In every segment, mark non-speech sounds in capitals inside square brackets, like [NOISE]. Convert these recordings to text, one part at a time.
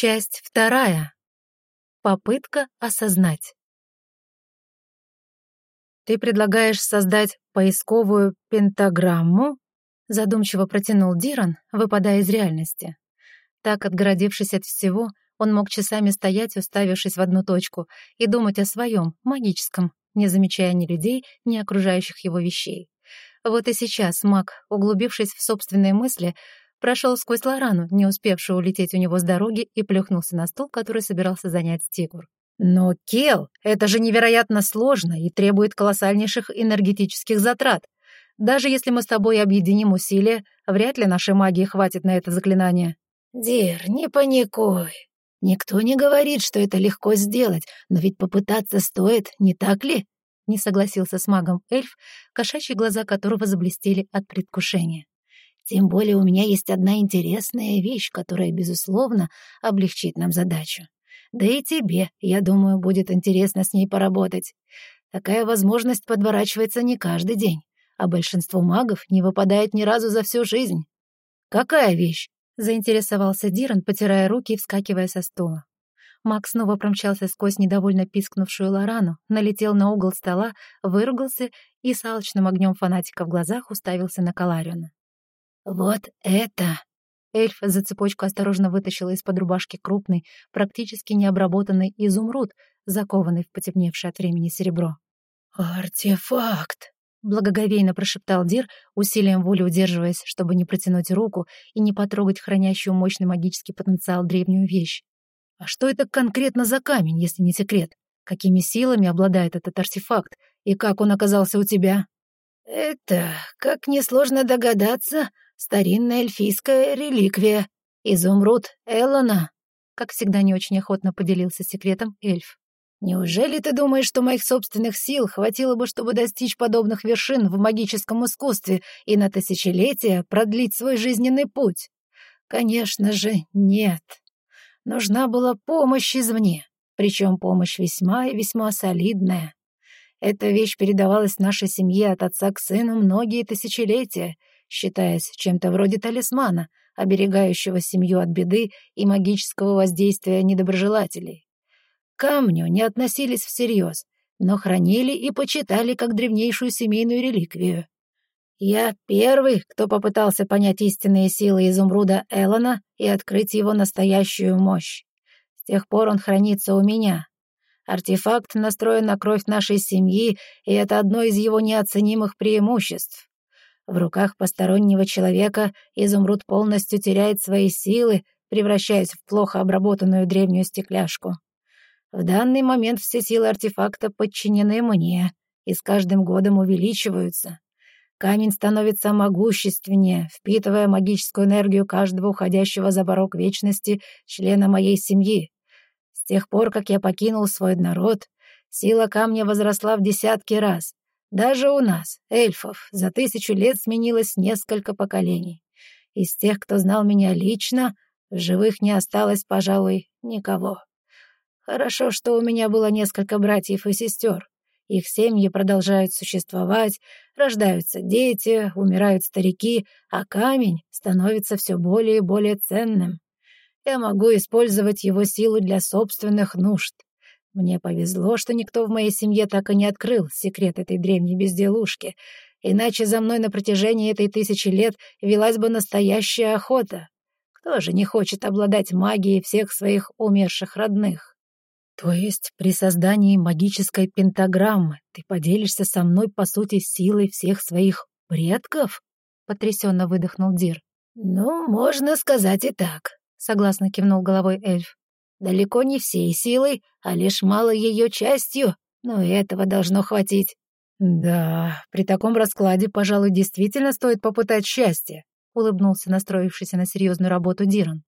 Часть вторая. Попытка осознать. «Ты предлагаешь создать поисковую пентаграмму?» Задумчиво протянул Диран, выпадая из реальности. Так, отгородившись от всего, он мог часами стоять, уставившись в одну точку, и думать о своем, магическом, не замечая ни людей, ни окружающих его вещей. Вот и сейчас маг, углубившись в собственные мысли, прошел сквозь Лорану, не успевшую улететь у него с дороги, и плюхнулся на стул, который собирался занять Стикур. «Но, Кел, это же невероятно сложно и требует колоссальнейших энергетических затрат. Даже если мы с тобой объединим усилия, вряд ли нашей магии хватит на это заклинание». «Дир, не паникуй. Никто не говорит, что это легко сделать, но ведь попытаться стоит, не так ли?» Не согласился с магом эльф, кошачьи глаза которого заблестели от предвкушения. Тем более у меня есть одна интересная вещь, которая, безусловно, облегчит нам задачу. Да и тебе, я думаю, будет интересно с ней поработать. Такая возможность подворачивается не каждый день, а большинство магов не выпадает ни разу за всю жизнь. «Какая вещь?» — заинтересовался Диран, потирая руки и вскакивая со стула. Маг снова промчался сквозь недовольно пискнувшую Лорану, налетел на угол стола, выругался и с алчным огнем фанатика в глазах уставился на Калариона. «Вот это!» Эльф за цепочку осторожно вытащил из-под рубашки крупный, практически необработанный изумруд, закованный в потемневшее от времени серебро. «Артефакт!» — благоговейно прошептал Дир, усилием воли удерживаясь, чтобы не протянуть руку и не потрогать хранящую мощный магический потенциал древнюю вещь. «А что это конкретно за камень, если не секрет? Какими силами обладает этот артефакт? И как он оказался у тебя?» «Это, как несложно догадаться, старинная эльфийская реликвия. Изумруд Эллона», — как всегда не очень охотно поделился секретом эльф. «Неужели ты думаешь, что моих собственных сил хватило бы, чтобы достичь подобных вершин в магическом искусстве и на тысячелетия продлить свой жизненный путь? Конечно же, нет. Нужна была помощь извне, причем помощь весьма и весьма солидная. Эта вещь передавалась нашей семье от отца к сыну многие тысячелетия, считаясь чем-то вроде талисмана, оберегающего семью от беды и магического воздействия недоброжелателей. К камню не относились всерьез, но хранили и почитали как древнейшую семейную реликвию. Я первый, кто попытался понять истинные силы изумруда Эллона и открыть его настоящую мощь. С тех пор он хранится у меня, Артефакт настроен на кровь нашей семьи, и это одно из его неоценимых преимуществ. В руках постороннего человека изумруд полностью теряет свои силы, превращаясь в плохо обработанную древнюю стекляшку. В данный момент все силы артефакта подчинены мне и с каждым годом увеличиваются. Камень становится могущественнее, впитывая магическую энергию каждого уходящего за порог вечности члена моей семьи тех пор, как я покинул свой народ, сила камня возросла в десятки раз. Даже у нас, эльфов, за тысячу лет сменилось несколько поколений. Из тех, кто знал меня лично, в живых не осталось, пожалуй, никого. Хорошо, что у меня было несколько братьев и сестер. Их семьи продолжают существовать, рождаются дети, умирают старики, а камень становится все более и более ценным я могу использовать его силу для собственных нужд. Мне повезло, что никто в моей семье так и не открыл секрет этой древней безделушки, иначе за мной на протяжении этой тысячи лет велась бы настоящая охота. Кто же не хочет обладать магией всех своих умерших родных? То есть при создании магической пентаграммы ты поделишься со мной, по сути, силой всех своих предков? Потрясенно выдохнул Дир. Ну, можно сказать и так. — согласно кивнул головой эльф. «Далеко не всей силой, а лишь малой ее частью, но этого должно хватить». «Да, при таком раскладе, пожалуй, действительно стоит попытать счастье», — улыбнулся настроившийся на серьезную работу Диран.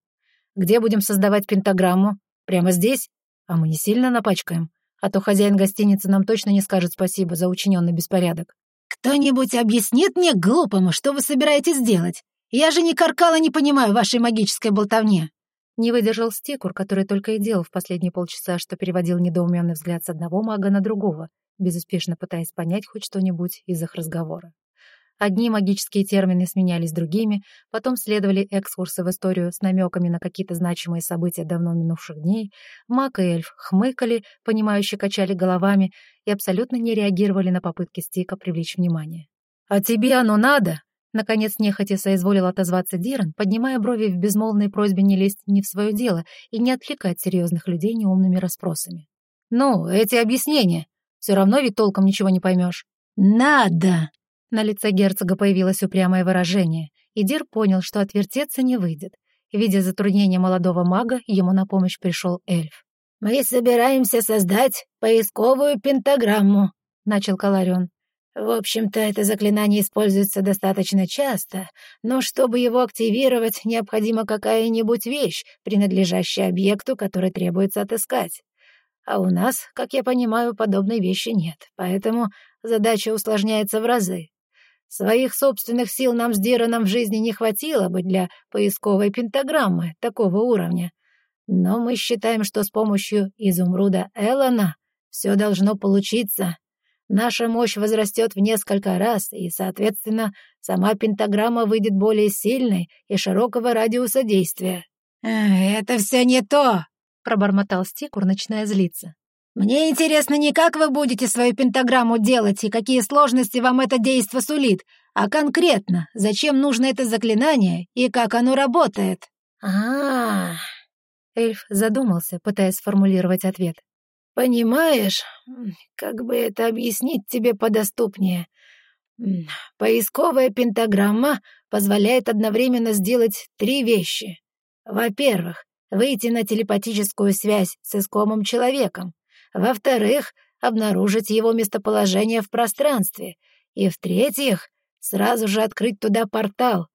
«Где будем создавать пентаграмму? Прямо здесь? А мы не сильно напачкаем, а то хозяин гостиницы нам точно не скажет спасибо за учиненный беспорядок». «Кто-нибудь объяснит мне, глупому, что вы собираетесь делать? Я же ни каркала не понимаю вашей магической болтовне!» Не выдержал стекур, который только и делал в последние полчаса, что переводил недоуменный взгляд с одного мага на другого, безуспешно пытаясь понять хоть что-нибудь из их разговора. Одни магические термины сменялись другими, потом следовали экскурсы в историю с намеками на какие-то значимые события давно минувших дней. Мак и эльф хмыкали, понимающе качали головами и абсолютно не реагировали на попытки Стика привлечь внимание. «А тебе оно надо?» Наконец, нехотя соизволил отозваться Диран, поднимая брови в безмолвной просьбе не лезть не в свое дело и не отвлекать серьезных людей неумными расспросами. «Ну, эти объяснения. Все равно ведь толком ничего не поймешь». «Надо!» На лице герцога появилось упрямое выражение, и Дир понял, что отвертеться не выйдет. Видя затруднение молодого мага, ему на помощь пришел эльф. «Мы собираемся создать поисковую пентаграмму», — начал Каларион. «В общем-то, это заклинание используется достаточно часто, но чтобы его активировать, необходима какая-нибудь вещь, принадлежащая объекту, который требуется отыскать. А у нас, как я понимаю, подобной вещи нет, поэтому задача усложняется в разы. Своих собственных сил нам с Дираном в жизни не хватило бы для поисковой пентаграммы такого уровня. Но мы считаем, что с помощью изумруда Эллона все должно получиться. Наша мощь возрастет в несколько раз, и, соответственно, сама пентаграмма выйдет более сильной и широкого радиуса действия. «Это все не то!» — пробормотал Стикур, начиная злиться. Мне интересно не как вы будете свою пентаграмму делать и какие сложности вам это действо сулит, а конкретно, зачем нужно это заклинание и как оно работает. А, -а, -а. Эльф задумался, пытаясь сформулировать ответ. Понимаешь, как бы это объяснить тебе подоступнее? Поисковая пентаграмма позволяет одновременно сделать три вещи. Во-первых, выйти на телепатическую связь с искомым человеком. Во-вторых, обнаружить его местоположение в пространстве. И в-третьих, сразу же открыть туда портал.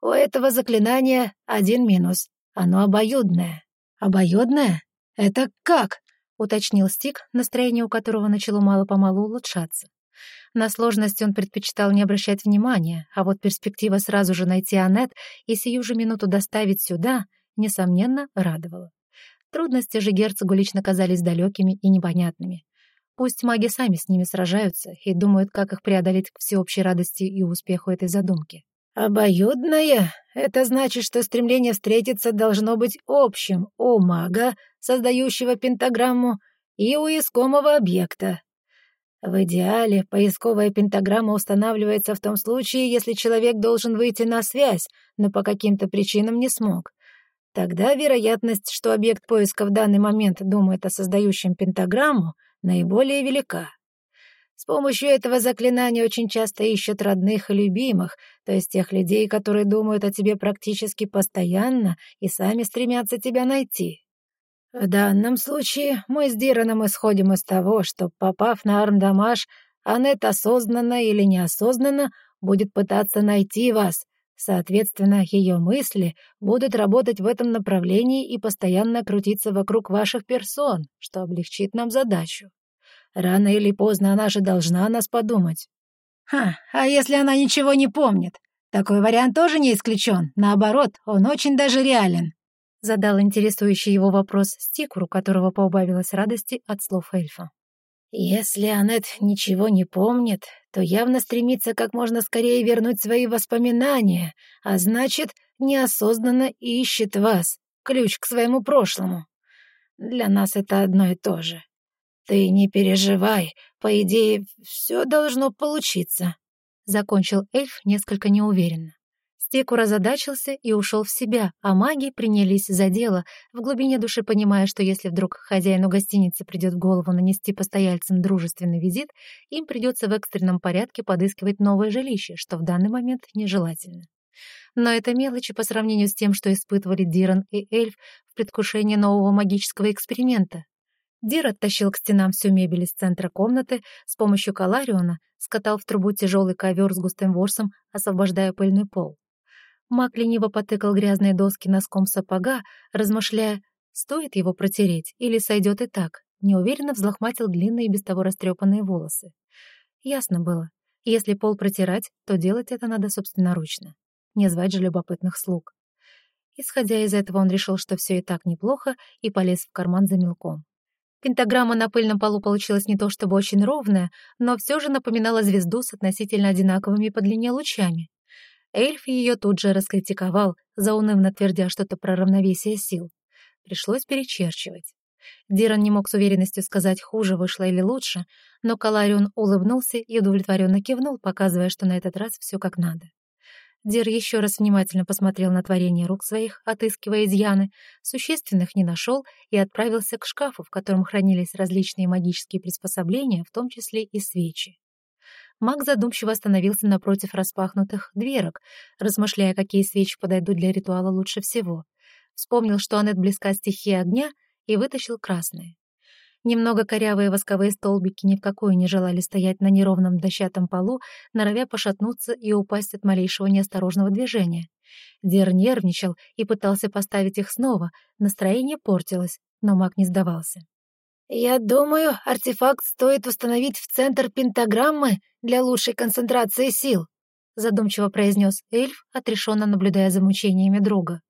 У этого заклинания один минус. Оно обоюдное. Обоюдное? Это как? Уточнил Стик, настроение у которого начало мало-помалу улучшаться. На сложность он предпочитал не обращать внимания, а вот перспектива сразу же найти Аннет и сию же минуту доставить сюда, несомненно, радовала. Трудности же герцогу лично казались далекими и непонятными. Пусть маги сами с ними сражаются и думают, как их преодолеть к всеобщей радости и успеху этой задумки. «Обоюдное? Это значит, что стремление встретиться должно быть общим у мага, создающего пентаграмму, и у искомого объекта. В идеале поисковая пентаграмма устанавливается в том случае, если человек должен выйти на связь, но по каким-то причинам не смог. Тогда вероятность, что объект поиска в данный момент думает о создающем пентаграмму, наиболее велика. С помощью этого заклинания очень часто ищут родных и любимых, то есть тех людей, которые думают о тебе практически постоянно и сами стремятся тебя найти. В данном случае мы с Дираном исходим из того, что, попав на Армдамаш, Аннет осознанно или неосознанно будет пытаться найти вас, Соответственно, ее мысли будут работать в этом направлении и постоянно крутиться вокруг ваших персон, что облегчит нам задачу. Рано или поздно она же должна о нас подумать. Ха, а если она ничего не помнит? Такой вариант тоже не исключен. Наоборот, он очень даже реален. Задал интересующий его вопрос Стикуру, которого поубавилась радости от слов эльфа. Если Аннет ничего не помнит, то явно стремится как можно скорее вернуть свои воспоминания, а значит, неосознанно ищет вас, ключ к своему прошлому. Для нас это одно и то же. Ты не переживай, по идее, все должно получиться. Закончил эльф несколько неуверенно. Стекур озадачился и ушел в себя, а маги принялись за дело, в глубине души понимая, что если вдруг хозяину гостиницы придет в голову нанести постояльцам дружественный визит, им придется в экстренном порядке подыскивать новое жилище, что в данный момент нежелательно. Но это мелочи по сравнению с тем, что испытывали Диран и Эльф в предвкушении нового магического эксперимента. Дир оттащил к стенам всю мебель из центра комнаты, с помощью Калариона скатал в трубу тяжелый ковер с густым ворсом, освобождая пыльный пол. Мак лениво потыкал грязные доски носком сапога, размышляя, стоит его протереть или сойдет и так, неуверенно взлохматил длинные без того растрепанные волосы. Ясно было, если пол протирать, то делать это надо собственноручно. Не звать же любопытных слуг. Исходя из этого, он решил, что все и так неплохо, и полез в карман за мелком. Пентаграмма на пыльном полу получилась не то чтобы очень ровная, но все же напоминала звезду с относительно одинаковыми по длине лучами. Эльф ее тут же раскритиковал, заунывно твердя что-то про равновесие сил. Пришлось перечерчивать. Диран не мог с уверенностью сказать, хуже вышло или лучше, но Каларион улыбнулся и удовлетворенно кивнул, показывая, что на этот раз все как надо. Дир еще раз внимательно посмотрел на творение рук своих, отыскивая изъяны, существенных не нашел и отправился к шкафу, в котором хранились различные магические приспособления, в том числе и свечи. Маг задумчиво остановился напротив распахнутых дверок, размышляя, какие свечи подойдут для ритуала лучше всего. Вспомнил, что Аннет близка стихии огня, и вытащил красные. Немного корявые восковые столбики ни в какую не желали стоять на неровном дощатом полу, норовя пошатнуться и упасть от малейшего неосторожного движения. Дер нервничал и пытался поставить их снова, настроение портилось, но маг не сдавался. «Я думаю, артефакт стоит установить в центр пентаграммы для лучшей концентрации сил», задумчиво произнес эльф, отрешенно наблюдая за мучениями друга.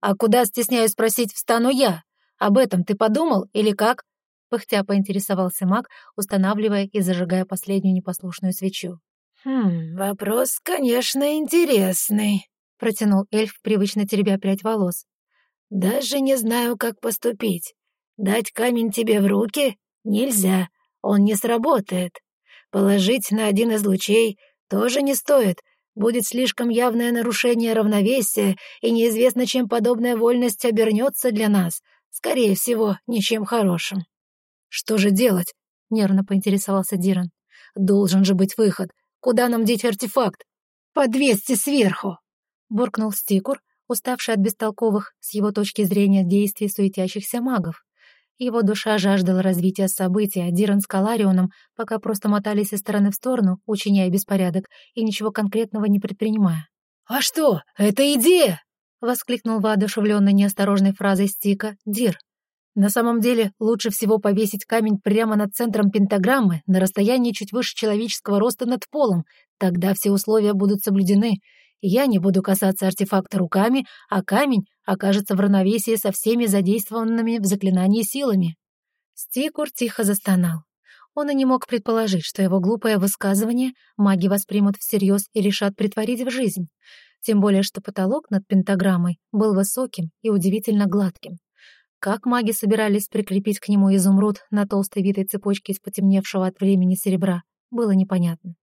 «А куда, стесняюсь спросить, встану я? Об этом ты подумал или как?» Пыхтя поинтересовался маг, устанавливая и зажигая последнюю непослушную свечу. «Хм, вопрос, конечно, интересный», — протянул эльф, привычно теребя прядь волос. «Даже не знаю, как поступить. Дать камень тебе в руки нельзя, он не сработает. Положить на один из лучей тоже не стоит, будет слишком явное нарушение равновесия, и неизвестно, чем подобная вольность обернется для нас. Скорее всего, ничем хорошим. «Что же делать?» — нервно поинтересовался Диран. «Должен же быть выход. Куда нам деть артефакт?» «Подвесьте сверху!» — буркнул Стикур, уставший от бестолковых, с его точки зрения, действий суетящихся магов. Его душа жаждала развития событий, а Диран с Каларионом пока просто мотались из стороны в сторону, учиняя беспорядок и ничего конкретного не предпринимая. «А что, это идея!» — воскликнул воодушевленный неосторожной фразой Стика Дир. На самом деле, лучше всего повесить камень прямо над центром пентаграммы, на расстоянии чуть выше человеческого роста над полом. Тогда все условия будут соблюдены. Я не буду касаться артефакта руками, а камень окажется в равновесии со всеми задействованными в заклинании силами. Стикур тихо застонал. Он и не мог предположить, что его глупое высказывание маги воспримут всерьез и решат притворить в жизнь. Тем более, что потолок над пентаграммой был высоким и удивительно гладким. Как маги собирались прикрепить к нему изумруд на толстой витой цепочке из потемневшего от времени серебра, было непонятно.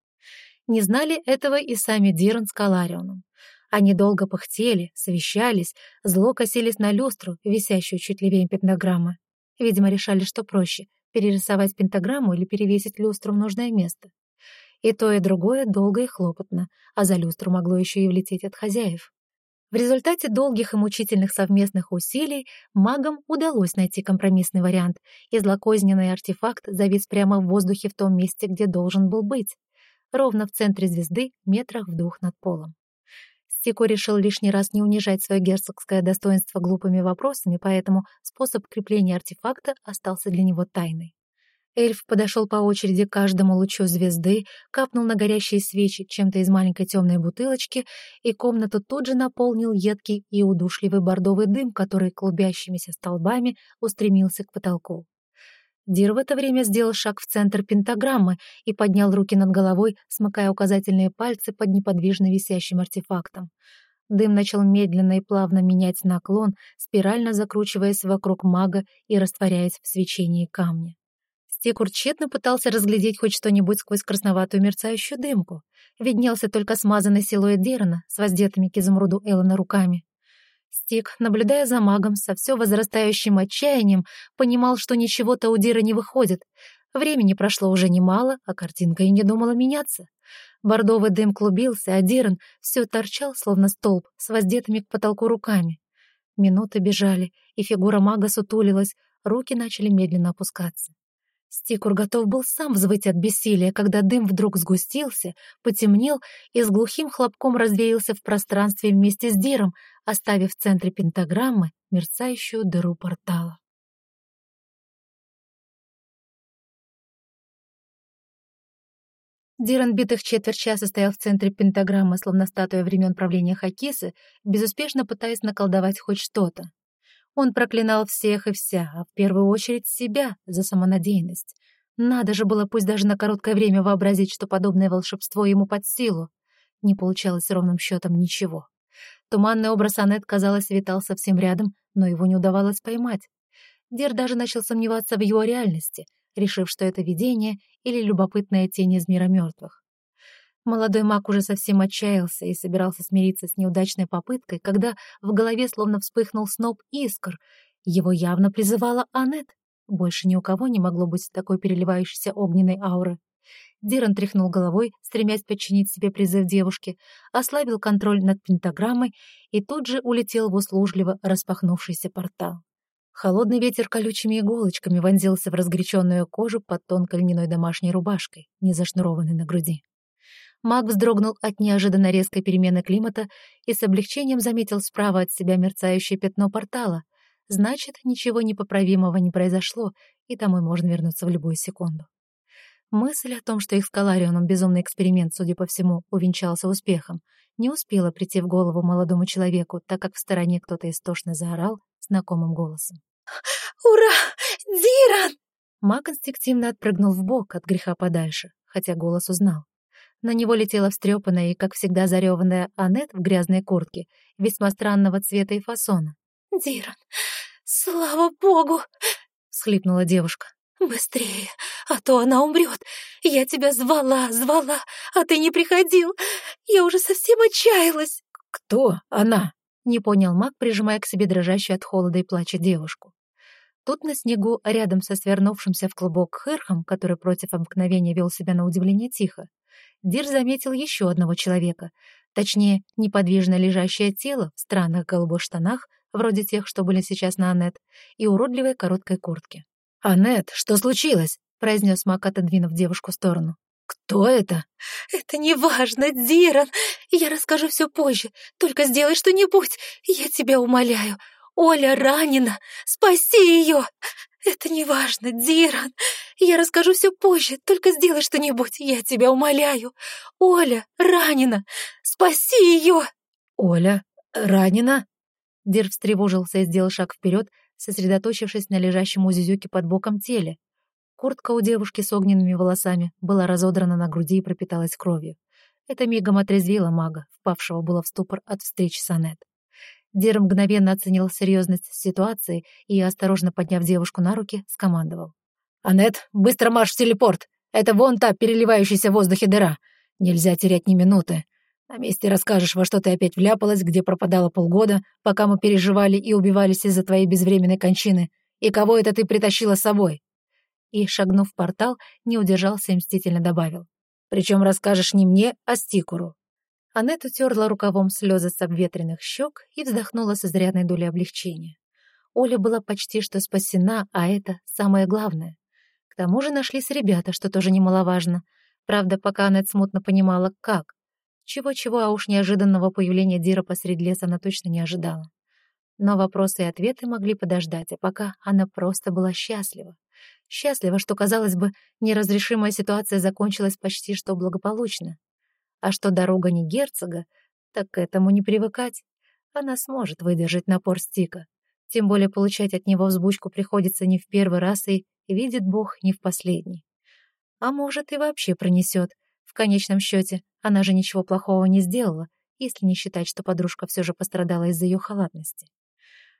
Не знали этого и сами Диран с Каларионом. Они долго пыхтели, совещались, зло косились на люстру, висящую чуть левее пентаграммы. Видимо, решали, что проще — перерисовать пентаграмму или перевесить люстру в нужное место. И то, и другое долго и хлопотно, а за люстру могло еще и влететь от хозяев. В результате долгих и мучительных совместных усилий магам удалось найти компромиссный вариант, и злокозненный артефакт завис прямо в воздухе в том месте, где должен был быть, ровно в центре звезды, метрах в двух над полом. Стико решил лишний раз не унижать свое герцогское достоинство глупыми вопросами, поэтому способ крепления артефакта остался для него тайной. Эльф подошел по очереди к каждому лучу звезды, капнул на горящие свечи чем-то из маленькой темной бутылочки, и комнату тут же наполнил едкий и удушливый бордовый дым, который клубящимися столбами устремился к потолку. Дир в это время сделал шаг в центр пентаграммы и поднял руки над головой, смыкая указательные пальцы под неподвижно висящим артефактом. Дым начал медленно и плавно менять наклон, спирально закручиваясь вокруг мага и растворяясь в свечении камня. Стекур тщетно пытался разглядеть хоть что-нибудь сквозь красноватую мерцающую дымку. Виднелся только смазанный силуэт Дерана с воздетыми к изумруду Эллона руками. Стик, наблюдая за магом со все возрастающим отчаянием, понимал, что ничего-то у Дира не выходит. Времени прошло уже немало, а картинка и не думала меняться. Бордовый дым клубился, а Диран все торчал, словно столб, с воздетыми к потолку руками. Минуты бежали, и фигура мага сутулилась, руки начали медленно опускаться. Стикур готов был сам взвыть от бессилия, когда дым вдруг сгустился, потемнел и с глухим хлопком развеялся в пространстве вместе с Диром, оставив в центре пентаграммы мерцающую дыру портала. Диран битых четверть часа стоял в центре пентаграммы, словно статуя времен правления Хакисы, безуспешно пытаясь наколдовать хоть что-то. Он проклинал всех и вся, а в первую очередь себя за самонадеянность. Надо же было пусть даже на короткое время вообразить, что подобное волшебство ему под силу. Не получалось ровным счетом ничего. Туманный образ Аннет, казалось, витал совсем рядом, но его не удавалось поймать. Дер даже начал сомневаться в его реальности, решив, что это видение или любопытная тень из мира мертвых. Молодой маг уже совсем отчаялся и собирался смириться с неудачной попыткой, когда в голове словно вспыхнул сноп искр. Его явно призывала Аннет. Больше ни у кого не могло быть такой переливающейся огненной ауры. Диран тряхнул головой, стремясь подчинить себе призыв девушки, ослабил контроль над пентаграммой и тут же улетел в услужливо распахнувшийся портал. Холодный ветер колючими иголочками вонзился в разгоряченную кожу под тонкой льняной домашней рубашкой, не зашнурованной на груди. Маг вздрогнул от неожиданно резкой перемены климата и с облегчением заметил справа от себя мерцающее пятно портала. Значит, ничего непоправимого не произошло, и домой можно вернуться в любую секунду. Мысль о том, что их с Каларионом безумный эксперимент, судя по всему, увенчался успехом, не успела прийти в голову молодому человеку, так как в стороне кто-то истошно заорал знакомым голосом. «Ура! Диран!» Маг инстинктивно отпрыгнул в бок от греха подальше, хотя голос узнал. На него летела встрепанная и, как всегда, зареванная Аннет в грязной куртке, весьма странного цвета и фасона. «Диран, слава богу!» — схлипнула девушка. «Быстрее, а то она умрет. Я тебя звала, звала, а ты не приходил. Я уже совсем отчаялась». «Кто она?» — не понял маг, прижимая к себе дрожащую от холода и плача девушку. Тут на снегу, рядом со свернувшимся в клубок Херхом, который против обыкновения вел себя на удивление тихо, Дир заметил еще одного человека, точнее, неподвижно лежащее тело в странных голубых штанах, вроде тех, что были сейчас на Аннет, и уродливой короткой куртке. «Аннет, что случилось?» — произнес Мак, отодвинув девушку в сторону. «Кто это?» «Это не важно, Диран. Я расскажу все позже. Только сделай что-нибудь. Я тебя умоляю. Оля ранена. Спаси ее. Это не важно, Диран. Я расскажу все позже. Только сделай что-нибудь. Я тебя умоляю. Оля ранена. Спаси ее. Оля ранена?» Дир встревожился и сделал шаг вперед, сосредоточившись на лежащем у Зюзюки под боком теле. Куртка у девушки с огненными волосами была разодрана на груди и пропиталась кровью. Это мигом отрезвило мага, впавшего было в ступор от встречи с Анет. Дир мгновенно оценил серьезность ситуации и, осторожно подняв девушку на руки, скомандовал. «Анет, быстро марш в телепорт! Это вон та переливающаяся в воздухе дыра! Нельзя терять ни минуты! На месте расскажешь, во что ты опять вляпалась, где пропадала полгода, пока мы переживали и убивались из-за твоей безвременной кончины, и кого это ты притащила с собой?» И, шагнув в портал, не удержался и мстительно добавил. «Причем расскажешь не мне, а Стикуру». Аннет утерла рукавом слезы с обветренных щек и вздохнула с изрядной долей облегчения. Оля была почти что спасена, а это самое главное. К тому же нашлись ребята, что тоже немаловажно. Правда, пока Аннет смутно понимала, как. Чего-чего, а уж неожиданного появления Дира посреди леса она точно не ожидала. Но вопросы и ответы могли подождать, а пока она просто была счастлива. Счастлива, что, казалось бы, неразрешимая ситуация закончилась почти что благополучно. А что дорога не герцога, так к этому не привыкать. Она сможет выдержать напор стика. Тем более получать от него взбучку приходится не в первый раз и, видит Бог, не в последний. А может, и вообще пронесет. В конечном счете, она же ничего плохого не сделала, если не считать, что подружка все же пострадала из-за ее халатности.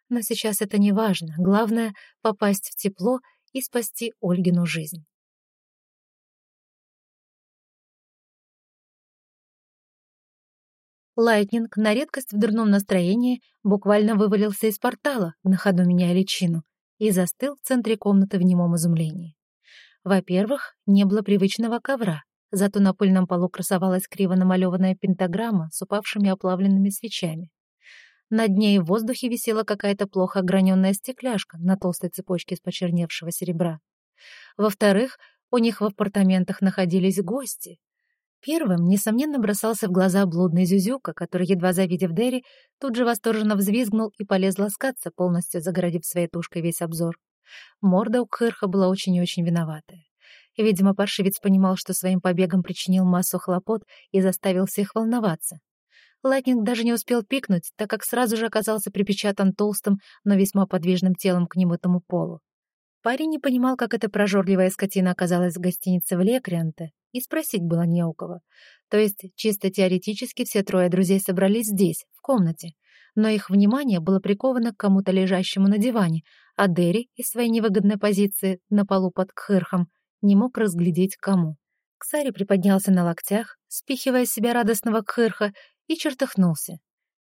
Но сейчас это не важно. Главное — попасть в тепло и спасти Ольгину жизнь. Лайтнинг, на редкость в дурном настроении, буквально вывалился из портала, на ходу меняя личину, и застыл в центре комнаты в немом изумлении. Во-первых, не было привычного ковра, Зато на пыльном полу красовалась криво намалеванная пентаграмма с упавшими оплавленными свечами. Над ней в воздухе висела какая-то плохо ограненная стекляшка на толстой цепочке из почерневшего серебра. Во-вторых, у них в апартаментах находились гости. Первым, несомненно, бросался в глаза блудный Зюзюка, который, едва завидев Дерри, тут же восторженно взвизгнул и полез ласкаться, полностью загородив своей тушкой весь обзор. Морда у Кхырха была очень и очень виноватая. И, видимо, паршивец понимал, что своим побегом причинил массу хлопот и заставил всех волноваться. Лайтнинг даже не успел пикнуть, так как сразу же оказался припечатан толстым, но весьма подвижным телом к немытому полу. Парень не понимал, как эта прожорливая скотина оказалась в гостинице в Лекрианте, и спросить было не у кого. То есть, чисто теоретически, все трое друзей собрались здесь, в комнате, но их внимание было приковано к кому-то лежащему на диване, а Дерри из своей невыгодной позиции на полу под Кхырхом не мог разглядеть кому. Ксари приподнялся на локтях, спихивая с себя радостного Кхырха, и чертыхнулся.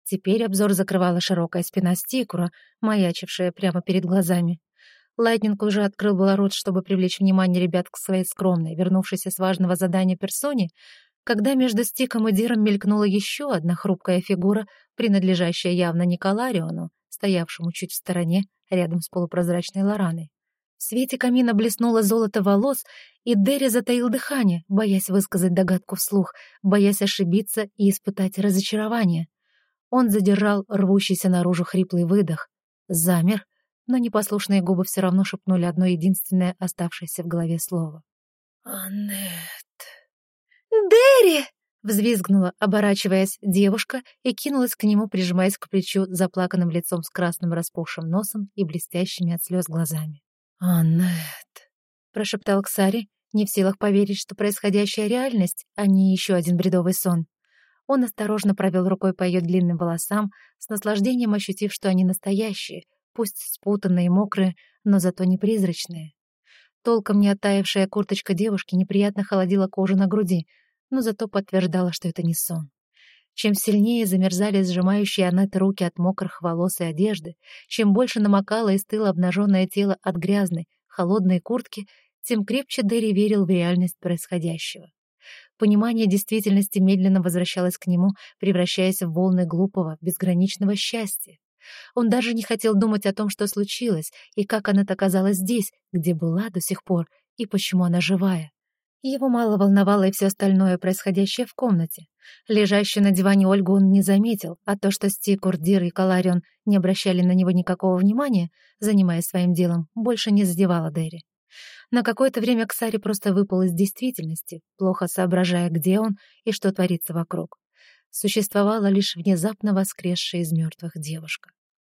Теперь обзор закрывала широкая спина Стикура, маячившая прямо перед глазами. Лайтнинг уже открыл было рот, чтобы привлечь внимание ребят к своей скромной, вернувшейся с важного задания персоне, когда между Стиком и Диром мелькнула еще одна хрупкая фигура, принадлежащая явно Николариону, стоявшему чуть в стороне, рядом с полупрозрачной Лораной. В свете камина блеснуло золото волос, и Дерри затаил дыхание, боясь высказать догадку вслух, боясь ошибиться и испытать разочарование. Он задержал рвущийся наружу хриплый выдох, замер, но непослушные губы все равно шепнули одно единственное оставшееся в голове слово. «Аннет!» «Дерри!» — взвизгнула, оборачиваясь девушка, и кинулась к нему, прижимаясь к плечу заплаканным лицом с красным распухшим носом и блестящими от слез глазами. «Аннет!» — прошептал Ксари, не в силах поверить, что происходящая реальность, а не еще один бредовый сон. Он осторожно провел рукой по ее длинным волосам, с наслаждением ощутив, что они настоящие, пусть спутанные и мокрые, но зато не призрачные. Толком не оттаившая курточка девушки неприятно холодила кожу на груди, но зато подтверждала, что это не сон. Чем сильнее замерзали сжимающие Аннет руки от мокрых волос и одежды, чем больше намокало и стыло обнаженное тело от грязной, холодной куртки, тем крепче Дерри верил в реальность происходящего. Понимание действительности медленно возвращалось к нему, превращаясь в волны глупого, безграничного счастья. Он даже не хотел думать о том, что случилось, и как она оказалась здесь, где была до сих пор, и почему она живая. Его мало волновало и все остальное, происходящее в комнате. Лежащую на диване Ольгу он не заметил, а то, что Стикур, Дир и Каларион не обращали на него никакого внимания, занимаясь своим делом, больше не задевало Дерри. На какое-то время Ксари просто выпал из действительности, плохо соображая, где он и что творится вокруг. Существовала лишь внезапно воскресшая из мертвых девушка.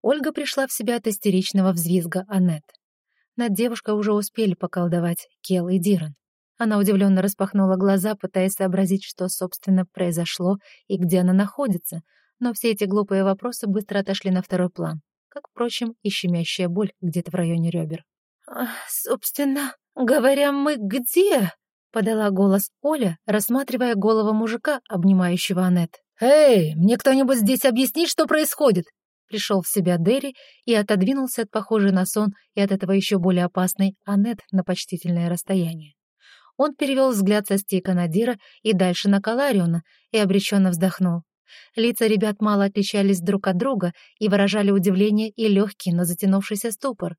Ольга пришла в себя от истеричного взвизга Аннет. Над девушкой уже успели поколдовать Кел и Диран. Она удивленно распахнула глаза, пытаясь сообразить, что, собственно, произошло и где она находится, но все эти глупые вопросы быстро отошли на второй план, как, впрочем, и щемящая боль где-то в районе ребер. «А, «Собственно, говоря, мы где?» — подала голос Оля, рассматривая голову мужика, обнимающего Аннет. «Эй, мне кто-нибудь здесь объяснит, что происходит?» Пришел в себя Дерри и отодвинулся от похожей на сон и от этого еще более опасной Аннет на почтительное расстояние. Он перевел взгляд со стейка на Дира и дальше на Калариона и обреченно вздохнул. Лица ребят мало отличались друг от друга и выражали удивление и легкий, но затянувшийся ступор.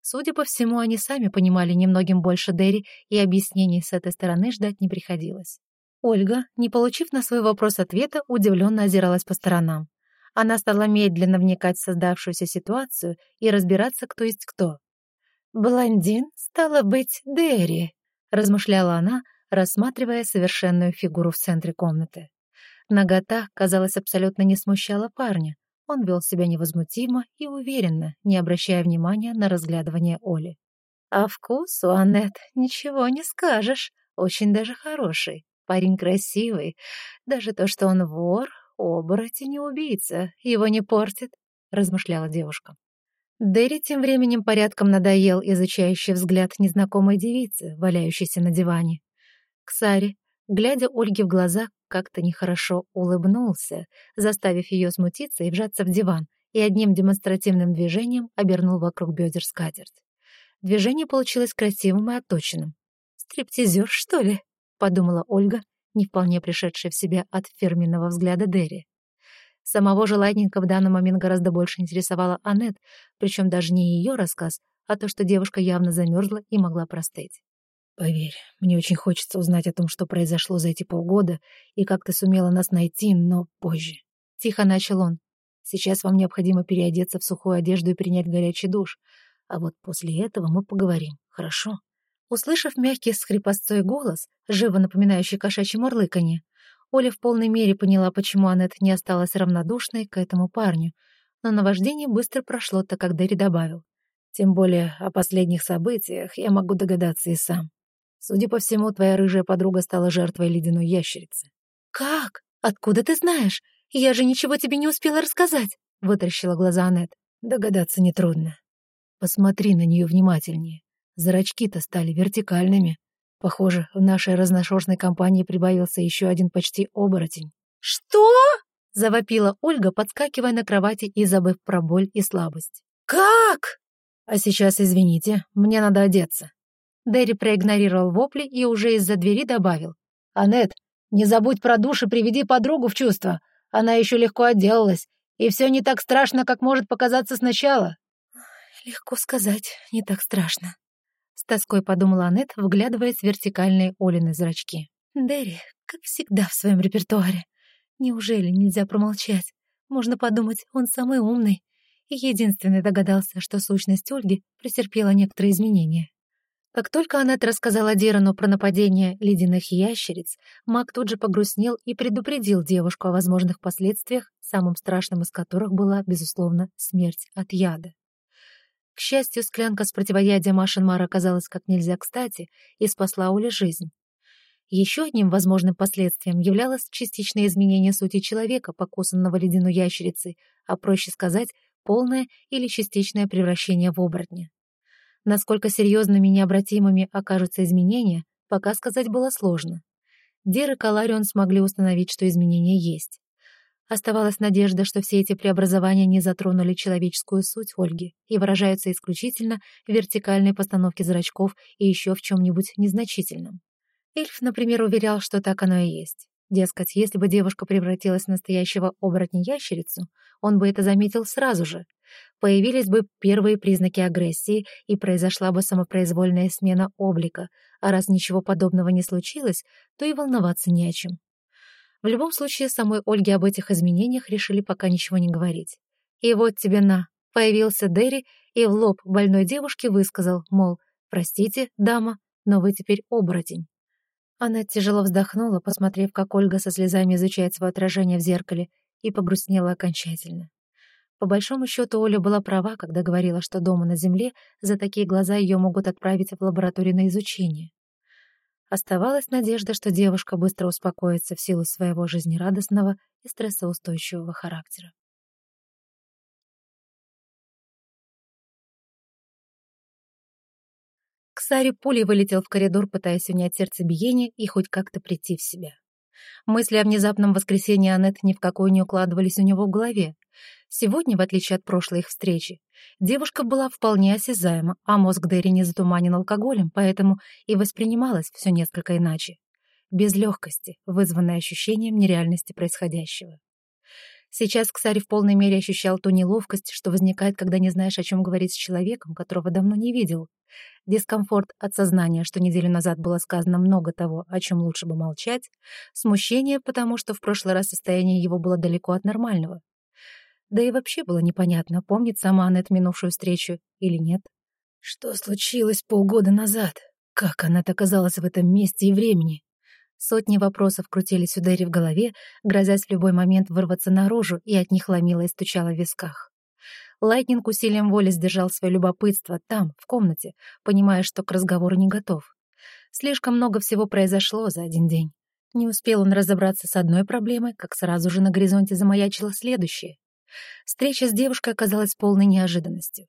Судя по всему, они сами понимали немногим больше Дерри, и объяснений с этой стороны ждать не приходилось. Ольга, не получив на свой вопрос ответа, удивленно озиралась по сторонам. Она стала медленно вникать в создавшуюся ситуацию и разбираться, кто есть кто. «Блондин, стало быть, Дерри», — размышляла она, рассматривая совершенную фигуру в центре комнаты. Нагота, казалось, абсолютно не смущала парня. Он вел себя невозмутимо и уверенно, не обращая внимания на разглядывание Оли. «А вкус у Аннет ничего не скажешь, очень даже хороший. Парень красивый. Даже то, что он вор, оборотень и убийца, его не портит», — размышляла девушка. Дерри тем временем порядком надоел изучающий взгляд незнакомой девицы, валяющейся на диване. Ксари, глядя Ольге в глаза, как-то нехорошо улыбнулся, заставив ее смутиться и вжаться в диван, и одним демонстративным движением обернул вокруг бедер скатерть. Движение получилось красивым и отточенным. «Стриптизер, что ли?» — подумала Ольга, не вполне пришедшая в себя от фирменного взгляда Дерри. Самого желанника в данный момент гораздо больше интересовала Аннет, причем даже не ее рассказ, а то, что девушка явно замерзла и могла простыть. «Поверь, мне очень хочется узнать о том, что произошло за эти полгода и как ты сумела нас найти, но позже». Тихо начал он. «Сейчас вам необходимо переодеться в сухую одежду и принять горячий душ, а вот после этого мы поговорим, хорошо?» Услышав мягкий с голос, живо напоминающий кошачье мурлыканье, Оля в полной мере поняла, почему Аннет не осталась равнодушной к этому парню, но наваждение быстро прошло, так как Дерри добавил. «Тем более о последних событиях я могу догадаться и сам. Судя по всему, твоя рыжая подруга стала жертвой ледяной ящерицы». «Как? Откуда ты знаешь? Я же ничего тебе не успела рассказать», — вытаращила глаза Аннет. «Догадаться нетрудно. Посмотри на нее внимательнее. Зрачки-то стали вертикальными. Похоже, в нашей разношерстной компании прибавился еще один почти оборотень. «Что?» — завопила Ольга, подскакивая на кровати и забыв про боль и слабость. «Как?» «А сейчас, извините, мне надо одеться». Дэри проигнорировал вопли и уже из-за двери добавил. «Анет, не забудь про душ и приведи подругу в чувство. Она еще легко отделалась, и все не так страшно, как может показаться сначала». «Легко сказать, не так страшно», с тоской подумала Аннет, вглядываясь в вертикальные Олины зрачки. «Дерри, как всегда в своем репертуаре. Неужели нельзя промолчать? Можно подумать, он самый умный. Единственный догадался, что сущность Ольги претерпела некоторые изменения. Как только Аннет рассказала Дирану про нападение ледяных ящериц, маг тут же погрустнел и предупредил девушку о возможных последствиях, самым страшным из которых была, безусловно, смерть от яда. К счастью, склянка с противоядием Ашенмара оказалась как нельзя кстати и спасла Оле жизнь. Еще одним возможным последствием являлось частичное изменение сути человека, покусанного ледяной ящерицей, а проще сказать, полное или частичное превращение в оборотня. Насколько серьезными и необратимыми окажутся изменения, пока сказать было сложно. Дер и Каларион смогли установить, что изменения есть. Оставалась надежда, что все эти преобразования не затронули человеческую суть Ольги и выражаются исключительно в вертикальной постановке зрачков и еще в чем-нибудь незначительном. Эльф, например, уверял, что так оно и есть. Дескать, если бы девушка превратилась в настоящего оборотня-ящерицу, он бы это заметил сразу же. Появились бы первые признаки агрессии, и произошла бы самопроизвольная смена облика, а раз ничего подобного не случилось, то и волноваться не о чем. В любом случае, самой Ольге об этих изменениях решили пока ничего не говорить. И вот тебе на. Появился Дерри и в лоб больной девушке высказал, мол, «Простите, дама, но вы теперь оборотень». Она тяжело вздохнула, посмотрев, как Ольга со слезами изучает свое отражение в зеркале, и погрустнела окончательно. По большому счету, Оля была права, когда говорила, что дома на земле за такие глаза ее могут отправить в лабораторию на изучение. Оставалась надежда, что девушка быстро успокоится в силу своего жизнерадостного и стрессоустойчивого характера. Ксари пулей вылетел в коридор, пытаясь унять сердцебиение и хоть как-то прийти в себя. Мысли о внезапном воскресении Аннет ни в какую не укладывались у него в голове. Сегодня, в отличие от прошлой их встречи, девушка была вполне осязаема, а мозг Дерри не затуманен алкоголем, поэтому и воспринималось все несколько иначе. Без легкости, вызванной ощущением нереальности происходящего. Сейчас Ксарь в полной мере ощущал ту неловкость, что возникает, когда не знаешь, о чем говорить с человеком, которого давно не видел. Дискомфорт от сознания, что неделю назад было сказано много того, о чем лучше бы молчать, смущение, потому что в прошлый раз состояние его было далеко от нормального. Да и вообще было непонятно, помнит сама Аннет минувшую встречу или нет. Что случилось полгода назад? Как она оказалась в этом месте и времени? Сотни вопросов крутились у Дэри в голове, грозясь в любой момент вырваться наружу, и от них ломило и стучало в висках. Лайтнинг усилием воли сдержал свое любопытство там, в комнате, понимая, что к разговору не готов. Слишком много всего произошло за один день. Не успел он разобраться с одной проблемой, как сразу же на горизонте замаячила следующая. Встреча с девушкой оказалась полной неожиданностью.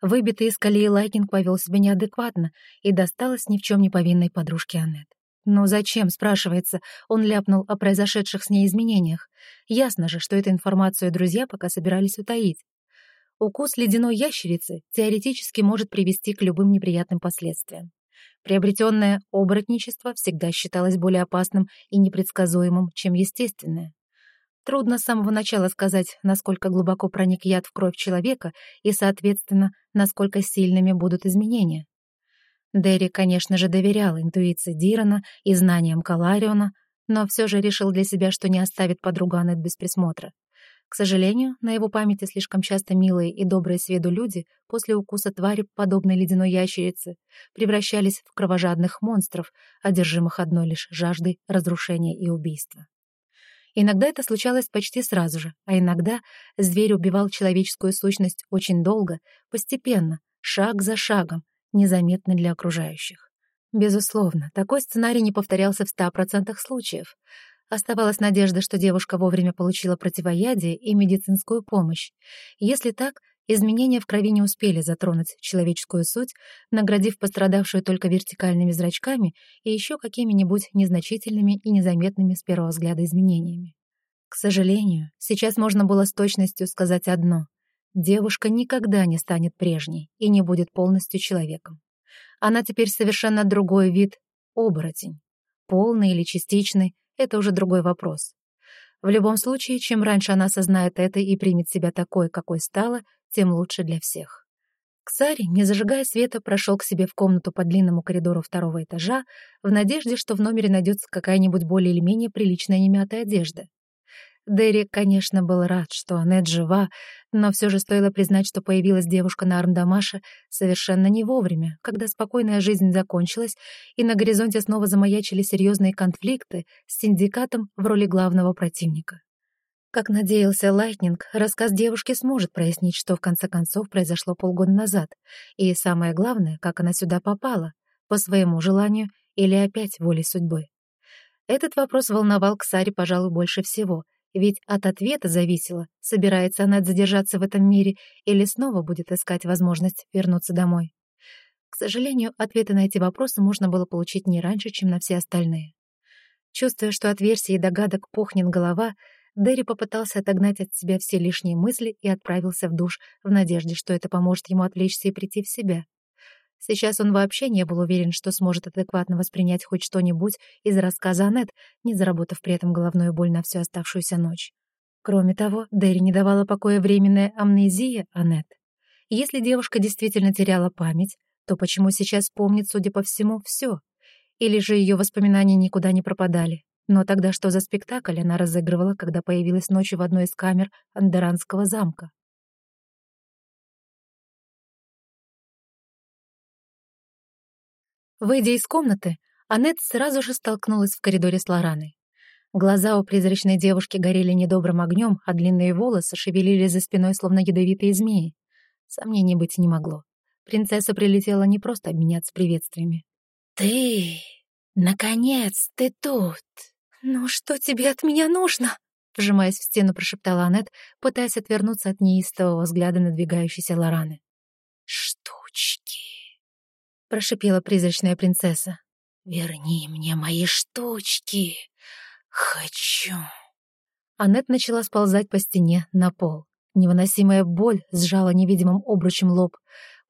Выбитый из колеи Лайтнинг повел себя неадекватно и досталось ни в чем не повинной подружке Аннет. Но зачем, спрашивается, он ляпнул о произошедших с ней изменениях? Ясно же, что эту информацию друзья пока собирались утаить. Укус ледяной ящерицы теоретически может привести к любым неприятным последствиям. Приобретенное оборотничество всегда считалось более опасным и непредсказуемым, чем естественное. Трудно с самого начала сказать, насколько глубоко проник яд в кровь человека и, соответственно, насколько сильными будут изменения. Дерри, конечно же, доверял интуиции Дирана и знаниям Калариона, но все же решил для себя, что не оставит подругу Аннет без присмотра. К сожалению, на его памяти слишком часто милые и добрые с виду люди после укуса твари, подобной ледяной ящерицы, превращались в кровожадных монстров, одержимых одной лишь жаждой разрушения и убийства. Иногда это случалось почти сразу же, а иногда зверь убивал человеческую сущность очень долго, постепенно, шаг за шагом, незаметно для окружающих. Безусловно, такой сценарий не повторялся в 100% случаев. Оставалась надежда, что девушка вовремя получила противоядие и медицинскую помощь. Если так, изменения в крови не успели затронуть человеческую суть, наградив пострадавшую только вертикальными зрачками и еще какими-нибудь незначительными и незаметными с первого взгляда изменениями. К сожалению, сейчас можно было с точностью сказать одно. Девушка никогда не станет прежней и не будет полностью человеком. Она теперь совершенно другой вид — оборотень. Полный или частичный — это уже другой вопрос. В любом случае, чем раньше она осознает это и примет себя такой, какой стала, тем лучше для всех. Ксари, не зажигая света, прошел к себе в комнату по длинному коридору второго этажа в надежде, что в номере найдется какая-нибудь более или менее приличная немятая одежда. Дерри, конечно, был рад, что Аннет жива, но все же стоило признать, что появилась девушка на Армдамаше совершенно не вовремя, когда спокойная жизнь закончилась, и на горизонте снова замаячили серьезные конфликты с синдикатом в роли главного противника. Как надеялся Лайтнинг, рассказ девушки сможет прояснить, что в конце концов произошло полгода назад, и самое главное, как она сюда попала, по своему желанию или опять волей судьбы. Этот вопрос волновал Ксари, пожалуй, больше всего — ведь от ответа зависело, собирается она задержаться в этом мире или снова будет искать возможность вернуться домой. К сожалению, ответы на эти вопросы можно было получить не раньше, чем на все остальные. Чувствуя, что от версий и догадок пухнет голова, Дерри попытался отогнать от себя все лишние мысли и отправился в душ в надежде, что это поможет ему отвлечься и прийти в себя. Сейчас он вообще не был уверен, что сможет адекватно воспринять хоть что-нибудь из рассказа Аннет, не заработав при этом головную боль на всю оставшуюся ночь. Кроме того, Дерри не давала покоя временная амнезия Аннет. Если девушка действительно теряла память, то почему сейчас помнит, судя по всему, все? Или же ее воспоминания никуда не пропадали? Но тогда что за спектакль она разыгрывала, когда появилась ночью в одной из камер Андеранского замка? Выйдя из комнаты, Аннет сразу же столкнулась в коридоре с Лораной. Глаза у призрачной девушки горели недобрым огнем, а длинные волосы шевелились за спиной, словно ядовитые змеи. Сомнений быть не могло. Принцесса прилетела не просто обменяться приветствиями. «Ты! Наконец, ты тут!» «Ну что тебе от меня нужно?» Вжимаясь в стену, прошептала Аннет, пытаясь отвернуться от неистового взгляда надвигающейся Лораны. «Штучки!» — прошипела призрачная принцесса. «Верни мне мои штучки! Хочу!» Аннет начала сползать по стене на пол. Невыносимая боль сжала невидимым обручем лоб.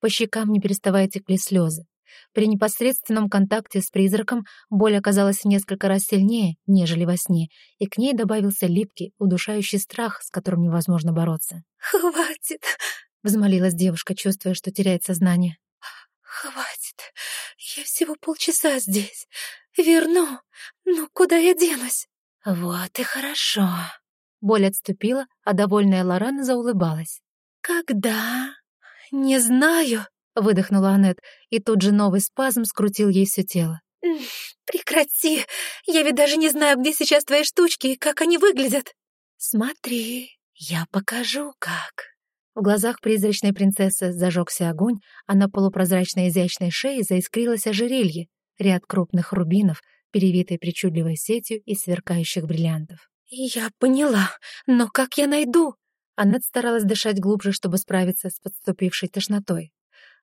По щекам не переставая текли слезы. При непосредственном контакте с призраком боль оказалась в несколько раз сильнее, нежели во сне, и к ней добавился липкий, удушающий страх, с которым невозможно бороться. «Хватит!» — взмолилась девушка, чувствуя, что теряет сознание. «Хватит. Я всего полчаса здесь. Верну. Ну, куда я денусь?» «Вот и хорошо». Боль отступила, а довольная Лорана заулыбалась. «Когда?» «Не знаю», — выдохнула Аннет, и тут же новый спазм скрутил ей все тело. «Прекрати! Я ведь даже не знаю, где сейчас твои штучки и как они выглядят!» «Смотри, я покажу, как!» В глазах призрачной принцессы зажегся огонь, а на полупрозрачной изящной шее заискрилось ожерелье, ряд крупных рубинов, перевитой причудливой сетью из сверкающих бриллиантов. «Я поняла, но как я найду?» Аннет старалась дышать глубже, чтобы справиться с подступившей тошнотой.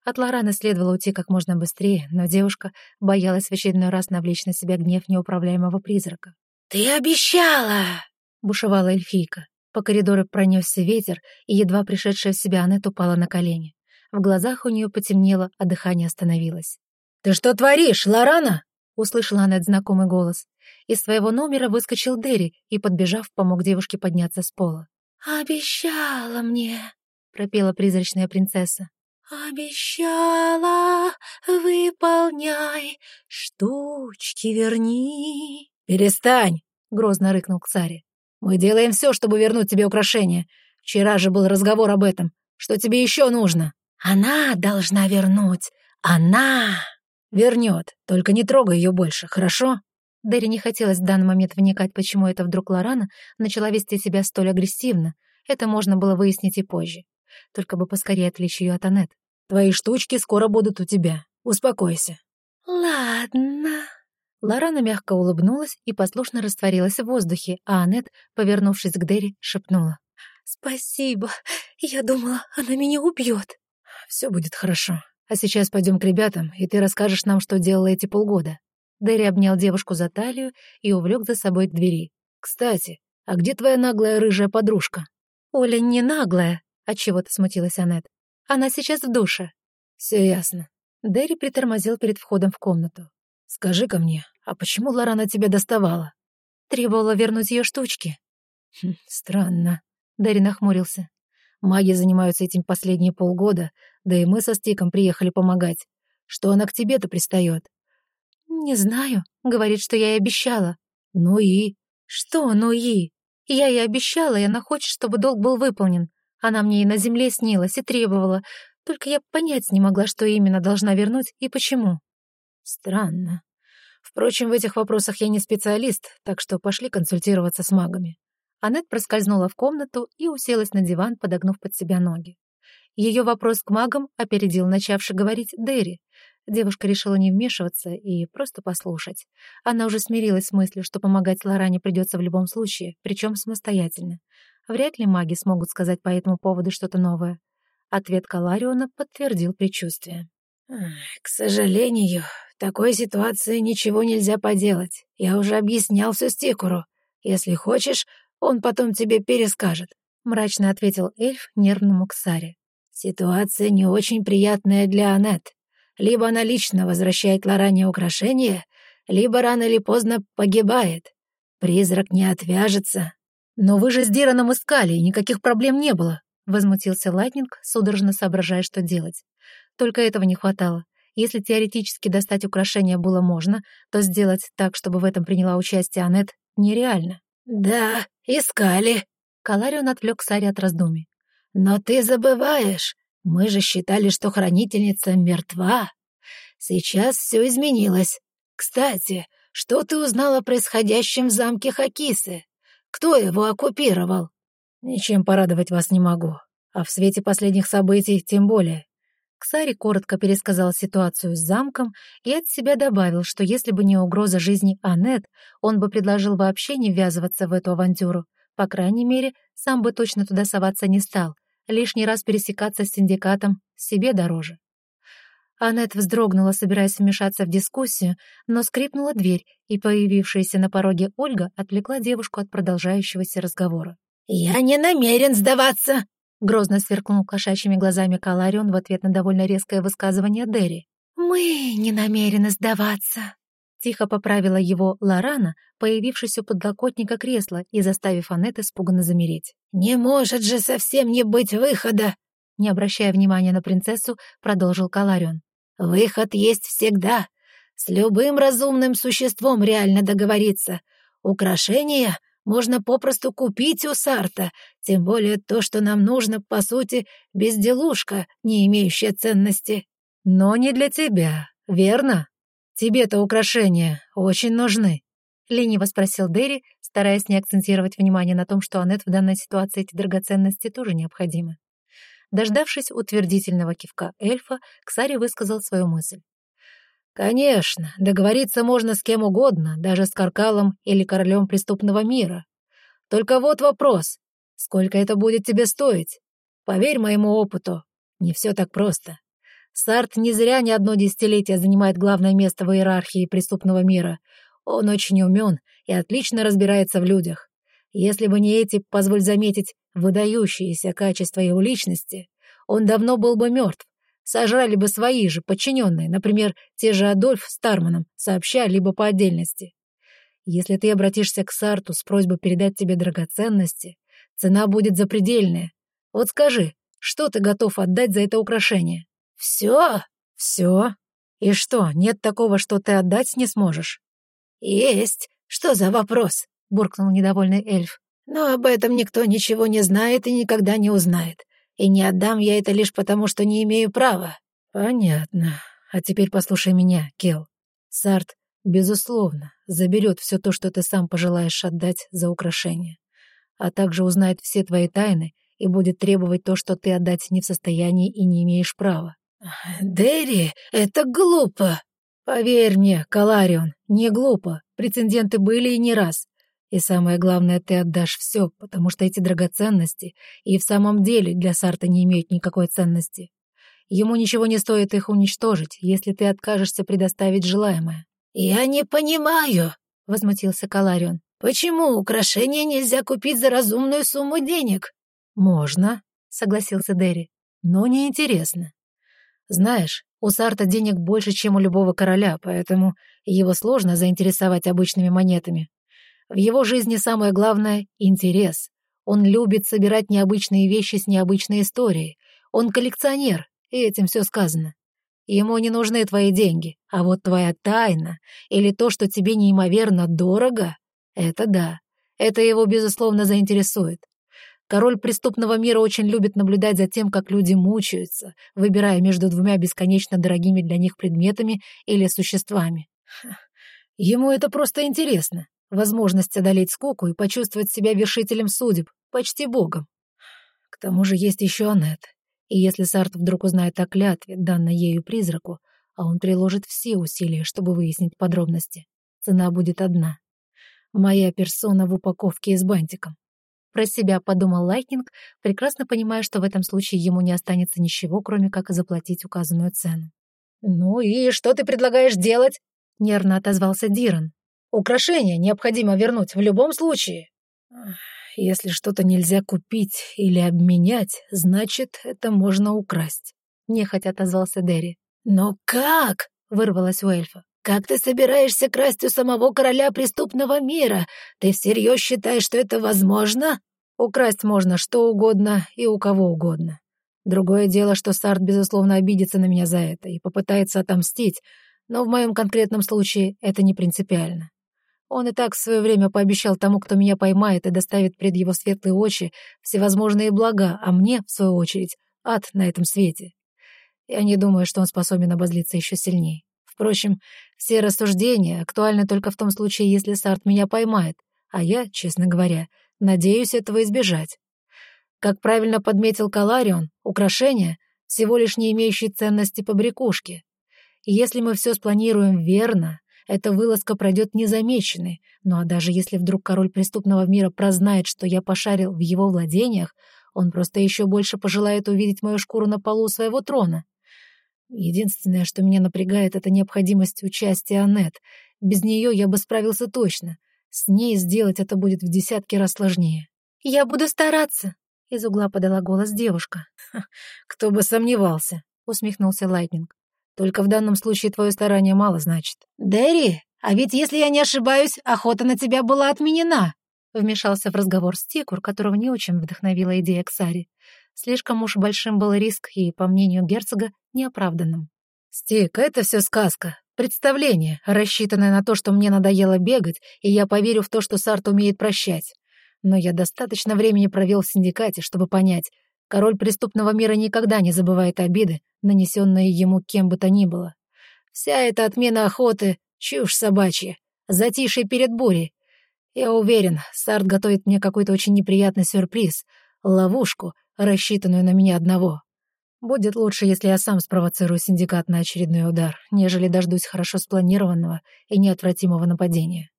От Лораны следовало уйти как можно быстрее, но девушка боялась в очередной раз навлечь на себя гнев неуправляемого призрака. «Ты обещала!» — бушевала эльфийка. По коридору пронесся ветер, и едва пришедшая в себя Аннет упала на колени. В глазах у нее потемнело, а дыхание остановилось. «Ты что творишь, Лорана?» — услышала Аннет знакомый голос. Из своего номера выскочил Дерри и, подбежав, помог девушке подняться с пола. «Обещала мне», — пропела призрачная принцесса. «Обещала, выполняй, штучки верни». «Перестань!» — грозно рыкнул Ксари. Мы делаем все, чтобы вернуть тебе украшение. Вчера же был разговор об этом. Что тебе еще нужно? Она должна вернуть. Она вернет. Только не трогай ее больше, хорошо? Дэри не хотелось в данный момент вникать, почему это вдруг Лорана начала вести себя столь агрессивно. Это можно было выяснить и позже. Только бы поскорее отвлечь ее от Анет. «Твои штучки скоро будут у тебя. Успокойся». «Ладно». Лорана мягко улыбнулась и послушно растворилась в воздухе, а Анет, повернувшись к Дэри, шепнула. «Спасибо. Я думала, она меня убьет». «Все будет хорошо. А сейчас пойдем к ребятам, и ты расскажешь нам, что делала эти полгода». Дэри обнял девушку за талию и увлек за собой к двери. «Кстати, а где твоя наглая рыжая подружка?» «Оля не наглая», — отчего-то смутилась Анет. «Она сейчас в душе». «Все ясно». Дэри притормозил перед входом в комнату. «Скажи-ка мне, а почему Лорана тебя доставала?» «Требовала вернуть ее штучки». Хм, «Странно». Дэри нахмурился. «Маги занимаются этим последние полгода, да и мы со Стиком приехали помогать. Что она к тебе-то пристает?» «Не знаю. Говорит, что я ей обещала». «Ну и?» «Что «ну и?» Я ей обещала, и она хочет, чтобы долг был выполнен. Она мне и на земле снилась, и требовала. Только я понять не могла, что именно должна вернуть и почему». «Странно. Впрочем, в этих вопросах я не специалист, так что пошли консультироваться с магами». Аннет проскользнула в комнату и уселась на диван, подогнув под себя ноги. Ее вопрос к магам опередил начавший говорить Дерри. Девушка решила не вмешиваться и просто послушать. Она уже смирилась с мыслью, что помогать Лоране придется в любом случае, причем самостоятельно. Вряд ли маги смогут сказать по этому поводу что-то новое. Ответ Калариона подтвердил предчувствие. «К сожалению, в такой ситуации ничего нельзя поделать. Я уже объяснял все Стикуру. Если хочешь, он потом тебе перескажет», — мрачно ответил эльф нервному Ксаре. «Ситуация не очень приятная для Аннет. Либо она лично возвращает Лоране украшения, либо рано или поздно погибает. Призрак не отвяжется». «Но вы же с Дираном искали, и никаких проблем не было», — возмутился Лайтнинг, судорожно соображая, что делать. Только этого не хватало. Если теоретически достать украшения было можно, то сделать так, чтобы в этом приняла участие Аннет, нереально. «Да, искали», — Каларион отвлек Сари от раздумий. «Но ты забываешь. Мы же считали, что хранительница мертва. Сейчас все изменилось. Кстати, что ты узнала о происходящем в замке Хакисы? Кто его оккупировал?» «Ничем порадовать вас не могу. А в свете последних событий тем более. Ксари коротко пересказал ситуацию с замком и от себя добавил, что если бы не угроза жизни Аннет, он бы предложил вообще не ввязываться в эту авантюру. По крайней мере, сам бы точно туда соваться не стал. Лишний раз пересекаться с синдикатом себе дороже. Аннет вздрогнула, собираясь вмешаться в дискуссию, но скрипнула дверь, и появившаяся на пороге Ольга отвлекла девушку от продолжающегося разговора. «Я не намерен сдаваться!» Грозно сверкнул кошачьими глазами Каларион в ответ на довольно резкое высказывание Дерри. «Мы не намерены сдаваться», — тихо поправила его Лорана, появившись у подлокотника кресла и заставив Аннет испуганно замереть. «Не может же совсем не быть выхода!» Не обращая внимания на принцессу, продолжил Каларион. «Выход есть всегда. С любым разумным существом реально договориться. Украшения можно попросту купить у Сарта, тем более то, что нам нужно, по сути, безделушка, не имеющая ценности. Но не для тебя, верно? Тебе-то украшения очень нужны. Лениво спросил Дерри, стараясь не акцентировать внимание на том, что Аннет в данной ситуации эти драгоценности тоже необходимы. Дождавшись утвердительного кивка эльфа, Ксари высказал свою мысль. Конечно, договориться можно с кем угодно, даже с Каркалом или королем преступного мира. Только вот вопрос, сколько это будет тебе стоить? Поверь моему опыту, не все так просто. Сарт не зря не одно десятилетие занимает главное место в иерархии преступного мира. Он очень умен и отлично разбирается в людях. Если бы не эти, позволь заметить, выдающиеся качества его личности, он давно был бы мертв сожрали бы свои же подчиненные, например, те же Адольф с Тарманом, сообща либо по отдельности. Если ты обратишься к Сарту с просьбой передать тебе драгоценности, цена будет запредельная. Вот скажи, что ты готов отдать за это украшение? Все? Все? И что, нет такого, что ты отдать не сможешь? Есть. Что за вопрос? Буркнул недовольный эльф. Но об этом никто ничего не знает и никогда не узнает. И не отдам я это лишь потому, что не имею права». «Понятно. А теперь послушай меня, Кел. Сарт безусловно, заберет все то, что ты сам пожелаешь отдать за украшение, а также узнает все твои тайны и будет требовать то, что ты отдать не в состоянии и не имеешь права. «Дерри, это глупо!» «Поверь мне, Каларион, не глупо. Прецеденты были и не раз. И самое главное, ты отдашь все, потому что эти драгоценности и в самом деле для Сарта не имеют никакой ценности. Ему ничего не стоит их уничтожить, если ты откажешься предоставить желаемое». «Я не понимаю», — возмутился Каларион. «Почему украшения нельзя купить за разумную сумму денег?» «Можно», — согласился Дерри, — «но неинтересно. Знаешь, у Сарта денег больше, чем у любого короля, поэтому его сложно заинтересовать обычными монетами. В его жизни самое главное — интерес. Он любит собирать необычные вещи с необычной историей. Он коллекционер, и этим все сказано. Ему не нужны твои деньги, а вот твоя тайна или то, что тебе неимоверно дорого — это да, это его, безусловно, заинтересует. Король преступного мира очень любит наблюдать за тем, как люди мучаются, выбирая между двумя бесконечно дорогими для них предметами или существами. Ему это просто интересно. Возможность одолеть скуку и почувствовать себя вершителем судеб, почти богом. К тому же есть еще Аннет. И если Сарт вдруг узнает о клятве, данной ею призраку, а он приложит все усилия, чтобы выяснить подробности, цена будет одна. Моя персона в упаковке и с бантиком. Про себя подумал Лайтнинг, прекрасно понимая, что в этом случае ему не останется ничего, кроме как заплатить указанную цену. «Ну и что ты предлагаешь делать?» — нервно отозвался Диран. «Украшения необходимо вернуть в любом случае». «Если что-то нельзя купить или обменять, значит, это можно украсть», — нехотя отозвался Дерри. «Но как?» — вырвалось у эльфа. «Как ты собираешься красть у самого короля преступного мира? Ты всерьез считаешь, что это возможно?» «Украсть можно что угодно и у кого угодно. Другое дело, что Сарт, безусловно, обидится на меня за это и попытается отомстить, но в моем конкретном случае это не принципиально. Он и так в свое время пообещал тому, кто меня поймает и доставит пред его светлые очи всевозможные блага, а мне, в свою очередь, ад на этом свете. Я не думаю, что он способен обозлиться еще сильнее. Впрочем, все рассуждения актуальны только в том случае, если Сарт меня поймает, а я, честно говоря, надеюсь этого избежать. Как правильно подметил Каларион, украшения — всего лишь не имеющие ценности побрякушки. И если мы все спланируем верно, эта вылазка пройдет незамеченной, ну а даже если вдруг король преступного мира прознает, что я пошарил в его владениях, он просто еще больше пожелает увидеть мою шкуру на полу своего трона. Единственное, что меня напрягает, это необходимость участия Аннет. Без нее я бы справился точно. С ней сделать это будет в десятки раз сложнее. «Я буду стараться», — из угла подала голос девушка. «Кто бы сомневался», — усмехнулся Лайтнинг. «Только в данном случае твое старание мало значит». «Дерри, а ведь, если я не ошибаюсь, охота на тебя была отменена», — вмешался в разговор Стикур, которого не очень вдохновила идея Ксари. Слишком уж большим был риск и, по мнению герцога, неоправданным. «Стик, это все сказка. Представление, рассчитанное на то, что мне надоело бегать, и я поверю в то, что Сарт умеет прощать. Но я достаточно времени провел в синдикате, чтобы понять, король преступного мира никогда не забывает обиды, нанесенные ему кем бы то ни было. Вся эта отмена охоты — чушь собачья, затишье перед бурей. Я уверен, Сарт готовит мне какой-то очень неприятный сюрприз, ловушку, рассчитанную на меня одного. Будет лучше, если я сам спровоцирую синдикат на очередной удар, нежели дождусь хорошо спланированного и неотвратимого нападения.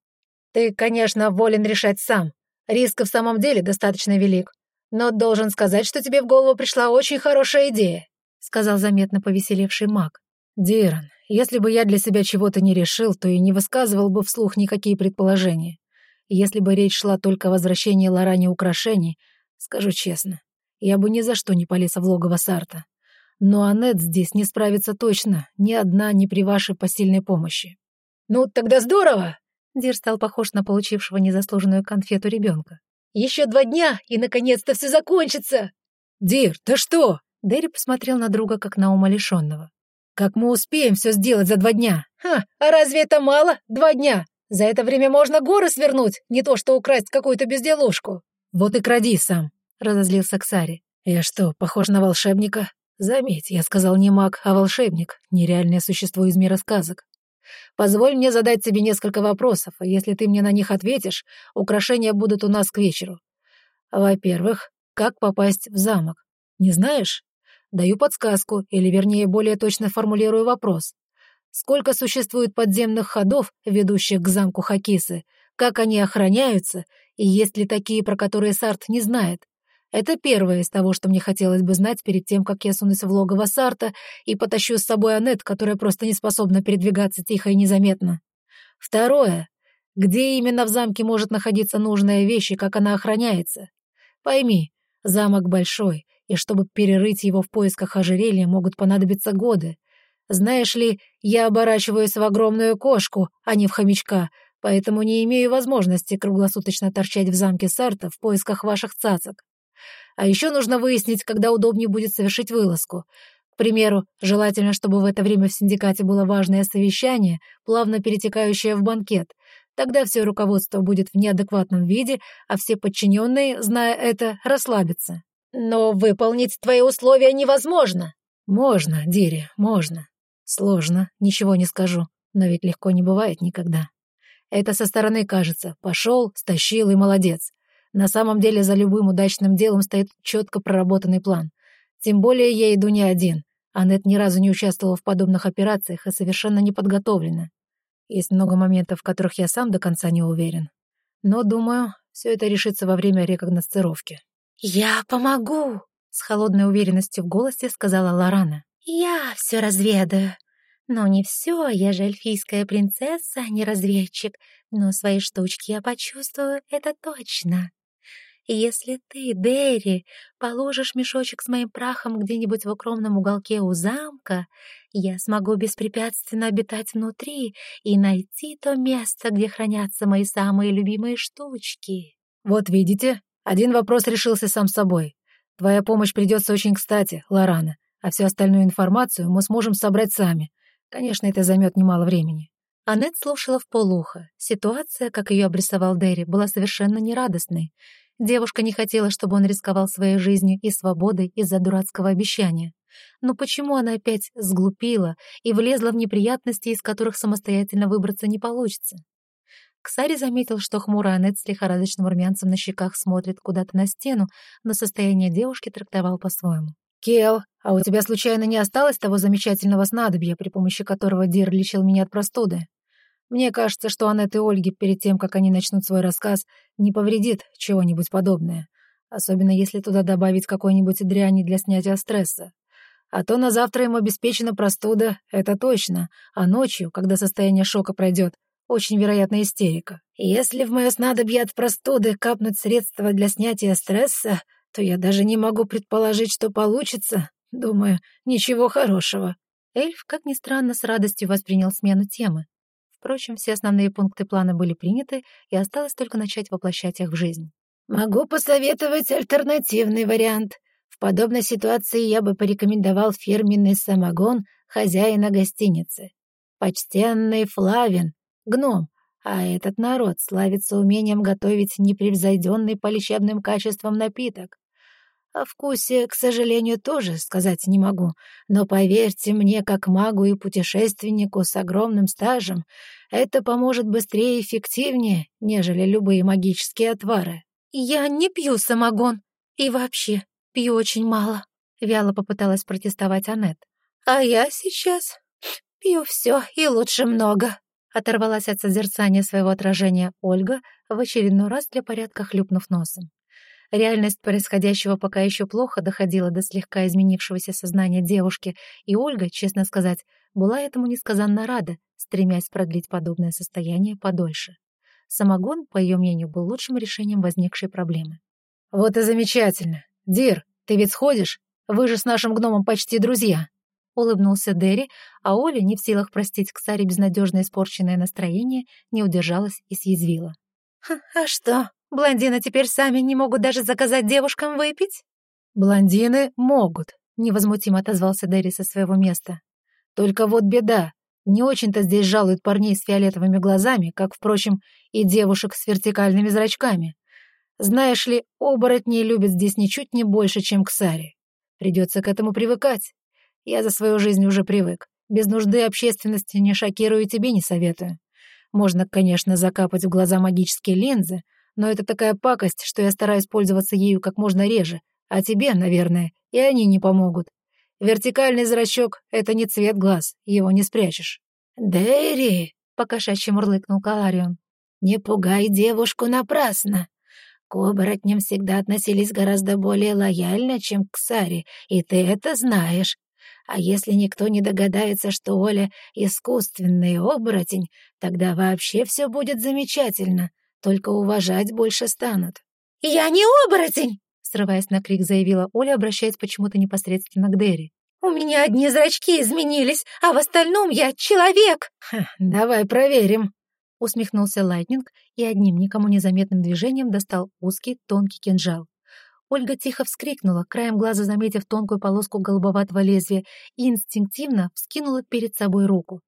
Ты, конечно, волен решать сам. Риск в самом деле достаточно велик. Но должен сказать, что тебе в голову пришла очень хорошая идея, сказал заметно повеселевший маг. Диран, если бы я для себя чего-то не решил, то и не высказывал бы вслух никакие предположения. Если бы речь шла только о возвращении Лоране украшений, скажу честно, я бы ни за что не полез в логово Сарта. Но Аннет здесь не справится точно, ни одна, ни при вашей посильной помощи. «Ну, тогда здорово!» Дир стал похож на получившего незаслуженную конфету ребенка. «Еще два дня, и наконец-то все закончится!» «Дир, ты что?» Дерри посмотрел на друга, как на умалишенного. «Как мы успеем все сделать за два дня?» «Ха, а разве это мало? Два дня! За это время можно горы свернуть, не то что украсть какую-то безделушку!» «Вот и кради сам!» — разозлился Ксари. «Я что, похож на волшебника?» Заметь, я сказал не маг, а волшебник, нереальное существо из мира сказок. Позволь мне задать тебе несколько вопросов, и если ты мне на них ответишь, украшения будут у нас к вечеру. Во-первых, как попасть в замок? Не знаешь? Даю подсказку, или вернее более точно формулирую вопрос. Сколько существует подземных ходов, ведущих к замку Хакисы, как они охраняются, и есть ли такие, про которые Сарт не знает? Это первое из того, что мне хотелось бы знать перед тем, как я сунусь в логово Сарта и потащу с собой Аннет, которая просто не способна передвигаться тихо и незаметно. Второе. Где именно в замке может находиться нужная вещь и как она охраняется? Пойми, замок большой, и чтобы перерыть его в поисках ожерелья, могут понадобиться годы. Знаешь ли, я оборачиваюсь в огромную кошку, а не в хомячка, поэтому не имею возможности круглосуточно торчать в замке Сарта в поисках ваших цацок. А еще нужно выяснить, когда удобнее будет совершить вылазку. К примеру, желательно, чтобы в это время в синдикате было важное совещание, плавно перетекающее в банкет. Тогда все руководство будет в неадекватном виде, а все подчиненные, зная это, расслабятся. Но выполнить твои условия невозможно. Можно, Дири, можно. Сложно, ничего не скажу, но ведь легко не бывает никогда. Это со стороны кажется. Пошел, стащил и молодец. На самом деле за любым удачным делом стоит четко проработанный план. Тем более я иду не один. Аннет ни разу не участвовала в подобных операциях и совершенно не подготовлена. Есть много моментов, в которых я сам до конца не уверен. Но, думаю, все это решится во время рекогносцировки. «Я помогу!» — с холодной уверенностью в голосе сказала Лорана. «Я все разведаю. Но не все, я же эльфийская принцесса, а не разведчик. Но свои штучки я почувствую, это точно. Если ты, Дерри, положишь мешочек с моим прахом где-нибудь в укромном уголке у замка, я смогу беспрепятственно обитать внутри и найти то место, где хранятся мои самые любимые штучки. Вот видите, один вопрос решился сам собой. Твоя помощь придется очень кстати, Лорана, а всю остальную информацию мы сможем собрать сами. Конечно, это займет немало времени. Аннет слушала в полухо. Ситуация, как ее обрисовал Дерри, была совершенно нерадостной. Девушка не хотела, чтобы он рисковал своей жизнью и свободой из-за дурацкого обещания. Но почему она опять сглупила и влезла в неприятности, из которых самостоятельно выбраться не получится? Ксари заметил, что хмурая Аннет с лихорадочным румянцем на щеках смотрит куда-то на стену, но состояние девушки трактовал по-своему. «Кел, а у тебя случайно не осталось того замечательного снадобья, при помощи которого Дир лечил меня от простуды?» Мне кажется, что Аннет и Ольге перед тем, как они начнут свой рассказ, не повредит чего-нибудь подобное. Особенно если туда добавить какой-нибудь дряни для снятия стресса. А то на завтра им обеспечена простуда, это точно. А ночью, когда состояние шока пройдет, очень вероятна истерика. Если в мое снадобье от простуды капнуть средства для снятия стресса, то я даже не могу предположить, что получится. Думаю, ничего хорошего. Эльф, как ни странно, с радостью воспринял смену темы. Впрочем, все основные пункты плана были приняты, и осталось только начать воплощать их в жизнь. «Могу посоветовать альтернативный вариант. В подобной ситуации я бы порекомендовал фирменный самогон хозяина гостиницы. Почтенный Флавин, гном, а этот народ славится умением готовить непревзойденный по лечебным качествам напиток. О вкусе, к сожалению, тоже сказать не могу, но поверьте мне, как магу и путешественнику с огромным стажем, это поможет быстрее и эффективнее, нежели любые магические отвары. «Я не пью самогон. И вообще, пью очень мало», — вяло попыталась протестовать Аннет. «А я сейчас пью все и лучше много», — оторвалась от созерцания своего отражения Ольга, в очередной раз для порядка хлюпнув носом. Реальность происходящего пока еще плохо доходила до слегка изменившегося сознания девушки, и Ольга, честно сказать, была этому несказанно рада, стремясь продлить подобное состояние подольше. Самогон, по ее мнению, был лучшим решением возникшей проблемы. «Вот и замечательно. Дир, ты ведь сходишь? Вы же с нашим гномом почти друзья!» Улыбнулся Дерри, а Оля, не в силах простить Ксари безнадежно испорченное настроение, не удержалась и съязвила. «А что, Блондины теперь сами не могут даже заказать девушкам выпить?» «Блондины могут», — невозмутимо отозвался Дерри со своего места. «Только вот беда. Не очень-то здесь жалуют парней с фиолетовыми глазами, как, впрочем, и девушек с вертикальными зрачками. Знаешь ли, оборотни любят здесь ничуть не больше, чем к Саре. Придется к этому привыкать. Я за свою жизнь уже привык. Без нужды общественности не шокирую и тебе не советую. Можно, конечно, закапать в глаза магические линзы, но это такая пакость, что я стараюсь пользоваться ею как можно реже, а тебе, наверное, и они не помогут. Вертикальный зрачок — это не цвет глаз, его не спрячешь». «Дэри!» — покошачьи мурлыкнул Каларион. «Не пугай девушку напрасно. К оборотням всегда относились гораздо более лояльно, чем к Саре, и ты это знаешь. А если никто не догадается, что Оля — искусственный оборотень, тогда вообще все будет замечательно, только уважать больше станут». «Я не оборотень!» — срываясь на крик, заявила Оля, обращаясь почему-то непосредственно к Дерри. «У меня одни зрачки изменились, а в остальном я человек!» Ха, «Давай проверим!» — усмехнулся Лайтнинг и одним никому незаметным движением достал узкий тонкий кинжал. Ольга тихо вскрикнула, краем глаза заметив тонкую полоску голубоватого лезвия, и инстинктивно вскинула перед собой руку.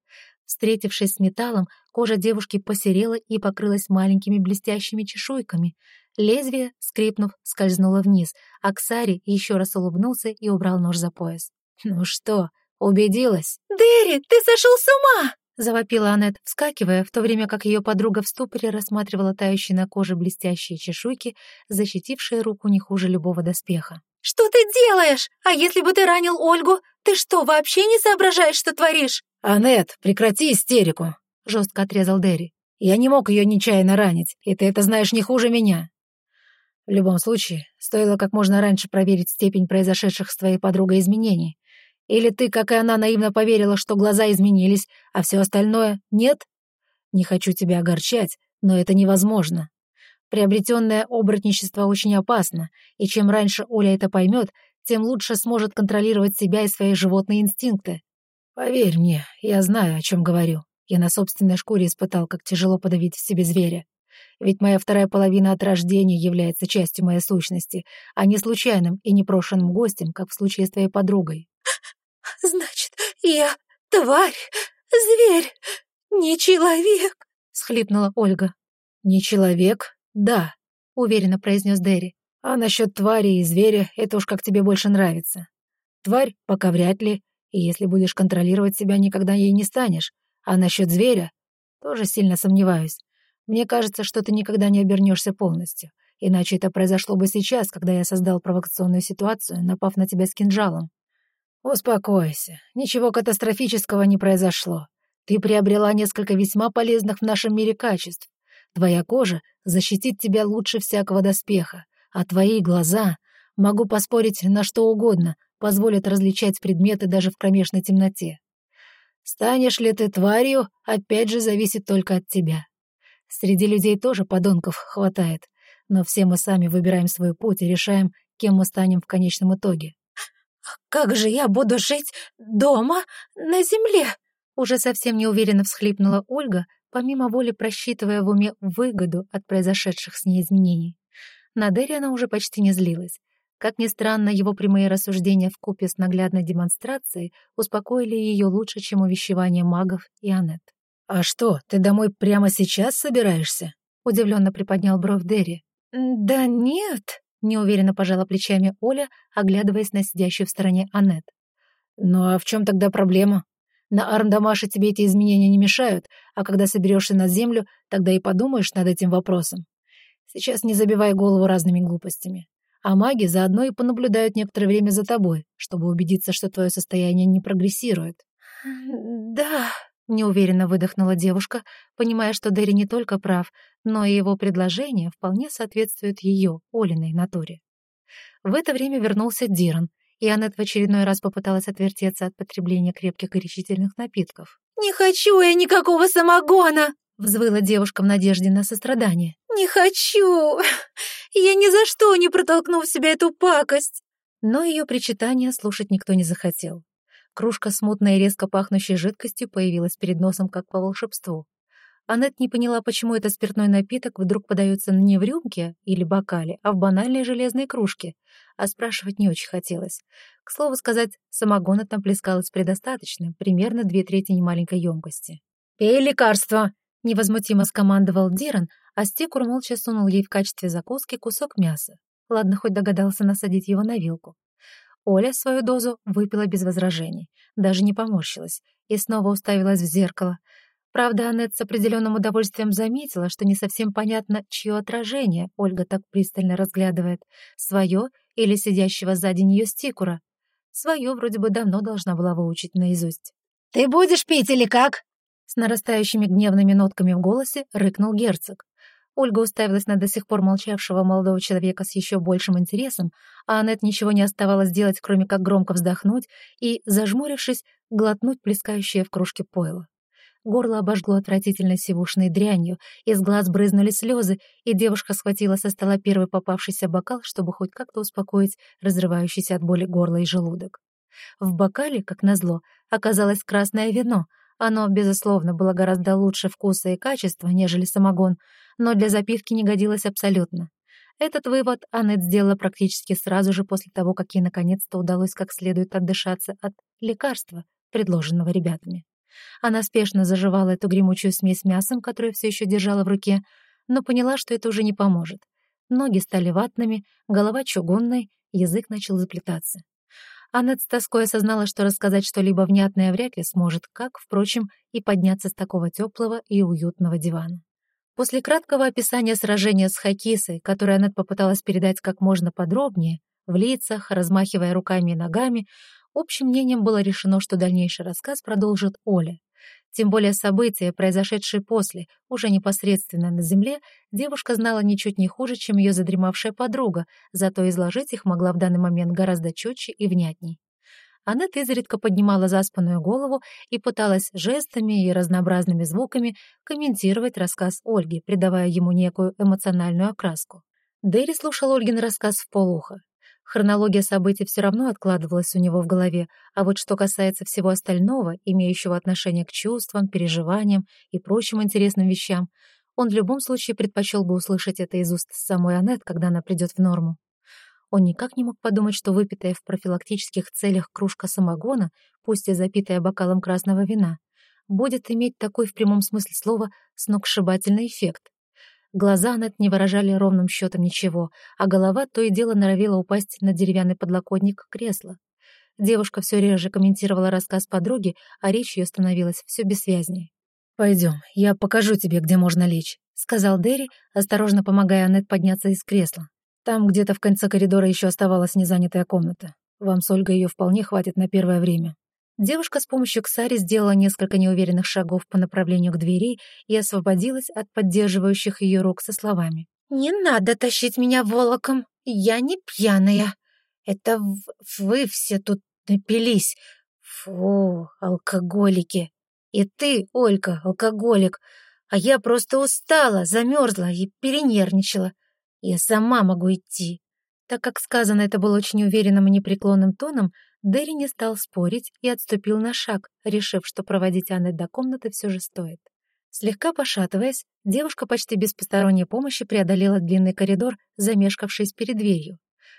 Встретившись с металлом, кожа девушки посерела и покрылась маленькими блестящими чешуйками. Лезвие, скрипнув, скользнуло вниз, а Ксари еще раз улыбнулся и убрал нож за пояс. «Ну что, убедилась?» «Дерри, ты сошел с ума!» — завопила Аннет, вскакивая, в то время как ее подруга в ступоре рассматривала тающие на коже блестящие чешуйки, защитившие руку не хуже любого доспеха. «Что ты делаешь? А если бы ты ранил Ольгу? Ты что, вообще не соображаешь, что творишь?» «Аннет, прекрати истерику!» — жестко отрезал Дерри. «Я не мог ее нечаянно ранить, и ты это знаешь не хуже меня. В любом случае, стоило как можно раньше проверить степень произошедших с твоей подругой изменений, или ты, как и она, наивно поверила, что глаза изменились, а все остальное — нет? Не хочу тебя огорчать, но это невозможно. Приобретенное оборотничество очень опасно, и чем раньше Оля это поймет, тем лучше сможет контролировать себя и свои животные инстинкты. Поверь мне, я знаю, о чем говорю. Я на собственной шкуре испытал, как тяжело подавить в себе зверя. Ведь моя вторая половина от рождения является частью моей сущности, а не случайным и непрошенным гостем, как в случае с твоей подругой. [LAUGHS] Значит, я тварь, зверь, не человек, схлипнула Ольга. Не человек, да, уверенно произнес Дерри. А насчет твари и зверя, это уж как тебе больше нравится. Тварь пока вряд ли, и если будешь контролировать себя, никогда ей не станешь. А насчет зверя, тоже сильно сомневаюсь. Мне кажется, что ты никогда не обернешься полностью. Иначе это произошло бы сейчас, когда я создал провокационную ситуацию, напав на тебя с кинжалом. «Успокойся. Ничего катастрофического не произошло. Ты приобрела несколько весьма полезных в нашем мире качеств. Твоя кожа защитит тебя лучше всякого доспеха, а твои глаза, могу поспорить на что угодно, позволят различать предметы даже в кромешной темноте. Станешь ли ты тварью, опять же, зависит только от тебя. Среди людей тоже подонков хватает, но все мы сами выбираем свой путь и решаем, кем мы станем в конечном итоге. «Как же я буду жить дома, на земле?» Уже совсем неуверенно всхлипнула Ольга, помимо воли просчитывая в уме выгоду от произошедших с ней изменений. На Дерри она уже почти не злилась. Как ни странно, его прямые рассуждения в купе с наглядной демонстрацией успокоили ее лучше, чем увещевание магов и Аннет. «А что, ты домой прямо сейчас собираешься?» — удивленно приподнял бровь Дерри. «Да нет», Неуверенно пожала плечами Оля, оглядываясь на сидящую в стороне Аннет. «Ну а в чем тогда проблема? На Арндамаше тебе эти изменения не мешают, а когда соберешься на землю, тогда и подумаешь над этим вопросом. Сейчас не забивай голову разными глупостями. А маги заодно и понаблюдают некоторое время за тобой, чтобы убедиться, что твое состояние не прогрессирует». «Да», Неуверенно выдохнула девушка, понимая, что Дерри не только прав, но и его предложение вполне соответствует ее, Олиной, натуре. В это время вернулся Диран, и Аннет в очередной раз попыталась отвертеться от потребления крепких горячительных напитков. «Не хочу я никакого самогона!» — взвыла девушка в надежде на сострадание. «Не хочу! Я ни за что не протолкну в себя эту пакость!» Но ее причитания слушать никто не захотел. Кружка с мутной и резко пахнущей жидкостью появилась перед носом как по волшебству. Аннет не поняла, почему этот спиртной напиток вдруг подается не в рюмке или бокале, а в банальной железной кружке, а спрашивать не очень хотелось. К слову сказать, самогона там плескалось предостаточно, примерно две трети немаленькой емкости. «Пей лекарство!» — невозмутимо скомандовал Диран, а Стекур молча сунул ей в качестве закуски кусок мяса. Ладно, хоть догадался насадить его на вилку. Оля свою дозу выпила без возражений, даже не поморщилась, и снова уставилась в зеркало. Правда, Аннет с определенным удовольствием заметила, что не совсем понятно, чье отражение Ольга так пристально разглядывает, свое или сидящего сзади нее стикура. Свое вроде бы давно должна была выучить наизусть. «Ты будешь пить или как?» С нарастающими гневными нотками в голосе рыкнул герцог. Ольга уставилась на до сих пор молчавшего молодого человека с еще большим интересом, а Аннет ничего не оставалось делать, кроме как громко вздохнуть и, зажмурившись, глотнуть плескающее в кружке пойло. Горло обожгло отвратительной сивушной дрянью, из глаз брызнули слезы, и девушка схватила со стола первый попавшийся бокал, чтобы хоть как-то успокоить разрывающийся от боли горло и желудок. В бокале, как назло, оказалось красное вино — оно, безусловно, было гораздо лучше вкуса и качества, нежели самогон, но для запивки не годилось абсолютно. Этот вывод Аннет сделала практически сразу же после того, как ей наконец-то удалось как следует отдышаться от лекарства, предложенного ребятами. Она спешно заживала эту гремучую смесь мясом, которую все еще держала в руке, но поняла, что это уже не поможет. Ноги стали ватными, голова чугунной, язык начал заплетаться. Аннет с тоской осознала, что рассказать что-либо внятное вряд ли сможет, как, впрочем, и подняться с такого теплого и уютного дивана. После краткого описания сражения с Хакисой, которое Аннет попыталась передать как можно подробнее, в лицах, размахивая руками и ногами, общим мнением было решено, что дальнейший рассказ продолжит Оля. Тем более события, произошедшие после, уже непосредственно на земле, девушка знала ничуть не хуже, чем ее задремавшая подруга, зато изложить их могла в данный момент гораздо четче и внятней. Аннет изредка поднимала заспанную голову и пыталась жестами и разнообразными звуками комментировать рассказ Ольги, придавая ему некую эмоциональную окраску. Дэри слушал Ольгин рассказ в полухо. Хронология событий все равно откладывалась у него в голове, а вот что касается всего остального, имеющего отношение к чувствам, переживаниям и прочим интересным вещам, он в любом случае предпочел бы услышать это из уст самой Аннет, когда она придет в норму. Он никак не мог подумать, что выпитая в профилактических целях кружка самогона, пусть и запитая бокалом красного вина, будет иметь такой в прямом смысле слова сногсшибательный эффект. Глаза Аннет не выражали ровным счетом ничего, а голова то и дело норовила упасть на деревянный подлокотник кресла. Девушка все реже комментировала рассказ подруги, а речь ее становилась все бессвязнее. «Пойдем, я покажу тебе, где можно лечь», — сказал Дерри, осторожно помогая Аннет подняться из кресла. «Там где-то в конце коридора еще оставалась незанятая комната. Вам с Ольгой ее вполне хватит на первое время». Девушка с помощью Ксари сделала несколько неуверенных шагов по направлению к двери и освободилась от поддерживающих ее рук со словами. «Не надо тащить меня волоком, я не пьяная. Это вы все тут напились. Фу, алкоголики. И ты, Олька, алкоголик. А я просто устала, замерзла и перенервничала. Я сама могу идти». Так как сказано это было очень уверенным и непреклонным тоном, Дерри не стал спорить и отступил на шаг, решив, что проводить Анны до комнаты все же стоит. Слегка пошатываясь, девушка почти без посторонней помощи преодолела длинный коридор, замешкавшись перед дверью.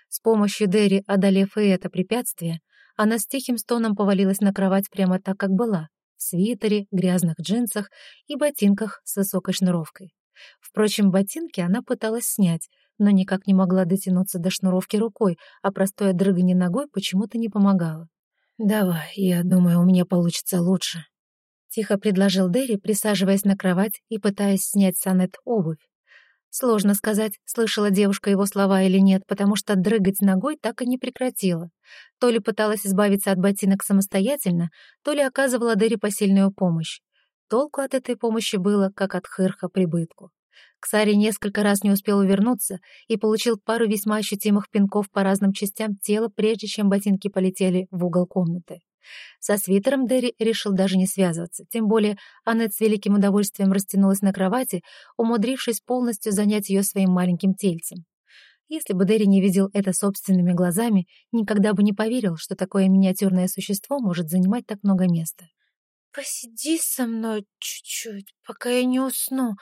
С помощью Дерри, одолев и это препятствие, она с тихим стоном повалилась на кровать прямо так, как была, в свитере, грязных джинсах и ботинках с высокой шнуровкой. Впрочем, ботинки она пыталась снять, но никак не могла дотянуться до шнуровки рукой, а простое дрыгание ногой почему-то не помогало. «Давай, я думаю, у меня получится лучше», — тихо предложил Дерри, присаживаясь на кровать и пытаясь снять с Аннет обувь. Сложно сказать, слышала девушка его слова или нет, потому что дрыгать ногой так и не прекратила. То ли пыталась избавиться от ботинок самостоятельно, то ли оказывала Дерри посильную помощь. Толку от этой помощи было, как от хырха прибытку. Ксари несколько раз не успел увернуться и получил пару весьма ощутимых пинков по разным частям тела, прежде чем ботинки полетели в угол комнаты. Со свитером Дерри решил даже не связываться, тем более Аннет с великим удовольствием растянулась на кровати, умудрившись полностью занять ее своим маленьким тельцем. Если бы Дерри не видел это собственными глазами, никогда бы не поверил, что такое миниатюрное существо может занимать так много места. «Посиди со мной чуть-чуть, пока я не усну»,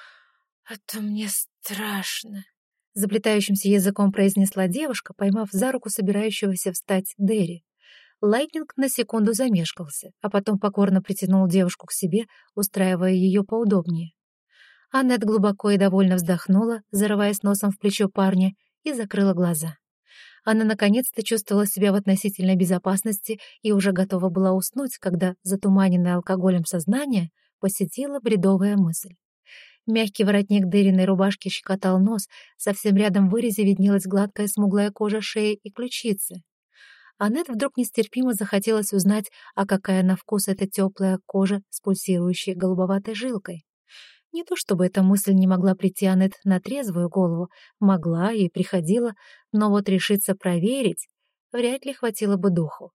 «А то мне страшно», — заплетающимся языком произнесла девушка, поймав за руку собирающегося встать Дерри. Лайтнинг на секунду замешкался, а потом покорно притянул девушку к себе, устраивая ее поудобнее. Аннет глубоко и довольно вздохнула, зарываясь носом в плечо парня, и закрыла глаза. Она наконец-то чувствовала себя в относительной безопасности и уже готова была уснуть, когда затуманенное алкоголем сознание посетила бредовая мысль. Мягкий воротник дыриной рубашки щекотал нос, совсем рядом в вырезе виднелась гладкая смуглая кожа шеи и ключицы. Аннет вдруг нестерпимо захотелось узнать, а какая на вкус эта теплая кожа с пульсирующей голубоватой жилкой. Не то чтобы эта мысль не могла прийти Аннет на трезвую голову, могла и приходила, но вот решиться проверить вряд ли хватило бы духу.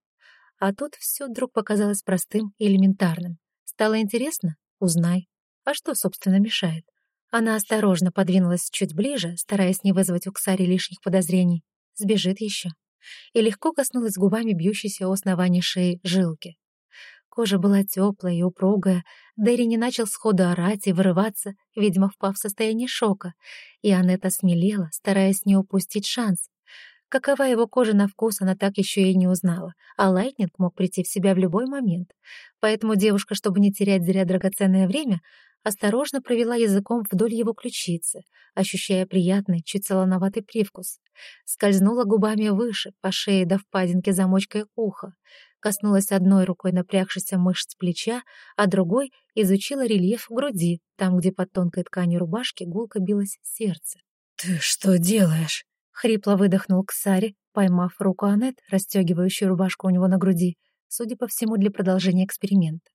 А тут все вдруг показалось простым и элементарным. Стало интересно? Узнай. А что, собственно, мешает? Она осторожно подвинулась чуть ближе, стараясь не вызвать у Ксари лишних подозрений. Сбежит еще. И легко коснулась губами бьющейся у основания шеи жилки. Кожа была теплая и упругая, Дэри не начал сходу орать и вырываться, видимо, впав в состояние шока, и Анетта смелела, стараясь не упустить шанс. Какова его кожа на вкус, она так еще и не узнала, а Лайтнинг мог прийти в себя в любой момент. Поэтому девушка, чтобы не терять зря драгоценное время, осторожно провела языком вдоль его ключицы, ощущая приятный, чуть солоноватый привкус. Скользнула губами выше, по шее до впадинки замочкой уха, коснулась одной рукой напрягшейся мышц плеча, а другой изучила рельеф груди, там, где под тонкой тканью рубашки гулко билось сердце. «Ты что делаешь?» — хрипло выдохнул Ксари, поймав руку Анет, расстегивающую рубашку у него на груди, судя по всему, для продолжения эксперимента.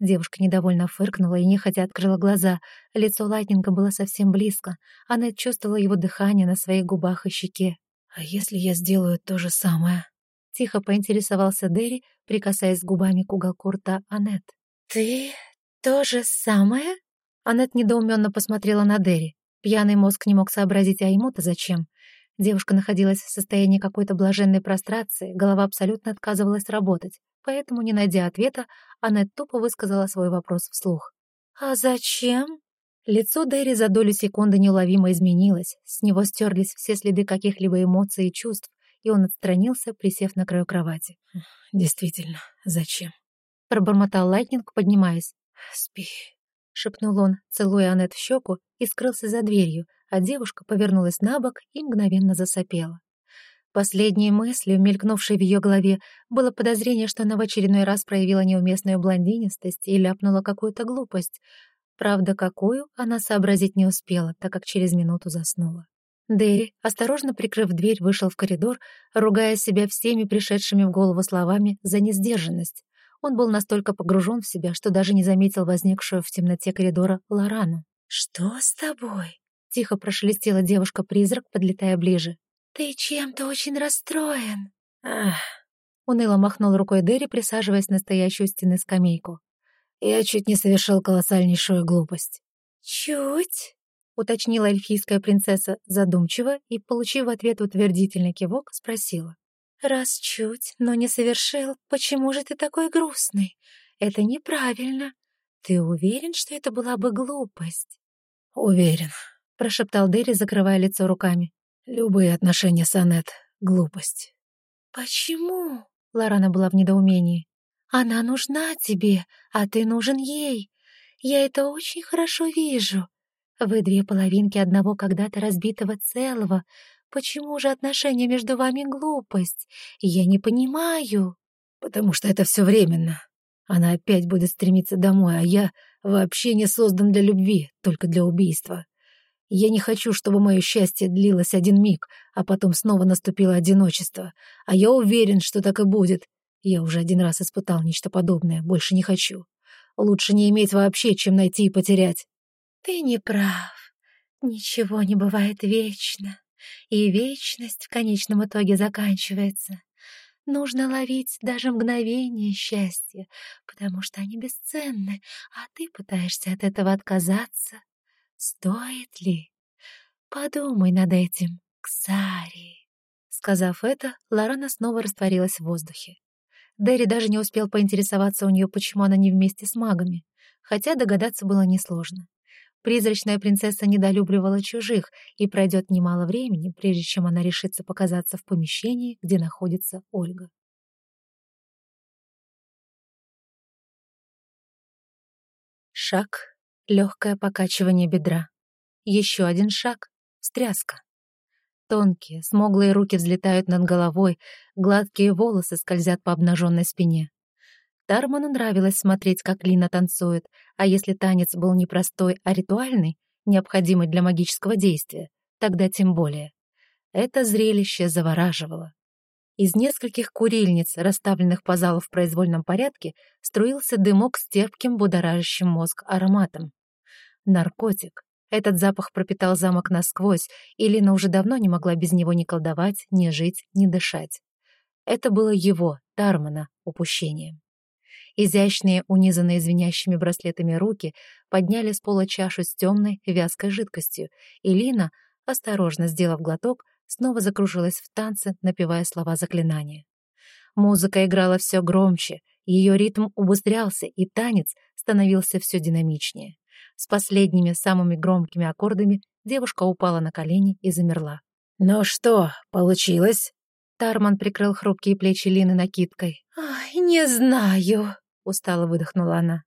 Девушка недовольно фыркнула и нехотя открыла глаза. Лицо Лайтнинга было совсем близко. Анет чувствовала его дыхание на своих губах и щеке. «А если я сделаю то же самое?» Тихо поинтересовался Дерри, прикасаясь губами к уголку рта Аннет. «Ты то же самое?» Аннет недоуменно посмотрела на Дерри. Пьяный мозг не мог сообразить, а ему-то зачем? Девушка находилась в состоянии какой-то блаженной прострации, голова абсолютно отказывалась работать, поэтому, не найдя ответа, Аннет тупо высказала свой вопрос вслух. «А зачем?» Лицо Дерри за долю секунды неуловимо изменилось, с него стерлись все следы каких-либо эмоций и чувств, и он отстранился, присев на краю кровати. «Действительно, зачем?» Пробормотал Лайтнинг, поднимаясь. «Спи», — шепнул он, целуя Аннет в щеку, и скрылся за дверью, а девушка повернулась на бок и мгновенно засопела. Последней мыслью, мелькнувшей в ее голове, было подозрение, что она в очередной раз проявила неуместную блондинистость и ляпнула какую-то глупость. Правда, какую, она сообразить не успела, так как через минуту заснула. Дэри, осторожно прикрыв дверь, вышел в коридор, ругая себя всеми пришедшими в голову словами за несдержанность. Он был настолько погружен в себя, что даже не заметил возникшую в темноте коридора Лорану. «Что с тобой?» — тихо прошелестела девушка-призрак, подлетая ближе. «Ты чем-то очень расстроен». «Ах!» — уныло махнул рукой Дэри, присаживаясь на стоящую стены скамейку. «Я чуть не совершил колоссальнейшую глупость». «Чуть?» уточнила эльфийская принцесса задумчиво и, получив в ответ утвердительный кивок, спросила. «Раз чуть, но не совершил, почему же ты такой грустный? Это неправильно. Ты уверен, что это была бы глупость?» «Уверен», — прошептал Дерри, закрывая лицо руками. «Любые отношения с Аннет — глупость». «Почему?» — Лорана была в недоумении. «Она нужна тебе, а ты нужен ей. Я это очень хорошо вижу. Вы две половинки одного когда-то разбитого целого. Почему же отношения между вами глупость? Я не понимаю. Потому что это все временно. Она опять будет стремиться домой, а я вообще не создан для любви, только для убийства. Я не хочу, чтобы мое счастье длилось один миг, а потом снова наступило одиночество. А я уверен, что так и будет. Я уже один раз испытал нечто подобное, больше не хочу. Лучше не иметь вообще, чем найти и потерять. Ты не прав. Ничего не бывает вечно, и вечность в конечном итоге заканчивается. Нужно ловить даже мгновение счастья, потому что они бесценны, а ты пытаешься от этого отказаться. Стоит ли? Подумай над этим, Ксари. Сказав это, Лорана снова растворилась в воздухе. Дерри даже не успел поинтересоваться у нее, почему она не вместе с магами, хотя догадаться было несложно. Призрачная принцесса недолюбливала чужих, и пройдет немало времени, прежде чем она решится показаться в помещении, где находится Ольга. Шаг, легкое покачивание бедра. Еще один шаг, встряска. Тонкие, смуглые руки взлетают над головой, гладкие волосы скользят по обнаженной спине. Тарману нравилось смотреть, как Лина танцует, а если танец был не простой, а ритуальный, необходимый для магического действия, тогда тем более. Это зрелище завораживало. Из нескольких курильниц, расставленных по залу в произвольном порядке, струился дымок с терпким, будоражащим мозг ароматом. Наркотик. Этот запах пропитал замок насквозь, и Лина уже давно не могла без него ни колдовать, ни жить, ни дышать. Это было его, Тармана, упущением. Изящные, унизанные звенящими браслетами руки подняли с пола чашу с темной, вязкой жидкостью, и Лина, осторожно сделав глоток, снова закружилась в танце, напевая слова заклинания. Музыка играла все громче, ее ритм убыстрялся, и танец становился все динамичнее. С последними, самыми громкими аккордами девушка упала на колени и замерла. «Ну что, получилось?» Тарман прикрыл хрупкие плечи Лины накидкой. «Ай, не знаю», — устало выдохнула она.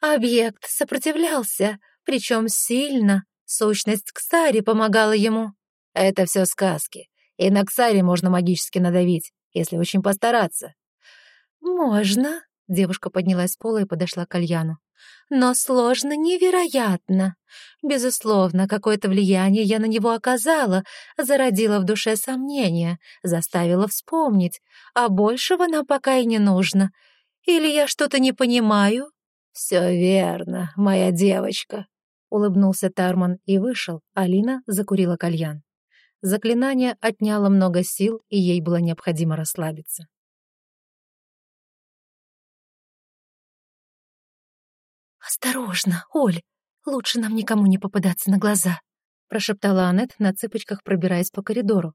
«Объект сопротивлялся, причем сильно. Сущность Ксари помогала ему». Это все сказки. И на Ксаре можно магически надавить, если очень постараться. Можно. Девушка поднялась с пола и подошла к Альяну. Но сложно невероятно. Безусловно, какое-то влияние я на него оказала, зародила в душе сомнения, заставила вспомнить, а большего нам пока и не нужно. Или я что-то не понимаю? Все верно, моя девочка, улыбнулся Тарман и вышел, Алина закурила кальян. Заклинание отняло много сил, и ей было необходимо расслабиться. «Осторожно, Оль! Лучше нам никому не попадаться на глаза!» прошептала Аннет на цыпочках, пробираясь по коридору.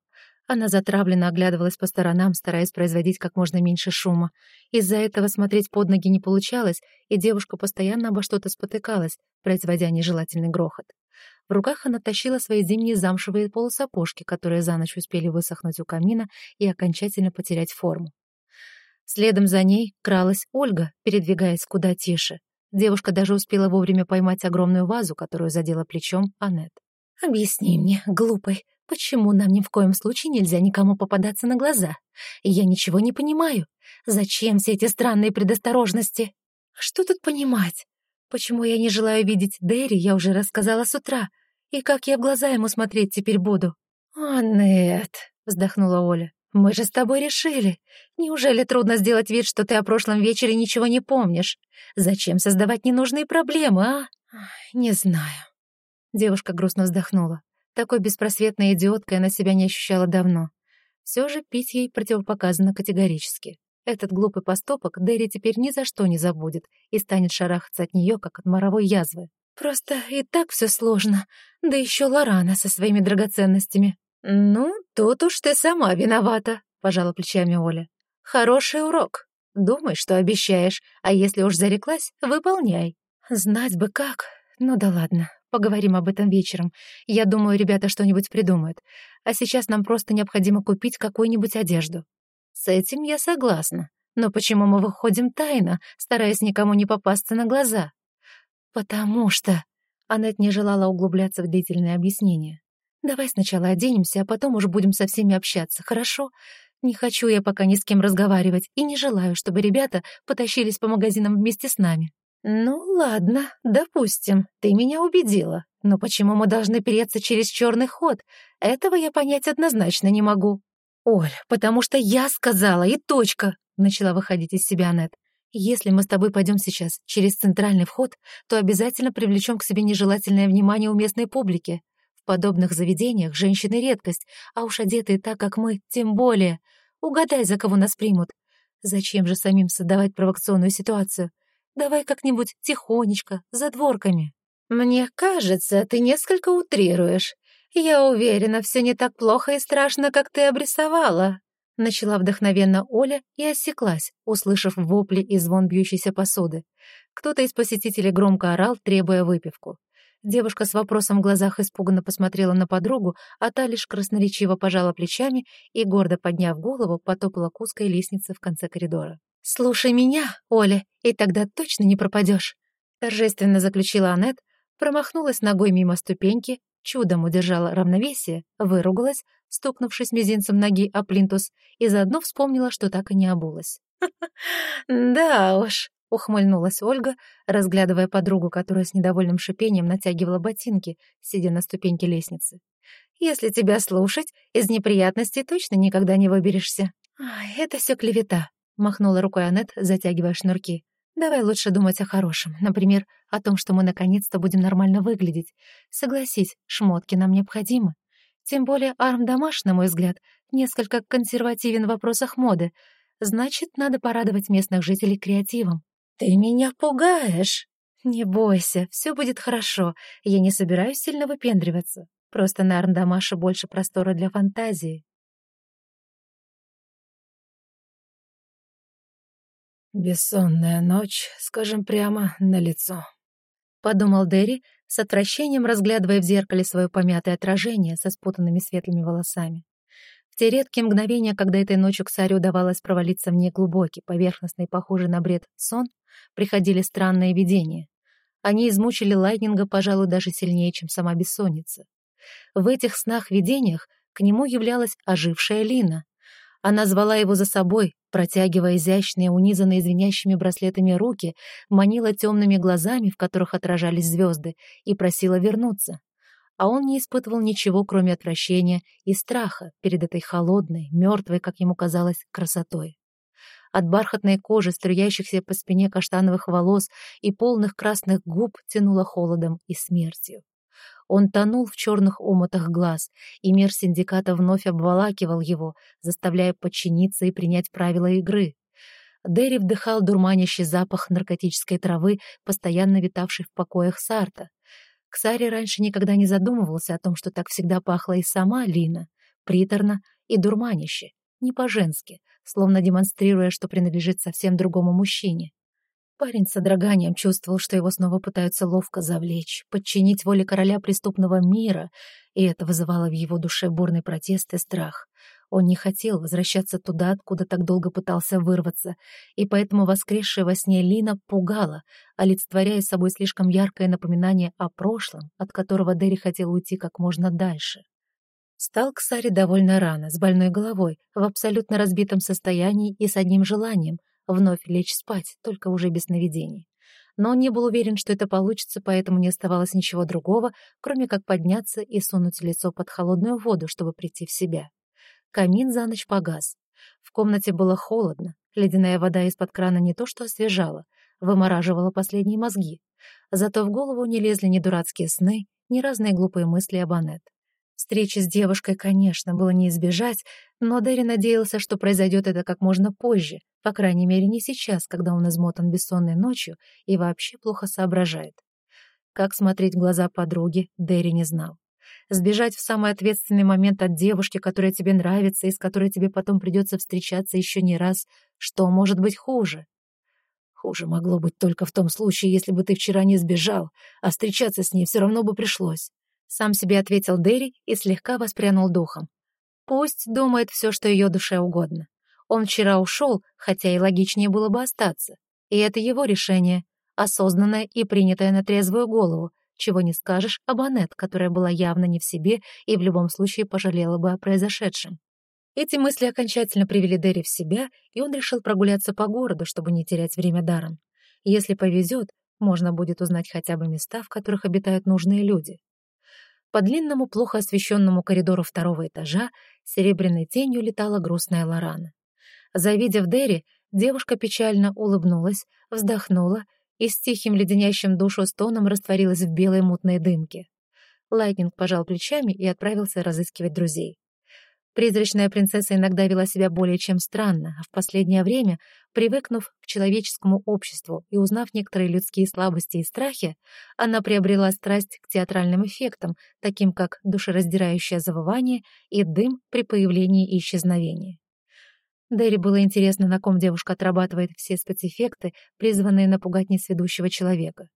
Она затравленно оглядывалась по сторонам, стараясь производить как можно меньше шума. Из-за этого смотреть под ноги не получалось, и девушка постоянно обо что-то спотыкалась, производя нежелательный грохот. В руках она тащила свои зимние замшевые полусапожки, которые за ночь успели высохнуть у камина и окончательно потерять форму. Следом за ней кралась Ольга, передвигаясь куда тише. Девушка даже успела вовремя поймать огромную вазу, которую задела плечом Аннет. «Объясни мне, глупой, почему нам ни в коем случае нельзя никому попадаться на глаза? Я ничего не понимаю. Зачем все эти странные предосторожности? Что тут понимать? Почему я не желаю видеть Дерри, я уже рассказала с утра. И как я в глаза ему смотреть теперь буду? «Аннет», — вздохнула Оля, — «мы же с тобой решили. Неужели трудно сделать вид, что ты о прошлом вечере ничего не помнишь? Зачем создавать ненужные проблемы, а?» «Не знаю». Девушка грустно вздохнула. Такой беспросветной идиоткой она себя не ощущала давно. Все же пить ей противопоказано категорически. Этот глупый поступок Дерри теперь ни за что не забудет и станет шарахаться от нее, как от моровой язвы. «Просто и так все сложно, да еще Лорана со своими драгоценностями». «Ну, тут уж ты сама виновата», — пожала плечами Оля. «Хороший урок. Думай, что обещаешь, а если уж зареклась, выполняй». «Знать бы как. Ну да ладно, поговорим об этом вечером. Я думаю, ребята что-нибудь придумают. А сейчас нам просто необходимо купить какую-нибудь одежду». С этим я согласна. Но почему мы выходим тайно, стараясь никому не попасться на глаза? Потому что... Аннет не желала углубляться в длительные объяснения. «Давай сначала оденемся, а потом уже будем со всеми общаться, хорошо? Не хочу я пока ни с кем разговаривать и не желаю, чтобы ребята потащились по магазинам вместе с нами». «Ну, ладно, допустим, ты меня убедила. Но почему мы должны переться через черный ход? Этого я понять однозначно не могу». «Оль, потому что я сказала, и точка!» — начала выходить из себя Аннет. «Если мы с тобой пойдем сейчас через центральный вход, то обязательно привлечем к себе нежелательное внимание у местной публики. В подобных заведениях женщины — редкость, а уж одетые так, как мы, тем более. Угадай, за кого нас примут. Зачем же самим создавать провокационную ситуацию? Давай как-нибудь тихонечко, за дворками». «Мне кажется, ты несколько утрируешь. «Я уверена, все не так плохо и страшно, как ты обрисовала», — начала вдохновенно Оля и осеклась, услышав вопли и звон бьющейся посуды. Кто-то из посетителей громко орал, требуя выпивку. Девушка с вопросом в глазах испуганно посмотрела на подругу, а та лишь красноречиво пожала плечами и, гордо подняв голову, потопала к узкой лестнице в конце коридора. «Слушай меня, Оля, и тогда точно не пропадешь», — торжественно заключила Аннет, промахнулась ногой мимо ступеньки, чудом удержала равновесие, выругалась, стукнувшись мизинцем ноги о плинтус, и заодно вспомнила, что так и не обулась. [LAUGHS] «Да уж», — ухмыльнулась Ольга, разглядывая подругу, которая с недовольным шипением натягивала ботинки, сидя на ступеньке лестницы. «Если тебя слушать, из неприятностей точно никогда не выберешься». «Ай, это все клевета», — махнула рукой Аннет, затягивая шнурки. «Давай лучше думать о хорошем. Например, о том, что мы наконец-то будем нормально выглядеть. Согласись, шмотки нам необходимы. Тем более Арм Дамаш, на мой взгляд, несколько консервативен в вопросах моды. Значит, надо порадовать местных жителей креативом. «Ты меня пугаешь!» «Не бойся, все будет хорошо. Я не собираюсь сильно выпендриваться. Просто на Арндамаше больше простора для фантазии». «Бессонная ночь, скажем прямо, на лицо», — подумал Дерри, с отвращением разглядывая в зеркале свое помятое отражение со спутанными светлыми волосами. Те редкие мгновения, когда этой ночью Ксаре удавалось провалиться в неглубокий, поверхностный, похожий на бред сон, приходили странные видения. Они измучили Лайтнинга, пожалуй, даже сильнее, чем сама бессонница. В этих снах-видениях к нему являлась ожившая Лина. Она звала его за собой, протягивая изящные, унизанные звенящими браслетами руки, манила темными глазами, в которых отражались звезды, и просила вернуться а он не испытывал ничего, кроме отвращения и страха перед этой холодной, мертвой, как ему казалось, красотой. От бархатной кожи, струящихся по спине каштановых волос и полных красных губ тянуло холодом и смертью. Он тонул в черных омутах глаз, и мир синдиката вновь обволакивал его, заставляя подчиниться и принять правила игры. Дерри вдыхал дурманящий запах наркотической травы, постоянно витавший в покоях Сарта. Ксари раньше никогда не задумывался о том, что так всегда пахла и сама Лина, приторно и дурманище, не по-женски, словно демонстрируя, что принадлежит совсем другому мужчине. Парень с содроганием чувствовал, что его снова пытаются ловко завлечь, подчинить воле короля преступного мира, и это вызывало в его душе бурный протест и страх. Он не хотел возвращаться туда, откуда так долго пытался вырваться, и поэтому воскресшая во сне Лина пугала, олицетворяя собой слишком яркое напоминание о прошлом, от которого Дерри хотел уйти как можно дальше. Стал к Саре довольно рано, с больной головой, в абсолютно разбитом состоянии и с одним желанием — вновь лечь спать, только уже без сновидений. Но он не был уверен, что это получится, поэтому не оставалось ничего другого, кроме как подняться и сунуть лицо под холодную воду, чтобы прийти в себя. Камин за ночь погас. В комнате было холодно. Ледяная вода из-под крана не то что освежала, вымораживала последние мозги. Зато в голову не лезли ни дурацкие сны, ни разные глупые мысли об Аннет. Встречи с девушкой, конечно, было не избежать, но Дерри надеялся, что произойдет это как можно позже, по крайней мере, не сейчас, когда он измотан бессонной ночью и вообще плохо соображает. Как смотреть в глаза подруги, Дерри не знал сбежать в самый ответственный момент от девушки, которая тебе нравится и с которой тебе потом придется встречаться еще не раз, что может быть хуже? Хуже могло быть только в том случае, если бы ты вчера не сбежал, а встречаться с ней все равно бы пришлось. Сам себе ответил Дерри и слегка воспрянул духом. Пусть думает все, что ее душе угодно. Он вчера ушел, хотя и логичнее было бы остаться. И это его решение, осознанное и принятое на трезвую голову, чего не скажешь об Аннет, которая была явно не в себе и в любом случае пожалела бы о произошедшем. Эти мысли окончательно привели Дерри в себя, и он решил прогуляться по городу, чтобы не терять время даром. Если повезет, можно будет узнать хотя бы места, в которых обитают нужные люди. По длинному, плохо освещенному коридору второго этажа серебряной тенью летала грустная Лорана. Завидев Дерри, девушка печально улыбнулась, вздохнула и с тихим леденящим душу стоном растворилась в белой мутной дымке. Лайтнинг пожал плечами и отправился разыскивать друзей. Призрачная принцесса иногда вела себя более чем странно, а в последнее время, привыкнув к человеческому обществу и узнав некоторые людские слабости и страхи, она приобрела страсть к театральным эффектам, таким как душераздирающее завывание и дым при появлении и исчезновении. Дэри было интересно, на ком девушка отрабатывает все спецэффекты, призванные напугать несведущего человека.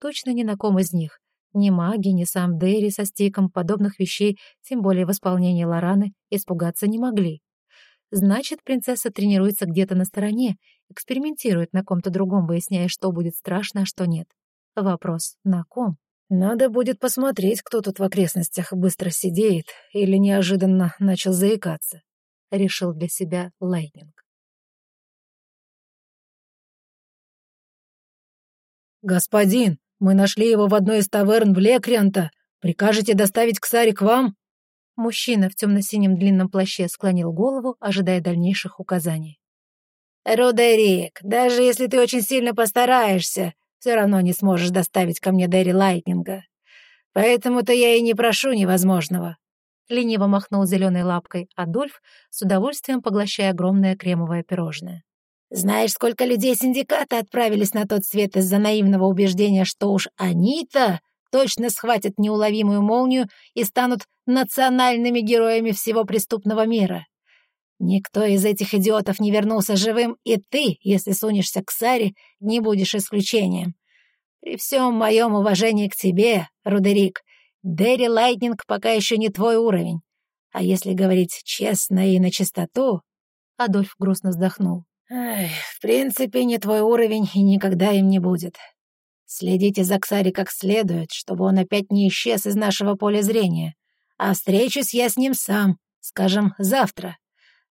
Точно ни на ком из них. Ни маги, ни сам Дэри со стиком подобных вещей, тем более в исполнении Лораны, испугаться не могли. Значит, принцесса тренируется где-то на стороне, экспериментирует на ком-то другом, выясняя, что будет страшно, а что нет. Вопрос — на ком? Надо будет посмотреть, кто тут в окрестностях быстро сидеет или неожиданно начал заикаться. Решил для себя Лайтнинг. «Господин, мы нашли его в одной из таверн в Лекрианта. Прикажете доставить к Саре к вам?» Мужчина в темно-синем длинном плаще склонил голову, ожидая дальнейших указаний. «Рудерик, даже если ты очень сильно постараешься, все равно не сможешь доставить ко мне Дерри Лайтнинга. Поэтому-то я и не прошу невозможного». Лениво махнул зеленой лапкой Адольф, с удовольствием поглощая огромное кремовое пирожное. Знаешь, сколько людей синдиката отправились на тот свет из-за наивного убеждения, что уж они-то точно схватят неуловимую молнию и станут национальными героями всего преступного мира. Никто из этих идиотов не вернулся живым, и ты, если сунешься к Ксари, не будешь исключением. При всем моем уважении к тебе, Рудерик, Дерри Лайтнинг пока еще не твой уровень. А если говорить честно и начистоту...» Адольф грустно вздохнул. Эх, в принципе, не твой уровень и никогда им не будет. Следите за Ксари как следует, чтобы он опять не исчез из нашего поля зрения. А встречусь я с ним сам, скажем, завтра.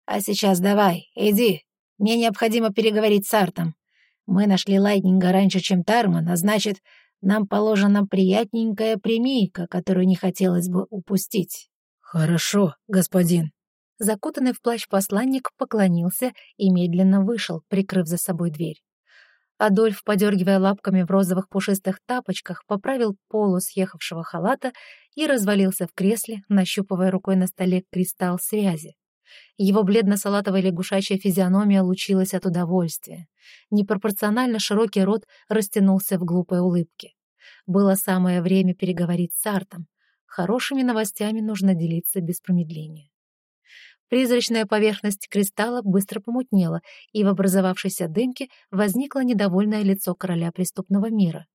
А сейчас давай, иди. Мне необходимо переговорить с Артом. Мы нашли Лайтнинга раньше, чем Тарман, а значит, нам положена приятненькая премийка, которую не хотелось бы упустить. «Хорошо, господин», Закутанный в плащ посланник поклонился и медленно вышел, прикрыв за собой дверь. Адольф, подергивая лапками в розовых пушистых тапочках, поправил полу съехавшего халата и развалился в кресле, нащупывая рукой на столе кристалл связи. Его бледно-салатовая лягушачья физиономия лучилась от удовольствия. Непропорционально широкий рот растянулся в глупой улыбке. Было самое время переговорить с Артом. Хорошими новостями нужно делиться без промедления. Призрачная поверхность кристалла быстро помутнела, и в образовавшейся дымке возникло недовольное лицо короля преступного мира.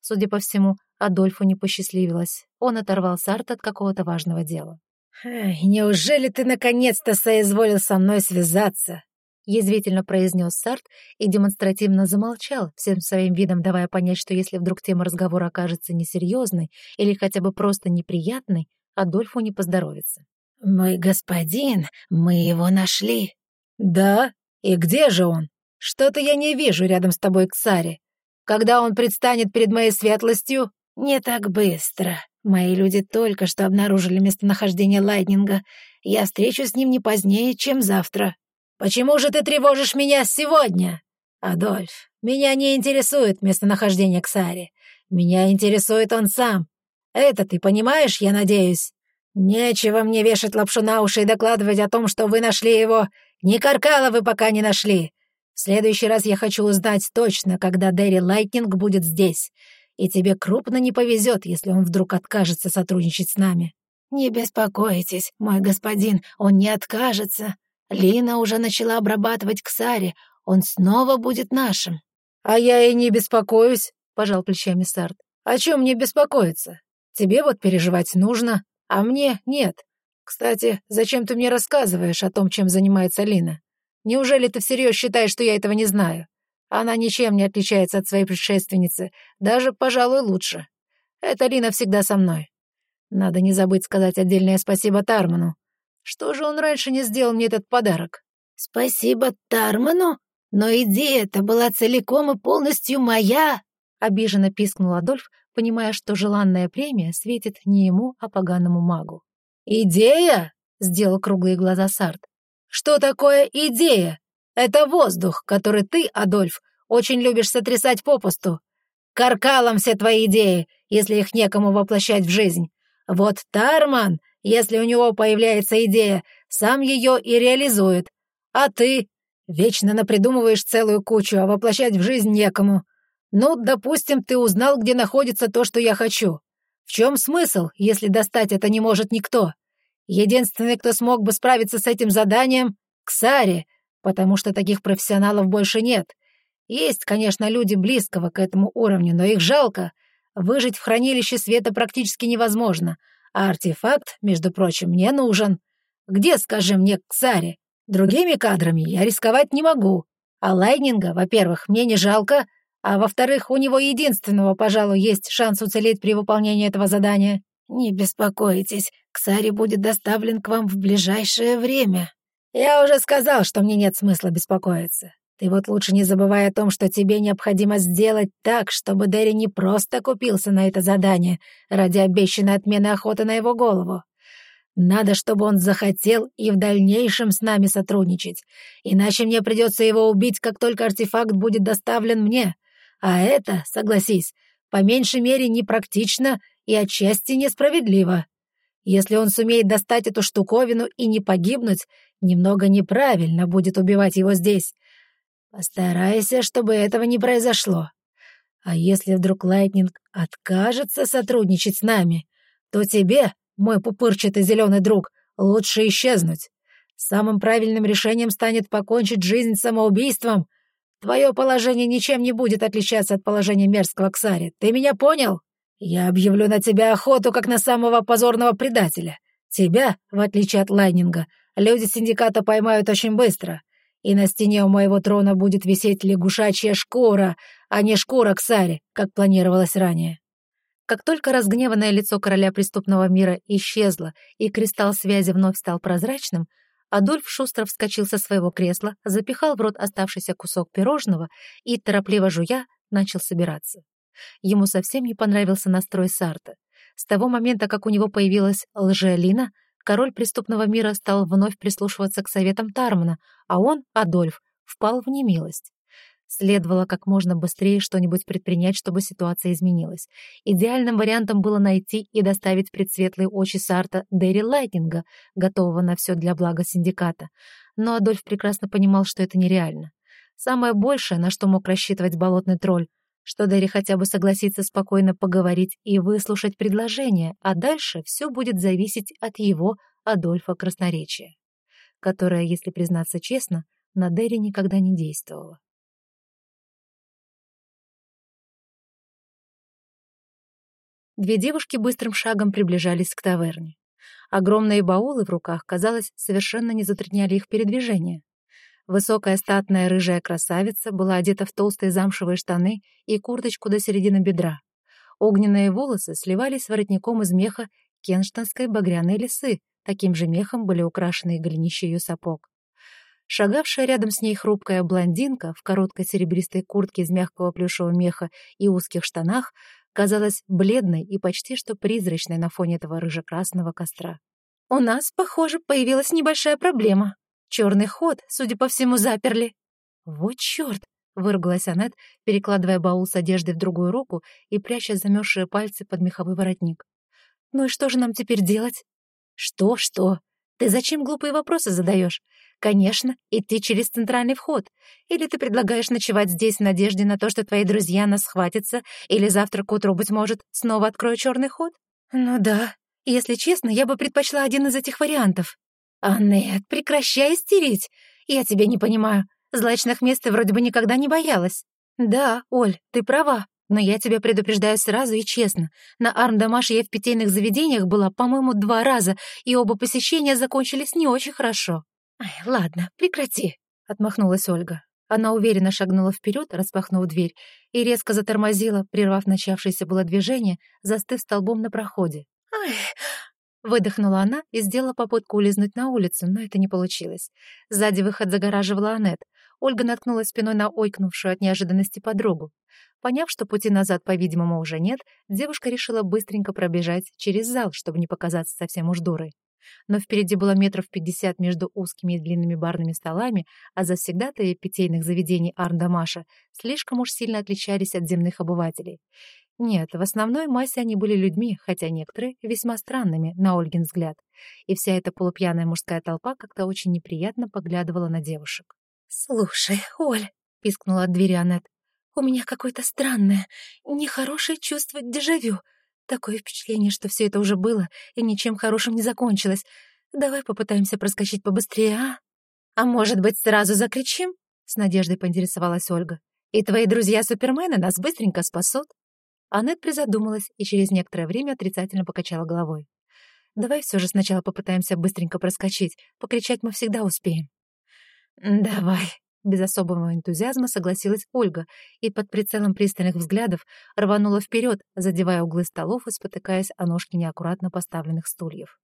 Судя по всему, Адольфу не посчастливилось. Он оторвал Сарт от какого-то важного дела. «Неужели ты наконец-то соизволил со мной связаться?» Язвительно произнес Сарт и демонстративно замолчал, всем своим видом давая понять, что если вдруг тема разговора окажется несерьезной или хотя бы просто неприятной, Адольфу не поздоровится. «Мой господин, мы его нашли». «Да? И где же он? Что-то я не вижу рядом с тобой, Ксари. Когда он предстанет перед моей светлостью?» «Не так быстро. Мои люди только что обнаружили местонахождение Лайтнинга. Я встречусь с ним не позднее, чем завтра». «Почему же ты тревожишь меня сегодня?» «Адольф, меня не интересует местонахождение Ксари. Меня интересует он сам. Это ты понимаешь, я надеюсь?» «Нечего мне вешать лапшу на уши и докладывать о том, что вы нашли его. Ни Каркала вы пока не нашли. В следующий раз я хочу узнать точно, когда Дерри Лайтнинг будет здесь. И тебе крупно не повезет, если он вдруг откажется сотрудничать с нами». «Не беспокойтесь, мой господин, он не откажется. Лина уже начала обрабатывать Ксари, он снова будет нашим». «А я и не беспокоюсь», — пожал плечами Сарт. «О чем мне беспокоиться? Тебе вот переживать нужно, а мне нет. Кстати, зачем ты мне рассказываешь о том, чем занимается Лина? Неужели ты всерьез считаешь, что я этого не знаю? Она ничем не отличается от своей предшественницы, даже, пожалуй, лучше. Эта Лина всегда со мной. Надо не забыть сказать отдельное спасибо Тарману. Что же он раньше не сделал мне этот подарок? Спасибо Тарману? Но идея-то была целиком и полностью моя. Обиженно пискнул Адольф, понимая, что желанная премия светит не ему, а поганому магу. «Идея?» — сделал круглые глаза Сарт. «Что такое идея? Это воздух, который ты, Адольф, очень любишь сотрясать попусту. Каркалом все твои идеи, если их некому воплощать в жизнь. Вот Тарман, если у него появляется идея, сам ее и реализует. А ты вечно напридумываешь целую кучу, а воплощать в жизнь некому. Ну, допустим, ты узнал, где находится то, что я хочу. В чем смысл, если достать это не может никто? Единственный, кто смог бы справиться с этим заданием — Ксари, потому что таких профессионалов больше нет. Есть, конечно, люди близкого к этому уровню, но их жалко. Выжить в хранилище света практически невозможно, а артефакт, между прочим, мне нужен. Где, скажи мне, Ксари? Другими кадрами я рисковать не могу. А Лайнинга, во-первых, мне не жалко, А во-вторых, у него единственного, пожалуй, есть шанс уцелеть при выполнении этого задания. Не беспокойтесь, Ксари будет доставлен к вам в ближайшее время. Я уже сказал, что мне нет смысла беспокоиться. Ты вот лучше не забывай о том, что тебе необходимо сделать так, чтобы Дерри не просто купился на это задание ради обещанной отмены охоты на его голову. Надо, чтобы он захотел и в дальнейшем с нами сотрудничать, иначе мне придется его убить, как только артефакт будет доставлен мне. А это, согласись, по меньшей мере непрактично и отчасти несправедливо. Если он сумеет достать эту штуковину и не погибнуть, немного неправильно будет убивать его здесь. Постарайся, чтобы этого не произошло. А если вдруг Лайтнинг откажется сотрудничать с нами, то тебе, мой пупырчатый зеленый друг, лучше исчезнуть. Самым правильным решением станет покончить жизнь самоубийством. Твое положение ничем не будет отличаться от положения мерзкого Ксари. Ты меня понял? Я объявлю на тебя охоту, как на самого позорного предателя. Тебя, в отличие от Лайнинга, люди синдиката поймают очень быстро. И на стене у моего трона будет висеть лягушачья шкура, а не шкура Ксари, как планировалось ранее. Как только разгневанное лицо короля преступного мира исчезло и кристалл связи вновь стал прозрачным, Адольф шустро вскочил со своего кресла, запихал в рот оставшийся кусок пирожного и, торопливо жуя, начал собираться. Ему совсем не понравился настрой Сарта. С того момента, как у него появилась лжеалина, король преступного мира стал вновь прислушиваться к советам Тармана, а он, Адольф, впал в немилость. Следовало как можно быстрее что-нибудь предпринять, чтобы ситуация изменилась. Идеальным вариантом было найти и доставить предсветлые очи Сарта Дерри Лайтинга, готового на все для блага синдиката. Но Адольф прекрасно понимал, что это нереально. Самое большее, на что мог рассчитывать болотный тролль, что Дерри хотя бы согласится спокойно поговорить и выслушать предложение, а дальше все будет зависеть от его, Адольфа, красноречия, которое, если признаться честно, на Дерри никогда не действовало. Две девушки быстрым шагом приближались к таверне. Огромные баулы в руках, казалось, совершенно не затрудняли их передвижение. Высокая статная рыжая красавица была одета в толстые замшевые штаны и курточку до середины бедра. Огненные волосы сливались с воротником из меха кенштонской багряной лисы, таким же мехом были украшены голенища ее сапог. Шагавшая рядом с ней хрупкая блондинка в короткой серебристой куртке из мягкого плюшевого меха и узких штанах казалась бледной и почти что призрачной на фоне этого рыжекрасного костра. «У нас, похоже, появилась небольшая проблема. Черный ход, судя по всему, заперли». «Вот черт!» — выругалась Аннет, перекладывая баул с одеждой в другую руку и пряча замерзшие пальцы под меховой воротник. «Ну и что же нам теперь делать?» «Что-что? Ты зачем глупые вопросы задаешь? Конечно, идти через центральный вход. Или ты предлагаешь ночевать здесь в надежде на то, что твои друзья нас схватятся, или завтра к утру, быть может, снова открою черный ход? Ну да. Если честно, я бы предпочла один из этих вариантов. Аннет, прекращай истерить. Я тебя не понимаю. Злачных мест ты вроде бы никогда не боялась. Да, Оль, ты права. Но я тебя предупреждаю сразу и честно. На Армдамаше я в питейных заведениях была, по-моему, два раза, и оба посещения закончились не очень хорошо. «Ай, ладно, прекрати», — отмахнулась Ольга. Она уверенно шагнула вперед, распахнув дверь, и резко затормозила, прервав начавшееся было движение, застыв столбом на проходе. «Ай!» Выдохнула она и сделала попытку улизнуть на улицу, но это не получилось. Сзади выход загораживала Аннет. Ольга наткнулась спиной на ойкнувшую от неожиданности подругу. Поняв, что пути назад, по-видимому, уже нет, девушка решила быстренько пробежать через зал, чтобы не показаться совсем уж дурой но впереди было метров пятьдесят между узкими и длинными барными столами, а завсегдатые питейных заведений Арндамаша слишком уж сильно отличались от земных обывателей. Нет, в основной массе они были людьми, хотя некоторые весьма странными, на Ольгин взгляд. И вся эта полупьяная мужская толпа как-то очень неприятно поглядывала на девушек. «Слушай, Оль», — пискнула от двери Аннет, — «у меня какое-то странное, нехорошее чувство дежавю. Такое впечатление, что все это уже было и ничем хорошим не закончилось. Давай попытаемся проскочить побыстрее, а? А может быть, сразу закричим? С надеждой поинтересовалась Ольга. И твои друзья-супермены нас быстренько спасут. Аннет призадумалась и через некоторое время отрицательно покачала головой. «Давай все же сначала попытаемся быстренько проскочить. Покричать мы всегда успеем». «Давай», — без особого энтузиазма согласилась Ольга и под прицелом пристальных взглядов рванула вперед, задевая углы столов и спотыкаясь о ножки неаккуратно поставленных стульев.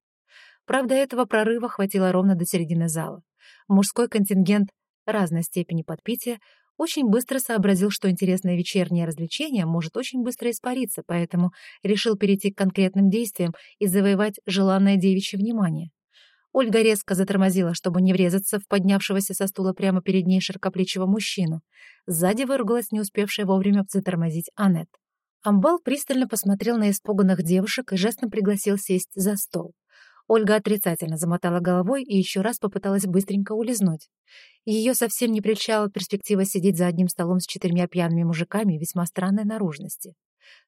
Правда, этого прорыва хватило ровно до середины зала. Мужской контингент разной степени подпития очень быстро сообразил, что интересное вечернее развлечение может очень быстро испариться, поэтому решил перейти к конкретным действиям и завоевать желанное девичье внимание. Ольга резко затормозила, чтобы не врезаться в поднявшегося со стула прямо перед ней широкоплечего мужчину. Сзади выругалась не успевшая вовремя затормозить Аннет. Амбал пристально посмотрел на испуганных девушек и жестом пригласил сесть за стол. Ольга отрицательно замотала головой и еще раз попыталась быстренько улизнуть. Ее совсем не прельщала перспектива сидеть за одним столом с четырьмя пьяными мужиками весьма странной наружности.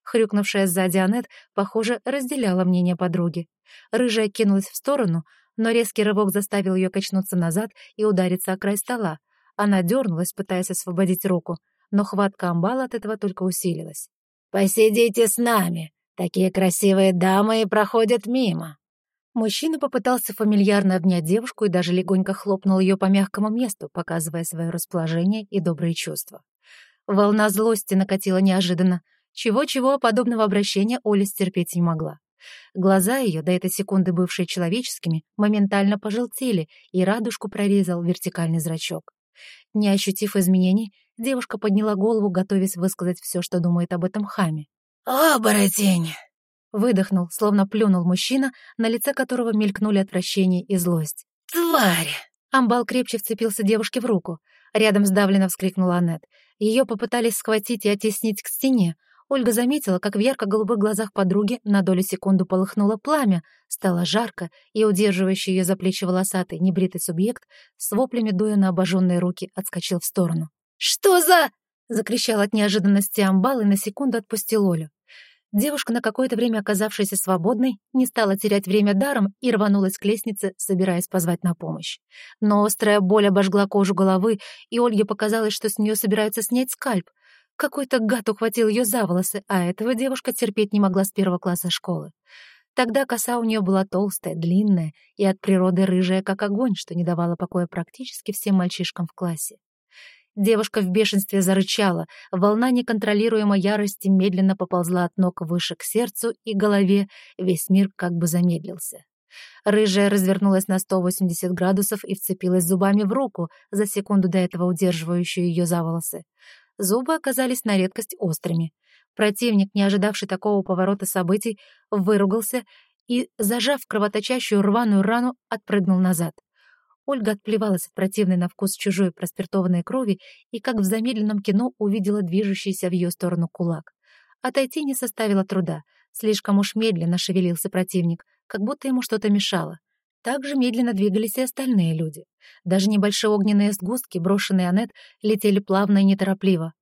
Хрюкнувшая сзади Аннет, похоже, разделяла мнение подруги. Рыжая кинулась в сторону, но резкий рывок заставил ее качнуться назад и удариться о край стола. Она дернулась, пытаясь освободить руку, но хватка амбала от этого только усилилась. «Посидите с нами. Такие красивые дамы и проходят мимо», Мужчина попытался фамильярно обнять девушку и даже легонько хлопнул ее по мягкому месту, показывая свое расположение и добрые чувства. Волна злости накатила неожиданно. Чего-чего подобного обращения Оля стерпеть не могла. Глаза ее, до этой секунды бывшие человеческими, моментально пожелтели, и радужку прорезал вертикальный зрачок. Не ощутив изменений, девушка подняла голову, готовясь высказать все, что думает об этом хаме. «Оборотень!» Выдохнул, словно плюнул мужчина, на лице которого мелькнули отвращение и злость. «Тварь!» Амбал крепче вцепился девушке в руку. Рядом сдавленно вскрикнула Аннет. Ее попытались схватить и оттеснить к стене. Ольга заметила, как в ярко-голубых глазах подруги на долю секунду полыхнуло пламя, стало жарко, и удерживающий ее за плечи волосатый, небритый субъект с воплями дуя на обожженные руки отскочил в сторону. «Что за...» — закричал от неожиданности Амбал и на секунду отпустил Олю. Девушка, на какое-то время оказавшаяся свободной, не стала терять время даром и рванулась к лестнице, собираясь позвать на помощь. Но острая боль обожгла кожу головы, и Ольге показалось, что с нее собираются снять скальп. Какой-то гад ухватил ее за волосы, а этого девушка терпеть не могла с первого класса школы. Тогда коса у нее была толстая, длинная и от природы рыжая, как огонь, что не давало покоя практически всем мальчишкам в классе. Девушка в бешенстве зарычала, волна неконтролируемой ярости медленно поползла от ног выше к сердцу и голове, весь мир как бы замедлился. Рыжая развернулась на 180 градусов и вцепилась зубами в руку, за секунду до этого удерживающую ее за волосы. Зубы оказались на редкость острыми. Противник, не ожидавший такого поворота событий, выругался и, зажав кровоточащую рваную рану, отпрыгнул назад. Ольга отплевалась от противной на вкус чужой проспиртованной крови и, как в замедленном кино, увидела движущийся в ее сторону кулак. Отойти не составило труда. Слишком уж медленно шевелился противник, как будто ему что-то мешало. Также медленно двигались и остальные люди. Даже небольшие огненные сгустки, брошенные Анет, летели плавно и неторопливо.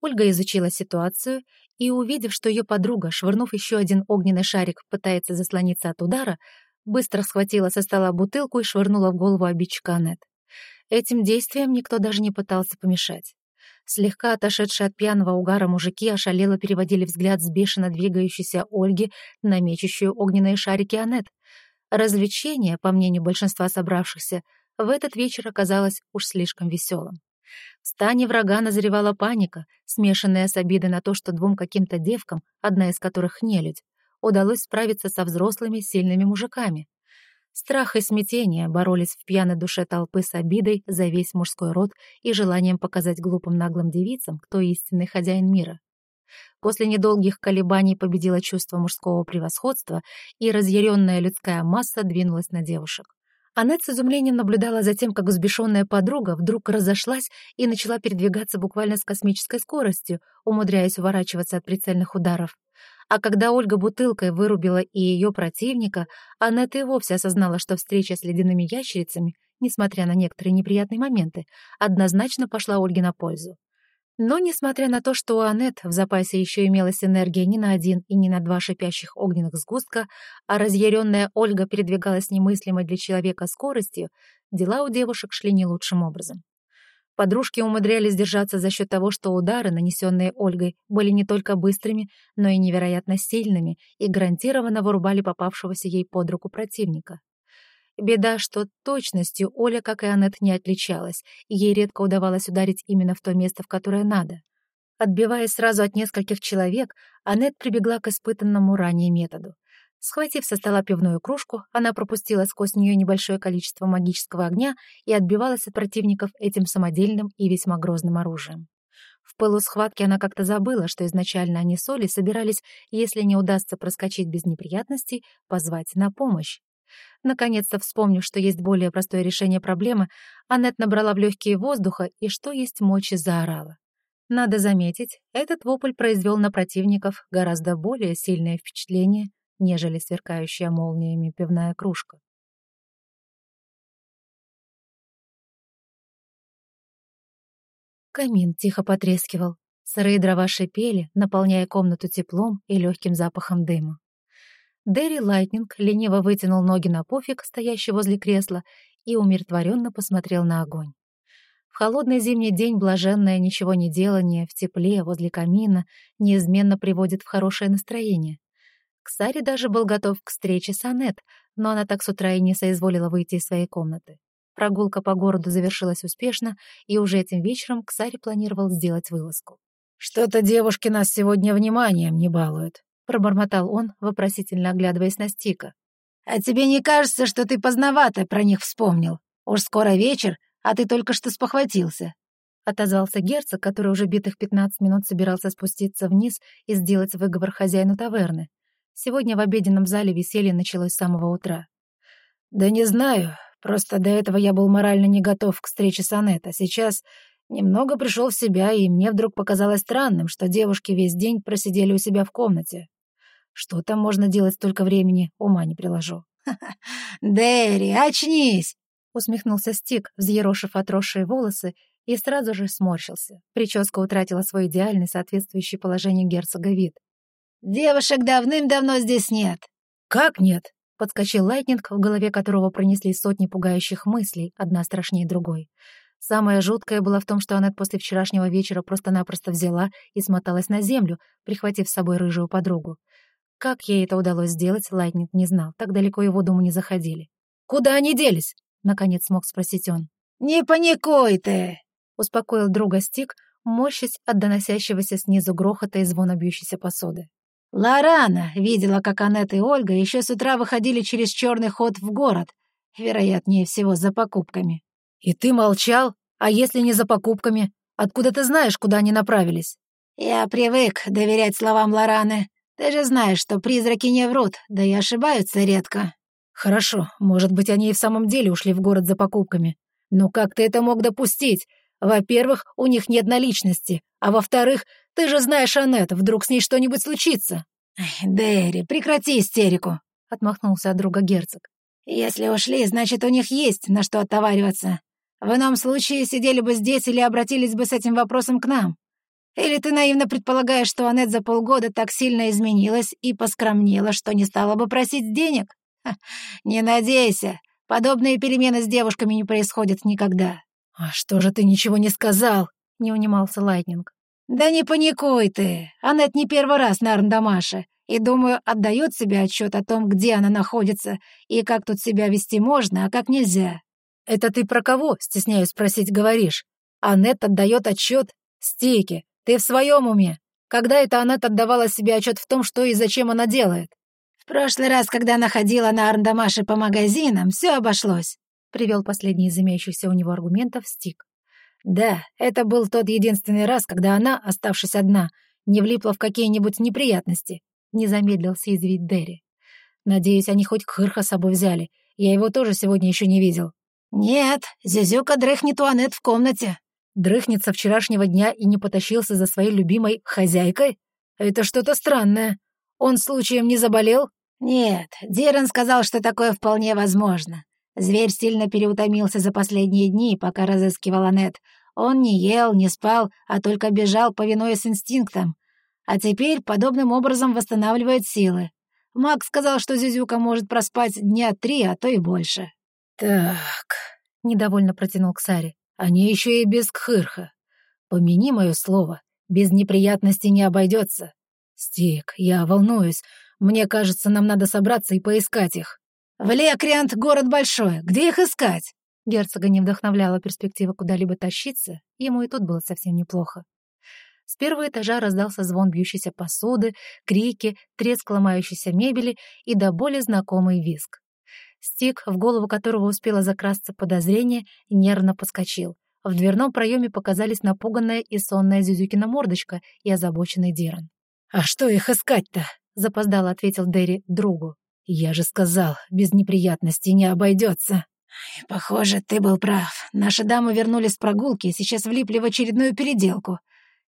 Ольга изучила ситуацию и, увидев, что ее подруга, швырнув еще один огненный шарик, пытается заслониться от удара, быстро схватила со стола бутылку и швырнула в голову обидчика Аннет. Этим действием никто даже не пытался помешать. Слегка отошедшие от пьяного угара мужики ошалело переводили взгляд с бешено двигающейся Ольги на мечущую огненные шарики Аннет. Развлечение, по мнению большинства собравшихся, в этот вечер оказалось уж слишком веселым. В стане врага назревала паника, смешанная с обидой на то, что двум каким-то девкам, одна из которых нелюдь, удалось справиться со взрослыми сильными мужиками. Страх и смятение боролись в пьяной душе толпы с обидой за весь мужской род и желанием показать глупым наглым девицам, кто истинный хозяин мира. После недолгих колебаний победило чувство мужского превосходства, и разъяренная людская масса двинулась на девушек. Аннет с изумлением наблюдала за тем, как взбешенная подруга вдруг разошлась и начала передвигаться буквально с космической скоростью, умудряясь уворачиваться от прицельных ударов. А когда Ольга бутылкой вырубила и ее противника, Аннет и вовсе осознала, что встреча с ледяными ящерицами, несмотря на некоторые неприятные моменты, однозначно пошла Ольге на пользу. Но, несмотря на то, что у Аннет в запасе еще имелась энергия не на один и не на два шипящих огненных сгустка, а разъяренная Ольга передвигалась немыслимой для человека скоростью, дела у девушек шли не лучшим образом. Подружки умудрялись держаться за счет того, что удары, нанесенные Ольгой, были не только быстрыми, но и невероятно сильными и гарантированно вырубали попавшегося ей под руку противника. Беда, что точностью Оля, как и Аннет, не отличалась, и ей редко удавалось ударить именно в то место, в которое надо. Отбиваясь сразу от нескольких человек, Аннет прибегла к испытанному ранее методу. Схватив со стола пивную кружку, она пропустила сквозь нее небольшое количество магического огня и отбивалась от противников этим самодельным и весьма грозным оружием. В пылу схватки она как-то забыла, что изначально они с Олей собирались, если не удастся проскочить без неприятностей, позвать на помощь. Наконец-то вспомнив, что есть более простое решение проблемы, Аннет набрала в легкие воздуха и, что есть мочи, заорала. Надо заметить, этот вопль произвел на противников гораздо более сильное впечатление, нежели сверкающая молниями пивная кружка. Камин тихо потрескивал. Сырые дрова шипели, наполняя комнату теплом и легким запахом дыма. Дерри Лайтнинг лениво вытянул ноги на пуфик, стоящий возле кресла, и умиротворенно посмотрел на огонь. В холодный зимний день блаженное ничегонеделание в тепле возле камина неизменно приводит в хорошее настроение. Ксари даже был готов к встрече с Анет, но она так с утра и не соизволила выйти из своей комнаты. Прогулка по городу завершилась успешно, и уже этим вечером Ксари планировал сделать вылазку. «Что-то девушки нас сегодня вниманием не балуют», — пробормотал он, вопросительно оглядываясь на Стика. «А тебе не кажется, что ты поздновато про них вспомнил? Уж скоро вечер, а ты только что спохватился», — отозвался герцог, который уже битых пятнадцать минут собирался спуститься вниз и сделать выговор хозяину таверны. Сегодня в обеденном зале веселье началось с самого утра. «Да не знаю, просто до этого я был морально не готов к встрече с Анет, а сейчас немного пришел в себя, и мне вдруг показалось странным, что девушки весь день просидели у себя в комнате. Что там можно делать столько времени, ума не приложу». [LAUGHS] «Дэри, очнись!» — усмехнулся Стик, взъерошив отросшие волосы, и сразу же сморщился. Прическа утратила свой идеальный, соответствующий положению герцога вид. «Девушек давным-давно здесь нет». «Как нет?» — подскочил Лайтнинг, в голове которого пронеслись сотни пугающих мыслей, одна страшнее другой. Самое жуткое было в том, что Аннет после вчерашнего вечера просто-напросто взяла и смоталась на землю, прихватив с собой рыжую подругу. Как ей это удалось сделать, Лайтнинг не знал, так далеко его думы не заходили. «Куда они делись?» — наконец смог спросить он. «Не паникуй ты!» — успокоил друга Стик, морщась от доносящегося снизу грохота и звона бьющейся посуды. Лорана видела, как Аннет и Ольга еще с утра выходили через черный ход в город, вероятнее всего, за покупками. «И ты молчал? А если не за покупками? Откуда ты знаешь, куда они направились?» «Я привык доверять словам Лораны. Ты же знаешь, что призраки не врут, да и ошибаются редко». «Хорошо, может быть, они и в самом деле ушли в город за покупками. Но как ты это мог допустить? Во-первых, у них нет наличности, а во-вторых, ты же знаешь Аннет, вдруг с ней что-нибудь случится». «Дэри, прекрати истерику», — отмахнулся от друга герцог. «Если ушли, значит, у них есть на что оттовариваться. В ином случае сидели бы здесь или обратились бы с этим вопросом к нам. Или ты наивно предполагаешь, что Аннет за полгода так сильно изменилась и поскромнела, что не стала бы просить денег? Ха, не надейся, подобные перемены с девушками не происходят никогда». «А что же ты ничего не сказал?» — не унимался Лайтнинг. «Да не паникуй ты. Аннет не первый раз на Арндамаше, и, думаю, отдает себе отчет о том, где она находится, и как тут себя вести можно, а как нельзя». «Это ты про кого, стесняюсь спросить, говоришь? Аннет отдает отчет? Стики, ты в своем уме? Когда это Аннет отдавала себе отчет в том, что и зачем она делает?» «В прошлый раз, когда она ходила на Арндамаше по магазинам, все обошлось», — привел последний из имеющихся у него аргументов Стик. Да, это был тот единственный раз, когда она, оставшись одна, не влипла в какие-нибудь неприятности. Не замедлил съязвить Дерри. Надеюсь, они хоть Кхырха с собой взяли. Я его тоже сегодня еще не видел. Нет, Зюзюка дрыхнет у Анет в комнате. Дрыхнет вчерашнего дня и не потащился за своей любимой хозяйкой? Это что-то странное. Он случаем не заболел? Нет, Диран сказал, что такое вполне возможно. Зверь сильно переутомился за последние дни, пока разыскивал Анет. Он не ел, не спал, а только бежал, повинуясь инстинктам. А теперь подобным образом восстанавливает силы. Маг сказал, что Зюзюка может проспать дня три, а то и больше. «Так», — недовольно протянул Ксари, — «они еще и без Кхырха. Помяни мое слово, без неприятностей не обойдется. Стик, я волнуюсь. Мне кажется, нам надо собраться и поискать их». «В Лекриант город большой, где их искать?» Герцога не вдохновляла перспектива куда-либо тащиться, ему и тут было совсем неплохо. С первого этажа раздался звон бьющейся посуды, крики, треск ломающейся мебели и до боли знакомый визг. Стик, в голову которого успело закрасться подозрение, нервно подскочил. В дверном проеме показались напуганная и сонная Зюзюкина мордочка и озабоченный Диран. «А что их искать-то?» — запоздало ответил Дерри другу. «Я же сказал, без неприятностей не обойдется». «Похоже, ты был прав. Наши дамы вернулись с прогулки и сейчас влипли в очередную переделку.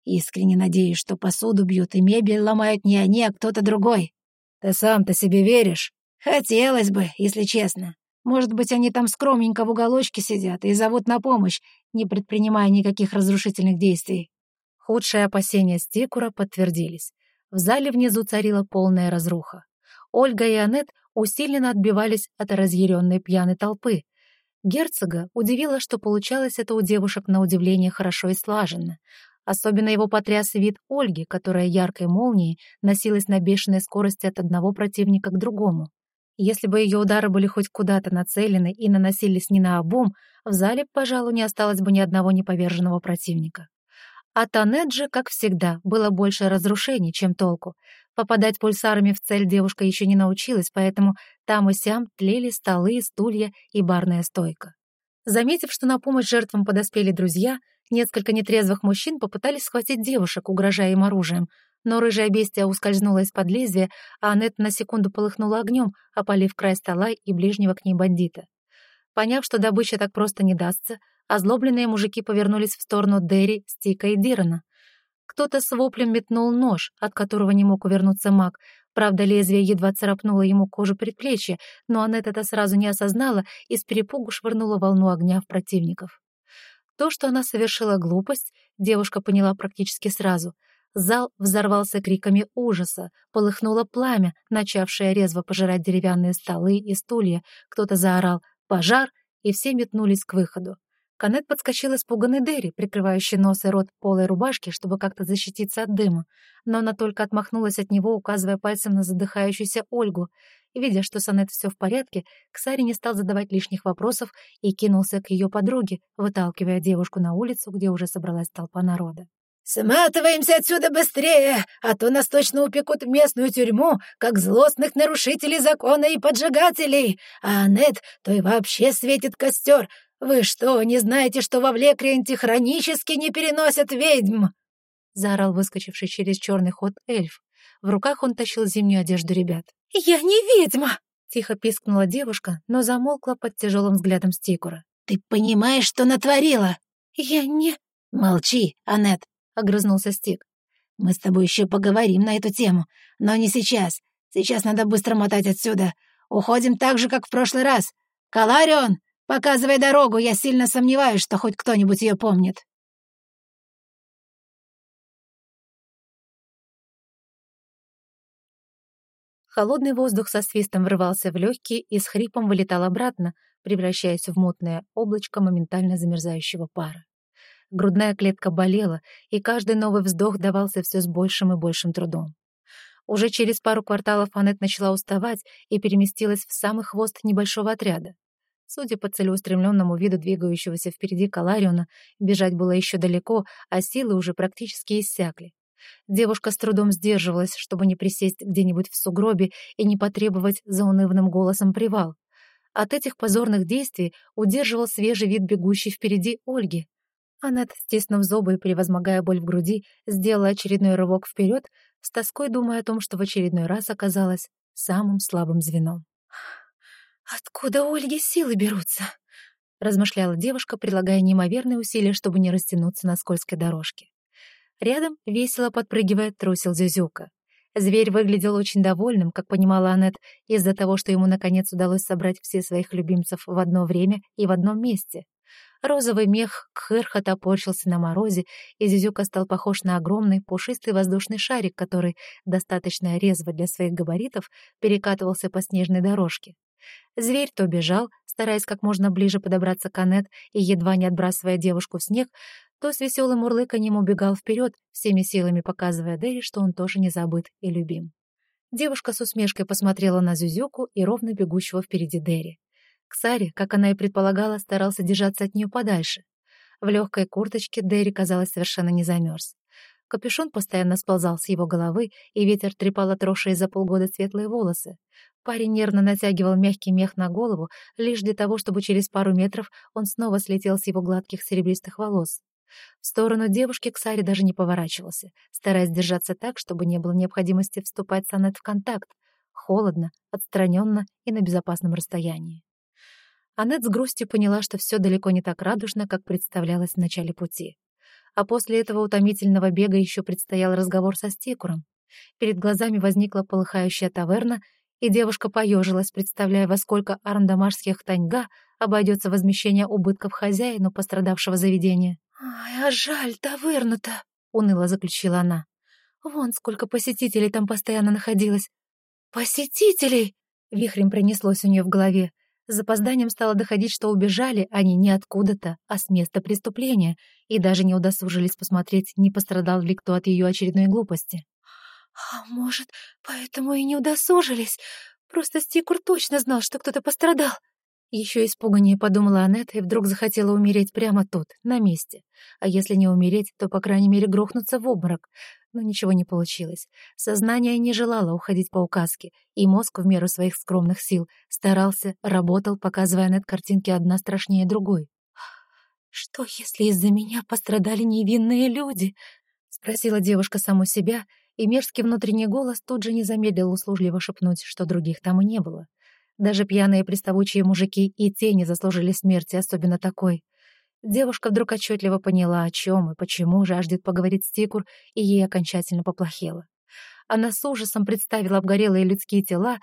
Искренне надеюсь, что посуду бьют и мебель ломают не они, а кто-то другой. Ты сам-то себе веришь? Хотелось бы, если честно. Может быть, они там скромненько в уголочке сидят и зовут на помощь, не предпринимая никаких разрушительных действий. Худшие опасения Стекура подтвердились. В зале внизу царила полная разруха. Ольга и Аннет усиленно отбивались от разъяренной пьяной толпы. Герцога удивило, что получалось это у девушек на удивление хорошо и слаженно. Особенно его потряс вид Ольги, которая яркой молнией носилась на бешеной скорости от одного противника к другому. Если бы ее удары были хоть куда-то нацелены и наносились не на обум, в зале, пожалуй, не осталось бы ни одного неповерженного противника. А Танет же, как всегда, было больше разрушений, чем толку. Попадать пульсарами в цель девушка еще не научилась, поэтому там и сям тлели столы, стулья и барная стойка. Заметив, что на помощь жертвам подоспели друзья, Несколько нетрезвых мужчин попытались схватить девушек, угрожая им оружием, но рыжая бестия ускользнула из-под лезвия, а Аннет на секунду полыхнула огнем, опалив край стола и ближнего к ней бандита. Поняв, что добыча так просто не дастся, озлобленные мужики повернулись в сторону Дерри, Стика и Дирана. Кто-то с воплем метнул нож, от которого не мог увернуться маг. Правда, лезвие едва царапнуло ему кожу предплечья, но Аннет это сразу не осознала и с перепугу швырнула волну огня в противников. То, что она совершила глупость, девушка поняла практически сразу. Зал взорвался криками ужаса, полыхнуло пламя, начавшее резво пожирать деревянные столы и стулья. Кто-то заорал «Пожар!» и все метнулись к выходу. Канет подскочил испуганный Дерри, прикрывающий нос и рот полой рубашки, чтобы как-то защититься от дыма, но она только отмахнулась от него, указывая пальцем на задыхающуюся Ольгу. И, видя, что с Анет все в порядке, Ксари не стал задавать лишних вопросов и кинулся к ее подруге, выталкивая девушку на улицу, где уже собралась толпа народа. «Сматываемся отсюда быстрее, а то нас точно упекут в местную тюрьму, как злостных нарушителей закона и поджигателей. А Аннет, то и вообще светит костер. Вы что, не знаете, что во Влекренте хронически не переносят ведьм?» Заорал выскочивший через черный ход эльф. В руках он тащил зимнюю одежду ребят. «Я не ведьма!» — тихо пискнула девушка, но замолкла под тяжелым взглядом Стикура. «Ты понимаешь, что натворила?» «Я не...» «Молчи, Аннет!» — огрызнулся Стик. «Мы с тобой еще поговорим на эту тему, но не сейчас. Сейчас надо быстро мотать отсюда. Уходим так же, как в прошлый раз. Каларион, показывай дорогу, я сильно сомневаюсь, что хоть кто-нибудь ее помнит». Холодный воздух со свистом врывался в легкие и с хрипом вылетал обратно, превращаясь в мутное облачко моментально замерзающего пара. Грудная клетка болела, и каждый новый вздох давался все с большим и большим трудом. Уже через пару кварталов Аннет начала уставать и переместилась в самый хвост небольшого отряда. Судя по целеустремленному виду двигающегося впереди Калариона, бежать было еще далеко, а силы уже практически иссякли. Девушка с трудом сдерживалась, чтобы не присесть где-нибудь в сугробе и не потребовать заунывным голосом привал. От этих позорных действий удерживал свежий вид бегущей впереди Ольги. Аннет, стиснув зубы и превозмогая боль в груди, сделала очередной рывок вперед, с тоской думая о том, что в очередной раз оказалась самым слабым звеном. «Откуда у Ольги силы берутся?» — размышляла девушка, прилагая неимоверные усилия, чтобы не растянуться на скользкой дорожке. Рядом, весело подпрыгивая, трусил Зюзюка. Зверь выглядел очень довольным, как понимала Аннет, из-за того, что ему наконец удалось собрать все своих любимцев в одно время и в одном месте. Розовый мех кхырха топорщился на морозе, и Зюзюка стал похож на огромный пушистый воздушный шарик, который, достаточно резво для своих габаритов, перекатывался по снежной дорожке. Зверь то бежал, стараясь как можно ближе подобраться к Аннет и едва не отбрасывая девушку в снег, то с веселым урлыканьем убегал вперед, всеми силами показывая Дерри, что он тоже не забыт и любим. Девушка с усмешкой посмотрела на Зюзюку и ровно бегущего впереди Дерри. Ксари, как она и предполагала, старался держаться от нее подальше. В легкой курточке Дерри, казалось, совершенно не замерз. Капюшон постоянно сползал с его головы, и ветер трепал отросшие за полгода светлые волосы. Парень нервно натягивал мягкий мех на голову, лишь для того, чтобы через пару метров он снова слетел с его гладких серебристых волос. В сторону девушки Ксари даже не поворачивался, стараясь держаться так, чтобы не было необходимости вступать с Аннет в контакт. Холодно, отстраненно и на безопасном расстоянии. Аннет с грустью поняла, что все далеко не так радужно, как представлялось в начале пути а после этого утомительного бега еще предстоял разговор со Стикуром. Перед глазами возникла полыхающая таверна, и девушка поежилась, представляя, во сколько арндамашских таньга обойдется возмещение убытков хозяину пострадавшего заведения. «Ай, а жаль, таверну-то!» — уныло заключила она. «Вон сколько посетителей там постоянно находилось!» «Посетителей!» — вихрем пронеслось у нее в голове. С запозданием стало доходить, что убежали они не откуда-то, а с места преступления, и даже не удосужились посмотреть, не пострадал ли кто от ее очередной глупости. «А может, поэтому и не удосужились? Просто Стикур точно знал, что кто-то пострадал!» Еще испуганнее подумала Аннет и вдруг захотела умереть прямо тут, на месте. А если не умереть, то, по крайней мере, грохнуться в обморок но ничего не получилось. Сознание не желало уходить по указке, и мозг в меру своих скромных сил старался, работал, показывая над картинки одна страшнее другой. «Что, если из-за меня пострадали невинные люди?» — спросила девушка саму себя, и мерзкий внутренний голос тут же не замедлил услужливо шепнуть, что других там и не было. Даже пьяные приставучие мужики и те не заслужили смерти, особенно такой. Девушка вдруг отчетливо поняла, о чем и почему жаждет поговорить с Тикур, и ей окончательно поплохело. Она с ужасом представила обгорелые людские тела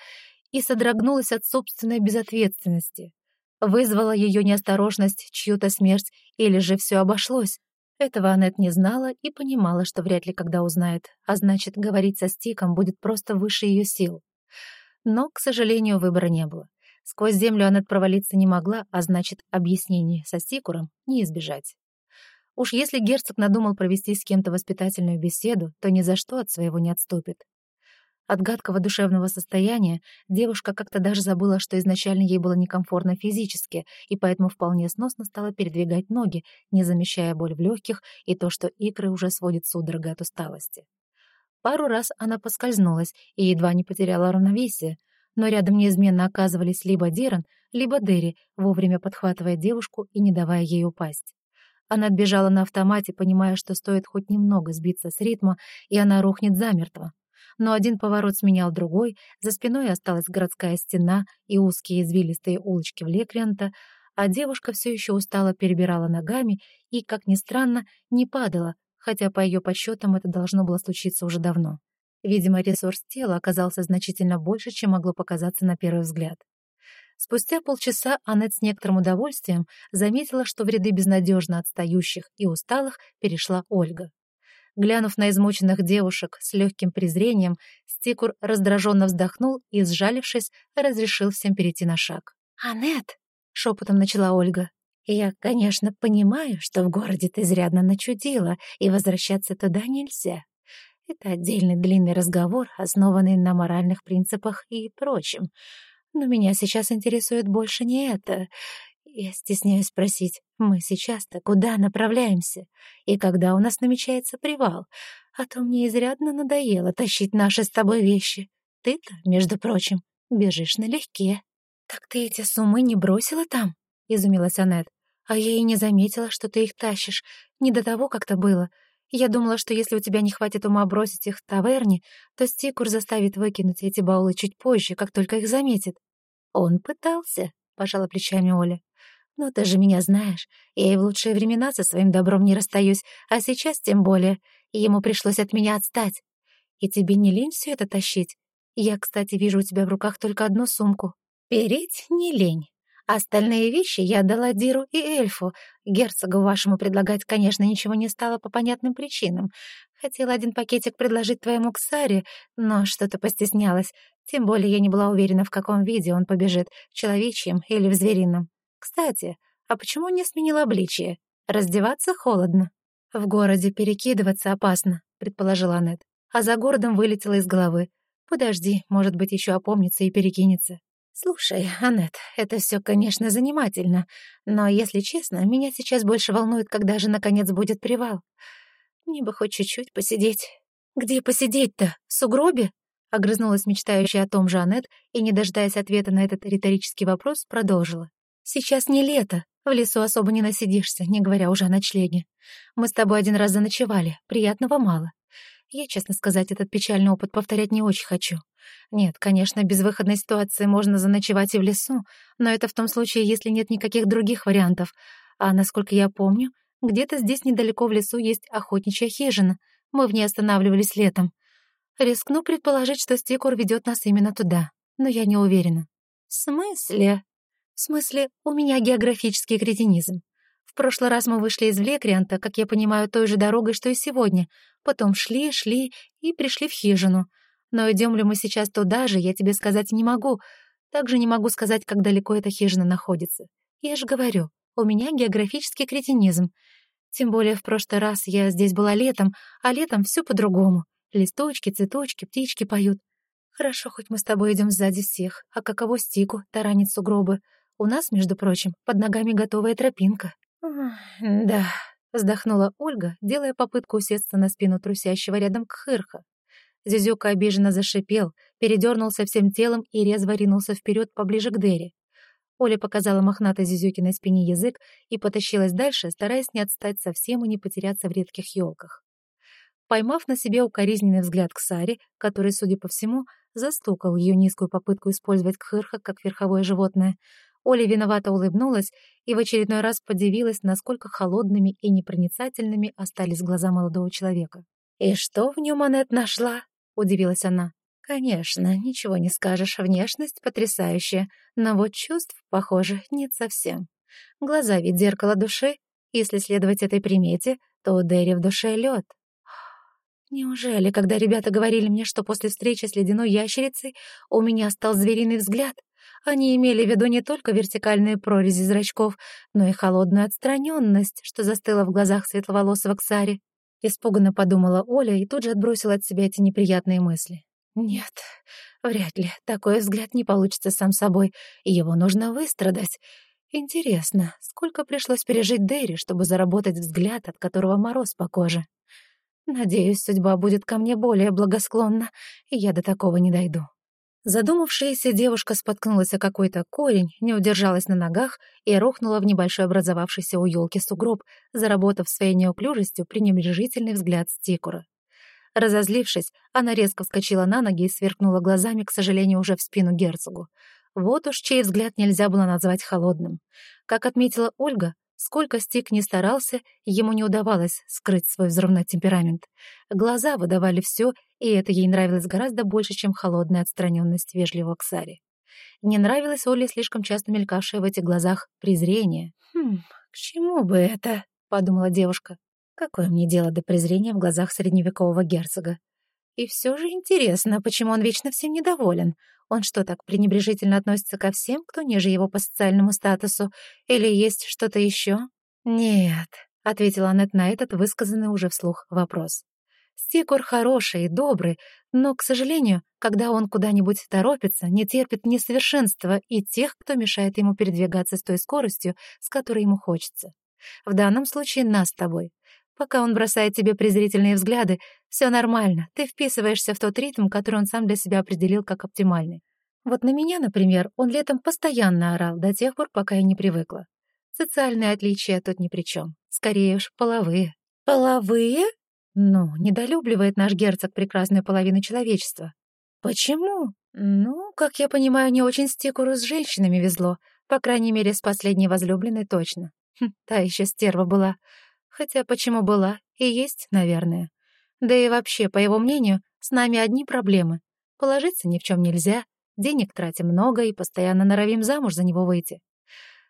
и содрогнулась от собственной безответственности. Вызвала ее неосторожность чью-то смерть или же все обошлось. Этого Аннет не знала и понимала, что вряд ли когда узнает, а значит, говорить со Стиком будет просто выше ее сил. Но, к сожалению, выбора не было. Сквозь землю она провалиться не могла, а значит, объяснений со Сикуром не избежать. Уж если герцог надумал провести с кем-то воспитательную беседу, то ни за что от своего не отступит. От гадкого душевного состояния девушка как-то даже забыла, что изначально ей было некомфортно физически, и поэтому вполне сносно стала передвигать ноги, не замещая боль в легких и то, что икры уже сводят судорога от усталости. Пару раз она поскользнулась и едва не потеряла равновесие, но рядом неизменно оказывались либо Диран, либо Дерри, вовремя подхватывая девушку и не давая ей упасть. Она отбежала на автомате, понимая, что стоит хоть немного сбиться с ритма, и она рухнет замертво. Но один поворот сменял другой, за спиной осталась городская стена и узкие извилистые улочки в Лекрианта, а девушка все еще устало перебирала ногами и, как ни странно, не падала, хотя по ее подсчетам это должно было случиться уже давно. Видимо, ресурс тела оказался значительно больше, чем могло показаться на первый взгляд. Спустя полчаса Аннет с некоторым удовольствием заметила, что в ряды безнадежно отстающих и усталых перешла Ольга. Глянув на измученных девушек с легким презрением, Стикур раздраженно вздохнул и, сжалившись, разрешил всем перейти на шаг. «Аннет!» — шепотом начала Ольга. «Я, конечно, понимаю, что в городе ты изрядно начудила, и возвращаться туда нельзя. Это отдельный длинный разговор, основанный на моральных принципах и прочем. Но меня сейчас интересует больше не это. Я стесняюсь спросить, мы сейчас-то куда направляемся? И когда у нас намечается привал? А то мне изрядно надоело тащить наши с тобой вещи. Ты-то, между прочим, бежишь налегке. «Так ты эти суммы не бросила там?» — изумилась Аннет. «А я и не заметила, что ты их тащишь. Не до того как-то было. Я думала, что если у тебя не хватит ума бросить их в таверне, то Стикур заставит выкинуть эти баулы чуть позже, как только их заметит. Он пытался, — пожала плечами Оля. Но ты же меня знаешь. Я и в лучшие времена со своим добром не расстаюсь, а сейчас тем более. Ему пришлось от меня отстать. И тебе не лень все это тащить? Я, кстати, вижу у тебя в руках только одну сумку. Переть не лень. Остальные вещи я отдала Диру и эльфу. Герцогу вашему предлагать, конечно, ничего не стало по понятным причинам. Хотела один пакетик предложить твоему Ксаре, но что-то постеснялась. Тем более я не была уверена, в каком виде он побежит, в человечьем или в зверином. Кстати, а почему не сменил обличие? Раздеваться холодно. В городе перекидываться опасно, предположила Аннет. А за городом вылетела из головы. Подожди, может быть, еще опомнится и перекинется. Слушай, Аннет, это все, конечно, занимательно, но, если честно, меня сейчас больше волнует, когда же, наконец, будет привал. Мне бы хоть чуть-чуть посидеть. Где посидеть-то? В сугробе? Огрызнулась мечтающая о том же Аннет и, не дожидаясь ответа на этот риторический вопрос, продолжила. «Сейчас не лето, в лесу особо не насидишься, не говоря уже о ночлеге. Мы с тобой один раз заночевали, приятного мало. Я, честно сказать, этот печальный опыт повторять не очень хочу. Нет, конечно, без выходной ситуации можно заночевать и в лесу, но это в том случае, если нет никаких других вариантов. А насколько я помню, где-то здесь недалеко в лесу есть охотничья хижина. Мы в ней останавливались летом. Рискну предположить, что Стикур ведет нас именно туда, но я не уверена. В смысле? В смысле, у меня географический кретинизм. В прошлый раз мы вышли из Влекрианта, как я понимаю, той же дорогой, что и сегодня. Потом шли, шли и пришли в хижину. Но идем ли мы сейчас туда же, я тебе сказать не могу. Также не могу сказать, как далеко эта хижина находится. Я же говорю, у меня географический кретинизм. Тем более в прошлый раз я здесь была летом, а летом все по-другому. Листочки, цветочки, птички поют. Хорошо, хоть мы с тобой идем сзади всех, а каково стику, таранит сугробы. У нас, между прочим, под ногами готовая тропинка. «Да», — вздохнула Ольга, делая попытку усесться на спину трусящего рядом Кхырха. Зюзюка обиженно зашипел, передернулся всем телом и резво ринулся вперед поближе к двери. Оля показала мохнатой на спине язык и потащилась дальше, стараясь не отстать совсем и не потеряться в редких елках. Поймав на себе укоризненный взгляд к Саре, который, судя по всему, застукал ее низкую попытку использовать Кхырха как верховое животное, Оля виновато улыбнулась и в очередной раз подивилась, насколько холодными и непроницательными остались глаза молодого человека. «И что в нем Аннет нашла?» — удивилась она. «Конечно, ничего не скажешь, внешность потрясающая, но вот чувств, похоже, нет совсем. Глаза ведь зеркало души, если следовать этой примете, то у Дерри в душе лед. Неужели, когда ребята говорили мне, что после встречи с ледяной ящерицей у меня стал звериный взгляд, они имели в виду не только вертикальные прорези зрачков, но и холодную отстраненность, что застыла в глазах светловолосого Ксари? Испуганно подумала Оля и тут же отбросила от себя эти неприятные мысли. Нет, вряд ли. Такой взгляд не получится сам собой, и его нужно выстрадать. Интересно, сколько пришлось пережить Дэри, чтобы заработать взгляд, от которого мороз по коже? Надеюсь, судьба будет ко мне более благосклонна, и я до такого не дойду. Задумавшаяся девушка споткнулась о какой-то корень, не удержалась на ногах и рухнула в небольшой образовавшийся у елки сугроб, заработав своей неуклюжестью пренебрежительный взгляд стикура. Разозлившись, она резко вскочила на ноги и сверкнула глазами, к сожалению, уже в спину герцогу. Вот уж чей взгляд нельзя было назвать холодным. Как отметила Ольга, Сколько Стик не старался, ему не удавалось скрыть свой взрывной темперамент. Глаза выдавали все, и это ей нравилось гораздо больше, чем холодная отстраненность вежливого Ксари. Не нравилось Оле слишком часто мелькавшее в этих глазах презрение. «Хм, к чему бы это?» — подумала девушка. «Какое мне дело до презрения в глазах средневекового герцога? И все же интересно, почему он вечно всем недоволен. Он что, так пренебрежительно относится ко всем, кто ниже его по социальному статусу? Или есть что-то еще? Нет, — ответила Аннет на этот высказанный уже вслух вопрос. Стикор хороший и добрый, но, к сожалению, когда он куда-нибудь торопится, не терпит несовершенства и тех, кто мешает ему передвигаться с той скоростью, с которой ему хочется. В данном случае нас с тобой. Пока он бросает тебе презрительные взгляды, все нормально, ты вписываешься в тот ритм, который он сам для себя определил как оптимальный. Вот на меня, например, он летом постоянно орал до тех пор, пока я не привыкла. Социальные отличия тут ни при чем. Скорее уж, половые. Половые? Ну, недолюбливает наш герцог прекрасную половину человечества. Почему? Ну, как я понимаю, не очень стикуру с женщинами везло. По крайней мере, с последней возлюбленной точно. Хм, та еще стерва была. Хотя почему была? И есть, наверное. Да и вообще, по его мнению, с нами одни проблемы. Положиться ни в чем нельзя, денег тратим много и постоянно норовим замуж за него выйти.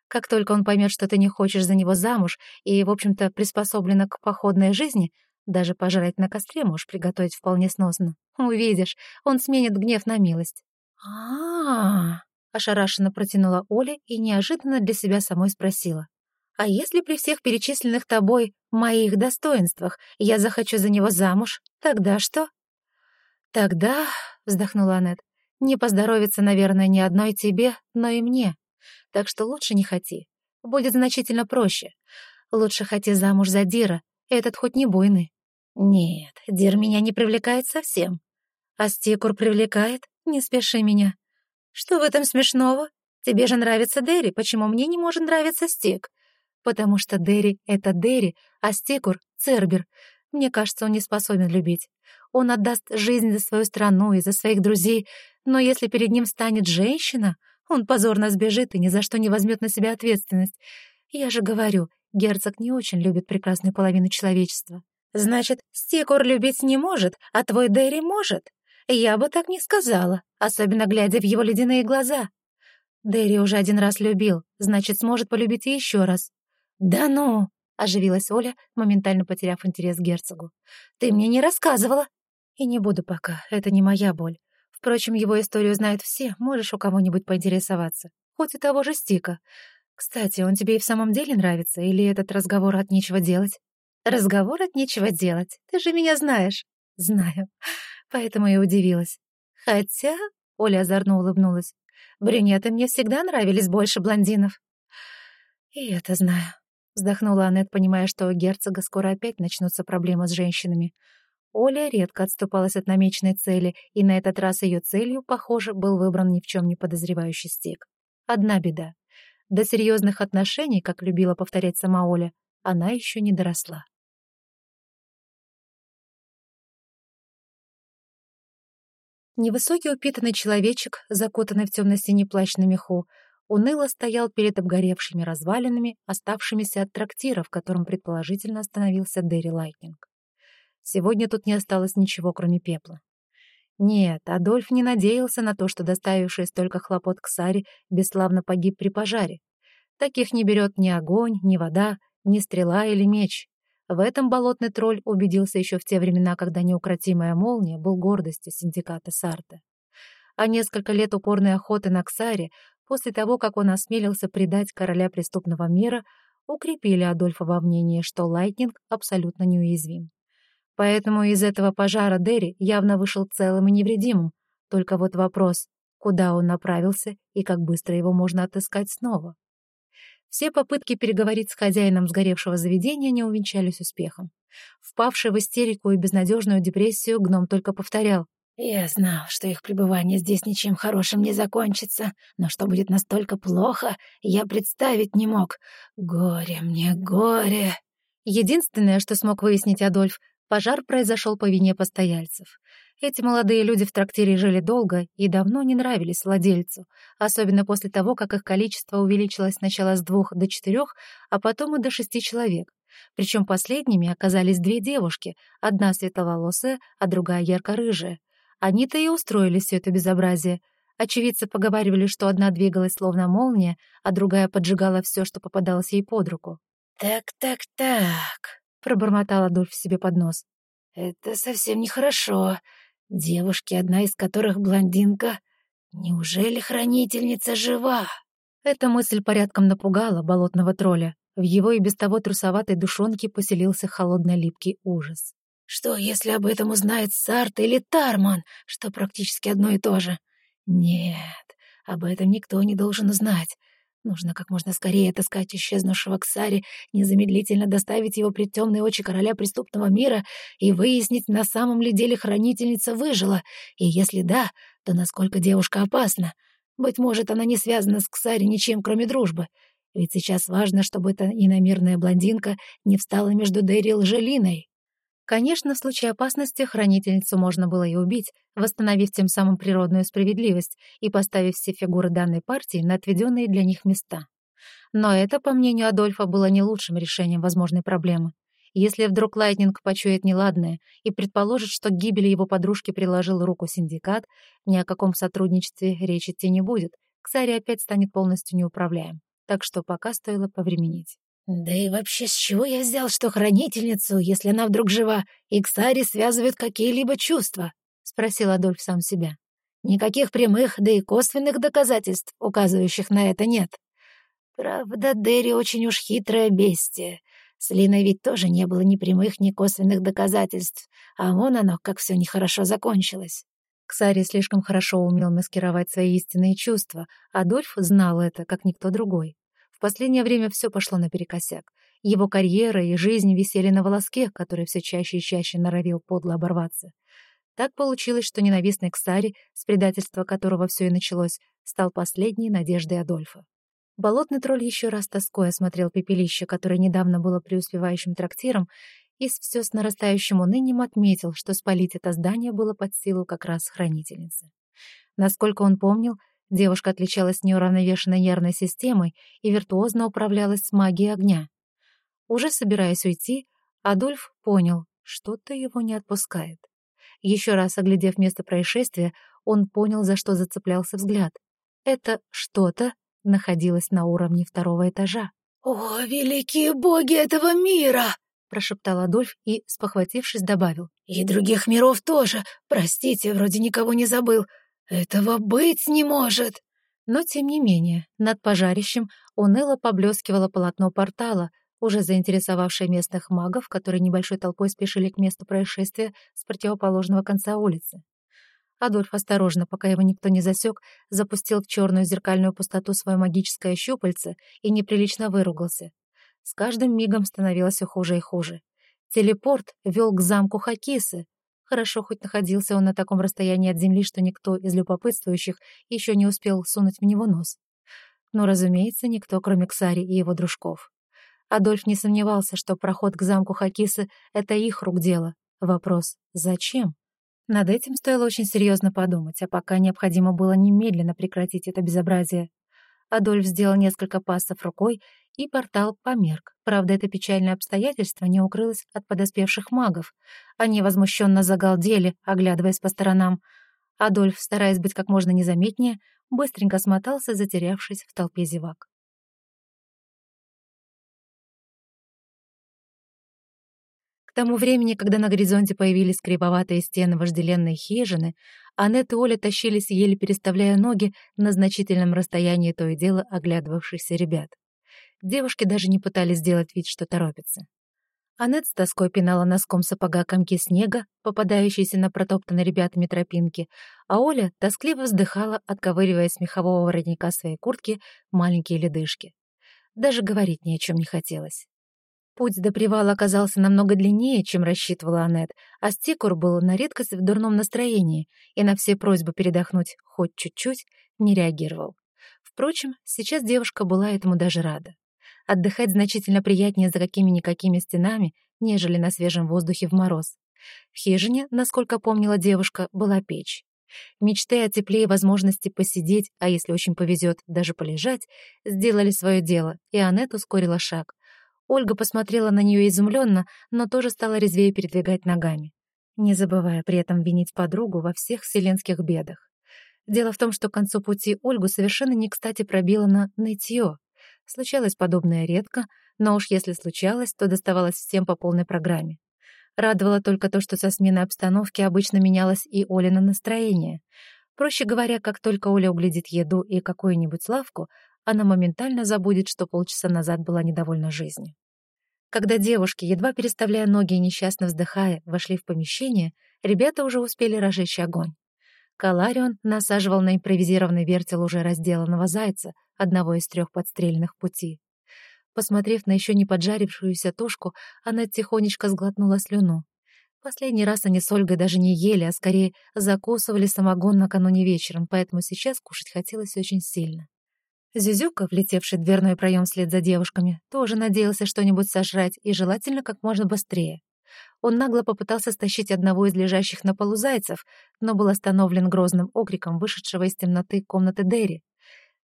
Как только он поймет, что ты не хочешь за него замуж и, в общем-то, приспособлена к походной жизни, даже пожрать на костре можешь приготовить вполне сносно. Увидишь, он сменит гнев на милость. а, ошарашенно протянула Оля и неожиданно для себя самой спросила. А если при всех перечисленных тобой моих достоинствах я захочу за него замуж, тогда что? «Тогда», — вздохнула Аннет, — «не поздоровится, наверное, ни одной тебе, но и мне. Так что лучше не хоти. Будет значительно проще. Лучше хоти замуж за Дира, этот хоть не буйный». «Нет, Дир меня не привлекает совсем. А Стикур привлекает? Не спеши меня. Что в этом смешного? Тебе же нравится Дерри, почему мне не может нравиться Стик? Потому что Дерри — это Дерри, а Стикур — Цербер. Мне кажется, он не способен любить. Он отдаст жизнь за свою страну и за своих друзей, но если перед ним станет женщина, он позорно сбежит и ни за что не возьмет на себя ответственность. Я же говорю, герцог не очень любит прекрасную половину человечества. Значит, Стикур любить не может, а твой Дерри может? Я бы так не сказала, особенно глядя в его ледяные глаза. Дерри уже один раз любил, значит, сможет полюбить и еще раз. «Да ну!» — оживилась Оля, моментально потеряв интерес к герцогу. «Ты мне не рассказывала!» «И не буду пока, это не моя боль. Впрочем, его историю знают все, можешь у кого-нибудь поинтересоваться. Хоть и того же Стика. Кстати, он тебе и в самом деле нравится, или этот разговор от нечего делать?» «Разговор от нечего делать. Ты же меня знаешь». «Знаю поэтому и удивилась. Хотя, Оля озорно улыбнулась, брюнеты мне всегда нравились больше блондинов. И это знаю. Вздохнула Аннет, понимая, что у герцога скоро опять начнутся проблемы с женщинами. Оля редко отступалась от намеченной цели, и на этот раз ее целью, похоже, был выбран ни в чем не подозревающий стик. Одна беда. До серьезных отношений, как любила повторять сама Оля, она еще не доросла. Невысокий упитанный человечек, закутанный в темно-синий плащ на меху, уныло стоял перед обгоревшими развалинами, оставшимися от трактира, в котором предположительно остановился Дерри Лайтнинг. Сегодня тут не осталось ничего, кроме пепла. Нет, Адольф не надеялся на то, что доставивший столько хлопот Ксари бесславно погиб при пожаре. Таких не берет ни огонь, ни вода, ни стрела или меч. В этом болотный тролль убедился еще в те времена, когда неукротимая молния был гордостью синдиката Сарта. А несколько лет упорной охоты на Ксари, после того, как он осмелился предать короля преступного мира, укрепили Адольфа во мнении, что Лайтнинг абсолютно неуязвим. Поэтому из этого пожара Дерри явно вышел целым и невредимым. Только вот вопрос, куда он направился и как быстро его можно отыскать снова. Все попытки переговорить с хозяином сгоревшего заведения не увенчались успехом. Впавший в истерику и безнадежную депрессию, гном только повторял. «Я знал, что их пребывание здесь ничем хорошим не закончится, но что будет настолько плохо, я представить не мог. Горе мне, горе!» Единственное, что смог выяснить Адольф, пожар произошел по вине постояльцев. Эти молодые люди в трактире жили долго и давно не нравились владельцу, особенно после того, как их количество увеличилось сначала с двух до четырех, а потом и до шести человек. Причем последними оказались две девушки, одна светловолосая, а другая ярко-рыжая. Они-то и устроили все это безобразие. Очевидцы поговаривали, что одна двигалась словно молния, а другая поджигала все, что попадалось ей под руку. «Так-так-так», — пробормотал Адольф себе под нос. «Это совсем нехорошо. Девушки, одна из которых блондинка. Неужели хранительница жива? Эта мысль порядком напугала болотного тролля. В его и без того трусоватой душонке поселился холодно-липкий ужас. Что, если об этом узнает Сарт или Тарман, что практически одно и то же? Нет, об этом никто не должен знать. Нужно как можно скорее отыскать исчезнувшего Ксари, незамедлительно доставить его пред темные очи короля преступного мира и выяснить, на самом ли деле хранительница выжила, и если да, то насколько девушка опасна. Быть может, она не связана с Ксари ничем, кроме дружбы. Ведь сейчас важно, чтобы эта иномерная блондинка не встала между Дерри и Лжелиной. Конечно, в случае опасности хранительницу можно было и убить, восстановив тем самым природную справедливость и поставив все фигуры данной партии на отведенные для них места. Но это, по мнению Адольфа, было не лучшим решением возможной проблемы. Если вдруг Лайтнинг почует неладное и предположит, что к гибели его подружки приложил руку синдикат, ни о каком сотрудничестве речи идти не будет, Ксари опять станет полностью неуправляем. Так что пока стоило повременить. Да и вообще, с чего я взял, что хранительницу, если она вдруг жива, и Ксари связывают какие-либо чувства? — спросил Адольф сам себя. Никаких прямых, да и косвенных доказательств, указывающих на это, нет. Правда, Дерри очень уж хитрое бестие. С Линой ведь тоже не было ни прямых, ни косвенных доказательств, а вон оно, как все нехорошо закончилось. Ксари слишком хорошо умел маскировать свои истинные чувства, Адольф знал это, как никто другой. В последнее время все пошло наперекосяк. Его карьера и жизнь висели на волоске, который все чаще и чаще норовил подло оборваться. Так получилось, что ненавистный Ксари, с предательства которого все и началось, стал последней надеждой Адольфа. Болотный тролль еще раз тоской осмотрел пепелище, которое недавно было преуспевающим трактиром, и все с нарастающим унынием отметил, что спалить это здание было под силу как раз хранительницы. Насколько он помнил, девушка отличалась неуравновешенной нервной системой и виртуозно управлялась с магией огня. Уже собираясь уйти, Адольф понял, что-то его не отпускает. Еще раз оглядев место происшествия, он понял, за что зацеплялся взгляд. Это что-то находилось на уровне второго этажа. «О, великие боги этого мира!» — прошептал Адольф и, спохватившись, добавил. «И других миров тоже. Простите, вроде никого не забыл. Этого быть не может!» Но, тем не менее, над пожарищем уныло поблескивало полотно портала, уже заинтересовавшее местных магов, которые небольшой толпой спешили к месту происшествия с противоположного конца улицы. Адольф осторожно, пока его никто не засек, запустил в черную зеркальную пустоту свое магическое щупальце и неприлично выругался. С каждым мигом становилось все хуже и хуже. Телепорт вел к замку Хакисы. Хорошо, хоть находился он на таком расстоянии от земли, что никто из любопытствующих еще не успел сунуть в него нос. Но, разумеется, никто, кроме Ксари и его дружков. Адольф не сомневался, что проход к замку Хакисы — это их рук дело. Вопрос — зачем? Над этим стоило очень серьезно подумать, а пока необходимо было немедленно прекратить это безобразие. Адольф сделал несколько пассов рукой, и портал померк. Правда, это печальное обстоятельство не укрылось от подоспевших магов. Они возмущенно загалдели, оглядываясь по сторонам. Адольф, стараясь быть как можно незаметнее, быстренько смотался, затерявшись в толпе зевак. тому времени, когда на горизонте появились кривоватые стены вожделенной хижины, Аннет и Оля тащились, еле переставляя ноги на значительном расстоянии то и дело оглядывавшихся ребят. Девушки даже не пытались сделать вид, что торопятся. Аннет с тоской пинала носком сапога комки снега, попадающиеся на протоптанной ребятами тропинки, а Оля тоскливо вздыхала, отковыривая с мехового воротника своей куртки маленькие ледышки. Даже говорить ни о чем не хотелось. Путь до привала оказался намного длиннее, чем рассчитывала Аннет, а Стикур был на редкость в дурном настроении и на все просьбы передохнуть хоть чуть-чуть не реагировал. Впрочем, сейчас девушка была этому даже рада. Отдыхать значительно приятнее за какими-никакими стенами, нежели на свежем воздухе в мороз. В хижине, насколько помнила девушка, была печь. Мечты о тепле и возможности посидеть, а если очень повезет, даже полежать, сделали свое дело, и Аннет ускорила шаг — Ольга посмотрела на нее изумленно, но тоже стала резвее передвигать ногами, не забывая при этом винить подругу во всех вселенских бедах. Дело в том, что к концу пути Ольгу совершенно не кстати пробило на нытье. Случалось подобное редко, но уж если случалось, то доставалось всем по полной программе. Радовало только то, что со сменой обстановки обычно менялось и Олина настроение. Проще говоря, как только Оля углядит еду и какую-нибудь лавку, она моментально забудет, что полчаса назад была недовольна жизнью. Когда девушки, едва переставляя ноги и несчастно вздыхая, вошли в помещение, ребята уже успели разжечь огонь. Каларион насаживал на импровизированный вертел уже разделанного зайца, одного из трех подстрельных пути. Посмотрев на еще не поджарившуюся тушку, она тихонечко сглотнула слюну. Последний раз они с Ольгой даже не ели, а скорее закусывали самогон накануне вечером, поэтому сейчас кушать хотелось очень сильно. Зюзюка, влетевший в дверной проем вслед за девушками, тоже надеялся что-нибудь сожрать и желательно как можно быстрее. Он нагло попытался стащить одного из лежащих на полу зайцев, но был остановлен грозным окриком вышедшего из темноты комнаты Дерри.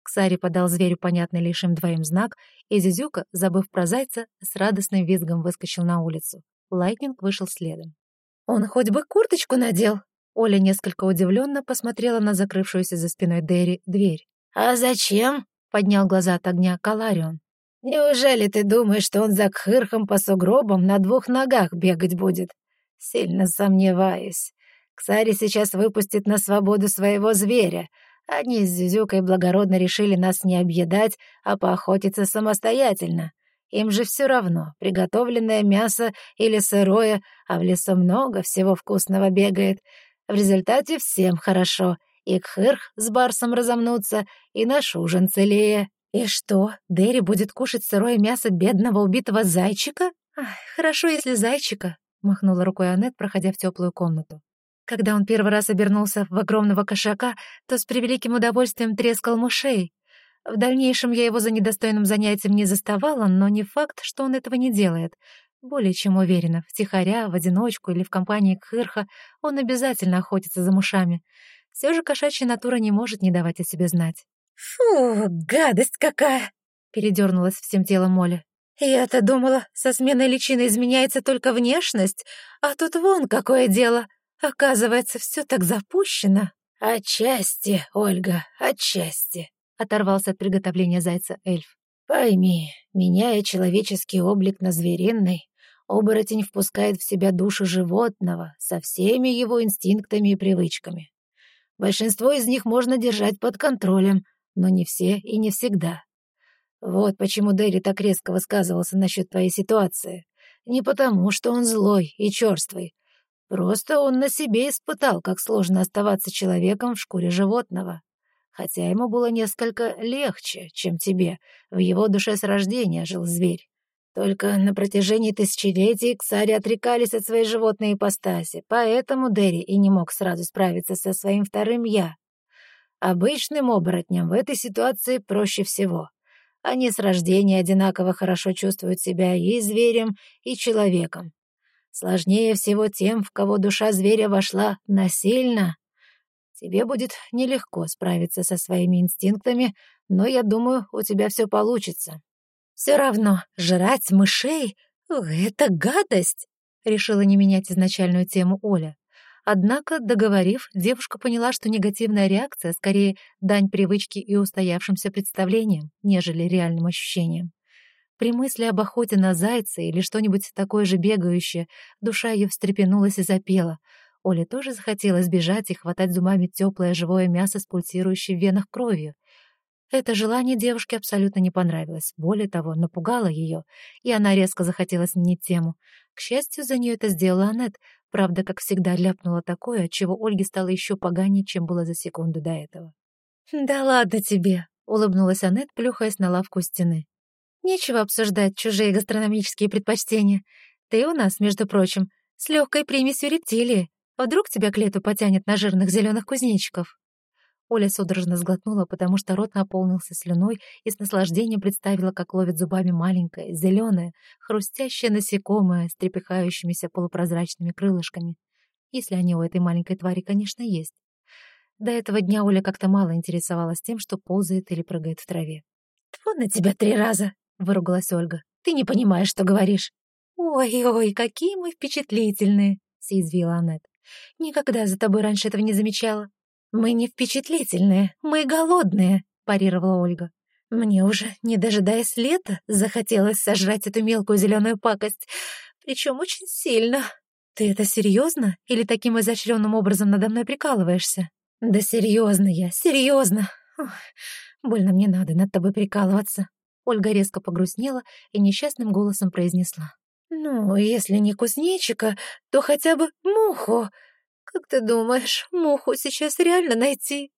Ксари подал зверю понятный лишь им двоим знак, и Зюзюка, забыв про зайца, с радостным визгом выскочил на улицу. Лайтнинг вышел следом. «Он хоть бы курточку надел!» Оля несколько удивленно посмотрела на закрывшуюся за спиной Дерри дверь. «А зачем?» — поднял глаза от огня Каларион. «Неужели ты думаешь, что он за кхырхом по сугробам на двух ногах бегать будет? Сильно сомневаюсь. Ксари сейчас выпустит на свободу своего зверя. Они с Зюзюкой благородно решили нас не объедать, а поохотиться самостоятельно. Им же все равно, приготовленное мясо или сырое, а в лесу много всего вкусного бегает. В результате всем хорошо. И Кхырх с Барсом разомнутся, и наш ужин целее. И что, Дерри будет кушать сырое мясо бедного убитого зайчика? Ах, хорошо, если зайчика, — махнула рукой Аннет, проходя в теплую комнату. Когда он первый раз обернулся в огромного кошака, то с превеликим удовольствием трескал мышей. В дальнейшем я его за недостойным занятием не заставала, но не факт, что он этого не делает. Более чем уверена, втихаря, в одиночку или в компании Кхырха он обязательно охотится за мышами. Все же кошачья натура не может не давать о себе знать. «Фу, гадость какая!» — передернулась всем телом Молли. «Я-то думала, со сменой личины изменяется только внешность, а тут вон какое дело. Оказывается, все так запущено». «Отчасти, Ольга, отчасти», — оторвался от приготовления зайца эльф. «Пойми, меняя человеческий облик на звериный, оборотень впускает в себя душу животного со всеми его инстинктами и привычками. Большинство из них можно держать под контролем, но не все и не всегда. Вот почему Дэри так резко высказывался насчет твоей ситуации. Не потому, что он злой и черствый. Просто он на себе испытал, как сложно оставаться человеком в шкуре животного. Хотя ему было несколько легче, чем тебе. В его душе с рождения жил зверь. Только на протяжении тысячелетий ксари отрекались от своей животной ипостаси, поэтому Дерри и не мог сразу справиться со своим вторым «я». Обычным оборотням в этой ситуации проще всего. Они с рождения одинаково хорошо чувствуют себя и зверем, и человеком. Сложнее всего тем, в кого душа зверя вошла насильно. Тебе будет нелегко справиться со своими инстинктами, но я думаю, у тебя все получится. Все равно жрать мышей — это гадость, решила не менять изначальную тему Оля. Однако, договорив, девушка поняла, что негативная реакция скорее дань привычке и устоявшимся представлениям, нежели реальным ощущениям. При мысли об охоте на зайца или что-нибудь такое же бегающее, душа ее встрепенулась и запела. Оле тоже захотелось бежать и хватать зубами теплое живое мясо с пульсирующей в венах кровью. Это желание девушке абсолютно не понравилось, более того, напугало ее, и она резко захотела сменить тему. К счастью, за нее это сделала Аннет, Правда, как всегда, ляпнула такое, чего Ольге стало еще поганее, чем было за секунду до этого. «Да ладно тебе», — улыбнулась Аннет, плюхаясь на лавку стены. «Нечего обсуждать чужие гастрономические предпочтения. Ты у нас, между прочим, с легкой примесью рептилии. Вдруг тебя к лету потянет на жирных зеленых кузнечиков?» Оля судорожно сглотнула, потому что рот наполнился слюной и с наслаждением представила, как ловит зубами маленькое, зеленое, хрустящее насекомое с трепыхающимися полупрозрачными крылышками. Если они у этой маленькой твари, конечно, есть. До этого дня Оля как-то мало интересовалась тем, что ползает или прыгает в траве. «Тьфу на тебя три раза!» — выругалась Ольга. «Ты не понимаешь, что говоришь». «Ой-ой, какие мы впечатлительные!» — съязвила Аннет. «Никогда за тобой раньше этого не замечала. «Мы не впечатлительные, мы голодные», — парировала Ольга. «Мне уже, не дожидаясь лета, захотелось сожрать эту мелкую зеленую пакость, причем очень сильно». «Ты это серьезно или таким изощренным образом надо мной прикалываешься?» «Да серьезно я, серьезно. больно мне надо над тобой прикалываться». Ольга резко погрустнела и несчастным голосом произнесла. «Ну, если не кузнечика, то хотя бы муху. «Как ты думаешь, муху сейчас реально найти?»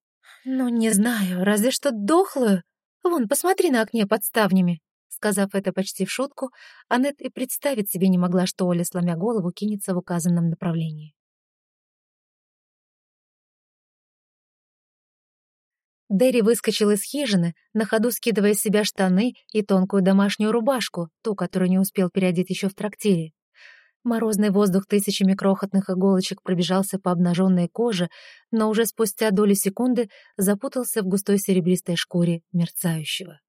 «Ну, не знаю, разве что дохлую. Вон, посмотри на окне под ставнями». Сказав это почти в шутку, Аннет и представить себе не могла, что Оля, сломя голову, кинется в указанном направлении. Дерри выскочил из хижины, на ходу скидывая с себя штаны и тонкую домашнюю рубашку, ту, которую не успел переодеть еще в трактире. Морозный воздух тысячами крохотных иголочек пробежался по обнаженной коже, но уже спустя доли секунды запутался в густой серебристой шкуре мерцающего.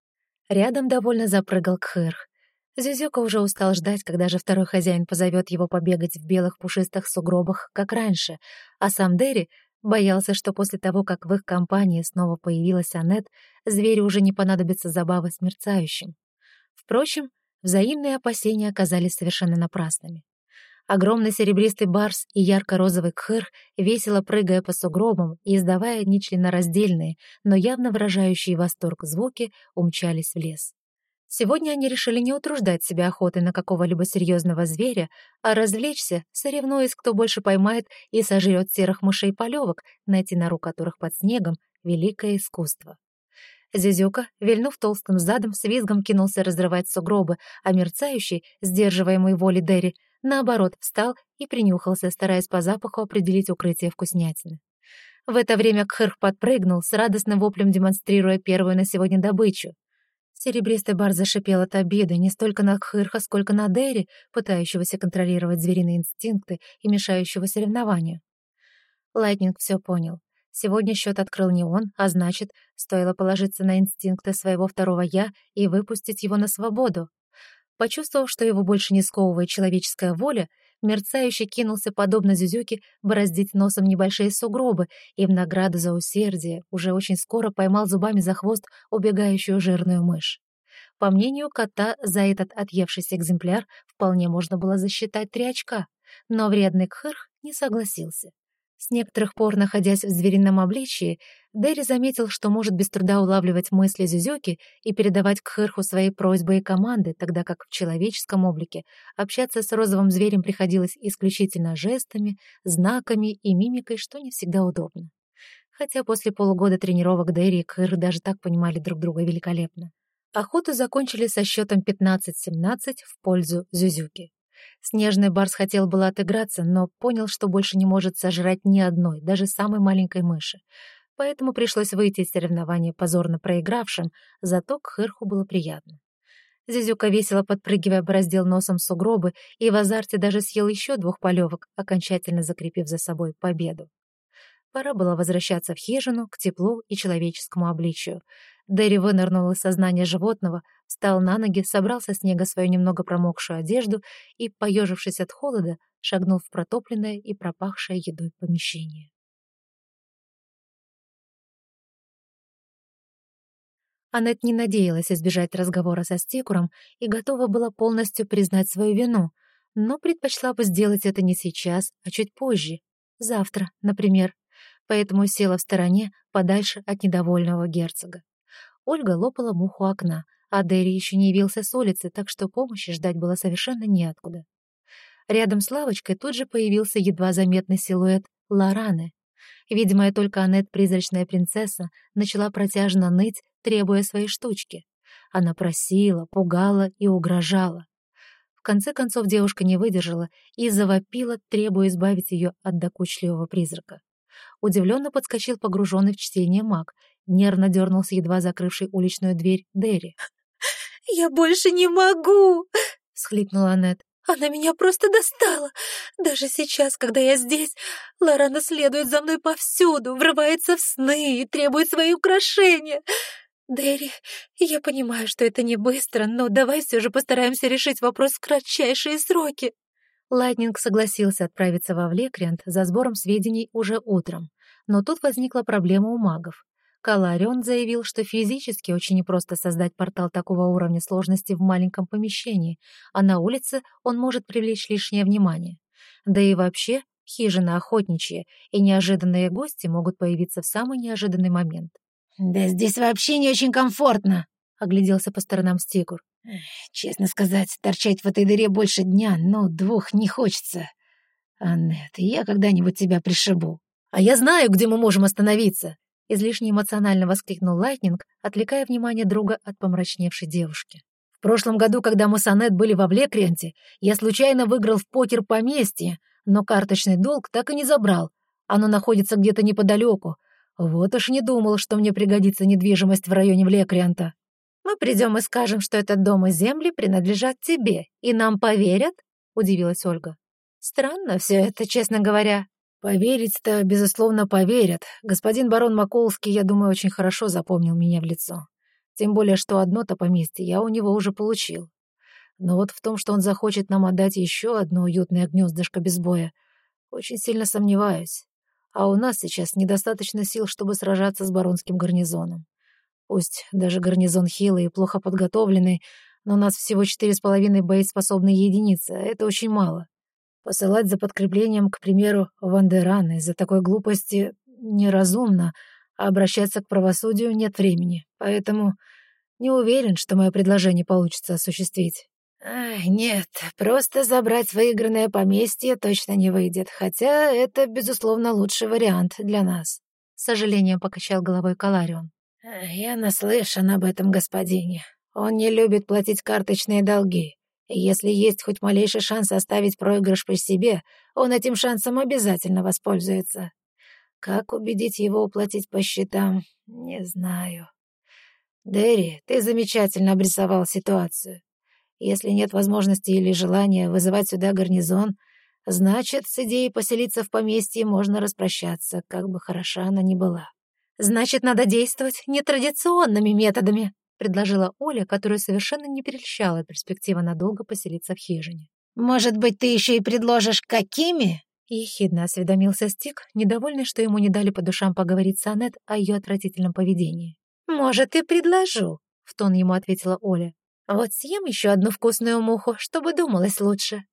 Рядом довольно запрыгал Кхырх. Зюзюка уже устал ждать, когда же второй хозяин позовет его побегать в белых пушистых сугробах, как раньше, а сам Дерри боялся, что после того, как в их компании снова появилась Аннет, зверю уже не понадобится забава с мерцающим. Впрочем, взаимные опасения оказались совершенно напрасными. Огромный серебристый барс и ярко-розовый кхыр, весело прыгая по сугробам и издавая нечленораздельные, но явно выражающие восторг звуки, умчались в лес. Сегодня они решили не утруждать себя охотой на какого-либо серьезного зверя, а развлечься, соревнуясь, кто больше поймает и сожрет серых мышей-полевок, найти нору которых под снегом — великое искусство. Зизюка, вильнув толстым задом, с визгом кинулся разрывать сугробы, а мерцающий, сдерживаемый волей Дерри, наоборот, встал и принюхался, стараясь по запаху определить укрытие вкуснятины. В это время Кхырх подпрыгнул, с радостным воплем демонстрируя первую на сегодня добычу. Серебристый барс зашипел от обиды не столько на Кхырха, сколько на Дерри, пытающегося контролировать звериные инстинкты и мешающего соревнованию. Лайтнинг все понял. Сегодня счет открыл не он, а значит, стоило положиться на инстинкты своего второго «я» и выпустить его на свободу. Почувствовав, что его больше не сковывает человеческая воля, мерцающий кинулся, подобно Зюзюке, бороздить носом небольшие сугробы и в награду за усердие уже очень скоро поймал зубами за хвост убегающую жирную мышь. По мнению кота, за этот отъевшийся экземпляр вполне можно было засчитать три очка, но вредный Кхырх не согласился. С некоторых пор, находясь в зверином обличии, Дэри заметил, что может без труда улавливать мысли Зюзёки и передавать к Хырху свои просьбы и команды, тогда как в человеческом облике общаться с розовым зверем приходилось исключительно жестами, знаками и мимикой, что не всегда удобно. Хотя после полугода тренировок Дэри и Кхыр даже так понимали друг друга великолепно. Охоту закончили со счетом 15-17 в пользу Зюзюки. Снежный барс хотел было отыграться, но понял, что больше не может сожрать ни одной, даже самой маленькой мыши. Поэтому пришлось выйти из соревнования позорно проигравшим, зато к Хырху было приятно. Зизюка весело подпрыгивая бороздил носом сугробы и в азарте даже съел еще двух полевок, окончательно закрепив за собой победу. Пора было возвращаться в хижину, к теплу и человеческому обличию. Дэри вынырнул из сознания животного, встал на ноги, собрал со снега свою немного промокшую одежду и, поежившись от холода, шагнул в протопленное и пропахшее едой помещение. Аннет не надеялась избежать разговора со Стекуром и готова была полностью признать свою вину, но предпочла бы сделать это не сейчас, а чуть позже, завтра, например, поэтому села в стороне, подальше от недовольного герцога. Ольга лопала муху окна, а Дэри еще не явился с улицы, так что помощи ждать было совершенно неоткуда. Рядом с лавочкой тут же появился едва заметный силуэт Лораны. Видимая только Аннет, призрачная принцесса, начала протяжно ныть, требуя своей штучки. Она просила, пугала и угрожала. В конце концов девушка не выдержала и завопила, требуя избавить ее от докучливого призрака. Удивленно подскочил погруженный в чтение маг Нервно дернулся едва закрывший уличную дверь Дерри. [LAUGHS] «Я больше не могу!» — всхлипнула Аннет. «Она меня просто достала! Даже сейчас, когда я здесь, Лорана следует за мной повсюду, врывается в сны и требует свои украшения!» «Дерри, я понимаю, что это не быстро, но давай все же постараемся решить вопрос в кратчайшие сроки». Лайтнинг согласился отправиться во Влекриант за сбором сведений уже утром. Но тут возникла проблема у магов. Каларион заявил, что физически очень непросто создать портал такого уровня сложности в маленьком помещении, а на улице он может привлечь лишнее внимание. Да и вообще, хижина охотничья, и неожиданные гости могут появиться в самый неожиданный момент. «Да здесь вообще не очень комфортно», — огляделся по сторонам Стикур. «Честно сказать, торчать в этой дыре больше дня, но двух не хочется. Аннет, я когда-нибудь тебя пришибу». «А я знаю, где мы можем остановиться», Излишне эмоционально воскликнул Лайтнинг, отвлекая внимание друга от помрачневшей девушки. «В прошлом году, когда мы с Анет были во Влекренте, я случайно выиграл в покер поместье, но карточный долг так и не забрал. Оно находится где-то неподалеку. Вот уж не думал, что мне пригодится недвижимость в районе Влекрента». «Мы придем и скажем, что этот дом и земли принадлежат тебе, и нам поверят?» — удивилась Ольга. «Странно все это, честно говоря». Поверить-то, безусловно, поверят. Господин барон Маколский, я думаю, очень хорошо запомнил меня в лицо. Тем более, что одно-то поместье я у него уже получил. Но вот в том, что он захочет нам отдать еще одно уютное гнездышко без боя, очень сильно сомневаюсь. А у нас сейчас недостаточно сил, чтобы сражаться с баронским гарнизоном. Пусть даже гарнизон хилый и плохо подготовленный, но у нас всего четыре с половиной боеспособные единицы, а это очень мало. Посылать за подкреплением, к примеру, Вандеран из-за такой глупости неразумно, а обращаться к правосудию нет времени. Поэтому Не уверен, что мое предложение получится осуществить. Ай, нет, просто забрать выигранное поместье точно не выйдет, хотя это, безусловно, лучший вариант для нас. С сожалением покачал головой Каларион. Я наслышан об этом господине. Он не любит платить карточные долги. Если есть хоть малейший шанс оставить проигрыш при себе, он этим шансом обязательно воспользуется. Как убедить его уплатить по счетам, не знаю. Дерри, ты замечательно обрисовал ситуацию. Если нет возможности или желания вызывать сюда гарнизон, значит, с идеей поселиться в поместье можно распрощаться, как бы хороша она ни была. «Значит, надо действовать нетрадиционными методами», — предложила Оля, которая совершенно не перельщала перспектива надолго поселиться в хижине. «Может быть, ты еще и предложишь, какими?» — ехидно осведомился Стик, недовольный, что ему не дали по душам поговорить с Аннет о ее отвратительном поведении. «Может, и предложу», — в тон ему ответила Оля. Вот съем еще одну вкусную муху, чтобы думалось лучше.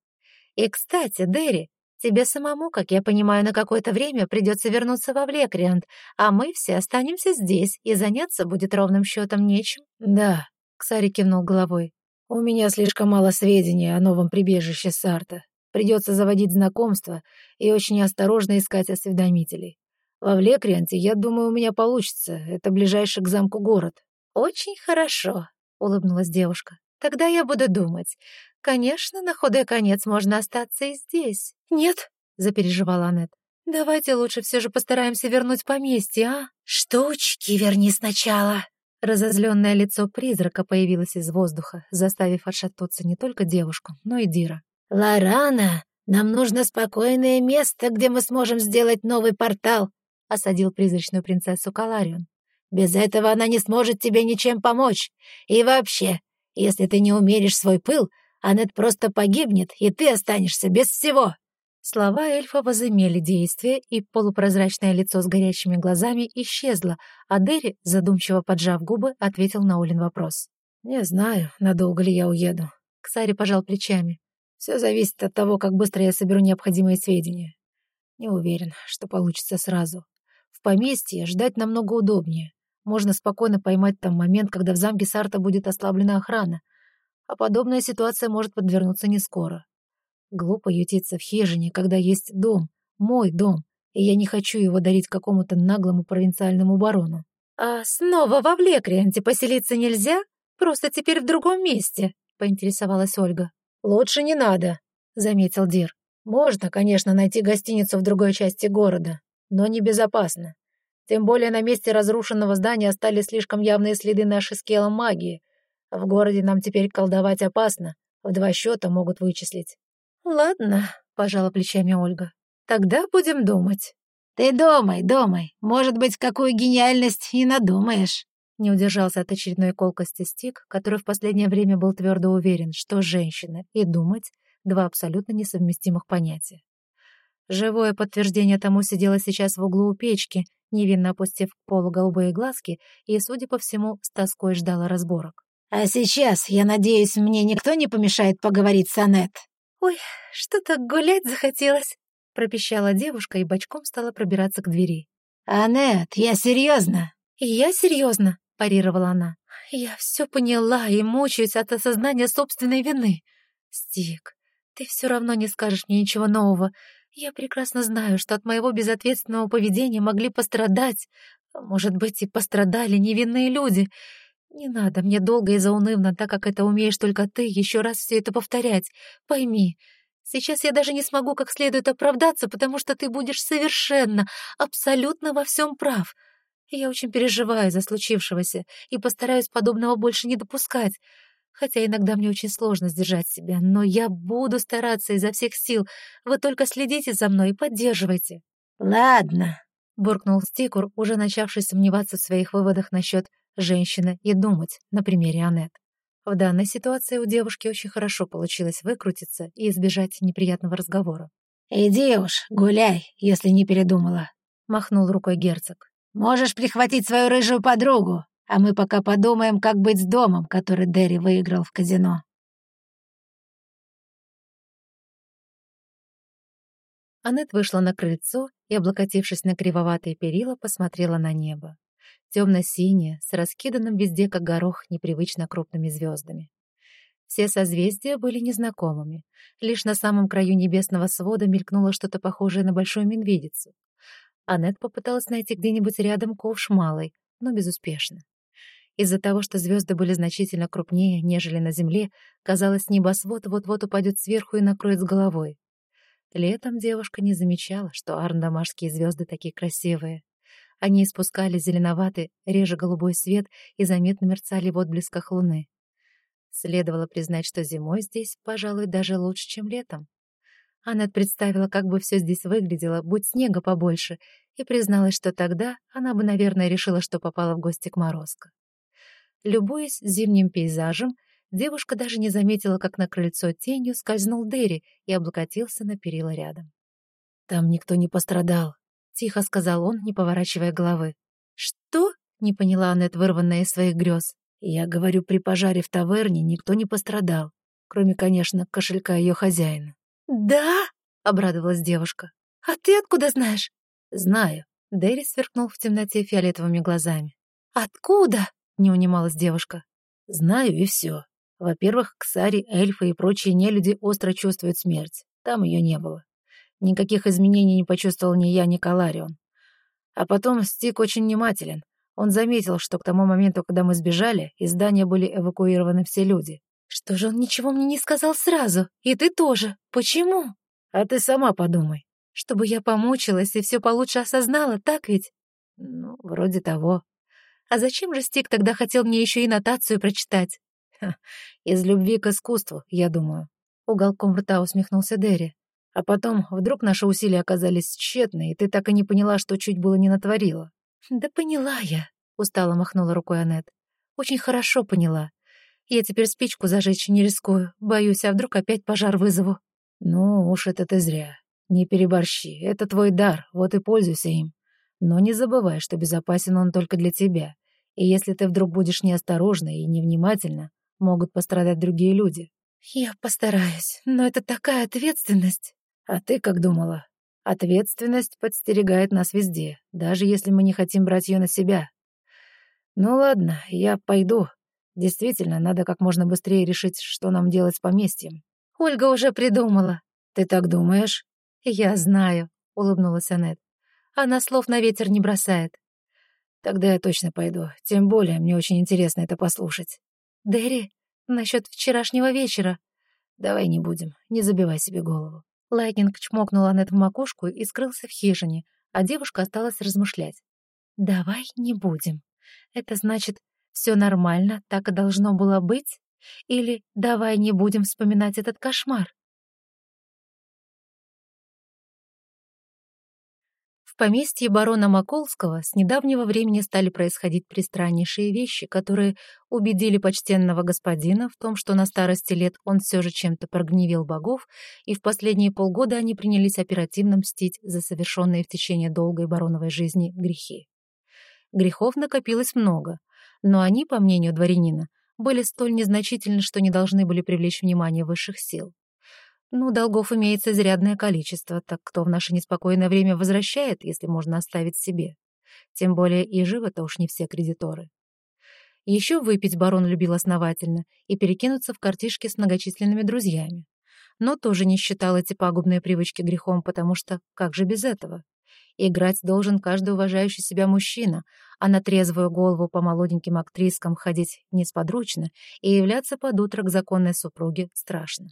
И, кстати, Дерри, тебе самому, как я понимаю, на какое-то время придется вернуться во Влекриант, а мы все останемся здесь, и заняться будет ровным счетом нечем. Да, Ксари кивнул головой. У меня слишком мало сведений о новом прибежище Сарта. Придется заводить знакомства и очень осторожно искать осведомителей. Во Влекрианте, я думаю, у меня получится. Это ближайший к замку город. Очень хорошо улыбнулась девушка. Тогда я буду думать. Конечно, на худой конец можно остаться и здесь. Нет, запереживала Аннет. Давайте лучше все же постараемся вернуть поместье, а? Штучки верни сначала. Разозленное лицо призрака появилось из воздуха, заставив отшатнуться не только девушку, но и Дира. «Лорана, нам нужно спокойное место, где мы сможем сделать новый портал», — осадил призрачную принцессу Каларион. Без этого она не сможет тебе ничем помочь. И вообще, если ты не умеришь свой пыл, Аннет просто погибнет, и ты останешься без всего». Слова эльфа возымели действие, и полупрозрачное лицо с горящими глазами исчезло, а Дерри, задумчиво поджав губы, ответил на Олин вопрос. «Не знаю, надолго ли я уеду». Ксари пожал плечами. «Все зависит от того, как быстро я соберу необходимые сведения. Не уверен, что получится сразу. В поместье ждать намного удобнее. Можно спокойно поймать там момент, когда в замке Сарта будет ослаблена охрана, а подобная ситуация может подвернуться не скоро. Глупо ютиться в хижине, когда есть дом, мой дом, и я не хочу его дарить какому-то наглому провинциальному барону. «А снова во Влекрианте поселиться нельзя? Просто теперь в другом месте?» — поинтересовалась Ольга. «Лучше не надо», — заметил Дир. «Можно, конечно, найти гостиницу в другой части города, но небезопасно. Тем более на месте разрушенного здания остались слишком явные следы нашей скелла магии. В городе нам теперь колдовать опасно. В два счета могут вычислить. «Ладно», — пожала плечами Ольга. «Тогда будем думать». «Ты думай, думай. Может быть, какую гениальность и надумаешь». Не удержался от очередной колкости Стик, который в последнее время был твердо уверен, что женщина и думать — два абсолютно несовместимых понятия. Живое подтверждение тому сидело сейчас в углу у печки, невинно опустив к полу голубые глазки и, судя по всему, с тоской ждала разборок. «А сейчас, я надеюсь, мне никто не помешает поговорить с Анет. «Ой, что-то гулять захотелось», — пропищала девушка и бочком стала пробираться к двери. «Анет, я серьезно. «И я серьезно», — парировала она. «Я все поняла и мучаюсь от осознания собственной вины. Стик, ты все равно не скажешь мне ничего нового. Я прекрасно знаю, что от моего безответственного поведения могли пострадать, может быть, и пострадали невинные люди. Не надо мне долго и заунывно, так как это умеешь только ты, еще раз все это повторять. Пойми, сейчас я даже не смогу как следует оправдаться, потому что ты будешь совершенно, абсолютно во всем прав. Я очень переживаю за случившегося и постараюсь подобного больше не допускать хотя иногда мне очень сложно сдержать себя, но я буду стараться изо всех сил. Вы только следите за мной и поддерживайте». «Ладно», — буркнул Стикур, уже начавший сомневаться в своих выводах насчет женщины и думать на примере Аннет. В данной ситуации у девушки очень хорошо получилось выкрутиться и избежать неприятного разговора. «Иди уж, гуляй, если не передумала», — махнул рукой герцог. «Можешь прихватить свою рыжую подругу а мы пока подумаем, как быть с домом, который Дерри выиграл в казино». Аннет вышла на крыльцо и, облокотившись на кривоватые перила, посмотрела на небо. Темно-синее, с раскиданным везде, как горох, непривычно крупными звездами. Все созвездия были незнакомыми. Лишь на самом краю небесного свода мелькнуло что-то похожее на большую медведицу. Аннет попыталась найти где-нибудь рядом ковш малый, но безуспешно. Из-за того, что звезды были значительно крупнее, нежели на Земле, казалось, небосвод вот-вот упадет сверху и накроет с головой. Летом девушка не замечала, что арндамашские звезды такие красивые. Они испускали зеленоватый, реже голубой свет и заметно мерцали в отблесках луны. Следовало признать, что зимой здесь, пожалуй, даже лучше, чем летом. Аннет представила, как бы все здесь выглядело, будь снега побольше, и призналась, что тогда она бы, наверное, решила, что попала в гости к Морозко. Любуясь зимним пейзажем, девушка даже не заметила, как на крыльцо тенью скользнул Дерри и облокотился на перила рядом. «Там никто не пострадал», — тихо сказал он, не поворачивая головы. «Что?» — не поняла Аннет, вырванная из своих грез. «Я говорю, при пожаре в таверне никто не пострадал, кроме, конечно, кошелька ее хозяина». «Да?» — обрадовалась девушка. «А ты откуда знаешь?» «Знаю». Дерри сверкнул в темноте фиолетовыми глазами. «Откуда?» — не унималась девушка. «Знаю и все. Во-первых, Ксари, эльфы и прочие нелюди остро чувствуют смерть. Там ее не было. Никаких изменений не почувствовал ни я, ни Каларион. А потом Стик очень внимателен. Он заметил, что к тому моменту, когда мы сбежали, из здания были эвакуированы все люди. Что же он ничего мне не сказал сразу? И ты тоже. Почему? А ты сама подумай. Чтобы я помучилась и все получше осознала, так ведь? Ну, вроде того. А зачем же Стик тогда хотел мне еще и нотацию прочитать? Ха, из любви к искусству, я думаю. Уголком рта усмехнулся Дерри. А потом вдруг наши усилия оказались тщетны, и ты так и не поняла, что чуть было не натворила. Да поняла я, устало махнула рукой Аннет. Очень хорошо поняла. Я теперь спичку зажечь не рискую. Боюсь, а вдруг опять пожар вызову. Ну уж это ты зря. Не переборщи. Это твой дар, вот и пользуйся им. Но не забывай, что безопасен он только для тебя. И если ты вдруг будешь неосторожна и невнимательна, могут пострадать другие люди. Я постараюсь, но это такая ответственность. А ты как думала? Ответственность подстерегает нас везде, даже если мы не хотим брать ее на себя. Ну ладно, я пойду. Действительно, надо как можно быстрее решить, что нам делать с поместьем. Ольга уже придумала. Ты так думаешь? Я знаю, улыбнулась Аннет. Она слов на ветер не бросает. Тогда я точно пойду. Тем более, мне очень интересно это послушать. Дерри, насчет вчерашнего вечера. Давай не будем, не забивай себе голову. Лайтнинг чмокнул Аннет в макушку и скрылся в хижине, а девушка осталась размышлять. «Давай не будем. Это значит, все нормально, так и должно было быть? Или давай не будем вспоминать этот кошмар? Поместье барона Маколского с недавнего времени стали происходить пристраннейшие вещи, которые убедили почтенного господина в том, что на старости лет он все же чем-то прогневил богов, и в последние полгода они принялись оперативно мстить за совершенные в течение долгой бароновой жизни грехи. Грехов накопилось много, но они, по мнению дворянина, были столь незначительны, что не должны были привлечь внимание высших сил. Ну, долгов имеется изрядное количество, так кто в наше неспокойное время возвращает, если можно оставить себе? Тем более и живы-то уж не все кредиторы. Еще выпить барон любил основательно и перекинуться в картишки с многочисленными друзьями. Но тоже не считал эти пагубные привычки грехом, потому что как же без этого? Играть должен каждый уважающий себя мужчина, а на трезвую голову по молоденьким актрискам ходить несподручно и являться под утро к законной супруге страшно.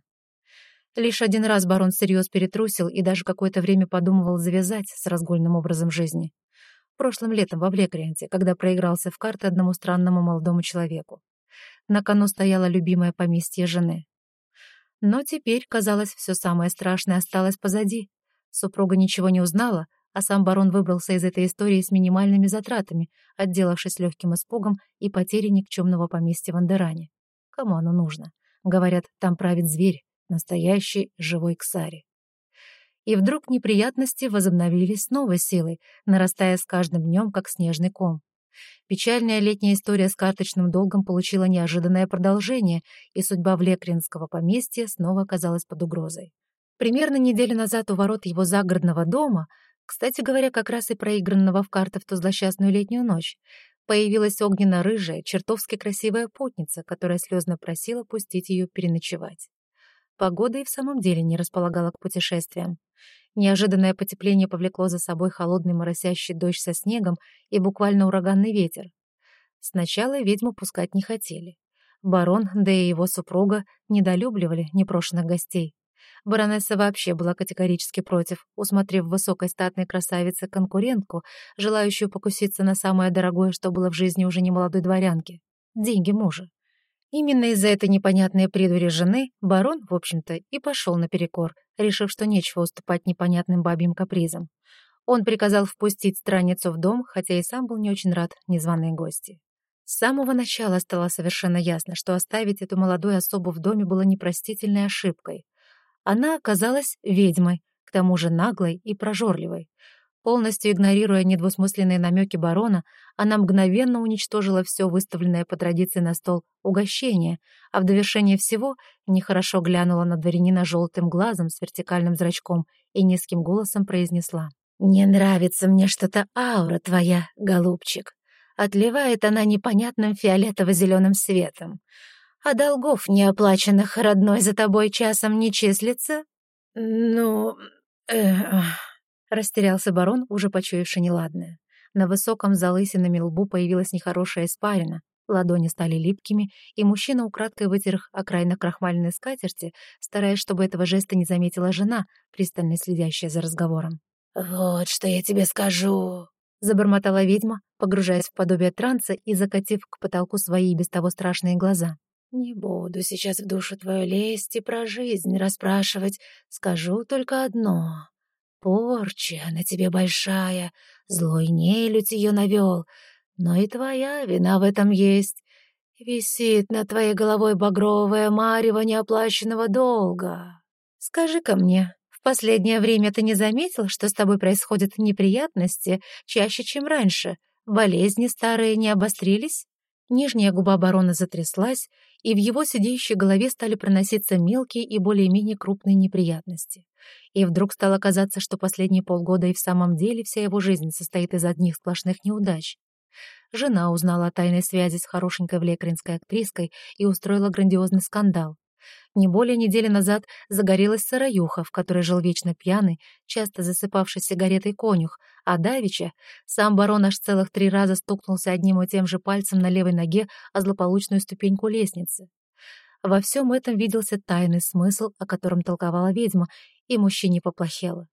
Лишь один раз барон всерьез перетрусил и даже какое-то время подумывал завязать с разгульным образом жизни. Прошлым летом во Влекрианте, когда проигрался в карты одному странному молодому человеку. На кону стояло любимое поместье жены. Но теперь, казалось, все самое страшное осталось позади. Супруга ничего не узнала, а сам барон выбрался из этой истории с минимальными затратами, отделавшись легким испугом и потерей никчемного поместья в Андеране. Кому оно нужно? Говорят, там правит зверь, настоящий живой ксари. И вдруг неприятности возобновились с новой силой, нарастая с каждым днем, как снежный ком. Печальная летняя история с карточным долгом получила неожиданное продолжение, и судьба Влекринского поместья снова оказалась под угрозой. Примерно неделю назад у ворот его загородного дома, кстати говоря, как раз и проигранного в карты в ту злосчастную летнюю ночь, появилась огненно-рыжая, чертовски красивая путница, которая слезно просила пустить ее переночевать. Погода и в самом деле не располагала к путешествиям. Неожиданное потепление повлекло за собой холодный моросящий дождь со снегом и буквально ураганный ветер. Сначала ведьму пускать не хотели. Барон, да и его супруга недолюбливали непрошенных гостей. Баронесса вообще была категорически против, усмотрев в высокой статной красавице конкурентку, желающую покуситься на самое дорогое, что было в жизни уже немолодой дворянки — деньги мужа. Именно из-за этой непонятной придури жены барон, в общем-то, и пошел наперекор, решив, что нечего уступать непонятным бабьим капризам. Он приказал впустить страницу в дом, хотя и сам был не очень рад незваные гости. С самого начала стало совершенно ясно, что оставить эту молодую особу в доме было непростительной ошибкой. Она оказалась ведьмой, к тому же наглой и прожорливой. Полностью игнорируя недвусмысленные намеки барона, она мгновенно уничтожила все выставленное по традиции на стол угощение, а в довершение всего нехорошо глянула на дворянина желтым глазом с вертикальным зрачком и низким голосом произнесла. «Не нравится мне что-то аура твоя, голубчик. Отливает она непонятным фиолетово-зеленым светом. А долгов неоплаченных родной за тобой часом не числится?» «Ну...» эх... Растерялся барон, уже почуявший неладное. На высоком залысинами лбу появилась нехорошая испарина, ладони стали липкими, и мужчина украдкой вытер их о край накрахмаленной скатерти, стараясь, чтобы этого жеста не заметила жена, пристально следящая за разговором. «Вот что я тебе скажу!» — забормотала ведьма, погружаясь в подобие транса и закатив к потолку свои без того страшные глаза. «Не буду сейчас в душу твою лезть и про жизнь расспрашивать. Скажу только одно. Порча на тебе большая, злой нелюдь ее навел, но и твоя вина в этом есть. Висит над твоей головой багровая марево неоплаченного долга. Скажи-ка мне, в последнее время ты не заметил, что с тобой происходят неприятности чаще, чем раньше? Болезни старые не обострились? Нижняя губа барона затряслась, и в его сидящей голове стали проноситься мелкие и более-менее крупные неприятности. И вдруг стало казаться, что последние полгода и в самом деле вся его жизнь состоит из одних сплошных неудач. Жена узнала о тайной связи с хорошенькой влекринской актриской и устроила грандиозный скандал. Не более недели назад загорелась сыроюха, в которой жил вечно пьяный, часто засыпавший сигаретой конюх, а Давича сам барон аж целых три раза стукнулся одним и тем же пальцем на левой ноге о злополучную ступеньку лестницы. Во всем этом виделся тайный смысл, о котором толковала ведьма, и мужчине поплохело.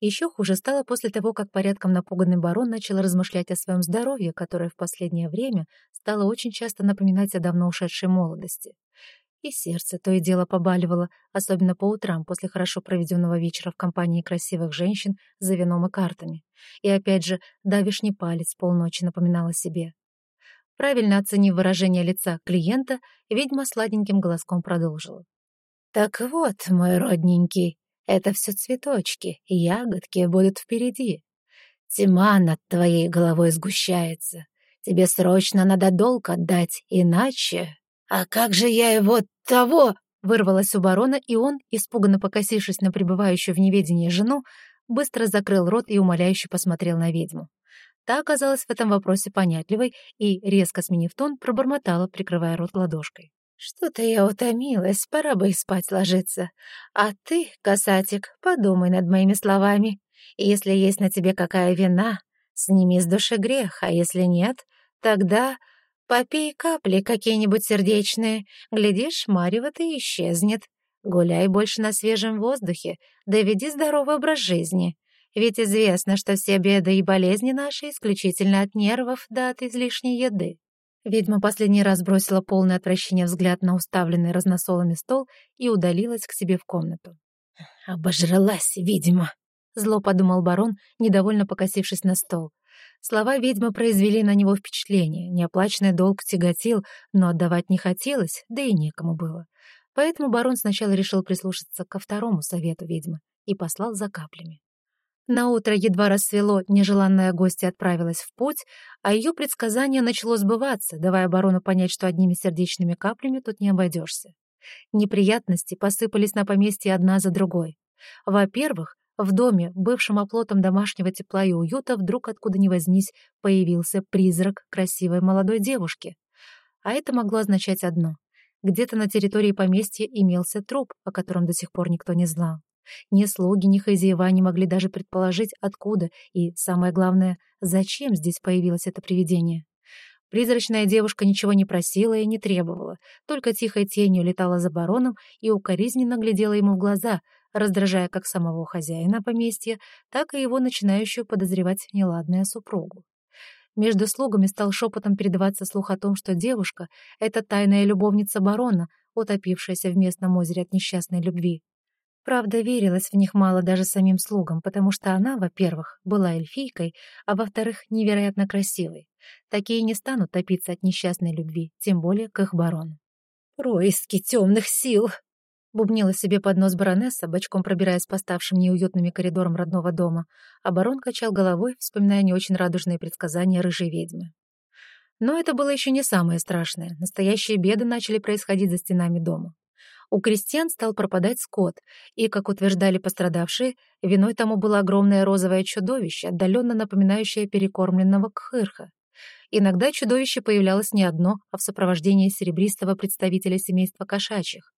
Еще хуже стало после того, как порядком напуганный барон начал размышлять о своем здоровье, которое в последнее время стало очень часто напоминать о давно ушедшей молодости. И сердце то и дело побаливало, особенно по утрам после хорошо проведенного вечера в компании красивых женщин за вином и картами. И опять же, давишний палец полночи напоминал о себе. Правильно оценив выражение лица клиента, ведьма сладеньким голоском продолжила. «Так вот, мой родненький, это все цветочки, ягодки будут впереди. Тьма над твоей головой сгущается. Тебе срочно надо долг отдать, иначе...» «А как же я его того?» Вырвалось у барона, и он, испуганно покосившись на пребывающую в неведении жену, быстро закрыл рот и умоляюще посмотрел на ведьму. Та оказалась в этом вопросе понятливой и, резко сменив тон, пробормотала, прикрывая рот ладошкой. «Что-то я утомилась, пора бы и спать ложиться. А ты, касатик, подумай над моими словами. Если есть на тебе какая вина, сними с души грех, а если нет, тогда Попей капли какие-нибудь сердечные, глядишь, марево-то исчезнет. Гуляй больше на свежем воздухе, да веди здоровый образ жизни. Ведь известно, что все беды и болезни наши исключительно от нервов да от излишней еды. Ведьма последний раз бросила полное отвращение взгляд на уставленный разносолами стол и удалилась к себе в комнату. «Обожралась, видимо», — зло подумал барон, недовольно покосившись на стол. Слова ведьмы произвели на него впечатление. Неоплаченный долг тяготил, но отдавать не хотелось, да и некому было. Поэтому барон сначала решил прислушаться ко второму совету ведьмы и послал за каплями. Наутро едва рассвело, нежеланная гостья отправилась в путь, а ее предсказание начало сбываться, давая барону понять, что одними сердечными каплями тут не обойдешься. Неприятности посыпались на поместье одна за другой. Во-первых, В доме, бывшем оплотом домашнего тепла и уюта, вдруг откуда ни возьмись, появился призрак красивой молодой девушки. А это могло означать одно. Где-то на территории поместья имелся труп, о котором до сих пор никто не знал. Ни слуги, ни хозяева не могли даже предположить, откуда и, самое главное, зачем здесь появилось это привидение. Призрачная девушка ничего не просила и не требовала, только тихой тенью летала за бароном и укоризненно глядела ему в глаза, раздражая как самого хозяина поместья, так и его начинающую подозревать неладное супругу. Между слугами стал шепотом передаваться слух о том, что девушка — это тайная любовница барона, утопившаяся в местном озере от несчастной любви. Правда, верилось в них мало даже самим слугам, потому что она, во-первых, была эльфийкой, а во-вторых, невероятно красивой. Такие не станут топиться от несчастной любви, тем более к их барону. «Происки темных сил!» Бубнила себе под нос баронесса, бочком пробираясь по ставшим неуютными коридорам родного дома, а барон качал головой, вспоминая не очень радужные предсказания рыжей ведьмы. Но это было еще не самое страшное. Настоящие беды начали происходить за стенами дома у крестьян стал пропадать скот, и, как утверждали пострадавшие, виной тому было огромное розовое чудовище, отдаленно напоминающее перекормленного кхырха. Иногда чудовище появлялось не одно, а в сопровождении серебристого представителя семейства кошачьих.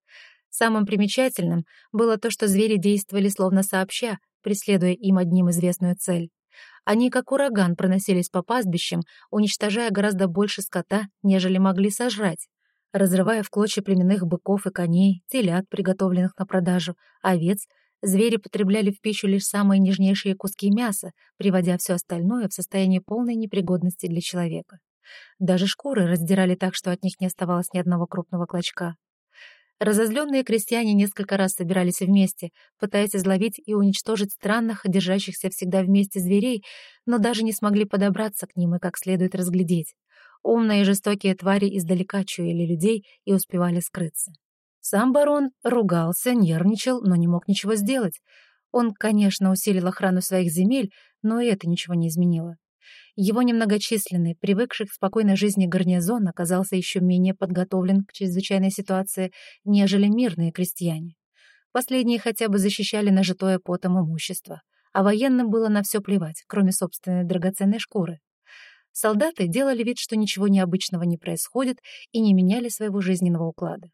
Самым примечательным было то, что звери действовали словно сообща, преследуя им одним известную цель. Они, как ураган, проносились по пастбищам, уничтожая гораздо больше скота, нежели могли сожрать разрывая в клочья племенных быков и коней, телят, приготовленных на продажу, овец, звери потребляли в пищу лишь самые нежнейшие куски мяса, приводя все остальное в состояние полной непригодности для человека. Даже шкуры раздирали так, что от них не оставалось ни одного крупного клочка. Разозленные крестьяне несколько раз собирались вместе, пытаясь изловить и уничтожить странных, держащихся всегда вместе зверей, но даже не смогли подобраться к ним и как следует разглядеть. Умные и жестокие твари издалека чуяли людей и успевали скрыться. Сам барон ругался, нервничал, но не мог ничего сделать. Он, конечно, усилил охрану своих земель, но и это ничего не изменило. Его немногочисленный, привыкший к спокойной жизни гарнизон оказался еще менее подготовлен к чрезвычайной ситуации, нежели мирные крестьяне. Последние хотя бы защищали нажитое потом имущество, а военным было на все плевать, кроме собственной драгоценной шкуры. Солдаты делали вид, что ничего необычного не происходит и не меняли своего жизненного уклада.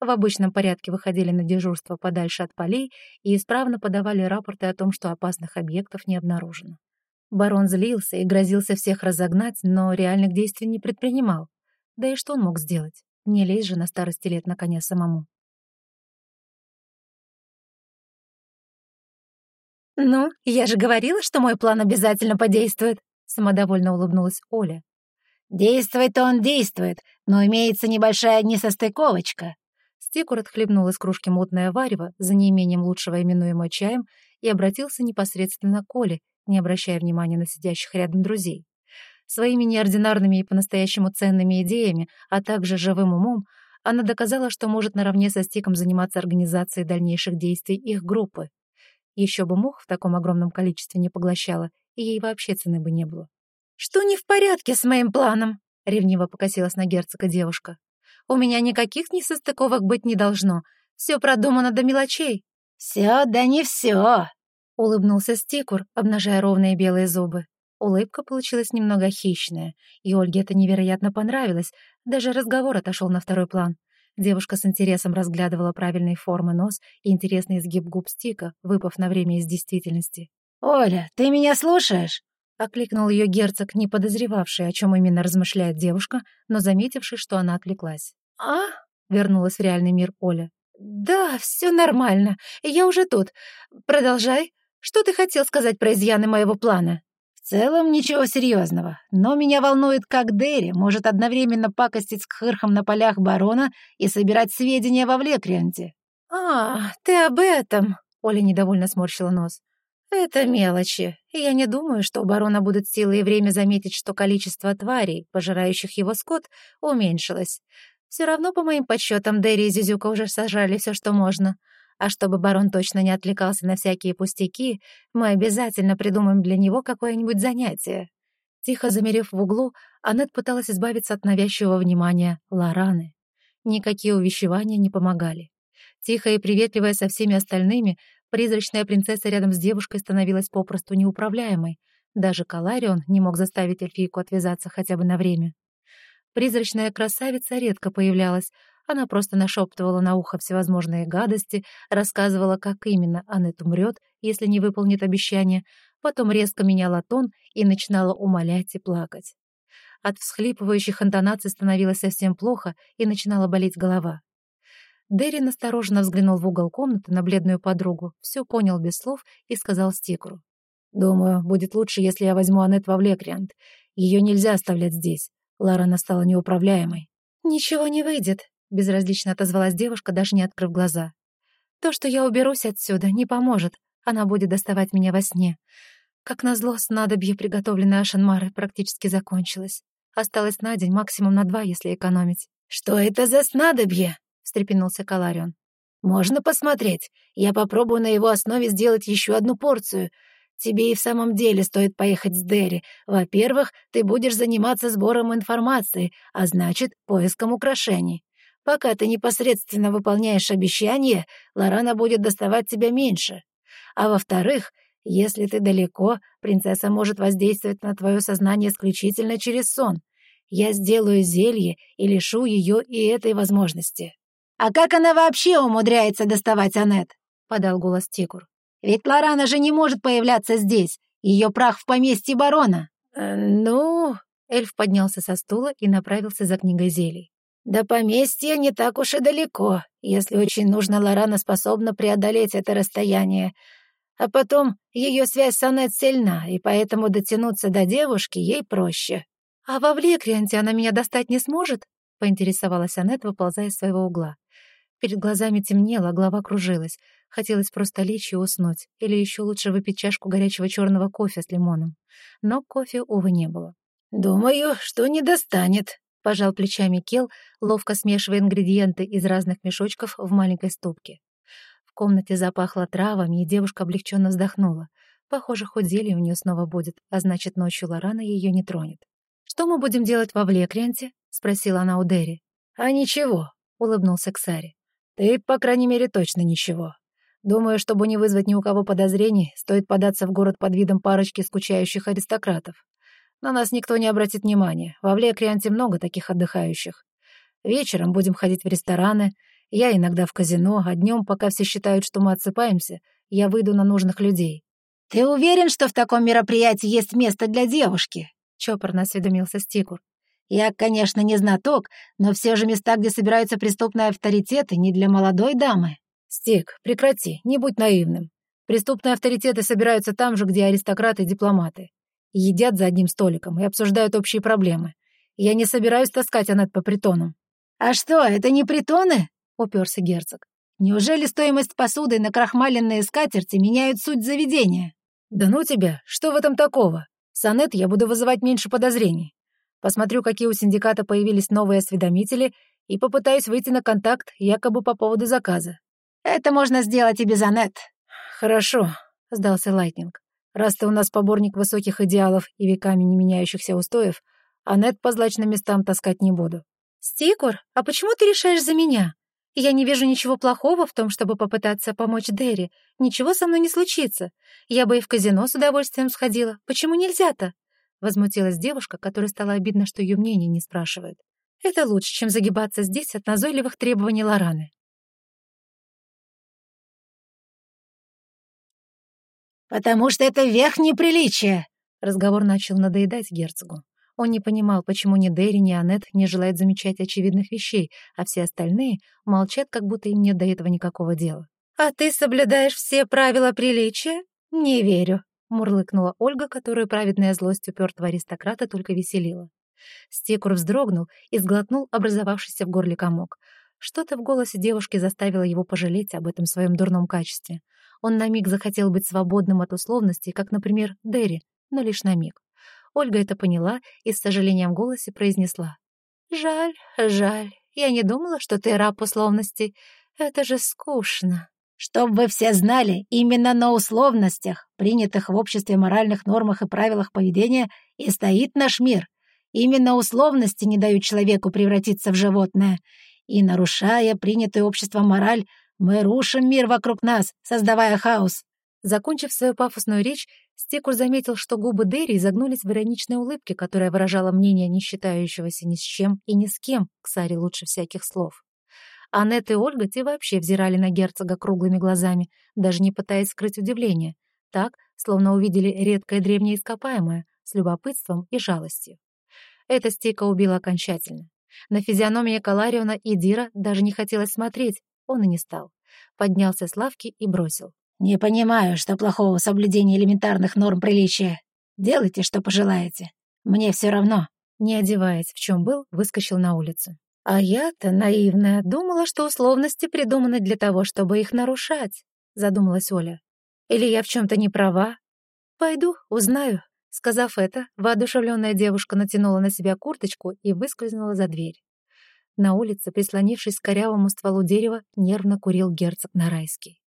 В обычном порядке выходили на дежурство подальше от полей и исправно подавали рапорты о том, что опасных объектов не обнаружено. Барон злился и грозился всех разогнать, но реальных действий не предпринимал. Да и что он мог сделать? Не лезь же на старости лет на коня самому. «Ну, я же говорила, что мой план обязательно подействует», Самодовольно улыбнулась Оля. «Действует он действует, но имеется небольшая несостыковочка». Стикур отхлебнул из кружки мутное варево, за неимением лучшего именуемого чаем, и обратился непосредственно к Оле, не обращая внимания на сидящих рядом друзей. Своими неординарными и по-настоящему ценными идеями, а также живым умом, она доказала, что может наравне со Стиком заниматься организацией дальнейших действий их группы. Еще бы мух в таком огромном количестве не поглощала, и ей вообще цены бы не было. «Что не в порядке с моим планом?» — ревниво покосилась на герцога девушка. «У меня никаких несостыковок быть не должно. Все продумано до мелочей». «Все, да не все», — улыбнулся Стикур, обнажая ровные белые зубы. Улыбка получилась немного хищная, и Ольге это невероятно понравилось, даже разговор отошел на второй план. Девушка с интересом разглядывала правильные формы нос и интересный изгиб губ Стика, выпав на время из действительности. «Оля, ты меня слушаешь?» — окликнул ее герцог, не подозревавший, о чем именно размышляет девушка, но заметивший, что она отвлеклась. «А?» — вернулась в реальный мир Оля. «Да, все нормально. Я уже тут. Продолжай. Что ты хотел сказать про изъяны моего плана?» «В целом ничего серьезного, но меня волнует, как Дерри может одновременно пакостить с Кхырхом на полях барона и собирать сведения во Влекрианте». «А, ты об этом?» — Оля недовольно сморщила нос. «Это мелочи. Я не думаю, что у барона будут силы и время заметить, что количество тварей, пожирающих его скот, уменьшилось. Все равно, по моим подсчетам, Дерри и Зюзюка уже сажали все, что можно. А чтобы барон точно не отвлекался на всякие пустяки, мы обязательно придумаем для него какое-нибудь занятие». Тихо замерев в углу, Аннет пыталась избавиться от навязчивого внимания Лораны. Никакие увещевания не помогали. Тихая и приветливая со всеми остальными, Призрачная принцесса рядом с девушкой становилась попросту неуправляемой. Даже Каларион не мог заставить эльфийку отвязаться хотя бы на время. Призрачная красавица редко появлялась, она просто нашептывала на ухо всевозможные гадости, рассказывала, как именно Аннет умрет, если не выполнит обещание, потом резко меняла тон и начинала умолять и плакать. От всхлипывающих интонаций становилось совсем плохо и начинала болеть голова. Дерин осторожно взглянул в угол комнаты на бледную подругу, все понял без слов и сказал Стикру. «Думаю, будет лучше, если я возьму Аннет во Влекриант. Ее нельзя оставлять здесь. Ларана стала неуправляемой». «Ничего не выйдет», — безразлично отозвалась девушка, даже не открыв глаза. «То, что я уберусь отсюда, не поможет. Она будет доставать меня во сне. Как назло, снадобье, приготовленное Ашанмарой, практически закончилось. Осталось на день, максимум на два, если экономить». «Что это за снадобье?» — встрепенулся Каларион. «Можно посмотреть. Я попробую на его основе сделать еще одну порцию. Тебе и в самом деле стоит поехать с Дерри. Во-первых, ты будешь заниматься сбором информации, а значит, поиском украшений. Пока ты непосредственно выполняешь обещание, Лорана будет доставать тебя меньше. А во-вторых, если ты далеко, принцесса может воздействовать на твое сознание исключительно через сон. Я сделаю зелье и лишу ее и этой возможности». «А как она вообще умудряется доставать Анет?» — подал голос Тикур. «Ведь Лорана же не может появляться здесь. Ее прах в поместье барона». Э, «Ну...» — эльф поднялся со стула и направился за книгой зелий. «До поместья не так уж и далеко. Если очень нужно, Лорана способна преодолеть это расстояние. А потом ее связь с Аннет сильна, и поэтому дотянуться до девушки ей проще. «А во Влекрианте она меня достать не сможет?» — поинтересовалась Аннет, выползая из своего угла. Перед глазами темнело, голова кружилась. Хотелось просто лечь и уснуть, или еще лучше выпить чашку горячего черного кофе с лимоном. Но кофе, увы, не было. «Думаю, что не достанет», — пожал плечами Кел, ловко смешивая ингредиенты из разных мешочков в маленькой ступке. В комнате запахло травами, и девушка облегченно вздохнула. Похоже, хоть зелье у нее снова будет, а значит, ночью Лорана ее не тронет. «Что мы будем делать во Влекрианте?» — спросила она у Дерри. «А ничего», — улыбнулся Ксари. «Ты, по крайней мере, точно ничего. Думаю, чтобы не вызвать ни у кого подозрений, стоит податься в город под видом парочки скучающих аристократов. На нас никто не обратит внимания. Во Влекрианте много таких отдыхающих. Вечером будем ходить в рестораны, я иногда в казино, а днем, пока все считают, что мы отсыпаемся, я выйду на нужных людей. «Ты уверен, что в таком мероприятии есть место для девушки?» — чопорно осведомился Стикур. «Я, конечно, не знаток, но все же места, где собираются преступные авторитеты, не для молодой дамы». «Стик, прекрати, не будь наивным. Преступные авторитеты собираются там же, где аристократы и дипломаты. Едят за одним столиком и обсуждают общие проблемы. Я не собираюсь таскать Аннет по притонам». «А что, это не притоны?» — уперся герцог. «Неужели стоимость посуды на крахмаленные скатерти меняют суть заведения?» «Да ну тебя, что в этом такого? С Анет я буду вызывать меньше подозрений. Посмотрю, какие у синдиката появились новые осведомители, и попытаюсь выйти на контакт якобы по поводу заказа». «Это можно сделать и без Анет». «Хорошо», — сдался Лайтнинг. «Раз ты у нас поборник высоких идеалов и веками не меняющихся устоев, Анет по злачным местам таскать не буду». «Стикур, а почему ты решаешь за меня?» Я не вижу ничего плохого в том, чтобы попытаться помочь Дерри. Ничего со мной не случится. Я бы и в казино с удовольствием сходила. Почему нельзя-то?» Возмутилась девушка, которой стало обидно, что ее мнение не спрашивают. «Это лучше, чем загибаться здесь от назойливых требований Лораны». «Потому что это верх неприличия!» Разговор начал надоедать герцогу. Он не понимал, почему ни Дерри, ни Аннет не желают замечать очевидных вещей, а все остальные молчат, как будто им нет до этого никакого дела. «А ты соблюдаешь все правила приличия?» «Не верю», — мурлыкнула Ольга, которую праведная злость упертого аристократа только веселила. Стекур вздрогнул и сглотнул образовавшийся в горле комок. Что-то в голосе девушки заставило его пожалеть об этом своем дурном качестве. Он на миг захотел быть свободным от условностей, как, например, Дерри, но лишь на миг. Ольга это поняла и с сожалением в голосе произнесла. «Жаль, жаль. Я не думала, что ты раб условностей. Это же скучно». «Чтоб вы все знали, именно на условностях, принятых в обществе моральных нормах и правилах поведения, и стоит наш мир. Именно условности не дают человеку превратиться в животное. И, нарушая принятую обществом мораль, Мы рушим мир вокруг нас, создавая хаос!» Закончив свою пафосную речь, Стекур заметил, что губы Дерри изогнулись в ироничной улыбке, которая выражала мнение не считающегося ни с чем и ни с кем, Ксаре лучше всяких слов. Аннет и Ольга те вообще взирали на герцога круглыми глазами, даже не пытаясь скрыть удивление, так, словно увидели редкое древнее ископаемое, с любопытством и жалостью. Эта стика убила окончательно. На физиономии Калариона и Дира даже не хотелось смотреть, он и не стал. Поднялся с лавки и бросил. «Не понимаю, что плохого в соблюдении элементарных норм приличия. Делайте, что пожелаете. Мне все равно». Не одеваясь, в чем был, выскочил на улицу. А я-то, наивная, думала, что условности придуманы для того, чтобы их нарушать, задумалась Оля. Или я в чем-то не права? Пойду, узнаю. Сказав это, воодушевленная девушка натянула на себя курточку и выскользнула за дверь. На улице, прислонившись к корявому стволу дерева, нервно курил герцог Нарайский.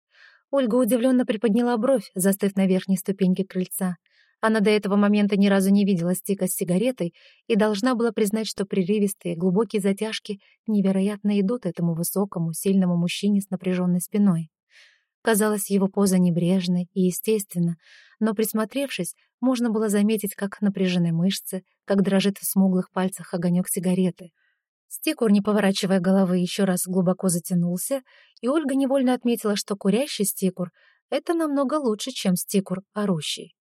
Ольга удивленно приподняла бровь, застыв на верхней ступеньке крыльца. Она до этого момента ни разу не видела стика с сигаретой и должна была признать, что прерывистые, глубокие затяжки невероятно идут этому высокому, сильному мужчине с напряженной спиной. Казалось, его поза небрежной и естественна, но, присмотревшись, можно было заметить, как напряжены мышцы, как дрожит в смуглых пальцах огонек сигареты — Стикур, не поворачивая головы, еще раз глубоко затянулся, и Ольга невольно отметила, что курящий стикур — это намного лучше, чем стикур орущий.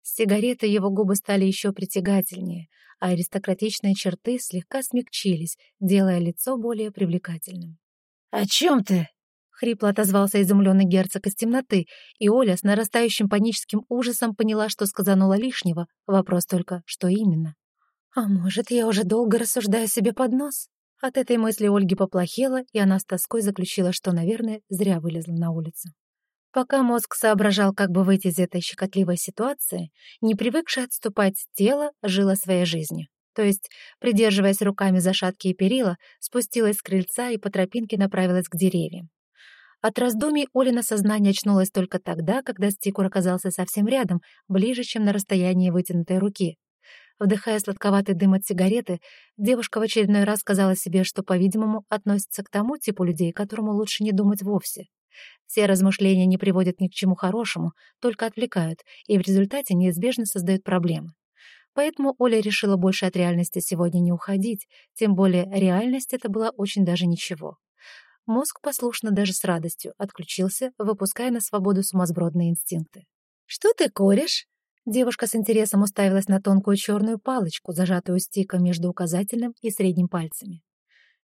С сигареты его губы стали еще притягательнее, а аристократичные черты слегка смягчились, делая лицо более привлекательным. «О чем ты?» — хрипло отозвался изумленный герцог из темноты, и Оля с нарастающим паническим ужасом поняла, что сказанула лишнего. Вопрос только, что именно. А может, я уже долго рассуждаю себе под нос? От этой мысли Ольге поплохело, и она с тоской заключила, что, наверное, зря вылезла на улицу. Пока мозг соображал, как бы выйти из этой щекотливой ситуации, не привыкшее отступать тело жило своей жизнью. То есть, придерживаясь руками за шаткие перила, спустилась с крыльца и по тропинке направилась к деревьям. От раздумий Олина сознание очнулось только тогда, когда Стикур оказался совсем рядом, ближе, чем на расстоянии вытянутой руки. Вдыхая сладковатый дым от сигареты, девушка в очередной раз сказала себе, что, по-видимому, относится к тому типу людей, которому лучше не думать вовсе. Все размышления не приводят ни к чему хорошему, только отвлекают, и в результате неизбежно создают проблемы. Поэтому Оля решила больше от реальности сегодня не уходить, тем более реальность это была очень даже ничего. Мозг послушно даже с радостью отключился, выпуская на свободу сумасбродные инстинкты. «Что ты корешь?» Девушка с интересом уставилась на тонкую черную палочку, зажатую стика между указательным и средним пальцами.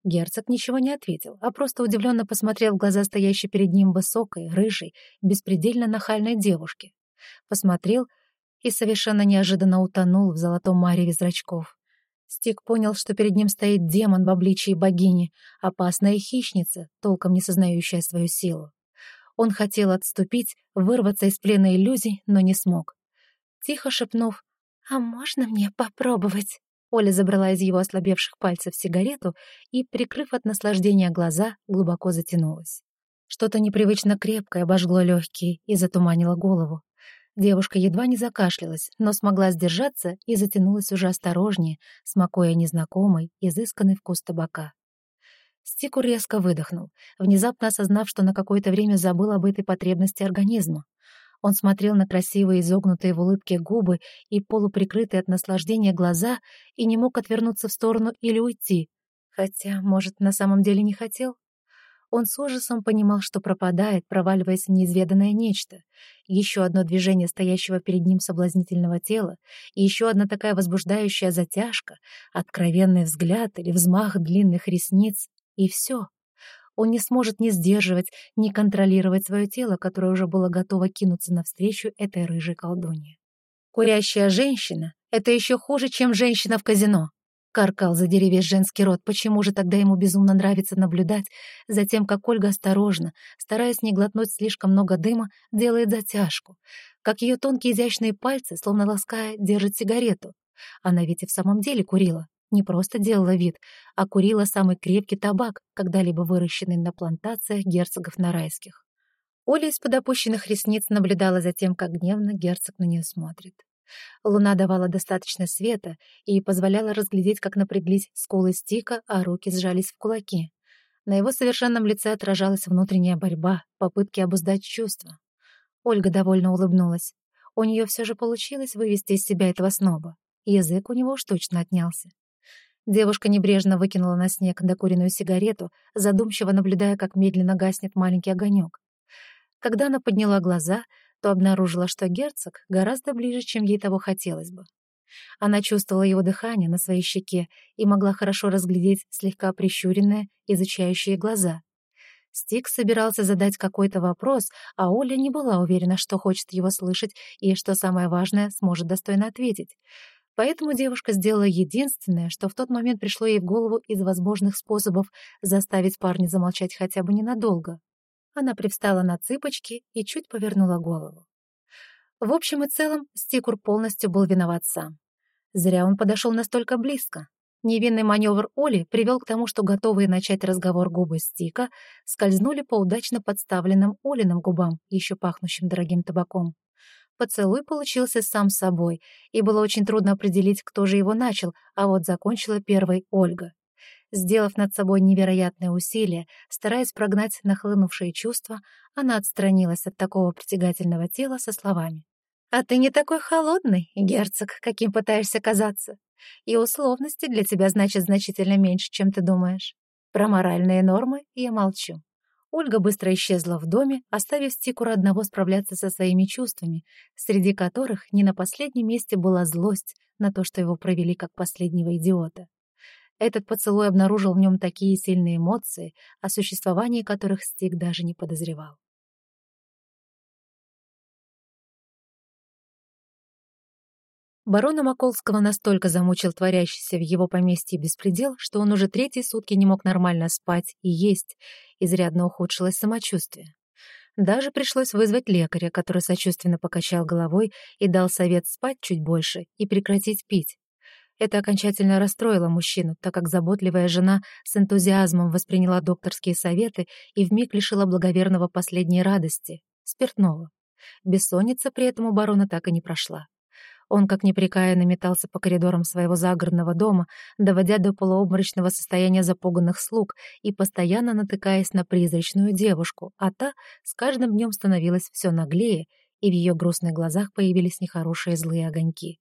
Герцог ничего не ответил, а просто удивленно посмотрел в глаза стоящей перед ним высокой, рыжей, беспредельно нахальной девушки. Посмотрел и совершенно неожиданно утонул в золотом мареве зрачков. Стик понял, что перед ним стоит демон в обличии богини, опасная хищница, толком не сознающая свою силу. Он хотел отступить, вырваться из плена иллюзий, но не смог тихо шепнув «А можно мне попробовать?» Оля забрала из его ослабевших пальцев сигарету и, прикрыв от наслаждения глаза, глубоко затянулась. Что-то непривычно крепкое обожгло легкие и затуманило голову. Девушка едва не закашлялась, но смогла сдержаться и затянулась уже осторожнее, смакуя незнакомый, изысканный вкус табака. Стику резко выдохнул, внезапно осознав, что на какое-то время забыл об этой потребности организма. Он смотрел на красивые изогнутые в улыбке губы и полуприкрытые от наслаждения глаза и не мог отвернуться в сторону или уйти. Хотя, может, на самом деле не хотел? Он с ужасом понимал, что пропадает, проваливаясь в неизведанное нечто. Еще одно движение стоящего перед ним соблазнительного тела, и еще одна такая возбуждающая затяжка, откровенный взгляд или взмах длинных ресниц, и все. Он не сможет ни сдерживать, ни контролировать свое тело, которое уже было готово кинуться навстречу этой рыжей колдунье. «Курящая женщина — это еще хуже, чем женщина в казино», — каркал за деревья женский рот. Почему же тогда ему безумно нравится наблюдать за тем, как Ольга осторожно, стараясь не глотнуть слишком много дыма, делает затяжку, как ее тонкие изящные пальцы, словно лаская, держат сигарету. Она ведь и в самом деле курила, не просто делала вид, а курила самый крепкий табак, когда-либо выращенный на плантациях герцогов нарайских. Оля из-под опущенных ресниц наблюдала за тем, как гневно герцог на нее смотрит. Луна давала достаточно света и позволяла разглядеть, как напряглись скулы стика, а руки сжались в кулаки. На его совершенном лице отражалась внутренняя борьба, попытки обуздать чувства. Ольга довольно улыбнулась. У нее все же получилось вывести из себя этого сноба. Язык у него уж точно отнялся. Девушка небрежно выкинула на снег докуренную сигарету, задумчиво наблюдая, как медленно гаснет маленький огонек. Когда она подняла глаза, то обнаружила, что герцог гораздо ближе, чем ей того хотелось бы. Она чувствовала его дыхание на своей щеке и могла хорошо разглядеть слегка прищуренные, изучающие глаза. Стик собирался задать какой-то вопрос, а Оля не была уверена, что хочет его слышать и, что самое важное, сможет достойно ответить. Поэтому девушка сделала единственное, что в тот момент пришло ей в голову из возможных способов заставить парня замолчать хотя бы ненадолго. Она привстала на цыпочки и чуть повернула голову. В общем и целом, Стикур полностью был виноват сам. Зря он подошел настолько близко. Невинный маневр Оли привел к тому, что готовые начать разговор губы Стика скользнули по удачно подставленным Олиным губам, еще пахнущим дорогим табаком. Поцелуй получился сам собой, и было очень трудно определить, кто же его начал, а вот закончила первой Ольга. Сделав над собой невероятное усилие, стараясь прогнать нахлынувшие чувства, она отстранилась от такого притягательного тела со словами. «А ты не такой холодный, герцог, каким пытаешься казаться. И условности для тебя значат значительно меньше, чем ты думаешь. Про моральные нормы я молчу. Ольга быстро исчезла в доме, оставив Стикура одного справляться со своими чувствами, среди которых не на последнем месте была злость на то, что его провели как последнего идиота. Этот поцелуй обнаружил в нем такие сильные эмоции, о существовании которых Стик даже не подозревал. Барона Маколского настолько замучил творящийся в его поместье беспредел, что он уже третьи сутки не мог нормально спать и есть, изрядно ухудшилось самочувствие. Даже пришлось вызвать лекаря, который сочувственно покачал головой и дал совет спать чуть больше и прекратить пить. Это окончательно расстроило мужчину, так как заботливая жена с энтузиазмом восприняла докторские советы и вмиг лишила благоверного последней радости — спиртного. Бессонница при этом у барона так и не прошла. Он, как непрекаянно, метался по коридорам своего загородного дома, доводя до полуобморочного состояния запуганных слуг и постоянно натыкаясь на призрачную девушку, а та с каждым днем становилась все наглее, и в ее грустных глазах появились нехорошие злые огоньки.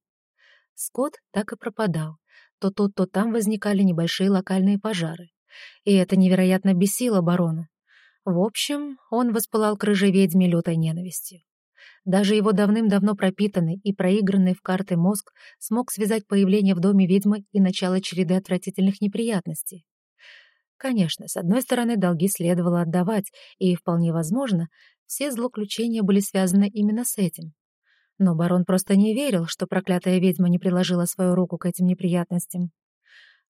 Скот так и пропадал. То тут, то там возникали небольшие локальные пожары. И это невероятно бесило барона. В общем, он воспылал к рыжей ведьме лютой ненавистью. Даже его давным-давно пропитанный и проигранный в карты мозг смог связать появление в доме ведьмы и начало череды отвратительных неприятностей. Конечно, с одной стороны, долги следовало отдавать, и, вполне возможно, все злоключения были связаны именно с этим. Но барон просто не верил, что проклятая ведьма не приложила свою руку к этим неприятностям.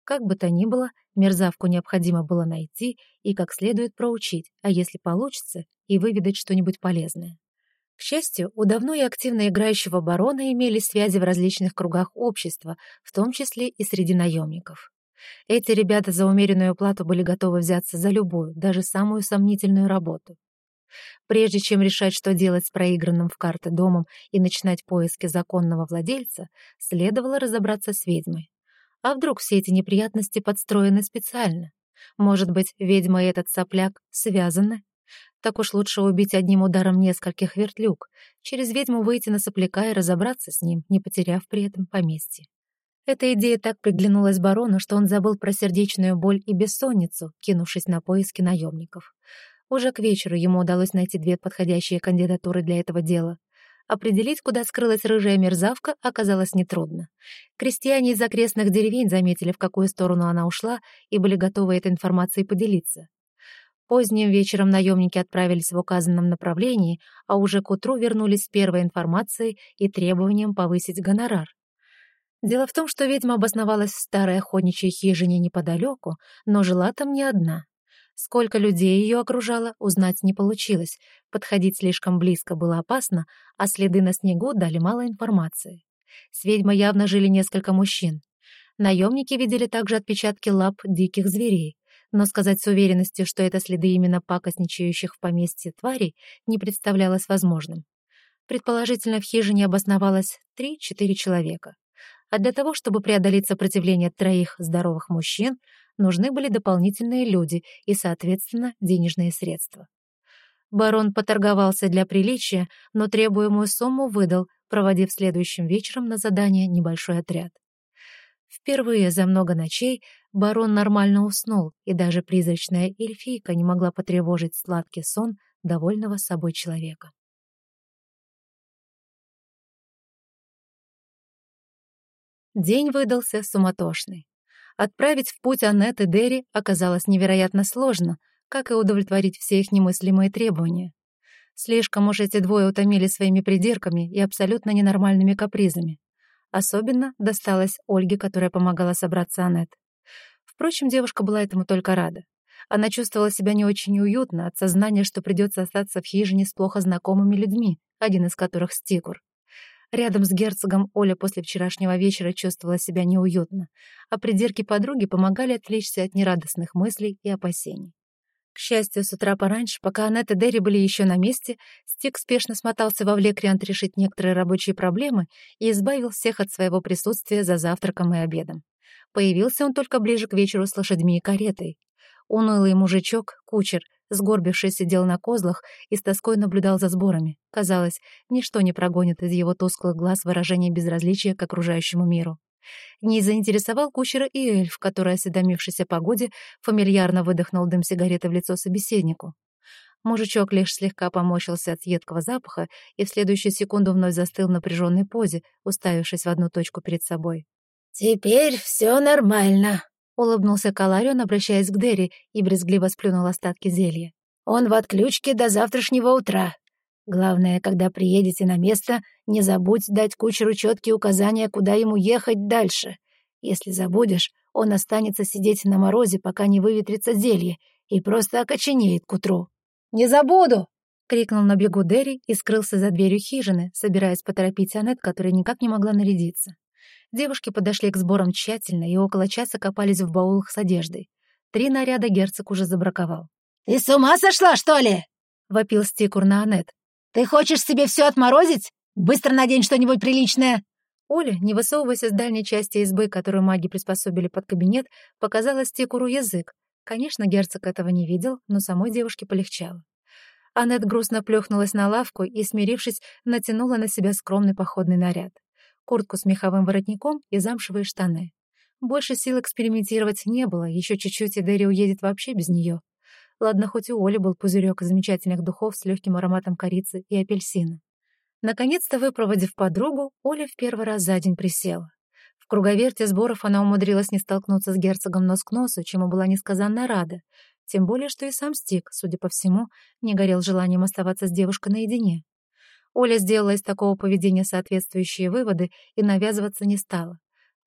Как бы то ни было, мерзавку необходимо было найти и как следует проучить, а если получится, и выведать что-нибудь полезное. К счастью, у давно и активно играющего барона имели связи в различных кругах общества, в том числе и среди наемников. Эти ребята за умеренную плату были готовы взяться за любую, даже самую сомнительную работу. Прежде чем решать, что делать с проигранным в карты домом и начинать поиски законного владельца, следовало разобраться с ведьмой. А вдруг все эти неприятности подстроены специально? Может быть, ведьма и этот сопляк связаны? Так уж лучше убить одним ударом нескольких вертлюг, через ведьму выйти на сопляка и разобраться с ним, не потеряв при этом поместье. Эта идея так приглянулась барону, что он забыл про сердечную боль и бессонницу, кинувшись на поиски наемников. Уже к вечеру ему удалось найти две подходящие кандидатуры для этого дела. Определить, куда скрылась рыжая мерзавка, оказалось нетрудно. Крестьяне из окрестных деревень заметили, в какую сторону она ушла, и были готовы этой информацией поделиться. Поздним вечером наемники отправились в указанном направлении, а уже к утру вернулись с первой информацией и требованием повысить гонорар. Дело в том, что ведьма обосновалась в старой охотничьей хижине неподалеку, но жила там не одна. Сколько людей ее окружало, узнать не получилось. Подходить слишком близко было опасно, а следы на снегу дали мало информации. С ведьмой явно жили несколько мужчин. Наемники видели также отпечатки лап диких зверей но сказать с уверенностью, что это следы именно пакостничающих в поместье тварей, не представлялось возможным. Предположительно, в хижине обосновалось 3-4 человека. А для того, чтобы преодолеть сопротивление троих здоровых мужчин, нужны были дополнительные люди и, соответственно, денежные средства. Барон поторговался для приличия, но требуемую сумму выдал, проводив следующим вечером на задание небольшой отряд. Впервые за много ночей барон нормально уснул, и даже призрачная эльфийка не могла потревожить сладкий сон довольного собой человека. День выдался суматошный. Отправить в путь Аннет и Дерри оказалось невероятно сложно, как и удовлетворить все их немыслимые требования. Слишком уж эти двое утомили своими придирками и абсолютно ненормальными капризами. Особенно досталось Ольге, которая помогала собраться Аннет. Впрочем, девушка была этому только рада. Она чувствовала себя не очень уютно от сознания, что придется остаться в хижине с плохо знакомыми людьми, один из которых — Стикур. Рядом с герцогом Оля после вчерашнего вечера чувствовала себя неуютно, а придирки подруги помогали отвлечься от нерадостных мыслей и опасений. К счастью, с утра пораньше, пока Аннет и Дерри были еще на месте, Стик спешно смотался во Влекриант решить некоторые рабочие проблемы и избавил всех от своего присутствия за завтраком и обедом. Появился он только ближе к вечеру с лошадьми и каретой. Унылый мужичок, кучер, сгорбивший сидел на козлах и с тоской наблюдал за сборами. Казалось, ничто не прогонит из его тусклых глаз выражение безразличия к окружающему миру. Не заинтересовал кучера и эльф, который, осведомившись о погоде, фамильярно выдохнул дым сигареты в лицо собеседнику. Мужичок лишь слегка поморщился от едкого запаха и в следующую секунду вновь застыл в напряженной позе, уставившись в одну точку перед собой. «Теперь все нормально», — улыбнулся Каларион, обращаясь к Дерри, и брезгливо сплюнул остатки зелья. «Он в отключке до завтрашнего утра. Главное, когда приедете на место, не забудь дать кучеру четкие указания, куда ему ехать дальше. Если забудешь, он останется сидеть на морозе, пока не выветрится зелье, и просто окоченеет к утру. «Не забуду!» — крикнул на бегу Дерри и скрылся за дверью хижины, собираясь поторопить Аннет, которая никак не могла нарядиться. Девушки подошли к сборам тщательно и около часа копались в баулах с одеждой. Три наряда герцог уже забраковал. «Ты с ума сошла, что ли?» — вопил стикур на Аннет. «Ты хочешь себе все отморозить? Быстро надень что-нибудь приличное!» Оля, не высовываясь из дальней части избы, которую маги приспособили под кабинет, показала стикуру язык. Конечно, герцог этого не видел, но самой девушке полегчало. Аннет грустно плюхнулась на лавку и, смирившись, натянула на себя скромный походный наряд. Куртку с меховым воротником и замшевые штаны. Больше сил экспериментировать не было, еще чуть-чуть и Дерри уедет вообще без нее. Ладно, хоть у Оли был пузырек замечательных духов с легким ароматом корицы и апельсина. Наконец-то, выпроводив подругу, Оля в первый раз за день присела. В круговерте сборов она умудрилась не столкнуться с герцогом нос к носу, чему была несказанно рада. Тем более, что и сам Стик, судя по всему, не горел желанием оставаться с девушкой наедине. Оля сделала из такого поведения соответствующие выводы и навязываться не стала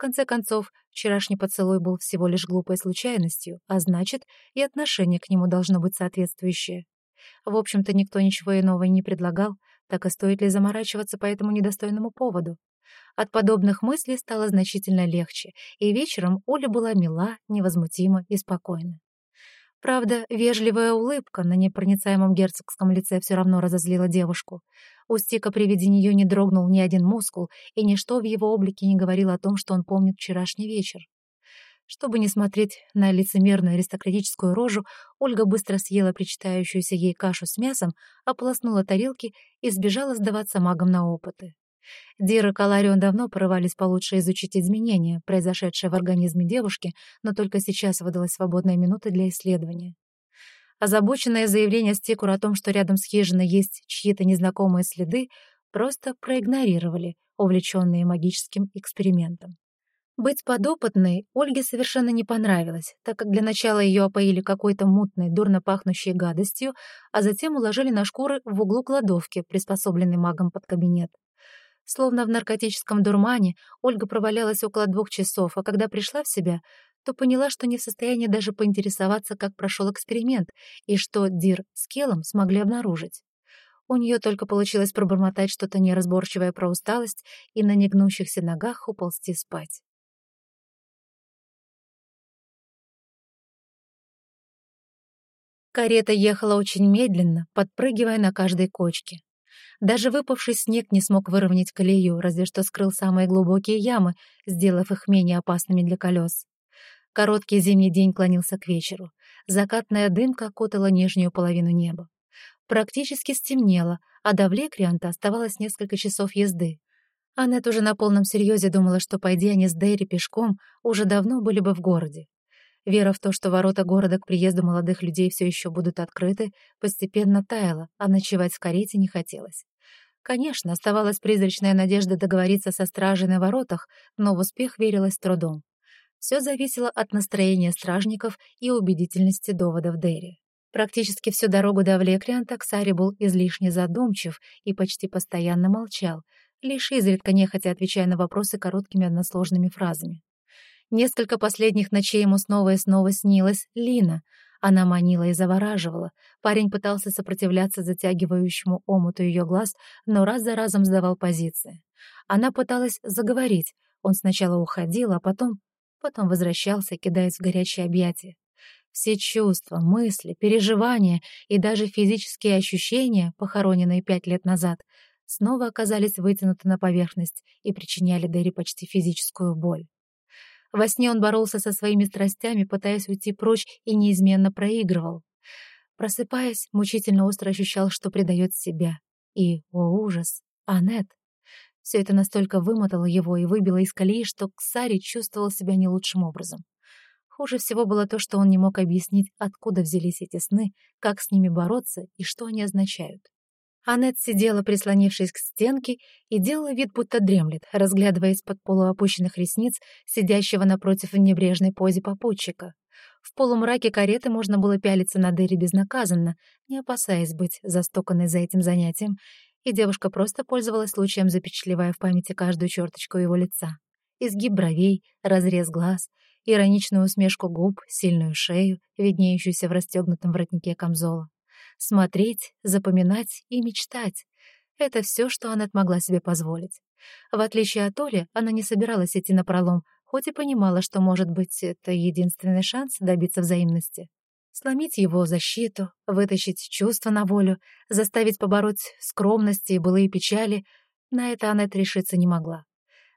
конце концов, вчерашний поцелуй был всего лишь глупой случайностью, а значит, и отношение к нему должно быть соответствующее. В общем-то, никто ничего иного и не предлагал, так и стоит ли заморачиваться по этому недостойному поводу. От подобных мыслей стало значительно легче, и вечером Оля была мила, невозмутима и спокойна. Правда, вежливая улыбка на непроницаемом герцогском лице все равно разозлила девушку. У Стика при виде нее не дрогнул ни один мускул, и ничто в его облике не говорило о том, что он помнит вчерашний вечер. Чтобы не смотреть на лицемерную аристократическую рожу, Ольга быстро съела причитающуюся ей кашу с мясом, ополоснула тарелки и сбежала сдаваться магам на опыты. Дир и Каларион давно порывались получше изучить изменения, произошедшие в организме девушки, но только сейчас выдалась свободная минута для исследования. Озабоченное заявление Стекура о том, что рядом с хижиной есть чьи-то незнакомые следы, просто проигнорировали, увлеченные магическим экспериментом. Быть подопытной Ольге совершенно не понравилось, так как для начала ее опоили какой-то мутной, дурно пахнущей гадостью, а затем уложили на шкуры в углу кладовки, приспособленной магом под кабинет. Словно в наркотическом дурмане, Ольга провалялась около двух часов, а когда пришла в себя, то поняла, что не в состоянии даже поинтересоваться, как прошел эксперимент, и что Дир с Келом смогли обнаружить. У нее только получилось пробормотать что-то неразборчивое про усталость и на негнущихся ногах уползти спать. Карета ехала очень медленно, подпрыгивая на каждой кочке. Даже выпавший снег не смог выровнять колею, разве что скрыл самые глубокие ямы, сделав их менее опасными для колес. Короткий зимний день клонился к вечеру. Закатная дымка окутала нижнюю половину неба. Практически стемнело, а до Влекрианта оставалось несколько часов езды. Аннет уже на полном серьезе думала, что, пойди они с Дэри пешком, уже давно были бы в городе. Вера в то, что ворота города к приезду молодых людей все еще будут открыты, постепенно таяла, а ночевать в карете не хотелось. Конечно, оставалась призрачная надежда договориться со стражей на воротах, но в успех верилась трудом. Все зависело от настроения стражников и убедительности доводов Дерри. Практически всю дорогу до Влекрианта Ксари был излишне задумчив и почти постоянно молчал, лишь изредка нехотя отвечая на вопросы короткими односложными фразами. Несколько последних ночей ему снова и снова снилась Лина. Она манила и завораживала. Парень пытался сопротивляться затягивающему омуту ее глаз, но раз за разом сдавал позиции. Она пыталась заговорить. Он сначала уходил, а потом потом возвращался, кидаясь в горячие объятия. Все чувства, мысли, переживания и даже физические ощущения, похороненные пять лет назад, снова оказались вытянуты на поверхность и причиняли Дэри почти физическую боль. Во сне он боролся со своими страстями, пытаясь уйти прочь, и неизменно проигрывал. Просыпаясь, мучительно остро ощущал, что предает себя. И, о ужас, Аннет. Все это настолько вымотало его и выбило из колеи, что Ксари чувствовал себя не лучшим образом. Хуже всего было то, что он не мог объяснить, откуда взялись эти сны, как с ними бороться и что они означают. Аннет сидела, прислонившись к стенке, и делала вид, будто дремлет, разглядывая из-под полуопущенных ресниц сидящего напротив в небрежной позе попутчика. В полумраке кареты можно было пялиться на Дерри безнаказанно, не опасаясь быть застоканной за этим занятием, и девушка просто пользовалась случаем, запечатлевая в памяти каждую черточку его лица. Изгиб бровей, разрез глаз, ироничную усмешку губ, сильную шею, виднеющуюся в расстегнутом воротнике камзола. Смотреть, запоминать и мечтать — это все, что она могла себе позволить. В отличие от Оли, она не собиралась идти на пролом, хоть и понимала, что, может быть, это единственный шанс добиться взаимности. Сломить его защиту, вытащить чувства на волю, заставить побороть скромности и былые печали — на это Аннет решиться не могла.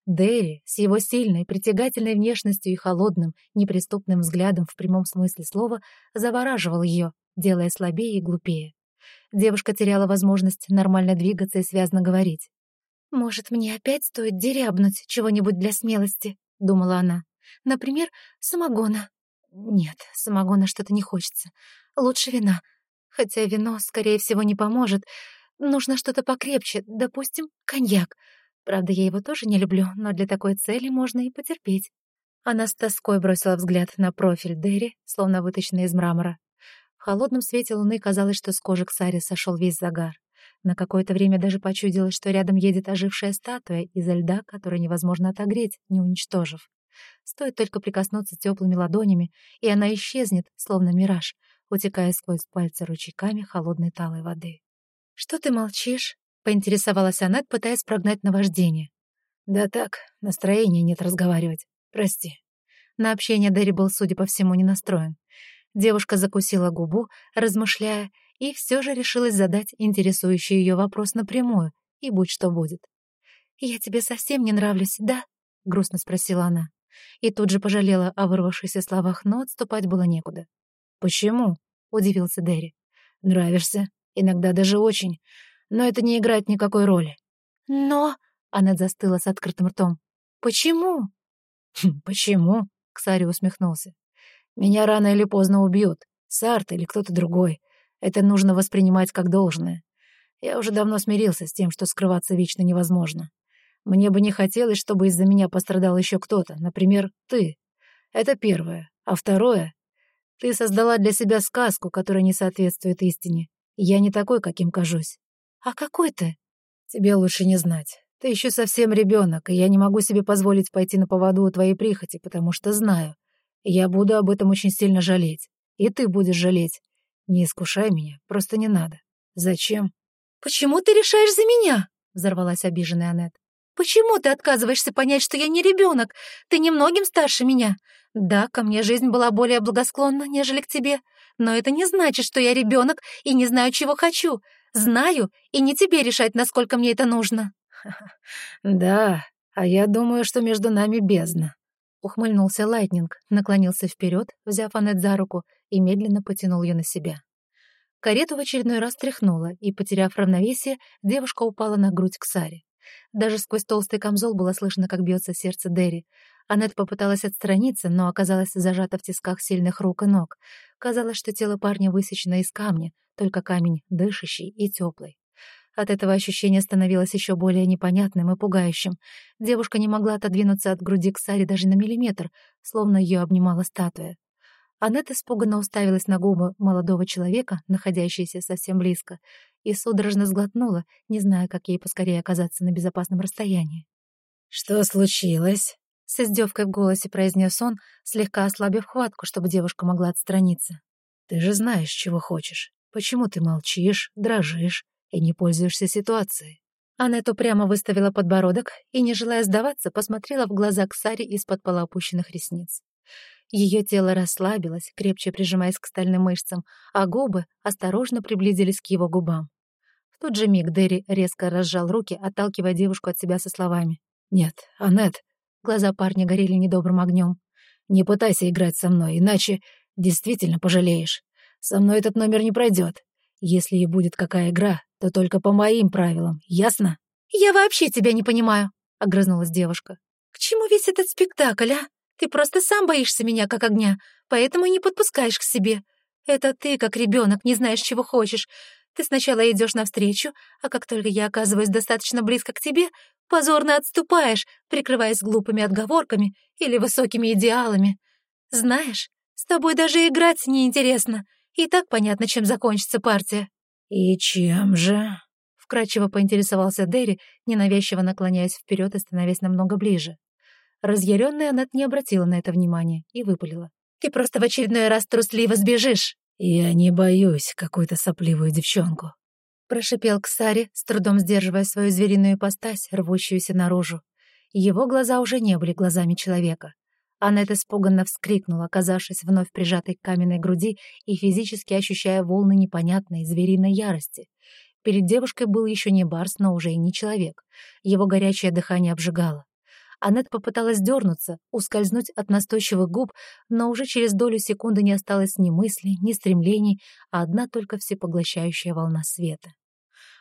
Дэри с его сильной, притягательной внешностью и холодным, неприступным взглядом в прямом смысле слова завораживал ее, делая слабее и глупее. Девушка теряла возможность нормально двигаться и связно говорить. «Может, мне опять стоит дерябнуть чего-нибудь для смелости?» — думала она. «Например, самогона». Нет, самогона что-то не хочется. Лучше вина. Хотя вино, скорее всего, не поможет. Нужно что-то покрепче, допустим, коньяк. Правда, я его тоже не люблю, но для такой цели можно и потерпеть. Она с тоской бросила взгляд на профиль Дерри, словно выточенный из мрамора. В холодном свете луны казалось, что с кожи Ксари сошел весь загар. На какое-то время даже почудилось, что рядом едет ожившая статуя изо льда, которую невозможно отогреть, не уничтожив. Стоит только прикоснуться теплыми ладонями, и она исчезнет, словно мираж, утекая сквозь пальцы ручейками холодной талой воды. «Что ты молчишь?» — поинтересовалась Аннет, пытаясь прогнать наваждение. «Да так, настроения нет разговаривать. Прости». На общение Дэри был, судя по всему, не настроен. Девушка закусила губу, размышляя, и все же решилась задать интересующий ее вопрос напрямую, и будь что будет. «Я тебе совсем не нравлюсь, да?» — грустно спросила она и тут же пожалела о вырвавшихся словах, но отступать было некуда. «Почему?» — удивился Дэри. «Нравишься, иногда даже очень, но это не играет никакой роли». «Но...» — она застыла с открытым ртом. «Почему?» «Хм, «Почему?» — Ксари усмехнулся. «Меня рано или поздно убьют, Сарт или кто-то другой. Это нужно воспринимать как должное. Я уже давно смирился с тем, что скрываться вечно невозможно. Мне бы не хотелось, чтобы из-за меня пострадал еще кто-то, например, ты. Это первое. А второе? Ты создала для себя сказку, которая не соответствует истине. Я не такой, каким кажусь. А какой ты? Тебе лучше не знать. Ты еще совсем ребенок, и я не могу себе позволить пойти на поводу у твоей прихоти, потому что знаю. Я буду об этом очень сильно жалеть. И ты будешь жалеть. Не искушай меня, просто не надо. Зачем? «Почему ты решаешь за меня?» — взорвалась обиженная Аннет. Почему ты отказываешься понять, что я не ребенок? Ты немногим старше меня. Да, ко мне жизнь была более благосклонна, нежели к тебе. Но это не значит, что я ребенок и не знаю, чего хочу. Знаю, и не тебе решать, насколько мне это нужно. [LAUGHS] Да, а я думаю, что между нами бездна. ухмыльнулся Лайтнинг, наклонился вперед, взяв Аннет за руку, и медленно потянул ее на себя. Карету в очередной раз тряхнула, и, потеряв равновесие, девушка упала на грудь к Саре. Даже сквозь толстый камзол было слышно, как бьется сердце Дерри. Аннет попыталась отстраниться, но оказалась зажата в тисках сильных рук и ног. Казалось, что тело парня высечено из камня, только камень дышащий и теплый. От этого ощущение становилось еще более непонятным и пугающим. Девушка не могла отодвинуться от груди к Саре даже на миллиметр, словно ее обнимала статуя. Аннет испуганно уставилась на губы молодого человека, находящиеся совсем близко, и судорожно сглотнула, не зная, как ей поскорее оказаться на безопасном расстоянии. «Что случилось?» — с издевкой в голосе произнес он, слегка ослабив хватку, чтобы девушка могла отстраниться. «Ты же знаешь, чего хочешь. Почему ты молчишь, дрожишь и не пользуешься ситуацией?» Аннет прямо выставила подбородок и, не желая сдаваться, посмотрела в глаза к Саре из-под полуопущенных ресниц. Ее тело расслабилось, крепче прижимаясь к стальным мышцам, а губы осторожно приблизились к его губам. В тот же миг Дерри резко разжал руки, отталкивая девушку от себя со словами. «Нет, Аннет!» Глаза парня горели недобрым огнем. «Не пытайся играть со мной, иначе действительно пожалеешь. Со мной этот номер не пройдет. Если и будет какая игра, то только по моим правилам, ясно?» «Я вообще тебя не понимаю», — огрызнулась девушка. «К чему весь этот спектакль, а? Ты просто сам боишься меня, как огня, поэтому и не подпускаешь к себе. Это ты, как ребенок, не знаешь, чего хочешь. Ты сначала идешь навстречу, а как только я оказываюсь достаточно близко к тебе, позорно отступаешь, прикрываясь глупыми отговорками или высокими идеалами. Знаешь, с тобой даже играть неинтересно. И так понятно, чем закончится партия». «И чем же?» — вкратчиво поинтересовался Дерри, ненавязчиво наклоняясь вперед и становясь намного ближе. Разъяренная Аннет не обратила на это внимания и выпалила. «Ты просто в очередной раз трусливо сбежишь!» «Я не боюсь какую-то сопливую девчонку», — прошипел Ксари, с трудом сдерживая свою звериную ипостась, рвущуюся наружу. Его глаза уже не были глазами человека. Аннет испуганно вскрикнула, оказавшись вновь прижатой к каменной груди и физически ощущая волны непонятной звериной ярости. Перед девушкой был еще не барс, но уже и не человек. Его горячее дыхание обжигало. Аннет попыталась дернуться, ускользнуть от настойчивых губ, но уже через долю секунды не осталось ни мыслей, ни стремлений, а одна только всепоглощающая волна света.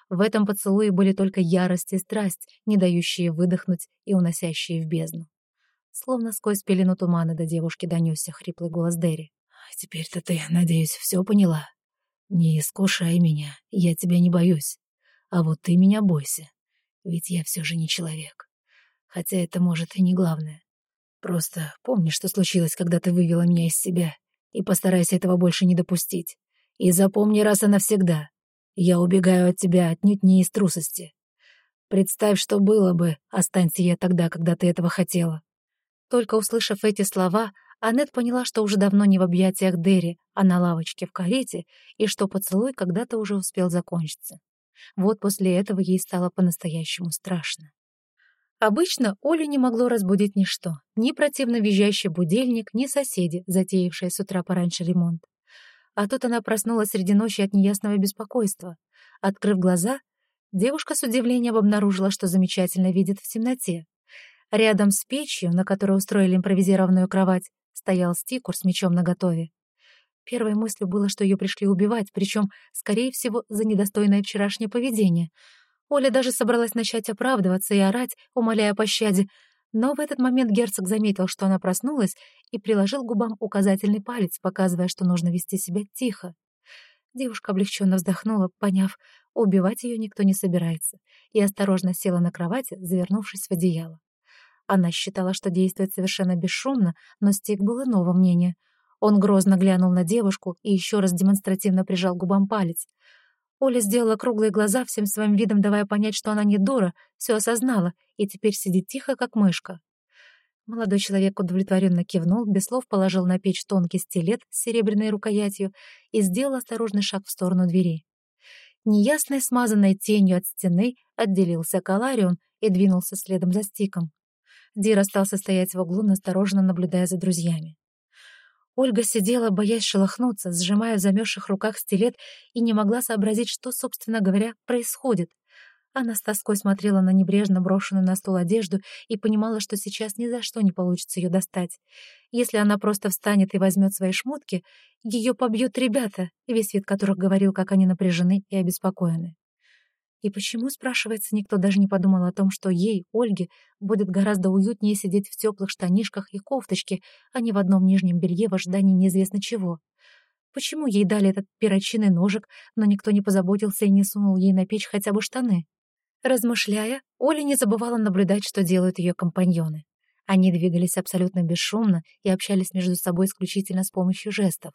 В этом поцелуе были только ярость и страсть, не дающие выдохнуть и уносящие в бездну. Словно сквозь пелену тумана до девушки донесся хриплый голос Дерри. «Теперь-то ты, надеюсь, все поняла. Не искушай меня, я тебя не боюсь. А вот ты меня бойся, ведь я все же не человек». Хотя это, может, и не главное. Просто помни, что случилось, когда ты вывела меня из себя, и постарайся этого больше не допустить. И запомни раз и навсегда. Я убегаю от тебя отнюдь не из трусости. Представь, что было бы, останься я тогда, когда ты этого хотела». Только услышав эти слова, Аннет поняла, что уже давно не в объятиях Дерри, а на лавочке в карете, и что поцелуй когда-то уже успел закончиться. Вот после этого ей стало по-настоящему страшно. Обычно Олю не могло разбудить ничто, ни противно визжащий будильник, ни соседи, затеявшие с утра пораньше ремонт. А тут она проснулась среди ночи от неясного беспокойства. Открыв глаза, девушка с удивлением обнаружила, что замечательно видит в темноте. Рядом с печью, на которой устроили импровизированную кровать, стоял стикур с мечом наготове. Первой мыслью было, что ее пришли убивать, причем, скорее всего, за недостойное вчерашнее поведение — Оля даже собралась начать оправдываться и орать, умоляя о пощаде, но в этот момент герцог заметил, что она проснулась, и приложил губам указательный палец, показывая, что нужно вести себя тихо. Девушка облегченно вздохнула, поняв, убивать ее никто не собирается, и осторожно села на кровати, завернувшись в одеяло. Она считала, что действует совершенно бесшумно, но Стик было иного мнения. Он грозно глянул на девушку и еще раз демонстративно прижал губам палец — Оля сделала круглые глаза, всем своим видом давая понять, что она не дура, все осознала и теперь сидит тихо, как мышка. Молодой человек удовлетворенно кивнул, без слов положил на печь тонкий стилет с серебряной рукоятью и сделал осторожный шаг в сторону двери. Неясной смазанной тенью от стены отделился Каларион и двинулся следом за стиком. Дир остался стоять в углу, настороженно наблюдая за друзьями. Ольга сидела, боясь шелохнуться, сжимая в замерзших руках стилет и не могла сообразить, что, собственно говоря, происходит. Она с тоской смотрела на небрежно брошенную на стол одежду и понимала, что сейчас ни за что не получится ее достать. Если она просто встанет и возьмет свои шмотки, ее побьют ребята, весь вид которых говорил, как они напряжены и обеспокоены. И почему, спрашивается, никто даже не подумал о том, что ей, Ольге, будет гораздо уютнее сидеть в теплых штанишках и кофточке, а не в одном нижнем белье в ожидании неизвестно чего? Почему ей дали этот перочинный ножик, но никто не позаботился и не сунул ей на печь хотя бы штаны? Размышляя, Оля не забывала наблюдать, что делают ее компаньоны. Они двигались абсолютно бесшумно и общались между собой исключительно с помощью жестов.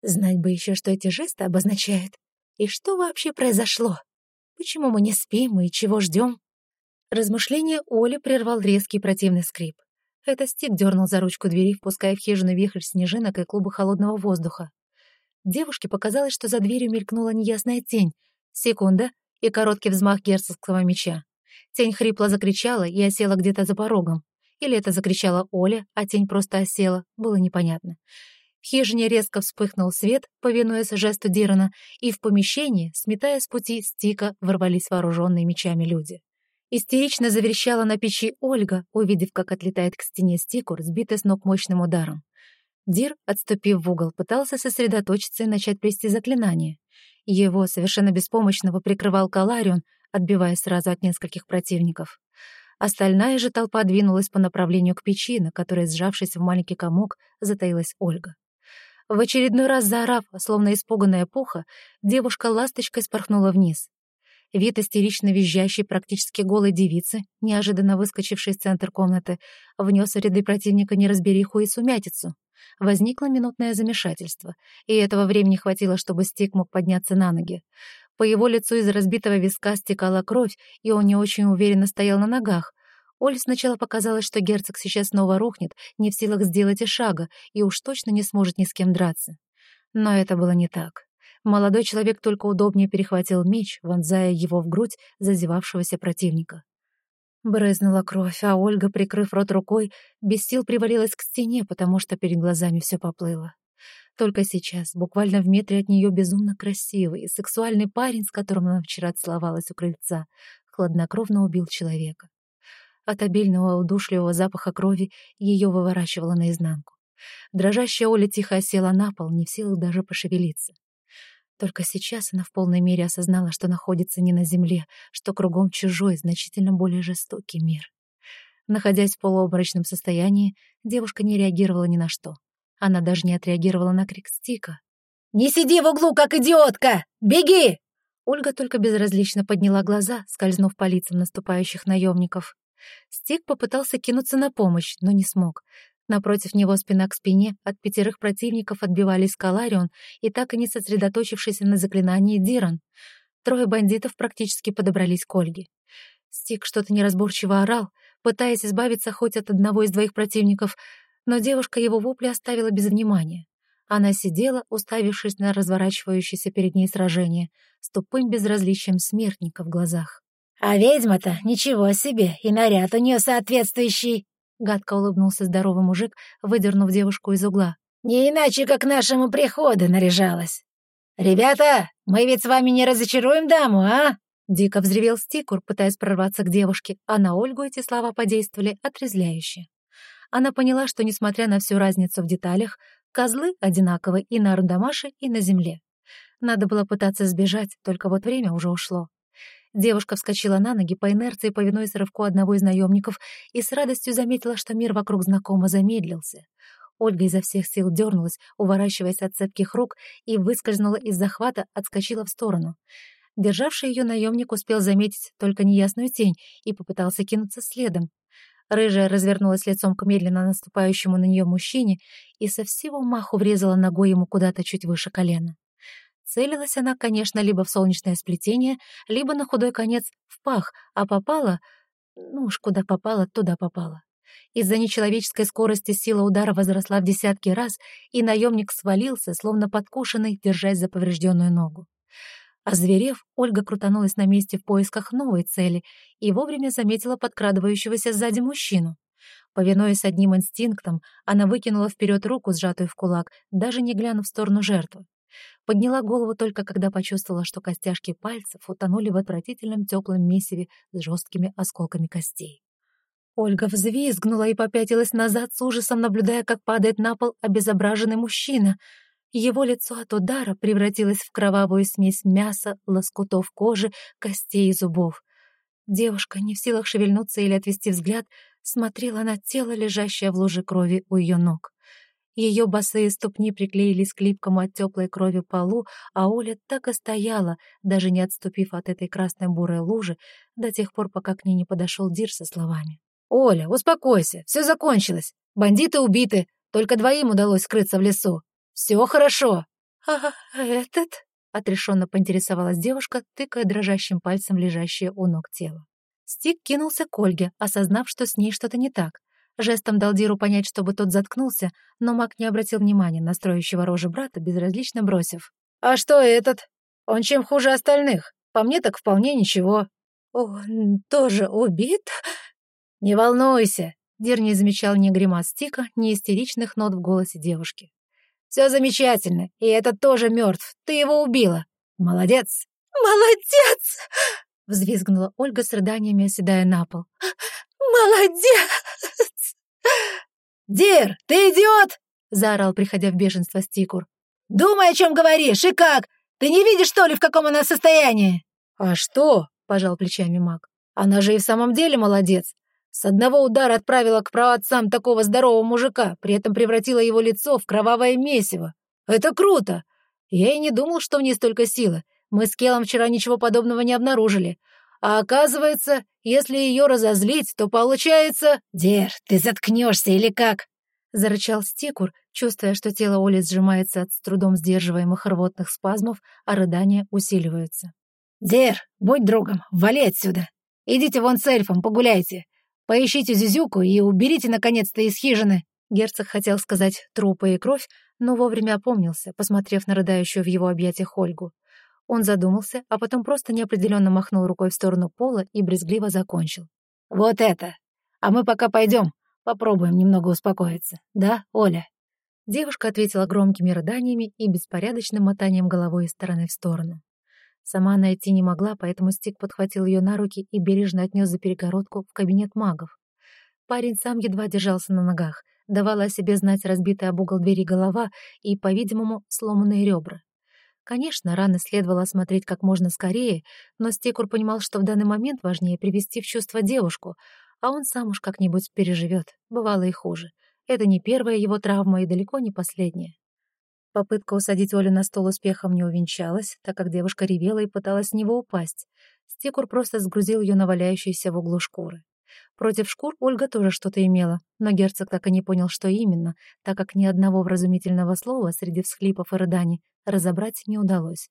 Знать бы еще, что эти жесты обозначают. И что вообще произошло? Почему мы не спим и чего ждем? Размышление Оли прервал резкий противный скрип. Это Стик дернул за ручку двери, впуская в хижину вихрь снежинок и клубы холодного воздуха. Девушке показалось, что за дверью мелькнула неясная тень. Секунда, и короткий взмах герцогского меча. Тень хрипло закричала и осела где-то за порогом. Или это закричала Оля, а тень просто осела, было непонятно. Хижине резко вспыхнул свет, повинуясь жесту Дирана, и в помещении, сметая с пути стика, ворвались вооруженные мечами люди. Истерично заверещала на печи Ольга, увидев, как отлетает к стене стикур, сбитый с ног мощным ударом. Дир, отступив в угол, пытался сосредоточиться и начать плести заклинание. Его, совершенно беспомощного, прикрывал Каларион, отбиваясь сразу от нескольких противников. Остальная же толпа двинулась по направлению к печи, на которой, сжавшись в маленький комок, затаилась Ольга. В очередной раз заорав, словно испуганная пуха, девушка ласточкой спорхнула вниз. Вид истерично визжащей, практически голой девицы, неожиданно выскочившей в центр комнаты, внес в ряды противника неразбериху и сумятицу. Возникло минутное замешательство, и этого времени хватило, чтобы Стик мог подняться на ноги. По его лицу из разбитого виска стекала кровь, и он не очень уверенно стоял на ногах. Оле сначала показалось, что герцог сейчас снова рухнет, не в силах сделать и шага, и уж точно не сможет ни с кем драться. Но это было не так. Молодой человек только удобнее перехватил меч, вонзая его в грудь зазевавшегося противника. Брызнула кровь, а Ольга, прикрыв рот рукой, без сил привалилась к стене, потому что перед глазами все поплыло. Только сейчас, буквально в метре от нее безумно красивый и сексуальный парень, с которым она вчера целовалась у крыльца, хладнокровно убил человека. От обильного удушливого запаха крови ее выворачивало наизнанку. Дрожащая Оля тихо села на пол, не в силах даже пошевелиться. Только сейчас она в полной мере осознала, что находится не на земле, что кругом чужой, значительно более жестокий мир. Находясь в полуобморочном состоянии, девушка не реагировала ни на что. Она даже не отреагировала на крик Стика. «Не сиди в углу, как идиотка! Беги!» Ольга только безразлично подняла глаза, скользнув по лицам наступающих наемников. Стик попытался кинуться на помощь, но не смог. Напротив него спина к спине от пятерых противников отбивались Каларион и так и не сосредоточившийся на заклинании Диран. Трое бандитов практически подобрались к Ольге. Стик что-то неразборчиво орал, пытаясь избавиться хоть от одного из двоих противников, но девушка его вопли оставила без внимания. Она сидела, уставившись на разворачивающееся перед ней сражение, с тупым безразличием смертника в глазах. «А ведьма-то ничего себе, и наряд у нее соответствующий!» Гадко улыбнулся здоровый мужик, выдернув девушку из угла. «Не иначе, как нашему приходу наряжалась. Ребята, мы ведь с вами не разочаруем даму, а?» Дико взревел Стикур, пытаясь прорваться к девушке, а на Ольгу эти слова подействовали отрезвляюще. Она поняла, что, несмотря на всю разницу в деталях, козлы одинаковы и на Ардамаше, и на земле. Надо было пытаться сбежать, только вот время уже ушло. Девушка вскочила на ноги по инерции, повинуясь рывку одного из наемников, и с радостью заметила, что мир вокруг знакомо замедлился. Ольга изо всех сил дернулась, уворачиваясь от цепких рук, и выскользнула из захвата, отскочила в сторону. Державший ее наемник успел заметить только неясную тень и попытался кинуться следом. Рыжая развернулась лицом к медленно наступающему на нее мужчине и со всего маху врезала ногой ему куда-то чуть выше колена. Целилась она, конечно, либо в солнечное сплетение, либо на худой конец в пах, а попала... Ну уж куда попала, туда попала. Из-за нечеловеческой скорости сила удара возросла в десятки раз, и наемник свалился, словно подкушенный, держась за поврежденную ногу. Озверев, Ольга крутанулась на месте в поисках новой цели и вовремя заметила подкрадывающегося сзади мужчину. Повинуясь одним инстинктом, она выкинула вперед руку, сжатую в кулак, даже не глянув в сторону жертвы. Подняла голову только когда почувствовала, что костяшки пальцев утонули в отвратительном теплом месиве с жесткими осколками костей. Ольга взвизгнула и попятилась назад с ужасом, наблюдая, как падает на пол обезображенный мужчина. Его лицо от удара превратилось в кровавую смесь мяса, лоскутов кожи, костей и зубов. Девушка, не в силах шевельнуться или отвести взгляд, смотрела на тело, лежащее в луже крови у ее ног. Ее босые ступни приклеились к липкому от теплой крови полу, а Оля так и стояла, даже не отступив от этой красной бурой лужи, до тех пор, пока к ней не подошел Дир со словами. «Оля, успокойся, все закончилось. Бандиты убиты, только двоим удалось скрыться в лесу. Все хорошо». «А этот?» — отрешенно поинтересовалась девушка, тыкая дрожащим пальцем лежащее у ног тело. Стик кинулся к Ольге, осознав, что с ней что-то не так. Жестом дал Диру понять, чтобы тот заткнулся, но маг не обратил внимания на строящего рожи брата, безразлично бросив. «А что этот? Он чем хуже остальных? По мне так вполне ничего». «Он тоже убит?» «Не волнуйся», — Дир не замечал ни гримас Стика, ни истеричных нот в голосе девушки. «Все замечательно, и этот тоже мертв. Ты его убила. Молодец!» «Молодец!» — взвизгнула Ольга с рыданиями, оседая на пол. «Молодец!» «Дир, ты идиот!» — заорал, приходя в бешенство Стикур. «Думай, о чем говоришь, и как! Ты не видишь, что ли, в каком она состоянии?» «А что?» — пожал плечами маг. «Она же и в самом деле молодец. С одного удара отправила к праотцам такого здорового мужика, при этом превратила его лицо в кровавое месиво. Это круто! Я и не думал, что в ней столько силы. Мы с Келом вчера ничего подобного не обнаружили. А оказывается, если ее разозлить, то получается... «Дер, ты заткнешься или как?» — зарычал Стикур, чувствуя, что тело Оли сжимается от с трудом сдерживаемых рвотных спазмов, а рыдания усиливаются. «Дер, будь другом, вали отсюда. Идите вон с эльфом, погуляйте. Поищите Зюзюку и уберите, наконец-то, из хижины». Герцог хотел сказать «трупы и кровь», но вовремя опомнился, посмотрев на рыдающую в его объятиях Ольгу. Он задумался, а потом просто неопределенно махнул рукой в сторону пола и брезгливо закончил. «Вот это! А мы пока пойдем, попробуем немного успокоиться. Да, Оля?» Девушка ответила громкими рыданиями и беспорядочным мотанием головой из стороны в сторону. Сама она идти не могла, поэтому Стик подхватил ее на руки и бережно отнес за перегородку в кабинет магов. Парень сам едва держался на ногах, давала о себе знать разбитая об угол двери голова и, по-видимому, сломанные ребра. Конечно, раны следовало осмотреть как можно скорее, но Стекур понимал, что в данный момент важнее привести в чувство девушку, а он сам уж как-нибудь переживет, бывало и хуже. Это не первая его травма и далеко не последняя. Попытка усадить Олю на стол успехом не увенчалась, так как девушка ревела и пыталась с него упасть. Стекур просто сгрузил ее на валяющиеся в углу шкуры. Против шкур Ольга тоже что-то имела, но герцог так и не понял, что именно, так как ни одного вразумительного слова среди всхлипов и рыданий разобрать не удалось.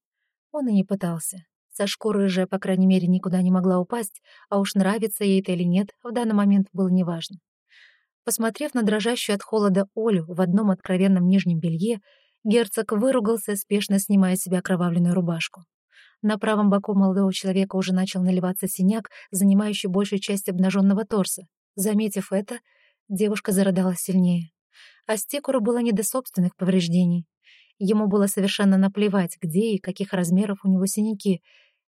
Он и не пытался. Со шкуры же, по крайней мере, никуда не могла упасть, а уж нравится ей это или нет, в данный момент было неважно. Посмотрев на дрожащую от холода Олю в одном откровенном нижнем белье, Герцог выругался, спешно снимая с себя окровавленную рубашку. На правом боку молодого человека уже начал наливаться синяк, занимающий большую часть обнаженного торса. Заметив это, девушка зарыдала сильнее. А Стекуру было не до собственных повреждений. Ему было совершенно наплевать, где и каких размеров у него синяки.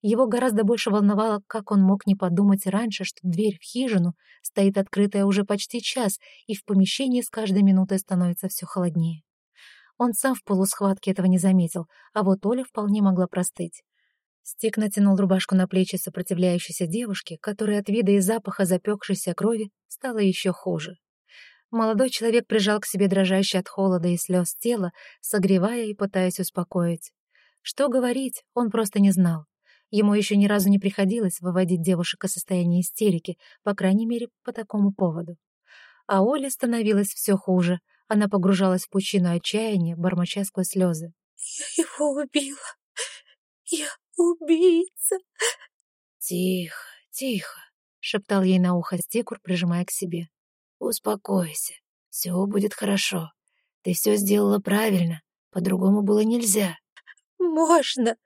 Его гораздо больше волновало, как он мог не подумать раньше, что дверь в хижину стоит открытая уже почти час, и в помещении с каждой минутой становится все холоднее. Он сам в полусхватке этого не заметил, а вот Оля вполне могла простыть. Стик натянул рубашку на плечи сопротивляющейся девушки, которая от вида и запаха запекшейся крови стала еще хуже. Молодой человек прижал к себе дрожащее от холода и слез тело, согревая и пытаясь успокоить. Что говорить, он просто не знал. Ему еще ни разу не приходилось выводить девушек из состояния истерики, по крайней мере, по такому поводу. А Оле становилось все хуже — она погружалась в пучину отчаяния, бормоча сквозь слезы. «Я его убила! Я убийца!» «Тихо, тихо!» — шептал ей на ухо Стекур, прижимая к себе. «Успокойся, все будет хорошо. Ты все сделала правильно, по-другому было нельзя». «Можно!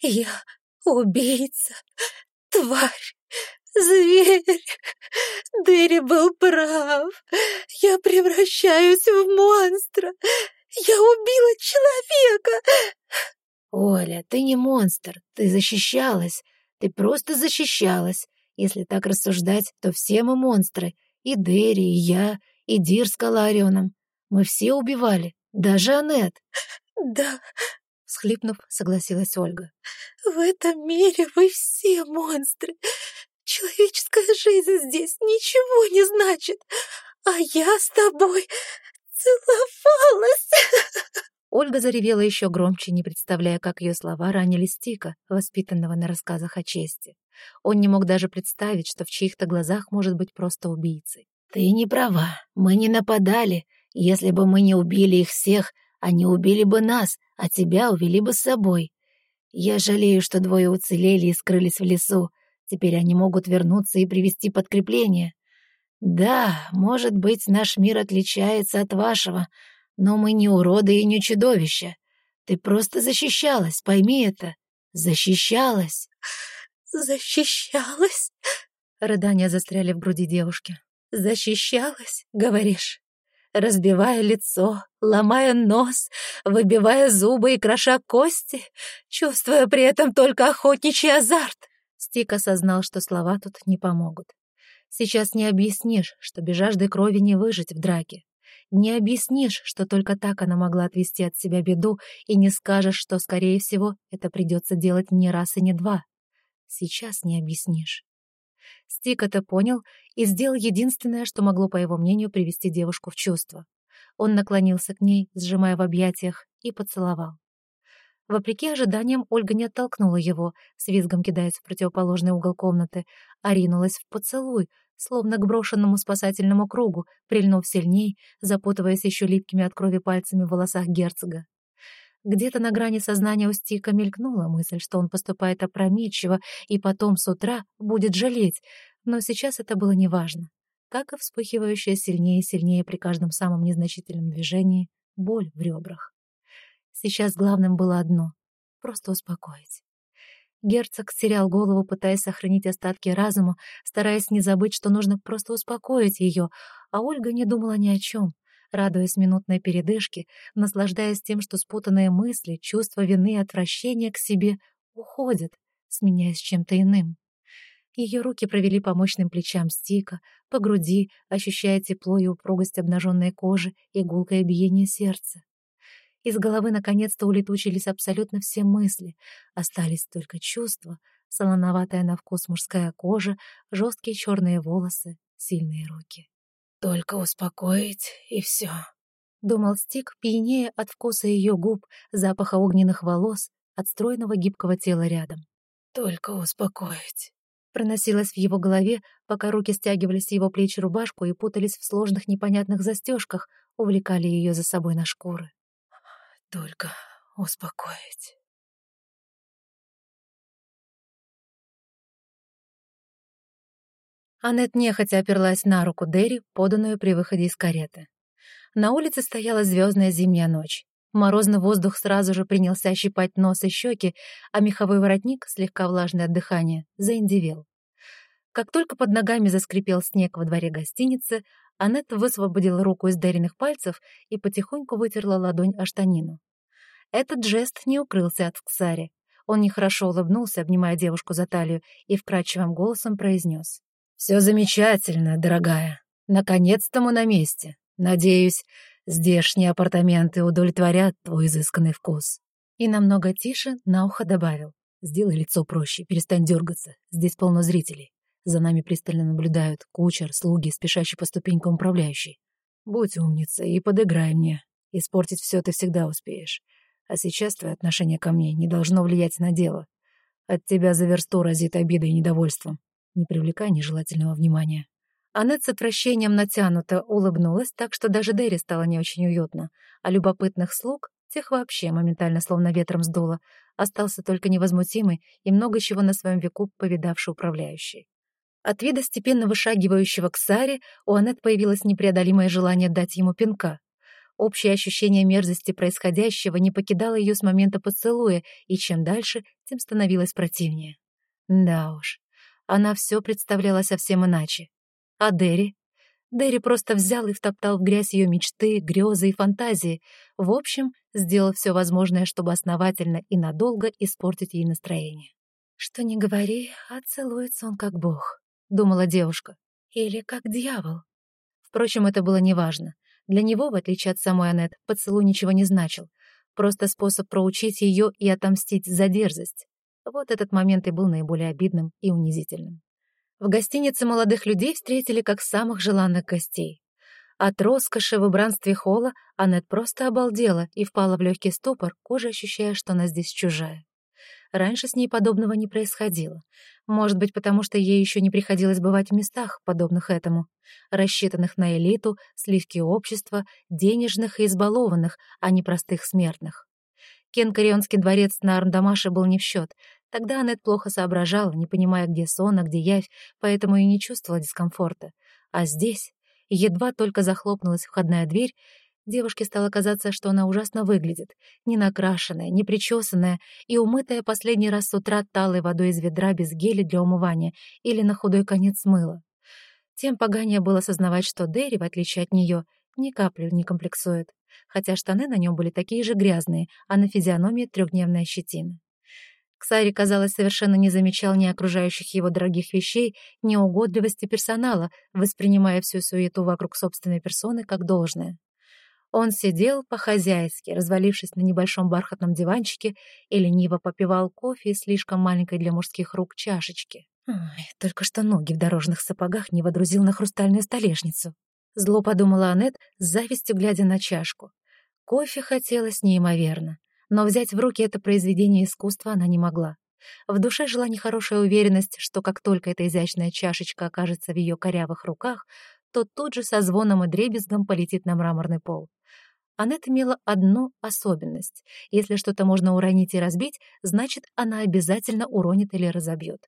Я убийца! Тварь! Зверь! Дерри был прав. Я превращаюсь в монстра. Я убила человека!» «Оля, ты не монстр, ты защищалась, ты просто защищалась. Если так рассуждать, то все мы монстры, и Дерри, и я, и Дир с Каларионом. Мы все убивали, даже Аннет». [LAUGHS] «Да», — всхлипнув, согласилась Ольга. [LAUGHS] «В этом мире вы все монстры. Человеческая жизнь здесь ничего не значит, а я с тобой целовалась!» [LAUGHS] Ольга заревела еще громче, не представляя, как ее слова ранили Стика, воспитанного на рассказах о чести. Он не мог даже представить, что в чьих-то глазах может быть просто убийцей. «Ты не права. Мы не нападали. Если бы мы не убили их всех, они убили бы нас, а тебя увели бы с собой. Я жалею, что двое уцелели и скрылись в лесу. Теперь они могут вернуться и привести подкрепление. Да, может быть, наш мир отличается от вашего, но мы не уроды и не чудовища. Ты просто защищалась, пойми это. Защищалась. [LAUGHS] Защищалась? [LAUGHS] Рыдания застряли в груди девушки. Защищалась, говоришь? Разбивая лицо, ломая нос, выбивая зубы и кроша кости, чувствуя при этом только охотничий азарт. Стик осознал, что слова тут не помогут. Сейчас не объяснишь, что без жажды крови не выжить в драке. Не объяснишь, что только так она могла отвести от себя беду, и не скажешь, что, скорее всего, это придется делать не раз и не два. Сейчас не объяснишь. Стик это понял и сделал единственное, что могло, по его мнению, привести девушку в чувство. Он наклонился к ней, сжимая в объятиях, и поцеловал. Вопреки ожиданиям, Ольга не оттолкнула его, с визгом кидаясь в противоположный угол комнаты, а ринулась в поцелуй, словно к брошенному спасательному кругу, прильнув сильней, запутываясь еще липкими от крови пальцами в волосах герцога. Где-то на грани сознания у Стика мелькнула мысль, что он поступает опрометчиво и потом с утра будет жалеть, но сейчас это было неважно, как и вспыхивающая сильнее и сильнее при каждом самом незначительном движении боль в ребрах. Сейчас главным было одно — просто успокоить. Герцог терял голову, пытаясь сохранить остатки разума, стараясь не забыть, что нужно просто успокоить ее, а Ольга не думала ни о чем, радуясь минутной передышке, наслаждаясь тем, что спутанные мысли, чувства вины и отвращения к себе уходят, сменяясь чем-то иным. Ее руки провели по мощным плечам Стика, по груди, ощущая тепло и упругость обнаженной кожи и гулкое биение сердца. Из головы наконец-то улетучились абсолютно все мысли. Остались только чувства, солоноватая на вкус мужская кожа, жесткие черные волосы, сильные руки. «Только успокоить, и все», — думал Стик, пьянее от вкуса ее губ, запаха огненных волос, от стройного гибкого тела рядом. «Только успокоить». Проносилось в его голове, пока руки стягивали с его плеч рубашку и путались в сложных непонятных застежках, увлекали ее за собой на шкуры только успокоить. Аннет нехотя оперлась на руку Дерри, поданную при выходе из кареты. На улице стояла звездная зимняя ночь. Морозный воздух сразу же принялся щипать нос и щеки, а меховой воротник, слегка влажный от дыхания, заиндевел. Как только под ногами заскрипел снег во дворе гостиницы, Аннет высвободила руку из Дерриных пальцев и потихоньку вытерла ладонь о штанину. Этот жест не укрылся от Ксари. Он нехорошо улыбнулся, обнимая девушку за талию, и вкрадчивым голосом произнес. «Все замечательно, дорогая. Наконец-то мы на месте. Надеюсь, здешние апартаменты удовлетворят твой изысканный вкус». И намного тише на ухо добавил. «Сделай лицо проще, перестань дергаться. Здесь полно зрителей. За нами пристально наблюдают кучер, слуги, спешащий по ступенькам управляющий. Будь умница и подыграй мне. Испортить все ты всегда успеешь. А сейчас твое отношение ко мне не должно влиять на дело. От тебя за версту разит обидой и недовольством. Не привлекай нежелательного внимания». Аннет с отвращением натянуто улыбнулась, так что даже Дерри стало не очень уютно, а любопытных слуг, тех вообще моментально словно ветром сдуло, остался только невозмутимый и много чего на своем веку повидавший управляющий. От вида степенно вышагивающего к Саре у Аннет появилось непреодолимое желание дать ему пинка. Общее ощущение мерзости происходящего не покидало ее с момента поцелуя, и чем дальше, тем становилось противнее. Да уж, она все представляла совсем иначе. А Дерри? Дэри просто взял и втоптал в грязь ее мечты, грезы и фантазии. В общем, сделал все возможное, чтобы основательно и надолго испортить ей настроение. «Что не говори, а целуется он как бог», — думала девушка. «Или как дьявол». Впрочем, это было неважно. Для него, в отличие от самой Аннет, поцелуй ничего не значил. Просто способ проучить ее и отомстить за дерзость. Вот этот момент и был наиболее обидным и унизительным. В гостинице молодых людей встретили как самых желанных гостей. От роскоши в убранстве холла Аннет просто обалдела и впала в легкий ступор, кожей ощущая, что она здесь чужая. Раньше с ней подобного не происходило. Может быть, потому что ей еще не приходилось бывать в местах, подобных этому, рассчитанных на элиту, сливки общества, денежных и избалованных, а не простых смертных. Кенкарионский дворец на Арндамаше был не в счет, Тогда Аннет плохо соображала, не понимая, где сон, а где явь, поэтому и не чувствовала дискомфорта. А здесь, едва только захлопнулась входная дверь, девушке стало казаться, что она ужасно выглядит, не накрашенная, не причесанная и умытая последний раз с утра талой водой из ведра без геля для умывания или на худой конец мыла. Тем поганее было осознавать, что Дерри, в отличие от нее, ни капли не комплексует, хотя штаны на нем были такие же грязные, а на физиономии трехдневная щетина. Ксари, казалось, совершенно не замечал ни окружающих его дорогих вещей, ни угодливости персонала, воспринимая всю суету вокруг собственной персоны как должное. Он сидел по-хозяйски, развалившись на небольшом бархатном диванчике и лениво попивал кофе из слишком маленькой для мужских рук чашечки. Ой, только что ноги в дорожных сапогах не водрузил на хрустальную столешницу. Зло подумала Аннет, с завистью глядя на чашку. Кофе хотелось неимоверно но взять в руки это произведение искусства она не могла. В душе жила нехорошая уверенность, что как только эта изящная чашечка окажется в ее корявых руках, то тут же со звоном и дребезгом полетит на мраморный пол. Аннет имела одну особенность. Если что-то можно уронить и разбить, значит, она обязательно уронит или разобьет.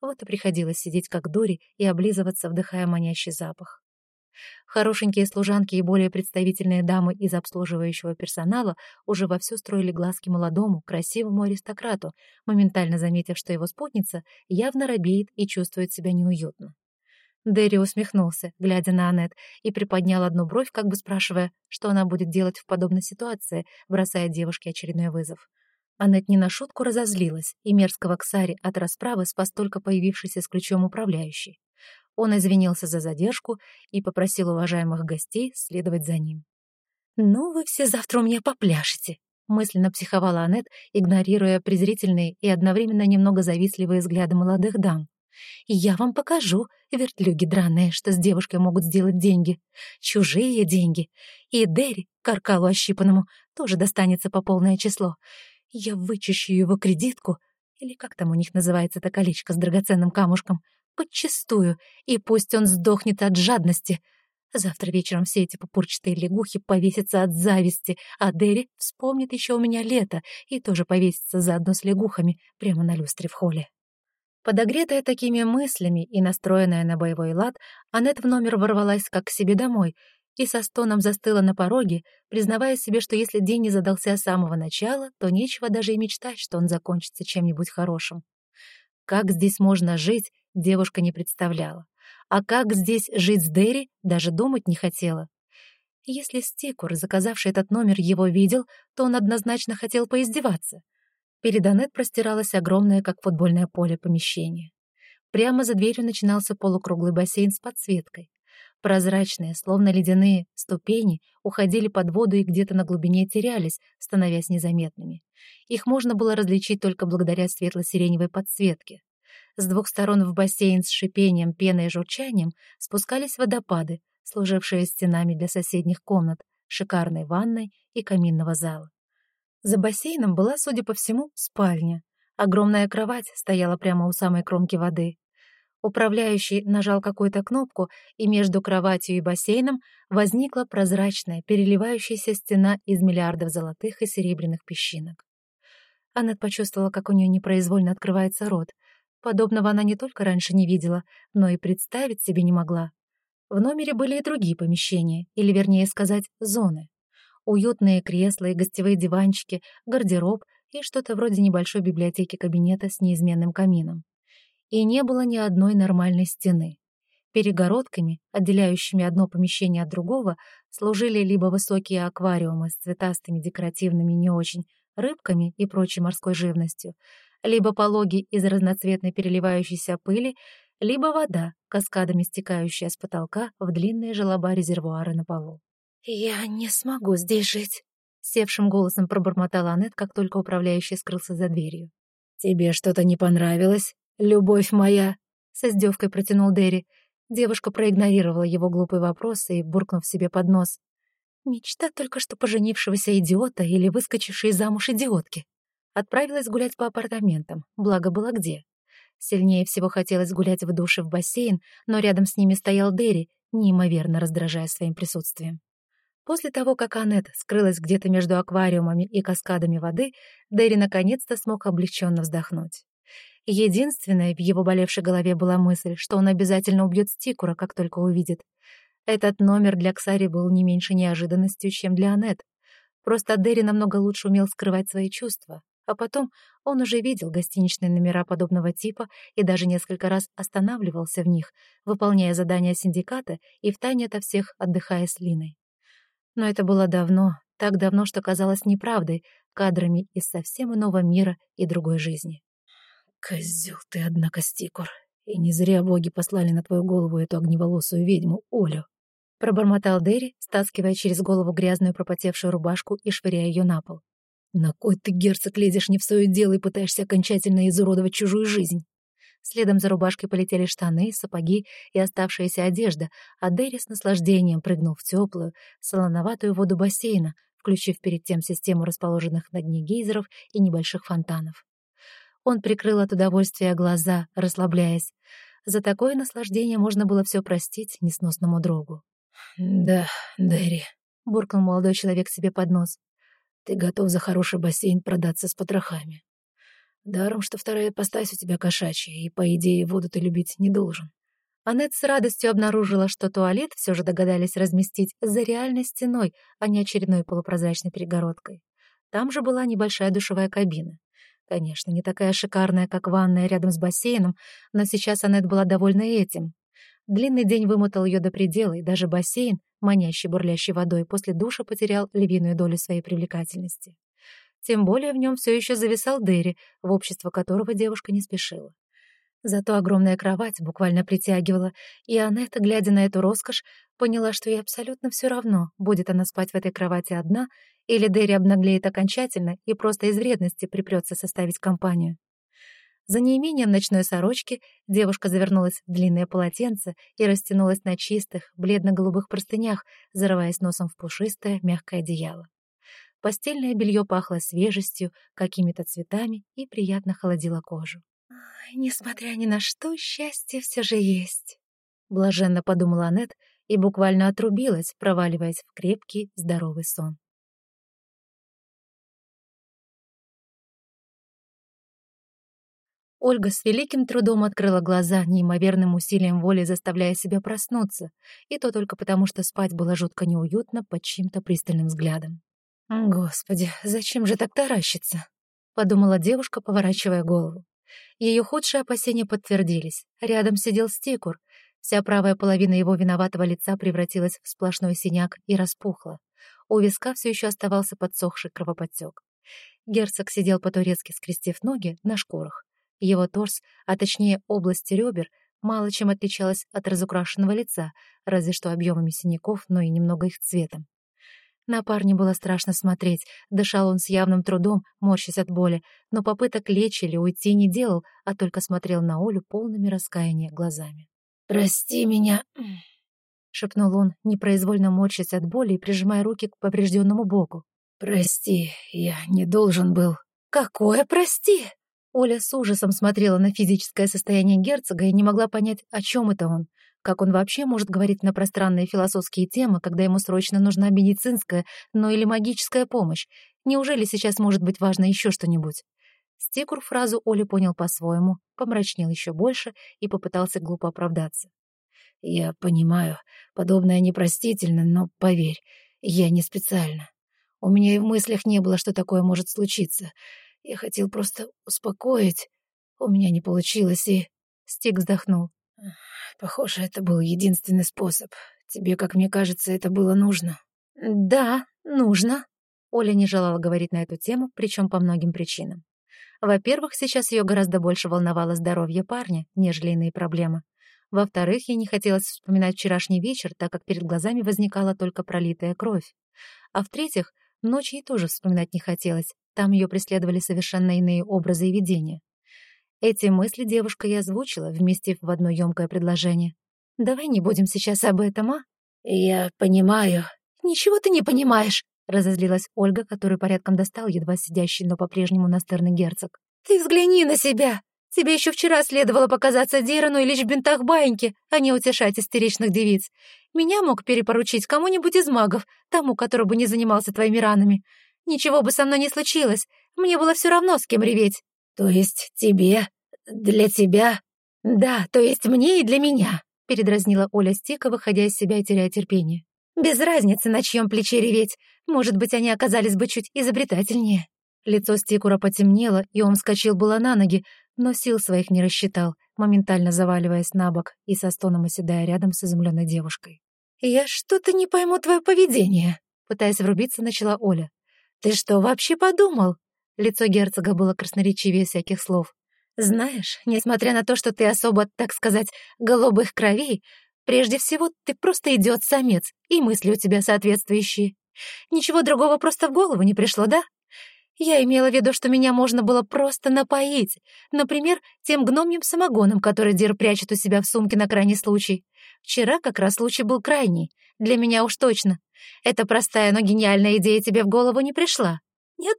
Вот и приходилось сидеть как дури и облизываться, вдыхая манящий запах. Хорошенькие служанки и более представительные дамы из обслуживающего персонала уже вовсю строили глазки молодому, красивому аристократу, моментально заметив, что его спутница явно робеет и чувствует себя неуютно. Дерри усмехнулся, глядя на Аннет, и приподнял одну бровь, как бы спрашивая, что она будет делать в подобной ситуации, бросая девушке очередной вызов. Аннет не на шутку разозлилась, и мерзкого Ксари от расправы спас только появившийся с ключом управляющий. Он извинился за задержку и попросил уважаемых гостей следовать за ним. «Ну, вы все завтра у меня попляшете», — мысленно психовала Аннет, игнорируя презрительные и одновременно немного завистливые взгляды молодых дам. «Я вам покажу, вертлюги драные, что с девушкой могут сделать деньги. Чужие деньги. И Дерри, каркалу ощипанному, тоже достанется по полное число. Я вычищу его кредитку, или как там у них называется это колечко с драгоценным камушком, подчистую, и пусть он сдохнет от жадности. Завтра вечером все эти попурчатые лягухи повесятся от зависти, а Дерри вспомнит еще у меня лето и тоже повесится заодно с лягухами прямо на люстре в холле. Подогретая такими мыслями и настроенная на боевой лад, Аннет в номер ворвалась как к себе домой и со стоном застыла на пороге, признавая себе, что если день не задался с самого начала, то нечего даже и мечтать, что он закончится чем-нибудь хорошим. Как здесь можно жить, девушка не представляла. А как здесь жить с Дерри, даже думать не хотела. Если Стикур, заказавший этот номер, его видел, то он однозначно хотел поиздеваться. Перед Анет простиралось огромное, как футбольное поле, помещение. Прямо за дверью начинался полукруглый бассейн с подсветкой. Прозрачные, словно ледяные, ступени уходили под воду и где-то на глубине терялись, становясь незаметными. Их можно было различить только благодаря светло-сиреневой подсветке. С двух сторон в бассейн с шипением, пеной и журчанием спускались водопады, служившие стенами для соседних комнат, шикарной ванной и каминного зала. За бассейном была, судя по всему, спальня. Огромная кровать стояла прямо у самой кромки воды. Управляющий нажал какую-то кнопку, и между кроватью и бассейном возникла прозрачная, переливающаяся стена из миллиардов золотых и серебряных песчинок. Аннет почувствовала, как у нее непроизвольно открывается рот. Подобного она не только раньше не видела, но и представить себе не могла. В номере были и другие помещения, или, вернее сказать, зоны. Уютные кресла и гостевые диванчики, гардероб и что-то вроде небольшой библиотеки-кабинета с неизменным камином. И не было ни одной нормальной стены. Перегородками, отделяющими одно помещение от другого, служили либо высокие аквариумы с цветастыми декоративными не очень рыбками и прочей морской живностью, либо пологи из разноцветной переливающейся пыли, либо вода, каскадами стекающая с потолка в длинные желоба резервуара на полу. «Я не смогу здесь жить», — севшим голосом пробормотала Аннет, как только управляющий скрылся за дверью. «Тебе что-то не понравилось, любовь моя?» — с издевкой протянул Дерри. Девушка проигнорировала его глупый вопрос и, буркнув себе под нос, «Мечта только что поженившегося идиота или выскочившей замуж идиотки». Отправилась гулять по апартаментам, благо было где. Сильнее всего хотелось гулять в душе в бассейн, но рядом с ними стоял Дерри, неимоверно раздражая своим присутствием. После того, как Аннет скрылась где-то между аквариумами и каскадами воды, Дерри наконец-то смог облегченно вздохнуть. Единственное в его болевшей голове была мысль, что он обязательно убьет Стикура, как только увидит. Этот номер для Ксари был не меньше неожиданностью, чем для Аннет. Просто Дерри намного лучше умел скрывать свои чувства. А потом он уже видел гостиничные номера подобного типа и даже несколько раз останавливался в них, выполняя задания синдиката и втайне ото всех отдыхая с Линой. Но это было давно, так давно, что казалось неправдой, кадрами из совсем иного мира и другой жизни. «Козёл ты, однако, Стикур, и не зря боги послали на твою голову эту огневолосую ведьму Олю», пробормотал Дерри, стаскивая через голову грязную пропотевшую рубашку и швыряя ее на пол. «На кой ты, герцог, лезешь не в свое дело и пытаешься окончательно изуродовать чужую жизнь?» Следом за рубашкой полетели штаны, сапоги и оставшаяся одежда, а Дерри с наслаждением прыгнул в теплую, солоноватую воду бассейна, включив перед тем систему расположенных на дне гейзеров и небольших фонтанов. Он прикрыл от удовольствия глаза, расслабляясь. За такое наслаждение можно было все простить несносному другу. «Да, Дерри», — буркнул молодой человек себе под нос. «Ты готов за хороший бассейн продаться с потрохами. Даром, что вторая постась у тебя кошачья, и, по идее, воду ты любить не должен. Аннет с радостью обнаружила, что туалет все же догадались разместить за реальной стеной, а не очередной полупрозрачной перегородкой. Там же была небольшая душевая кабина. Конечно, не такая шикарная, как ванная рядом с бассейном, но сейчас Аннет была довольна этим. Длинный день вымотал ее до предела, и даже бассейн, манящий бурлящей водой, после душа потерял львиную долю своей привлекательности. Тем более в нем все еще зависал Дерри, в общество которого девушка не спешила. Зато огромная кровать буквально притягивала, и Анетта, глядя на эту роскошь, поняла, что ей абсолютно все равно, будет она спать в этой кровати одна, или Дерри обнаглеет окончательно и просто из вредности припрется составить компанию. За неимением ночной сорочки девушка завернулась в длинное полотенце и растянулась на чистых, бледно-голубых простынях, зарываясь носом в пушистое, мягкое одеяло. Постельное белье пахло свежестью, какими-то цветами и приятно холодило кожу. «Несмотря ни на что, счастье все же есть», — блаженно подумала Аннет и буквально отрубилась, проваливаясь в крепкий, здоровый сон. Ольга с великим трудом открыла глаза, неимоверным усилием воли заставляя себя проснуться, и то только потому, что спать было жутко неуютно под чьим-то пристальным взглядом. «Господи, зачем же так таращиться?» — подумала девушка, поворачивая голову. Ее худшие опасения подтвердились. Рядом сидел стикур. Вся правая половина его виноватого лица превратилась в сплошной синяк и распухла. У виска все еще оставался подсохший кровоподтек. Герцог сидел по-турецки, скрестив ноги на шкурах. Его торс, а точнее область ребер, мало чем отличалась от разукрашенного лица, разве что объемами синяков, но и немного их цветом. На парня было страшно смотреть, дышал он с явным трудом, морщась от боли, но попыток лечь или уйти не делал, а только смотрел на Олю полными раскаяния глазами. «Прости меня!» — шепнул он, непроизвольно морщась от боли и прижимая руки к поврежденному боку. «Прости, я не должен был». «Какое прости?» Оля с ужасом смотрела на физическое состояние герцога и не могла понять, о чем это он. Как он вообще может говорить на пространные философские темы, когда ему срочно нужна медицинская, но или магическая помощь? Неужели сейчас может быть важно еще что-нибудь? Стикур фразу Оля понял по-своему, помрачнел еще больше и попытался глупо оправдаться. «Я понимаю, подобное непростительно, но поверь, я не специально. У меня и в мыслях не было, что такое может случиться. Я хотел просто успокоить. У меня не получилось, и...» Стик вздохнул. Похоже, это был единственный способ. Тебе, как мне кажется, это было нужно. Да, нужно. Оля не желала говорить на эту тему, причем по многим причинам. Во-первых, сейчас ее гораздо больше волновало здоровье парня, нежели иные проблемы. Во-вторых, ей не хотелось вспоминать вчерашний вечер, так как перед глазами возникала только пролитая кровь. А в-третьих, ночь ей тоже вспоминать не хотелось, там ее преследовали совершенно иные образы и видения. Эти мысли девушка и озвучила, вместив в одно ёмкое предложение. «Давай не будем сейчас об этом, а?» «Я понимаю». «Ничего ты не понимаешь», — разозлилась Ольга, который порядком достал едва сидящий, но по-прежнему настырный герцог. «Ты взгляни на себя! Тебе еще вчера следовало показаться Дирану и лечь в бинтах баиньки, а не утешать истеричных девиц. Меня мог перепоручить кому-нибудь из магов, тому, который бы не занимался твоими ранами. Ничего бы со мной не случилось, мне было все равно, с кем реветь». «То есть тебе? Для тебя?» «Да, то есть мне и для меня», — передразнила Оля Стика, выходя из себя и теряя терпение. «Без разницы, на чьем плече реветь. Может быть, они оказались бы чуть изобретательнее». Лицо Стикура потемнело, и он вскочил было на ноги, но сил своих не рассчитал, моментально заваливаясь на бок и со стоном оседая рядом с изумленной девушкой. «Я что-то не пойму твое поведение», — пытаясь врубиться, начала Оля. «Ты что вообще подумал?» Лицо герцога было красноречивее всяких слов. «Знаешь, несмотря на то, что ты особо, так сказать, голубых кровей, прежде всего ты просто идиот-самец, и мысли у тебя соответствующие. Ничего другого просто в голову не пришло, да? Я имела в виду, что меня можно было просто напоить, например, тем гномьим самогоном, который Дир прячет у себя в сумке на крайний случай. Вчера как раз случай был крайний, для меня уж точно. Эта простая, но гениальная идея тебе в голову не пришла. Нет?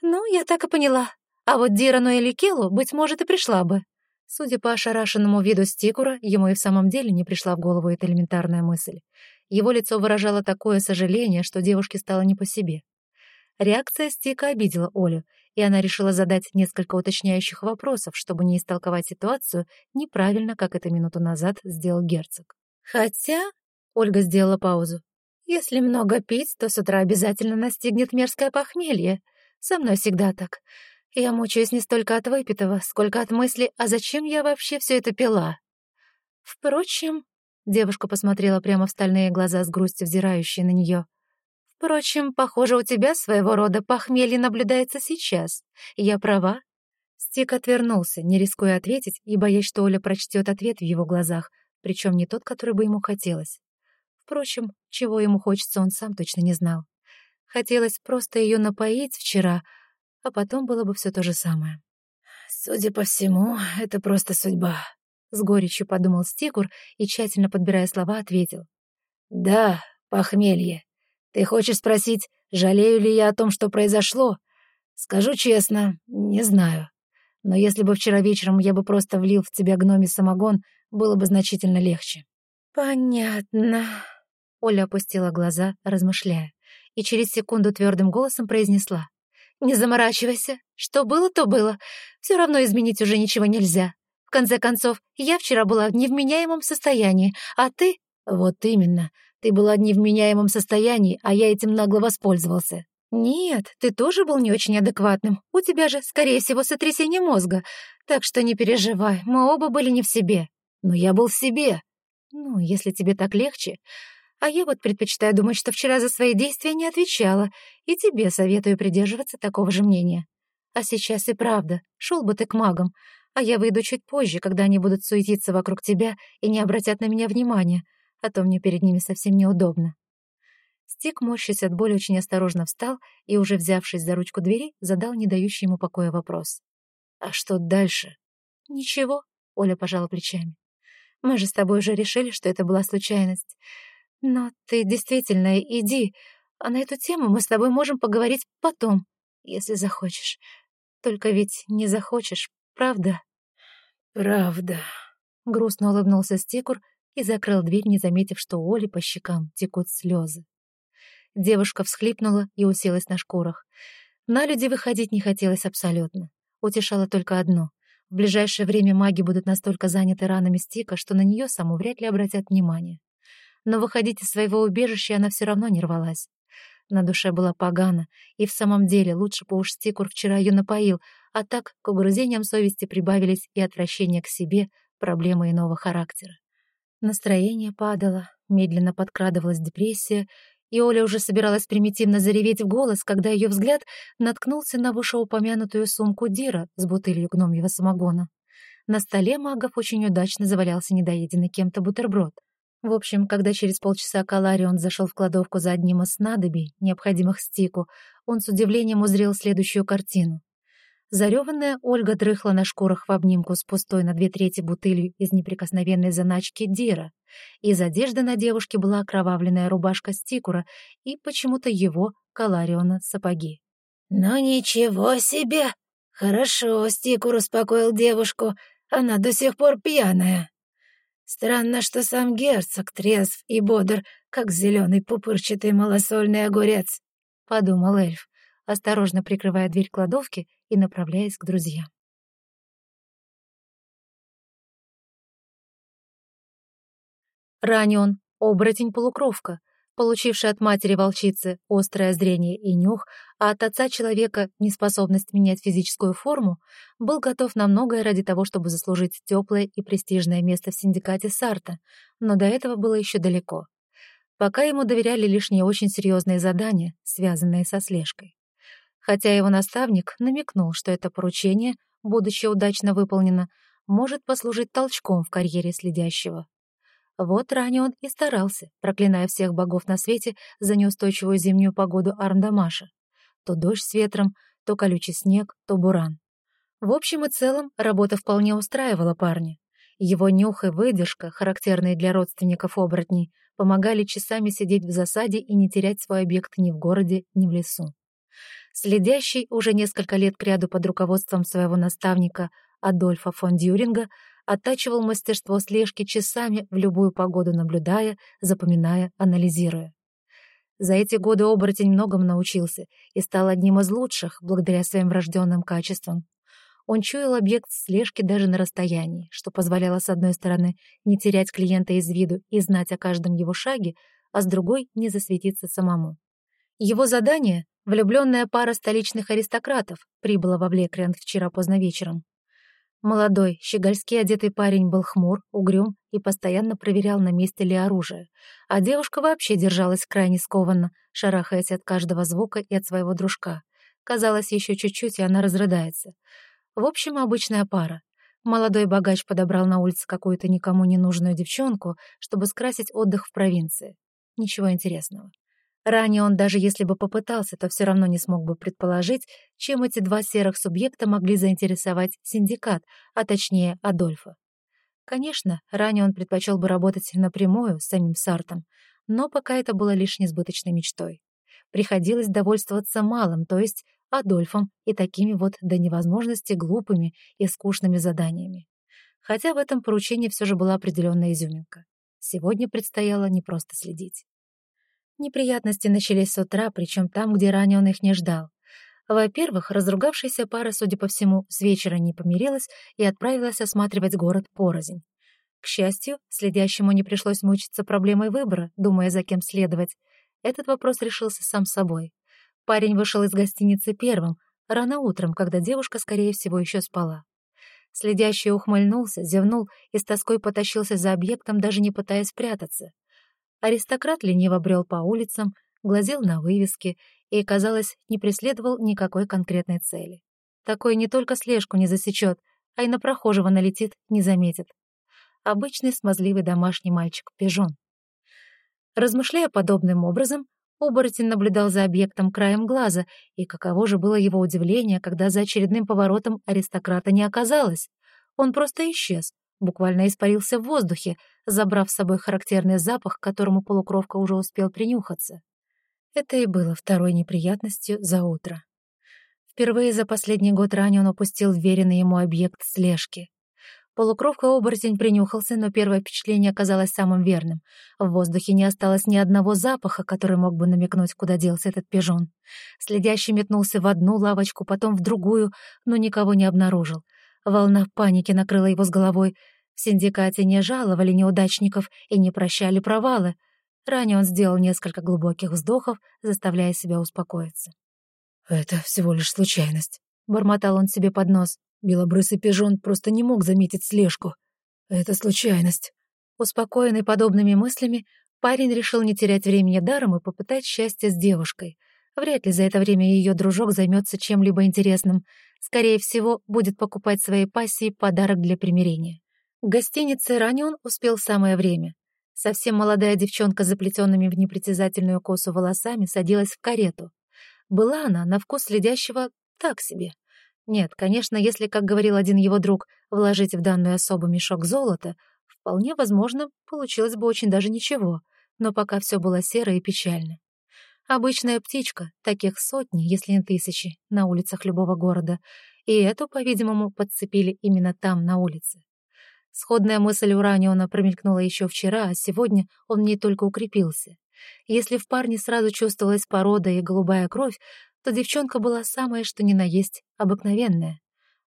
Ну, я так и поняла. А вот Дирану или Келу, быть может, и пришла бы. Судя по ошарашенному виду Стикура, ему и в самом деле не пришла в голову эта элементарная мысль. Его лицо выражало такое сожаление, что девушке стало не по себе. Реакция Стика обидела Олю, и она решила задать несколько уточняющих вопросов, чтобы не истолковать ситуацию неправильно, как это минуту назад сделал герцог. «Хотя...» — Ольга сделала паузу. «Если много пить, то с утра обязательно настигнет мерзкое похмелье. Со мной всегда так. Я мучаюсь не столько от выпитого, сколько от мысли, а зачем я вообще все это пила? Впрочем, девушка посмотрела прямо в стальные глаза с грустью, взирающие на нее. Впрочем, похоже, у тебя своего рода похмелье наблюдается сейчас. Я права? Стик отвернулся, не рискуя ответить и боясь, что Оля прочтет ответ в его глазах, причем не тот, который бы ему хотелось. Впрочем, чего ему хочется, он сам точно не знал. Хотелось просто ее напоить вчера — а потом было бы все то же самое. «Судя по всему, это просто судьба», — с горечью подумал Стикур и, тщательно подбирая слова, ответил. «Да, похмелье. Ты хочешь спросить, жалею ли я о том, что произошло? Скажу честно, не знаю. Но если бы вчера вечером я бы просто влил в тебя гноми самогон, было бы значительно легче». «Понятно», — Оля опустила глаза, размышляя, и через секунду твердым голосом произнесла. «Не заморачивайся. Что было, то было. Все равно изменить уже ничего нельзя. В конце концов, я вчера была в невменяемом состоянии, а ты...» «Вот именно. Ты была в невменяемом состоянии, а я этим нагло воспользовался». «Нет, ты тоже был не очень адекватным. У тебя же, скорее всего, сотрясение мозга. Так что не переживай, мы оба были не в себе». «Но я был в себе». «Ну, если тебе так легче. А я вот предпочитаю думать, что вчера за свои действия не отвечала, и тебе советую придерживаться такого же мнения. А сейчас и правда, шел бы ты к магам, а я выйду чуть позже, когда они будут суетиться вокруг тебя и не обратят на меня внимания, а то мне перед ними совсем неудобно». Стик, морщась от боли, очень осторожно встал и, уже взявшись за ручку двери, задал не дающий ему покоя вопрос. «А что дальше?» «Ничего», — Оля пожала плечами. «Мы же с тобой уже решили, что это была случайность. Но ты действительно иди, а на эту тему мы с тобой можем поговорить потом, если захочешь. Только ведь не захочешь, правда? Правда. Грустно улыбнулся Стекур и закрыл дверь, не заметив, что у Оли по щекам текут слезы. Девушка всхлипнула и уселась на шкурах. На люди выходить не хотелось абсолютно. Утешало только одно. В ближайшее время маги будут настолько заняты ранами Стика, что на нее саму вряд ли обратят внимание но выходить из своего убежища она все равно не рвалась. На душе было погано, и в самом деле лучше бы уж Стикур вчера ее напоил, а так к угрызениям совести прибавились и отвращение к себе, проблемы иного характера. Настроение падало, медленно подкрадывалась депрессия, и Оля уже собиралась примитивно зареветь в голос, когда ее взгляд наткнулся на вышеупомянутую сумку Дира с бутылью гномьего самогона. На столе магов очень удачно завалялся недоеденный кем-то бутерброд. В общем, когда через полчаса Каларион зашел в кладовку за одним из снадобий, необходимых стику, он с удивлением узрел следующую картину. Зареванная Ольга дрыхла на шкурах в обнимку с пустой на две трети бутылью из неприкосновенной заначки Дира. Из одежды на девушке была окровавленная рубашка Стикура и почему-то его, Калариона, сапоги. «Ну ничего себе! Хорошо, Стикур успокоил девушку, она до сих пор пьяная. Странно, что сам герцог трезв и бодр, как зеленый пупырчатый малосольный огурец», — подумал эльф осторожно прикрывая дверь кладовки и направляясь к друзьям. Ранен, оборотень-полукровка, получивший от матери-волчицы острое зрение и нюх, а от отца человека неспособность менять физическую форму, был готов на многое ради того, чтобы заслужить теплое и престижное место в синдикате Сарта, но до этого было еще далеко. Пока ему доверяли лишь очень серьезные задания, связанные со слежкой хотя его наставник намекнул, что это поручение, будучи удачно выполнено, может послужить толчком в карьере следящего. Вот ранее он и старался, проклиная всех богов на свете за неустойчивую зимнюю погоду Армдамаша. То дождь с ветром, то колючий снег, то буран. В общем и целом, работа вполне устраивала парня. Его нюх и выдержка, характерные для родственников оборотней, помогали часами сидеть в засаде и не терять свой объект ни в городе, ни в лесу следящий уже несколько лет кряду под руководством своего наставника Адольфа фон Дюринга, оттачивал мастерство слежки часами в любую погоду наблюдая, запоминая, анализируя. За эти годы оборотень многому научился и стал одним из лучших благодаря своим врожденным качествам. Он чуял объект слежки даже на расстоянии, что позволяло, с одной стороны, не терять клиента из виду и знать о каждом его шаге, а с другой — не засветиться самому. Его задание Влюбленная пара столичных аристократов прибыла во Влекриант вчера поздно вечером. Молодой, щегольски одетый парень был хмур, угрюм и постоянно проверял, на месте ли оружие, а девушка вообще держалась крайне скованно, шарахаясь от каждого звука и от своего дружка. Казалось, еще чуть-чуть, и она разрыдается. В общем, обычная пара. Молодой богач подобрал на улице какую-то никому не нужную девчонку, чтобы скрасить отдых в провинции. Ничего интересного. Ранее он даже если бы попытался, то все равно не смог бы предположить, чем эти два серых субъекта могли заинтересовать синдикат, а точнее Адольфа. Конечно, ранее он предпочел бы работать напрямую с самим Сартом, но пока это было лишь несбыточной мечтой. Приходилось довольствоваться малым, то есть Адольфом и такими вот до невозможности глупыми и скучными заданиями. Хотя в этом поручении все же была определенная изюминка. Сегодня предстояло не просто следить. Неприятности начались с утра, причем там, где ранее он их не ждал. Во-первых, разругавшаяся пара, судя по всему, с вечера не помирилась и отправилась осматривать город порознь. К счастью, следящему не пришлось мучиться проблемой выбора, думая, за кем следовать. Этот вопрос решился сам собой. Парень вышел из гостиницы первым, рано утром, когда девушка, скорее всего, еще спала. Следящий ухмыльнулся, зевнул и с тоской потащился за объектом, даже не пытаясь прятаться. Аристократ лениво брел по улицам, глазел на вывески и, казалось, не преследовал никакой конкретной цели. Такой не только слежку не засечет, а и на прохожего налетит, не заметит. Обычный смазливый домашний мальчик-пижон. Размышляя подобным образом, оборотень наблюдал за объектом краем глаза, и каково же было его удивление, когда за очередным поворотом аристократа не оказалось. Он просто исчез, буквально испарился в воздухе, забрав с собой характерный запах, к которому полукровка уже успел принюхаться. Это и было второй неприятностью за утро. Впервые за последний год ранее он упустил веренный ему объект слежки. Полукровка-оборотень принюхался, но первое впечатление оказалось самым верным. В воздухе не осталось ни одного запаха, который мог бы намекнуть, куда делся этот пижон. Следящий метнулся в одну лавочку, потом в другую, но никого не обнаружил. Волна паники накрыла его с головой. В синдикате не жаловали неудачников и не прощали провалы. Ранее он сделал несколько глубоких вздохов, заставляя себя успокоиться. «Это всего лишь случайность», — бормотал он себе под нос. Белобрысый пижон просто не мог заметить слежку. Это случайность. Успокоенный подобными мыслями, парень решил не терять времени даром и попытать счастье с девушкой. Вряд ли за это время ее дружок займется чем-либо интересным. Скорее всего, будет покупать своей пассии подарок для примирения. К гостинице ранее он успел самое время. Совсем молодая девчонка с заплетенными в непритязательную косу волосами садилась в карету. Была она на вкус следящего так себе. Нет, конечно, если, как говорил один его друг, вложить в данную особу мешок золота, вполне возможно, получилось бы очень даже ничего, но пока все было серо и печально. Обычная птичка, таких сотни, если не тысячи, на улицах любого города, и эту, по-видимому, подцепили именно там, на улице. Сходная мысль у Раниона промелькнула еще вчера, а сегодня он в ней только укрепился. Если в парне сразу чувствовалась порода и голубая кровь, то девчонка была самая что ни на есть обыкновенная.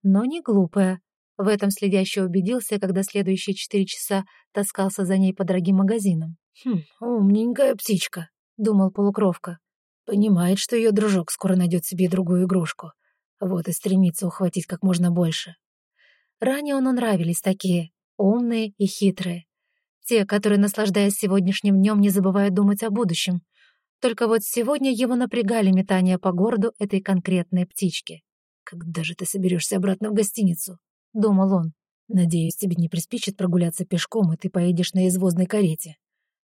Но не глупая. В этом следящий убедился, когда следующие четыре часа таскался за ней по дорогим магазинам. «Хм, умненькая птичка», — думал полукровка. «Понимает, что ее дружок скоро найдет себе другую игрушку. Вот и стремится ухватить как можно больше». Ранее он нравились такие, умные и хитрые. Те, которые, наслаждаясь сегодняшним днем, не забывают думать о будущем. Только вот сегодня его напрягали метания по городу этой конкретной птички. «Когда же ты соберешься обратно в гостиницу?» — думал он. «Надеюсь, тебе не приспичит прогуляться пешком, и ты поедешь на извозной карете.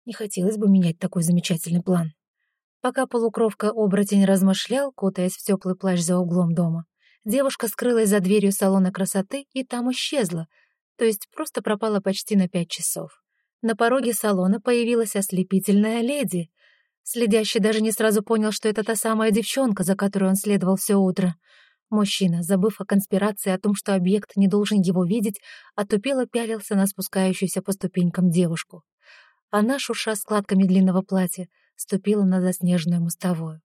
Не хотелось бы менять такой замечательный план». Пока полукровка-оборотень размышлял, кутаясь в теплый плащ за углом дома, девушка скрылась за дверью салона красоты и там исчезла, то есть просто пропала почти на пять часов. На пороге салона появилась ослепительная леди, Следящий даже не сразу понял, что это та самая девчонка, за которой он следовал все утро. Мужчина, забыв о конспирации, о том, что объект не должен его видеть, отупело пялился на спускающуюся по ступенькам девушку. Она, шурша складками длинного платья, ступила на заснеженную мостовую.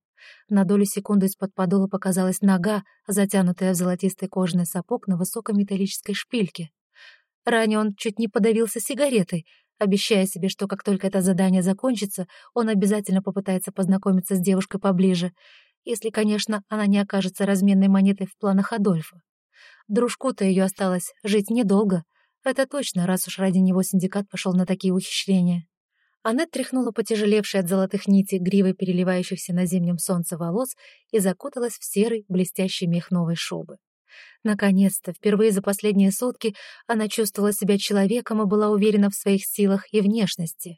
На долю секунды из-под подола показалась нога, затянутая в золотистый кожаный сапог на высокой металлической шпильке. Ранее он чуть не подавился сигаретой, обещая себе, что как только это задание закончится, он обязательно попытается познакомиться с девушкой поближе, если, конечно, она не окажется разменной монетой в планах Адольфа. Дружку-то ее осталось жить недолго. Это точно, раз уж ради него синдикат пошел на такие ухищрения. Аннет тряхнула потяжелевшей от золотых нитей гривой переливающихся на зимнем солнце волос и закуталась в серый блестящий мех новой шубы. Наконец-то, впервые за последние сутки, она чувствовала себя человеком и была уверена в своих силах и внешности.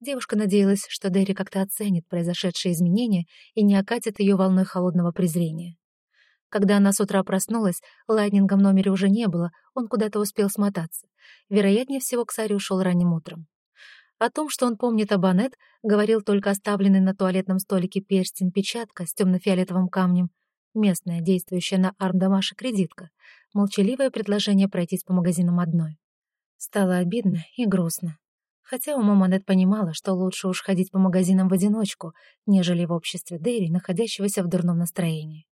Девушка надеялась, что Дэри как-то оценит произошедшие изменения и не окатит ее волной холодного презрения. Когда она с утра проснулась, Лайнинга в номере уже не было, он куда-то успел смотаться. Вероятнее всего, к Саре ушел ранним утром. О том, что он помнит об Анет, говорил только оставленный на туалетном столике перстень-печатка с темно-фиолетовым камнем, местная, действующая на Армдамаше кредитка, молчаливое предложение пройтись по магазинам одной. Стало обидно и грустно. Хотя умом Анет понимала, что лучше уж ходить по магазинам в одиночку, нежели в обществе Дэри, находящегося в дурном настроении.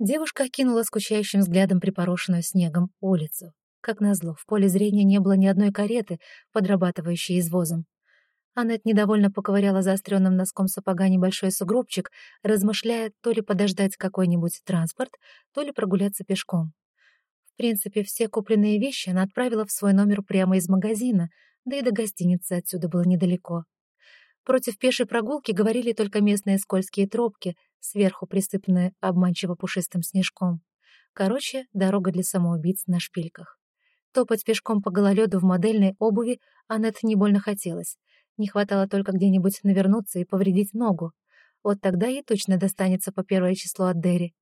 Девушка окинула скучающим взглядом припорошенную снегом улицу. Как назло, в поле зрения не было ни одной кареты, подрабатывающей извозом. Аннет недовольно поковыряла заостренным носком сапога небольшой сугробчик, размышляя то ли подождать какой-нибудь транспорт, то ли прогуляться пешком. В принципе, все купленные вещи она отправила в свой номер прямо из магазина, да и до гостиницы отсюда было недалеко. Против пешей прогулки говорили только местные скользкие тропки, сверху присыпанные обманчиво пушистым снежком. Короче, дорога для самоубийц на шпильках. Топать пешком по гололеду в модельной обуви Аннет не больно хотелось. Не хватало только где-нибудь навернуться и повредить ногу. Вот тогда ей точно достанется по первое число от Дерри.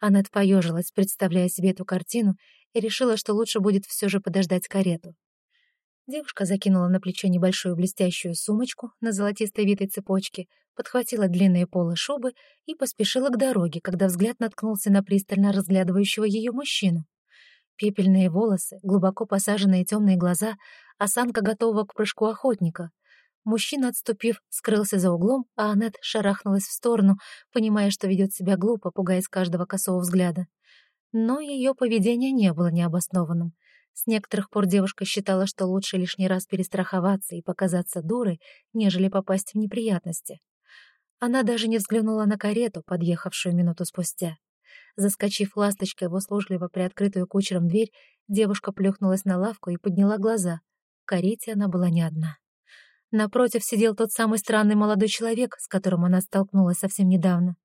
Аннет поежилась, представляя себе эту картину, и решила, что лучше будет все же подождать карету. Девушка закинула на плечо небольшую блестящую сумочку на золотистой витой цепочке, подхватила длинные полы шубы и поспешила к дороге, когда взгляд наткнулся на пристально разглядывающего ее мужчину. Пепельные волосы, глубоко посаженные темные глаза, осанка готового к прыжку охотника — Мужчина, отступив, скрылся за углом, а Аннет шарахнулась в сторону, понимая, что ведет себя глупо, пугаясь каждого косого взгляда. Но ее поведение не было необоснованным. С некоторых пор девушка считала, что лучше лишний раз перестраховаться и показаться дурой, нежели попасть в неприятности. Она даже не взглянула на карету, подъехавшую минуту спустя. Заскочив ласточкой в услужливо приоткрытую кучером дверь, девушка плюхнулась на лавку и подняла глаза. В карете она была не одна. Напротив сидел тот самый странный молодой человек, с которым она столкнулась совсем недавно.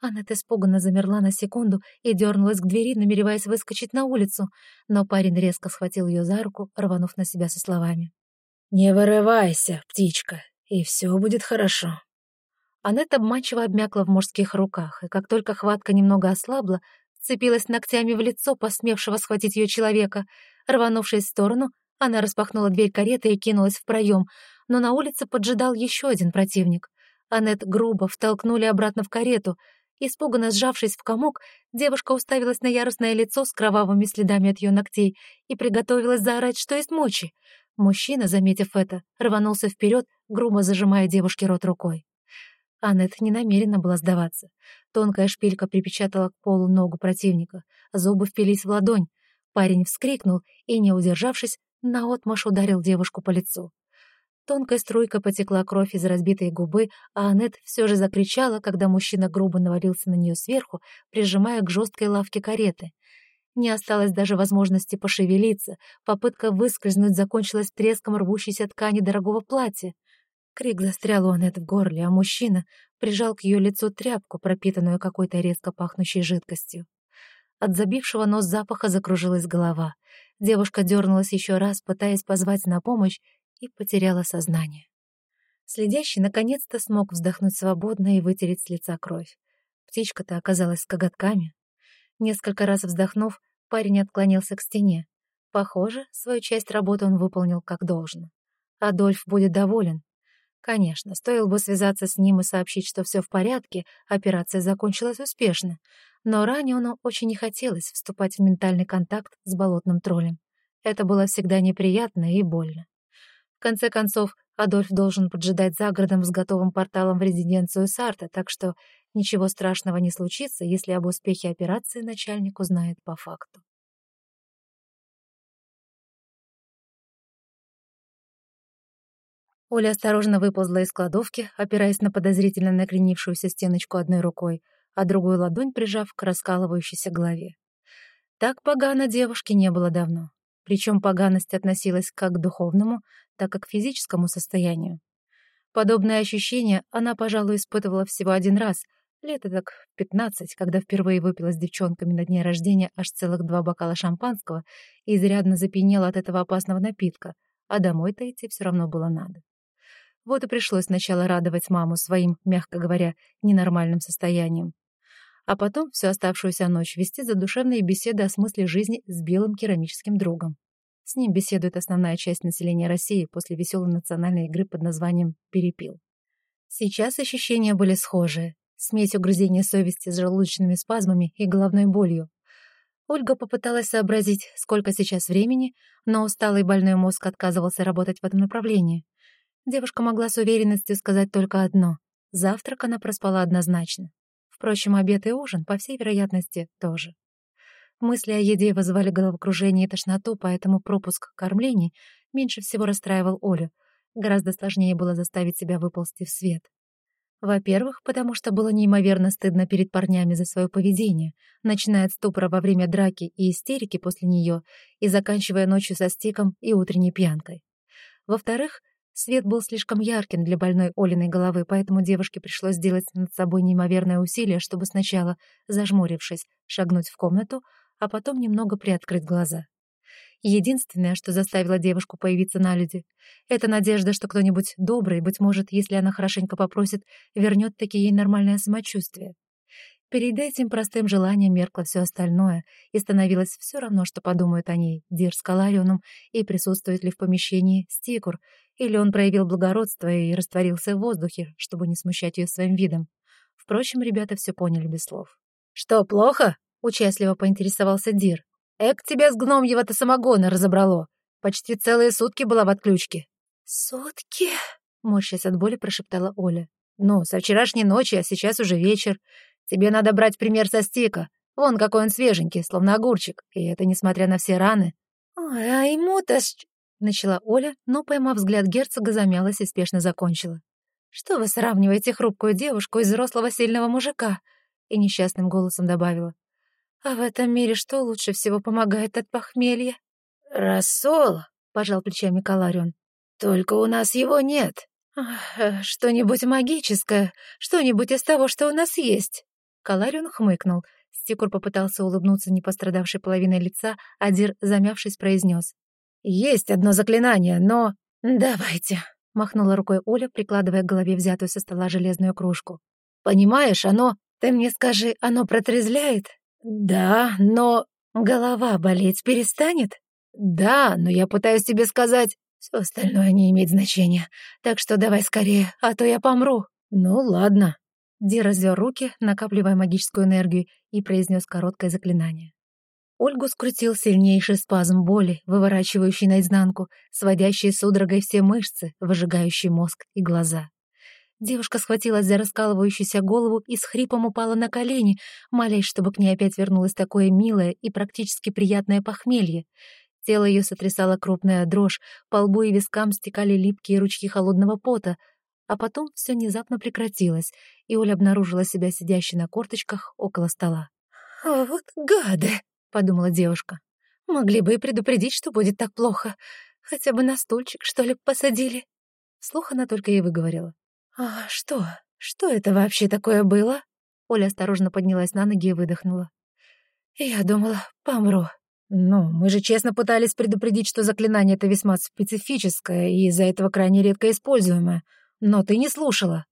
Аннет испуганно замерла на секунду и дернулась к двери, намереваясь выскочить на улицу, но парень резко схватил ее за руку, рванув на себя со словами. «Не вырывайся, птичка, и все будет хорошо». Аннет обманчиво обмякла в мужских руках, и как только хватка немного ослабла, цепилась ногтями в лицо посмевшего схватить ее человека. Рванувшись в сторону, она распахнула дверь кареты и кинулась в проем, но на улице поджидал еще один противник. Аннет грубо втолкнули обратно в карету. Испуганно сжавшись в комок, девушка уставилась на яростное лицо с кровавыми следами от ее ногтей и приготовилась заорать, что есть мочи. Мужчина, заметив это, рванулся вперед, грубо зажимая девушке рот рукой. Аннет не намерена была сдаваться. Тонкая шпилька припечатала к полу ногу противника, зубы впились в ладонь. Парень вскрикнул и, не удержавшись, наотмашь ударил девушку по лицу. Тонкой струйкой потекла кровь из разбитой губы, а Аннет все же закричала, когда мужчина грубо навалился на нее сверху, прижимая к жесткой лавке кареты. Не осталось даже возможности пошевелиться, попытка выскользнуть закончилась треском рвущейся ткани дорогого платья. Крик застрял у Аннет в горле, а мужчина прижал к ее лицу тряпку, пропитанную какой-то резко пахнущей жидкостью. От забившего нос запаха закружилась голова. Девушка дернулась еще раз, пытаясь позвать на помощь, и потеряла сознание. Следящий наконец-то смог вздохнуть свободно и вытереть с лица кровь. Птичка-то оказалась с коготками. Несколько раз вздохнув, парень отклонился к стене. Похоже, свою часть работы он выполнил как должно. Адольф будет доволен, Конечно, стоило бы связаться с ним и сообщить, что все в порядке, операция закончилась успешно, но ранее оно очень не хотелось вступать в ментальный контакт с болотным троллем. Это было всегда неприятно и больно. В конце концов, Адольф должен поджидать за городом с готовым порталом в резиденцию Сарта, так что ничего страшного не случится, если об успехе операции начальник узнает по факту. Оля осторожно выползла из кладовки, опираясь на подозрительно накренившуюся стеночку одной рукой, а другую ладонь прижав к раскалывающейся голове. Так погано девушке не было давно. Причем поганость относилась как к духовному, так и к физическому состоянию. Подобное ощущение она, пожалуй, испытывала всего один раз, лет так пятнадцать, когда впервые выпила с девчонками на дне рождения аж целых два бокала шампанского и изрядно запьянела от этого опасного напитка, а домой-то идти все равно было надо. Вот и пришлось сначала радовать маму своим, мягко говоря, ненормальным состоянием. А потом всю оставшуюся ночь вести задушевные беседы о смысле жизни с белым керамическим другом. С ним беседует основная часть населения России после веселой национальной игры под названием «Перепил». Сейчас ощущения были схожие. Смесь угрызения совести с желудочными спазмами и головной болью. Ольга попыталась сообразить, сколько сейчас времени, но усталый больной мозг отказывался работать в этом направлении. Девушка могла с уверенностью сказать только одно. Завтрак она проспала однозначно. Впрочем, обед и ужин, по всей вероятности, тоже. Мысли о еде вызывали головокружение и тошноту, поэтому пропуск кормлений меньше всего расстраивал Олю. Гораздо сложнее было заставить себя выползти в свет. Во-первых, потому что было неимоверно стыдно перед парнями за свое поведение, начиная от ступора во время драки и истерики после нее и заканчивая ночью со стиком и утренней пьянкой. Во-вторых, Свет был слишком ярким для больной Олиной головы, поэтому девушке пришлось сделать над собой неимоверное усилие, чтобы сначала, зажмурившись, шагнуть в комнату, а потом немного приоткрыть глаза. Единственное, что заставило девушку появиться на люди, это надежда, что кто-нибудь добрый, быть может, если она хорошенько попросит, вернет таки ей нормальное самочувствие. Перед этим простым желанием меркло все остальное, и становилось все равно, что подумают о ней Дир с Каларионом и присутствует ли в помещении Стикур, или он проявил благородство и растворился в воздухе, чтобы не смущать ее своим видом. Впрочем, ребята все поняли без слов. «Что, плохо?» — участливо поинтересовался Дир. «Эк, тебя с гномьего-то самогона разобрало. Почти целые сутки была в отключке». «Сутки?» — морщась от боли прошептала Оля. «Ну, со вчерашней ночи, а сейчас уже вечер. Тебе надо брать пример со стика. Вон какой он свеженький, словно огурчик. И это несмотря на все раны. «Ой, а ему-то...» — начала Оля, но, поймав взгляд герцога, замялась и спешно закончила. «Что вы сравниваете хрупкую девушку из взрослого сильного мужика?» И несчастным голосом добавила. А в этом мире что лучше всего помогает от похмелья? Рассол, пожал плечами Каларион. Только у нас его нет. Э, что-нибудь магическое, что-нибудь из того, что у нас есть. Каларион хмыкнул. Стикур попытался улыбнуться непострадавшей половиной лица, а Дир, замявшись, произнес. «Есть одно заклинание, но...» «Давайте», — махнула рукой Оля, прикладывая к голове взятую со стола железную кружку. «Понимаешь, оно...» «Ты мне скажи, оно протрезвляет?» «Да, но...» «Голова болеть перестанет?» «Да, но я пытаюсь тебе сказать...» «Все остальное не имеет значения, так что давай скорее, а то я помру». «Ну, ладно». Ди развел руки, накапливая магическую энергию, и произнес короткое заклинание. Ольгу скрутил сильнейший спазм боли, выворачивающий наизнанку, сводящий судорогой все мышцы, выжигающий мозг и глаза. Девушка схватилась за раскалывающуюся голову и с хрипом упала на колени, молясь, чтобы к ней опять вернулось такое милое и практически приятное похмелье. Тело ее сотрясало крупная дрожь, по лбу и вискам стекали липкие ручки холодного пота, а потом все внезапно прекратилось, и Оля обнаружила себя сидящей на корточках около стола. «Вот гады!» — подумала девушка. «Могли бы и предупредить, что будет так плохо. Хотя бы на стульчик, что ли, посадили». Слух она только и выговорила. «А что? Что это вообще такое было?» Оля осторожно поднялась на ноги и выдохнула. «Я думала, помру». «Ну, мы же честно пытались предупредить, что заклинание это весьма специфическое и из-за этого крайне редко используемое. Но ты не слушала.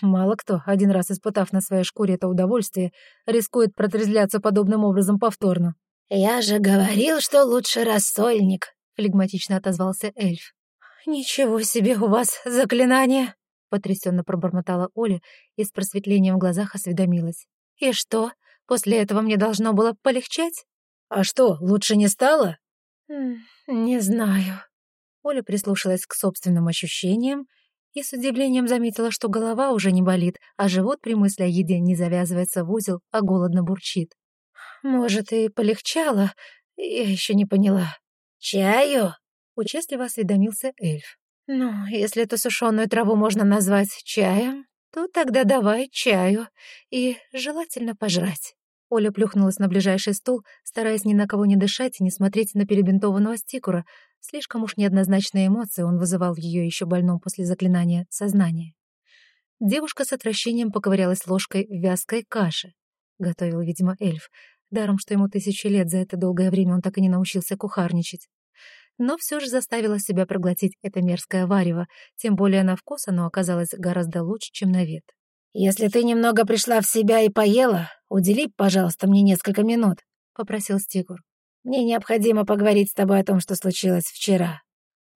Мало кто, один раз испытав на своей шкуре это удовольствие, рискует протрезвляться подобным образом повторно». «Я же говорил, что лучше рассольник», — флегматично отозвался эльф. «Ничего себе у вас заклинание!» потрясенно пробормотала Оля и с просветлением в глазах осведомилась. «И что, после этого мне должно было полегчать?» «А что, лучше не стало?» «Не знаю». Оля прислушалась к собственным ощущениям и с удивлением заметила, что голова уже не болит, а живот при мысли о еде не завязывается в узел, а голодно бурчит. «Может, и полегчало? Я еще не поняла». «Чаю?» — участливо осведомился эльф. «Ну, если эту сушеную траву можно назвать чаем, то тогда давай чаю и желательно пожрать». Оля плюхнулась на ближайший стул, стараясь ни на кого не дышать и не смотреть на перебинтованного стикура. Слишком уж неоднозначные эмоции он вызывал в ее еще больном после заклинания сознание. Девушка с отвращением поковырялась ложкой в вязкой каше. Готовил, видимо, эльф. Даром, что ему тысячи лет, за это долгое время он так и не научился кухарничать но все же заставила себя проглотить это мерзкое варево, тем более на вкус оно оказалось гораздо лучше, чем на вид. «Если ты немного пришла в себя и поела, удели, пожалуйста, мне несколько минут», — попросил Стигур. «Мне необходимо поговорить с тобой о том, что случилось вчера».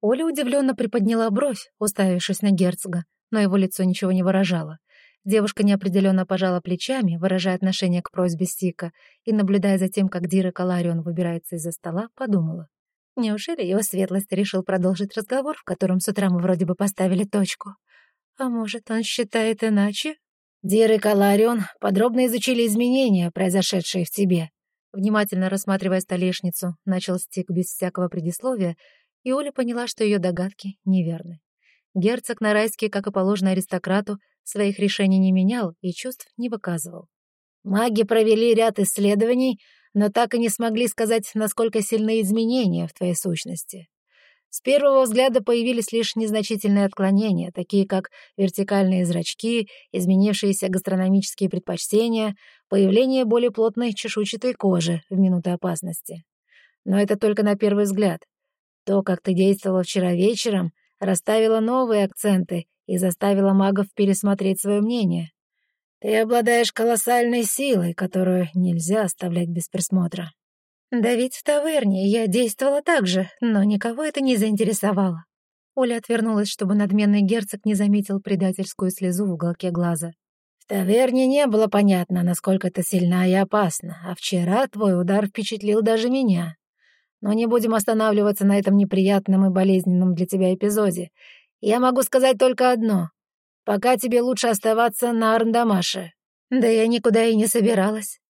Оля удивленно приподняла бровь, уставившись на герцога, но его лицо ничего не выражало. Девушка неопределенно пожала плечами, выражая отношение к просьбе Стика, и, наблюдая за тем, как Дира Каларион выбирается из-за стола, подумала. Неужели его светлость решил продолжить разговор, в котором с утра мы вроде бы поставили точку? А может, он считает иначе? Дир и Каларион подробно изучили изменения, произошедшие в тебе. Внимательно рассматривая столешницу, начал стик без всякого предисловия, и Оля поняла, что ее догадки неверны. Герцог Нарайский, как и положено аристократу, своих решений не менял и чувств не выказывал. Маги провели ряд исследований, но так и не смогли сказать, насколько сильны изменения в твоей сущности. С первого взгляда появились лишь незначительные отклонения, такие как вертикальные зрачки, изменившиеся гастрономические предпочтения, появление более плотной чешуйчатой кожи в минуты опасности. Но это только на первый взгляд. То, как ты действовала вчера вечером, расставило новые акценты и заставило магов пересмотреть свое мнение. Ты обладаешь колоссальной силой, которую нельзя оставлять без присмотра. Да ведь в таверне я действовала так же, но никого это не заинтересовало. Оля отвернулась, чтобы надменный герцог не заметил предательскую слезу в уголке глаза. Таверне не было понятно, насколько ты сильна и опасна, а вчера твой удар впечатлил даже меня. Но не будем останавливаться на этом неприятном и болезненном для тебя эпизоде. Я могу сказать только одно. Пока тебе лучше оставаться на Арндамаше». «Да я никуда и не собиралась.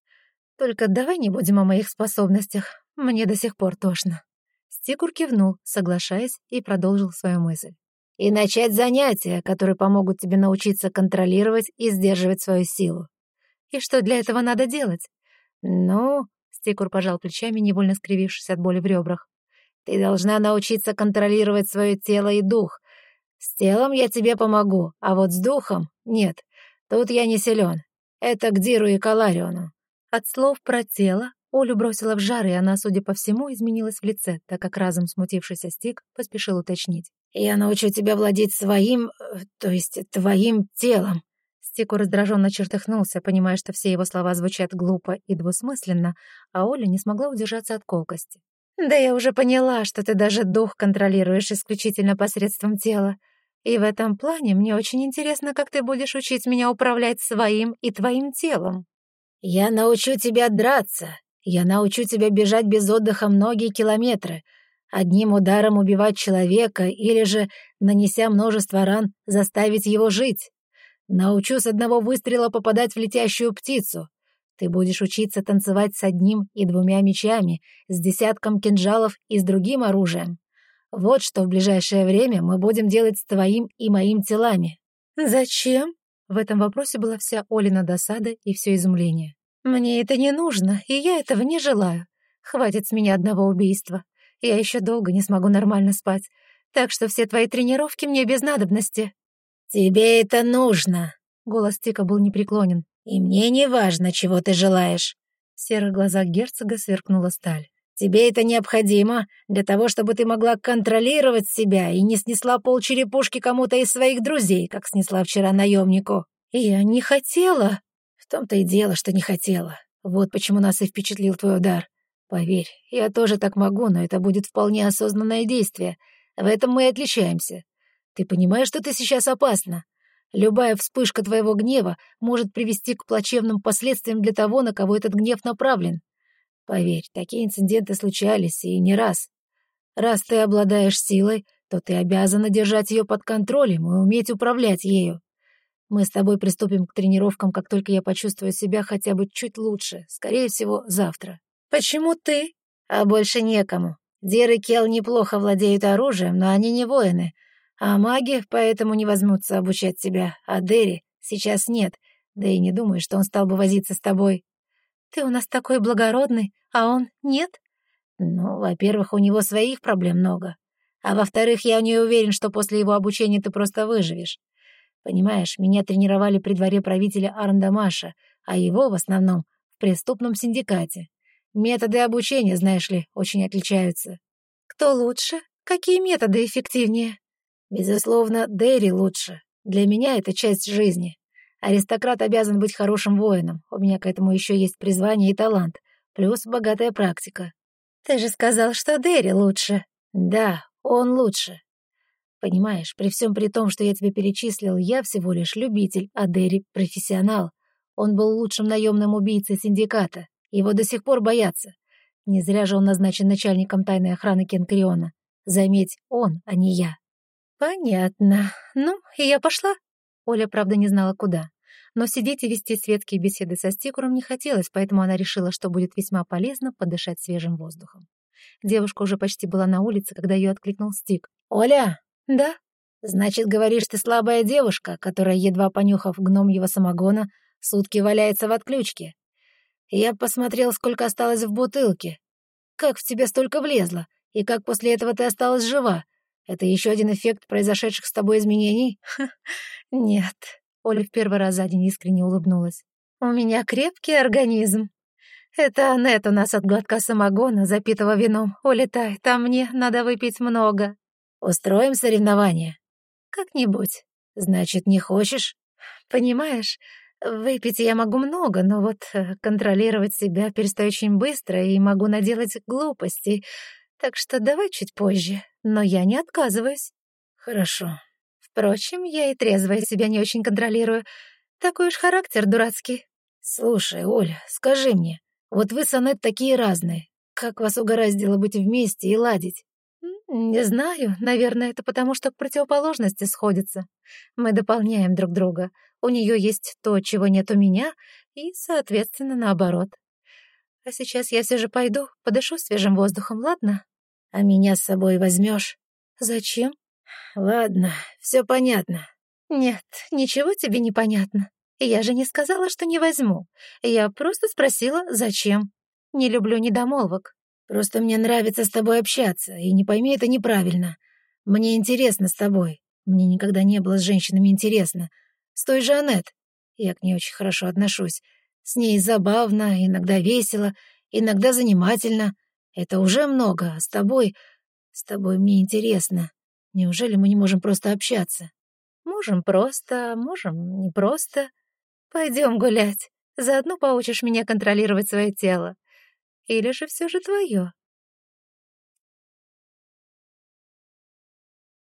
Только давай не будем о моих способностях. Мне до сих пор тошно». Стикур кивнул, соглашаясь, и продолжил свою мысль. «И начать занятия, которые помогут тебе научиться контролировать и сдерживать свою силу». «И что для этого надо делать?» «Ну, Стикур пожал плечами, невольно скривившись от боли в ребрах. «Ты должна научиться контролировать свое тело и дух. С телом я тебе помогу, а вот с духом — нет. Тут я не силен. Это к Диру и Калариону». От слов про тело Олю бросила в жар, и она, судя по всему, изменилась в лице, так как разом смутившийся Стик поспешил уточнить. «Я научу тебя владеть своим, э, то есть твоим телом». Стику раздраженно чертыхнулся, понимая, что все его слова звучат глупо и двусмысленно, а Оля не смогла удержаться от колкости. «Да я уже поняла, что ты даже дух контролируешь исключительно посредством тела. И в этом плане мне очень интересно, как ты будешь учить меня управлять своим и твоим телом». «Я научу тебя драться. Я научу тебя бежать без отдыха многие километры, одним ударом убивать человека или же, нанеся множество ран, заставить его жить. Научу с одного выстрела попадать в летящую птицу. Ты будешь учиться танцевать с одним и двумя мечами, с десятком кинжалов и с другим оружием. Вот что в ближайшее время мы будем делать с твоим и моим телами». «Зачем?» В этом вопросе была вся Олина досада и все изумление. «Мне это не нужно, и я этого не желаю. Хватит с меня одного убийства. Я еще долго не смогу нормально спать, так что все твои тренировки мне без надобности». «Тебе это нужно!» Голос Тика был непреклонен. «И мне не важно, чего ты желаешь». В серых глазах герцога сверкнула сталь. «Тебе это необходимо для того, чтобы ты могла контролировать себя и не снесла полчерепушки кому-то из своих друзей, как снесла вчера наемнику». «Я не хотела». «В том-то и дело, что не хотела. Вот почему нас и впечатлил твой удар. Поверь, я тоже так могу, но это будет вполне осознанное действие. В этом мы и отличаемся. Ты понимаешь, что ты сейчас опасна? Любая вспышка твоего гнева может привести к плачевным последствиям для того, на кого этот гнев направлен. Поверь, такие инциденты случались, и не раз. Раз ты обладаешь силой, то ты обязана держать ее под контролем и уметь управлять ею. Мы с тобой приступим к тренировкам, как только я почувствую себя хотя бы чуть лучше, скорее всего, завтра. Почему ты? А больше некому. Дир и Кел неплохо владеют оружием, но они не воины. А маги поэтому не возьмутся обучать тебя. А Дерри сейчас нет. Да и не думаю, что он стал бы возиться с тобой. Ты у нас такой благородный, а он нет? Ну, во-первых, у него своих проблем много. А во-вторых, я не уверен, что после его обучения ты просто выживешь. Понимаешь, меня тренировали при дворе правителя Арндамаша, а его в основном в преступном синдикате. Методы обучения, знаешь ли, очень отличаются. Кто лучше? Какие методы эффективнее? Безусловно, Дэри лучше. Для меня это часть жизни. Аристократ обязан быть хорошим воином. У меня к этому еще есть призвание и талант. Плюс богатая практика. Ты же сказал, что Дэри лучше. Да, он лучше. Понимаешь, при всем при том, что я тебе перечислил, я всего лишь любитель, а Дэри — профессионал. Он был лучшим наемным убийцей синдиката. Его до сих пор боятся. Не зря же он назначен начальником тайной охраны Кенкриона. Заметь, он, а не я. Понятно. Ну, и я пошла. Оля, правда, не знала, куда. Но сидеть и вести светские беседы со Стикуром не хотелось, поэтому она решила, что будет весьма полезно подышать свежим воздухом. Девушка уже почти была на улице, когда ее откликнул Стик. «Оля!» «Да?» «Значит, говоришь, ты слабая девушка, которая, едва понюхав гном его самогона, сутки валяется в отключке. Я посмотрел, сколько осталось в бутылке. Как в тебя столько влезло? И как после этого ты осталась жива? Это еще один эффект произошедших с тобой изменений? [LAUGHS] Нет. Оля в первый раз за день искренне улыбнулась. У меня крепкий организм. Это Аннет у нас от глотка самогона, запитого вином, улетает, а мне надо выпить много. Устроим соревнование? Как-нибудь. Значит, не хочешь? Понимаешь, Выпить я могу много, но вот э, контролировать себя перестаю очень быстро и могу наделать глупостей. Так что давай чуть позже, но я не отказываюсь. Хорошо. Впрочем, я и трезвая себя не очень контролирую. Такой уж характер дурацкий. Слушай, Оля, скажи мне, вот вы с Анет такие разные. Как вас угораздило быть вместе и ладить? Не знаю, наверное, это потому, что противоположности сходятся. Мы дополняем друг друга. У нее есть то, чего нет у меня, и, соответственно, наоборот. А сейчас я все же пойду, подышу свежим воздухом, ладно? А меня с собой возьмешь? Зачем? Ладно, все понятно. Нет, ничего тебе не понятно. Я же не сказала, что не возьму. Я просто спросила, зачем. Не люблю недомолвок. Просто мне нравится с тобой общаться, и не пойми это неправильно. Мне интересно с тобой. Мне никогда не было с женщинами интересно. С той же Аннет. Я к ней очень хорошо отношусь. С ней забавно, иногда весело, иногда занимательно. Это уже много, а с тобой... С тобой мне интересно. Неужели мы не можем просто общаться? Можем просто, можем не просто. Пойдем гулять. Заодно поучишь меня контролировать свое тело. Или же все же твое?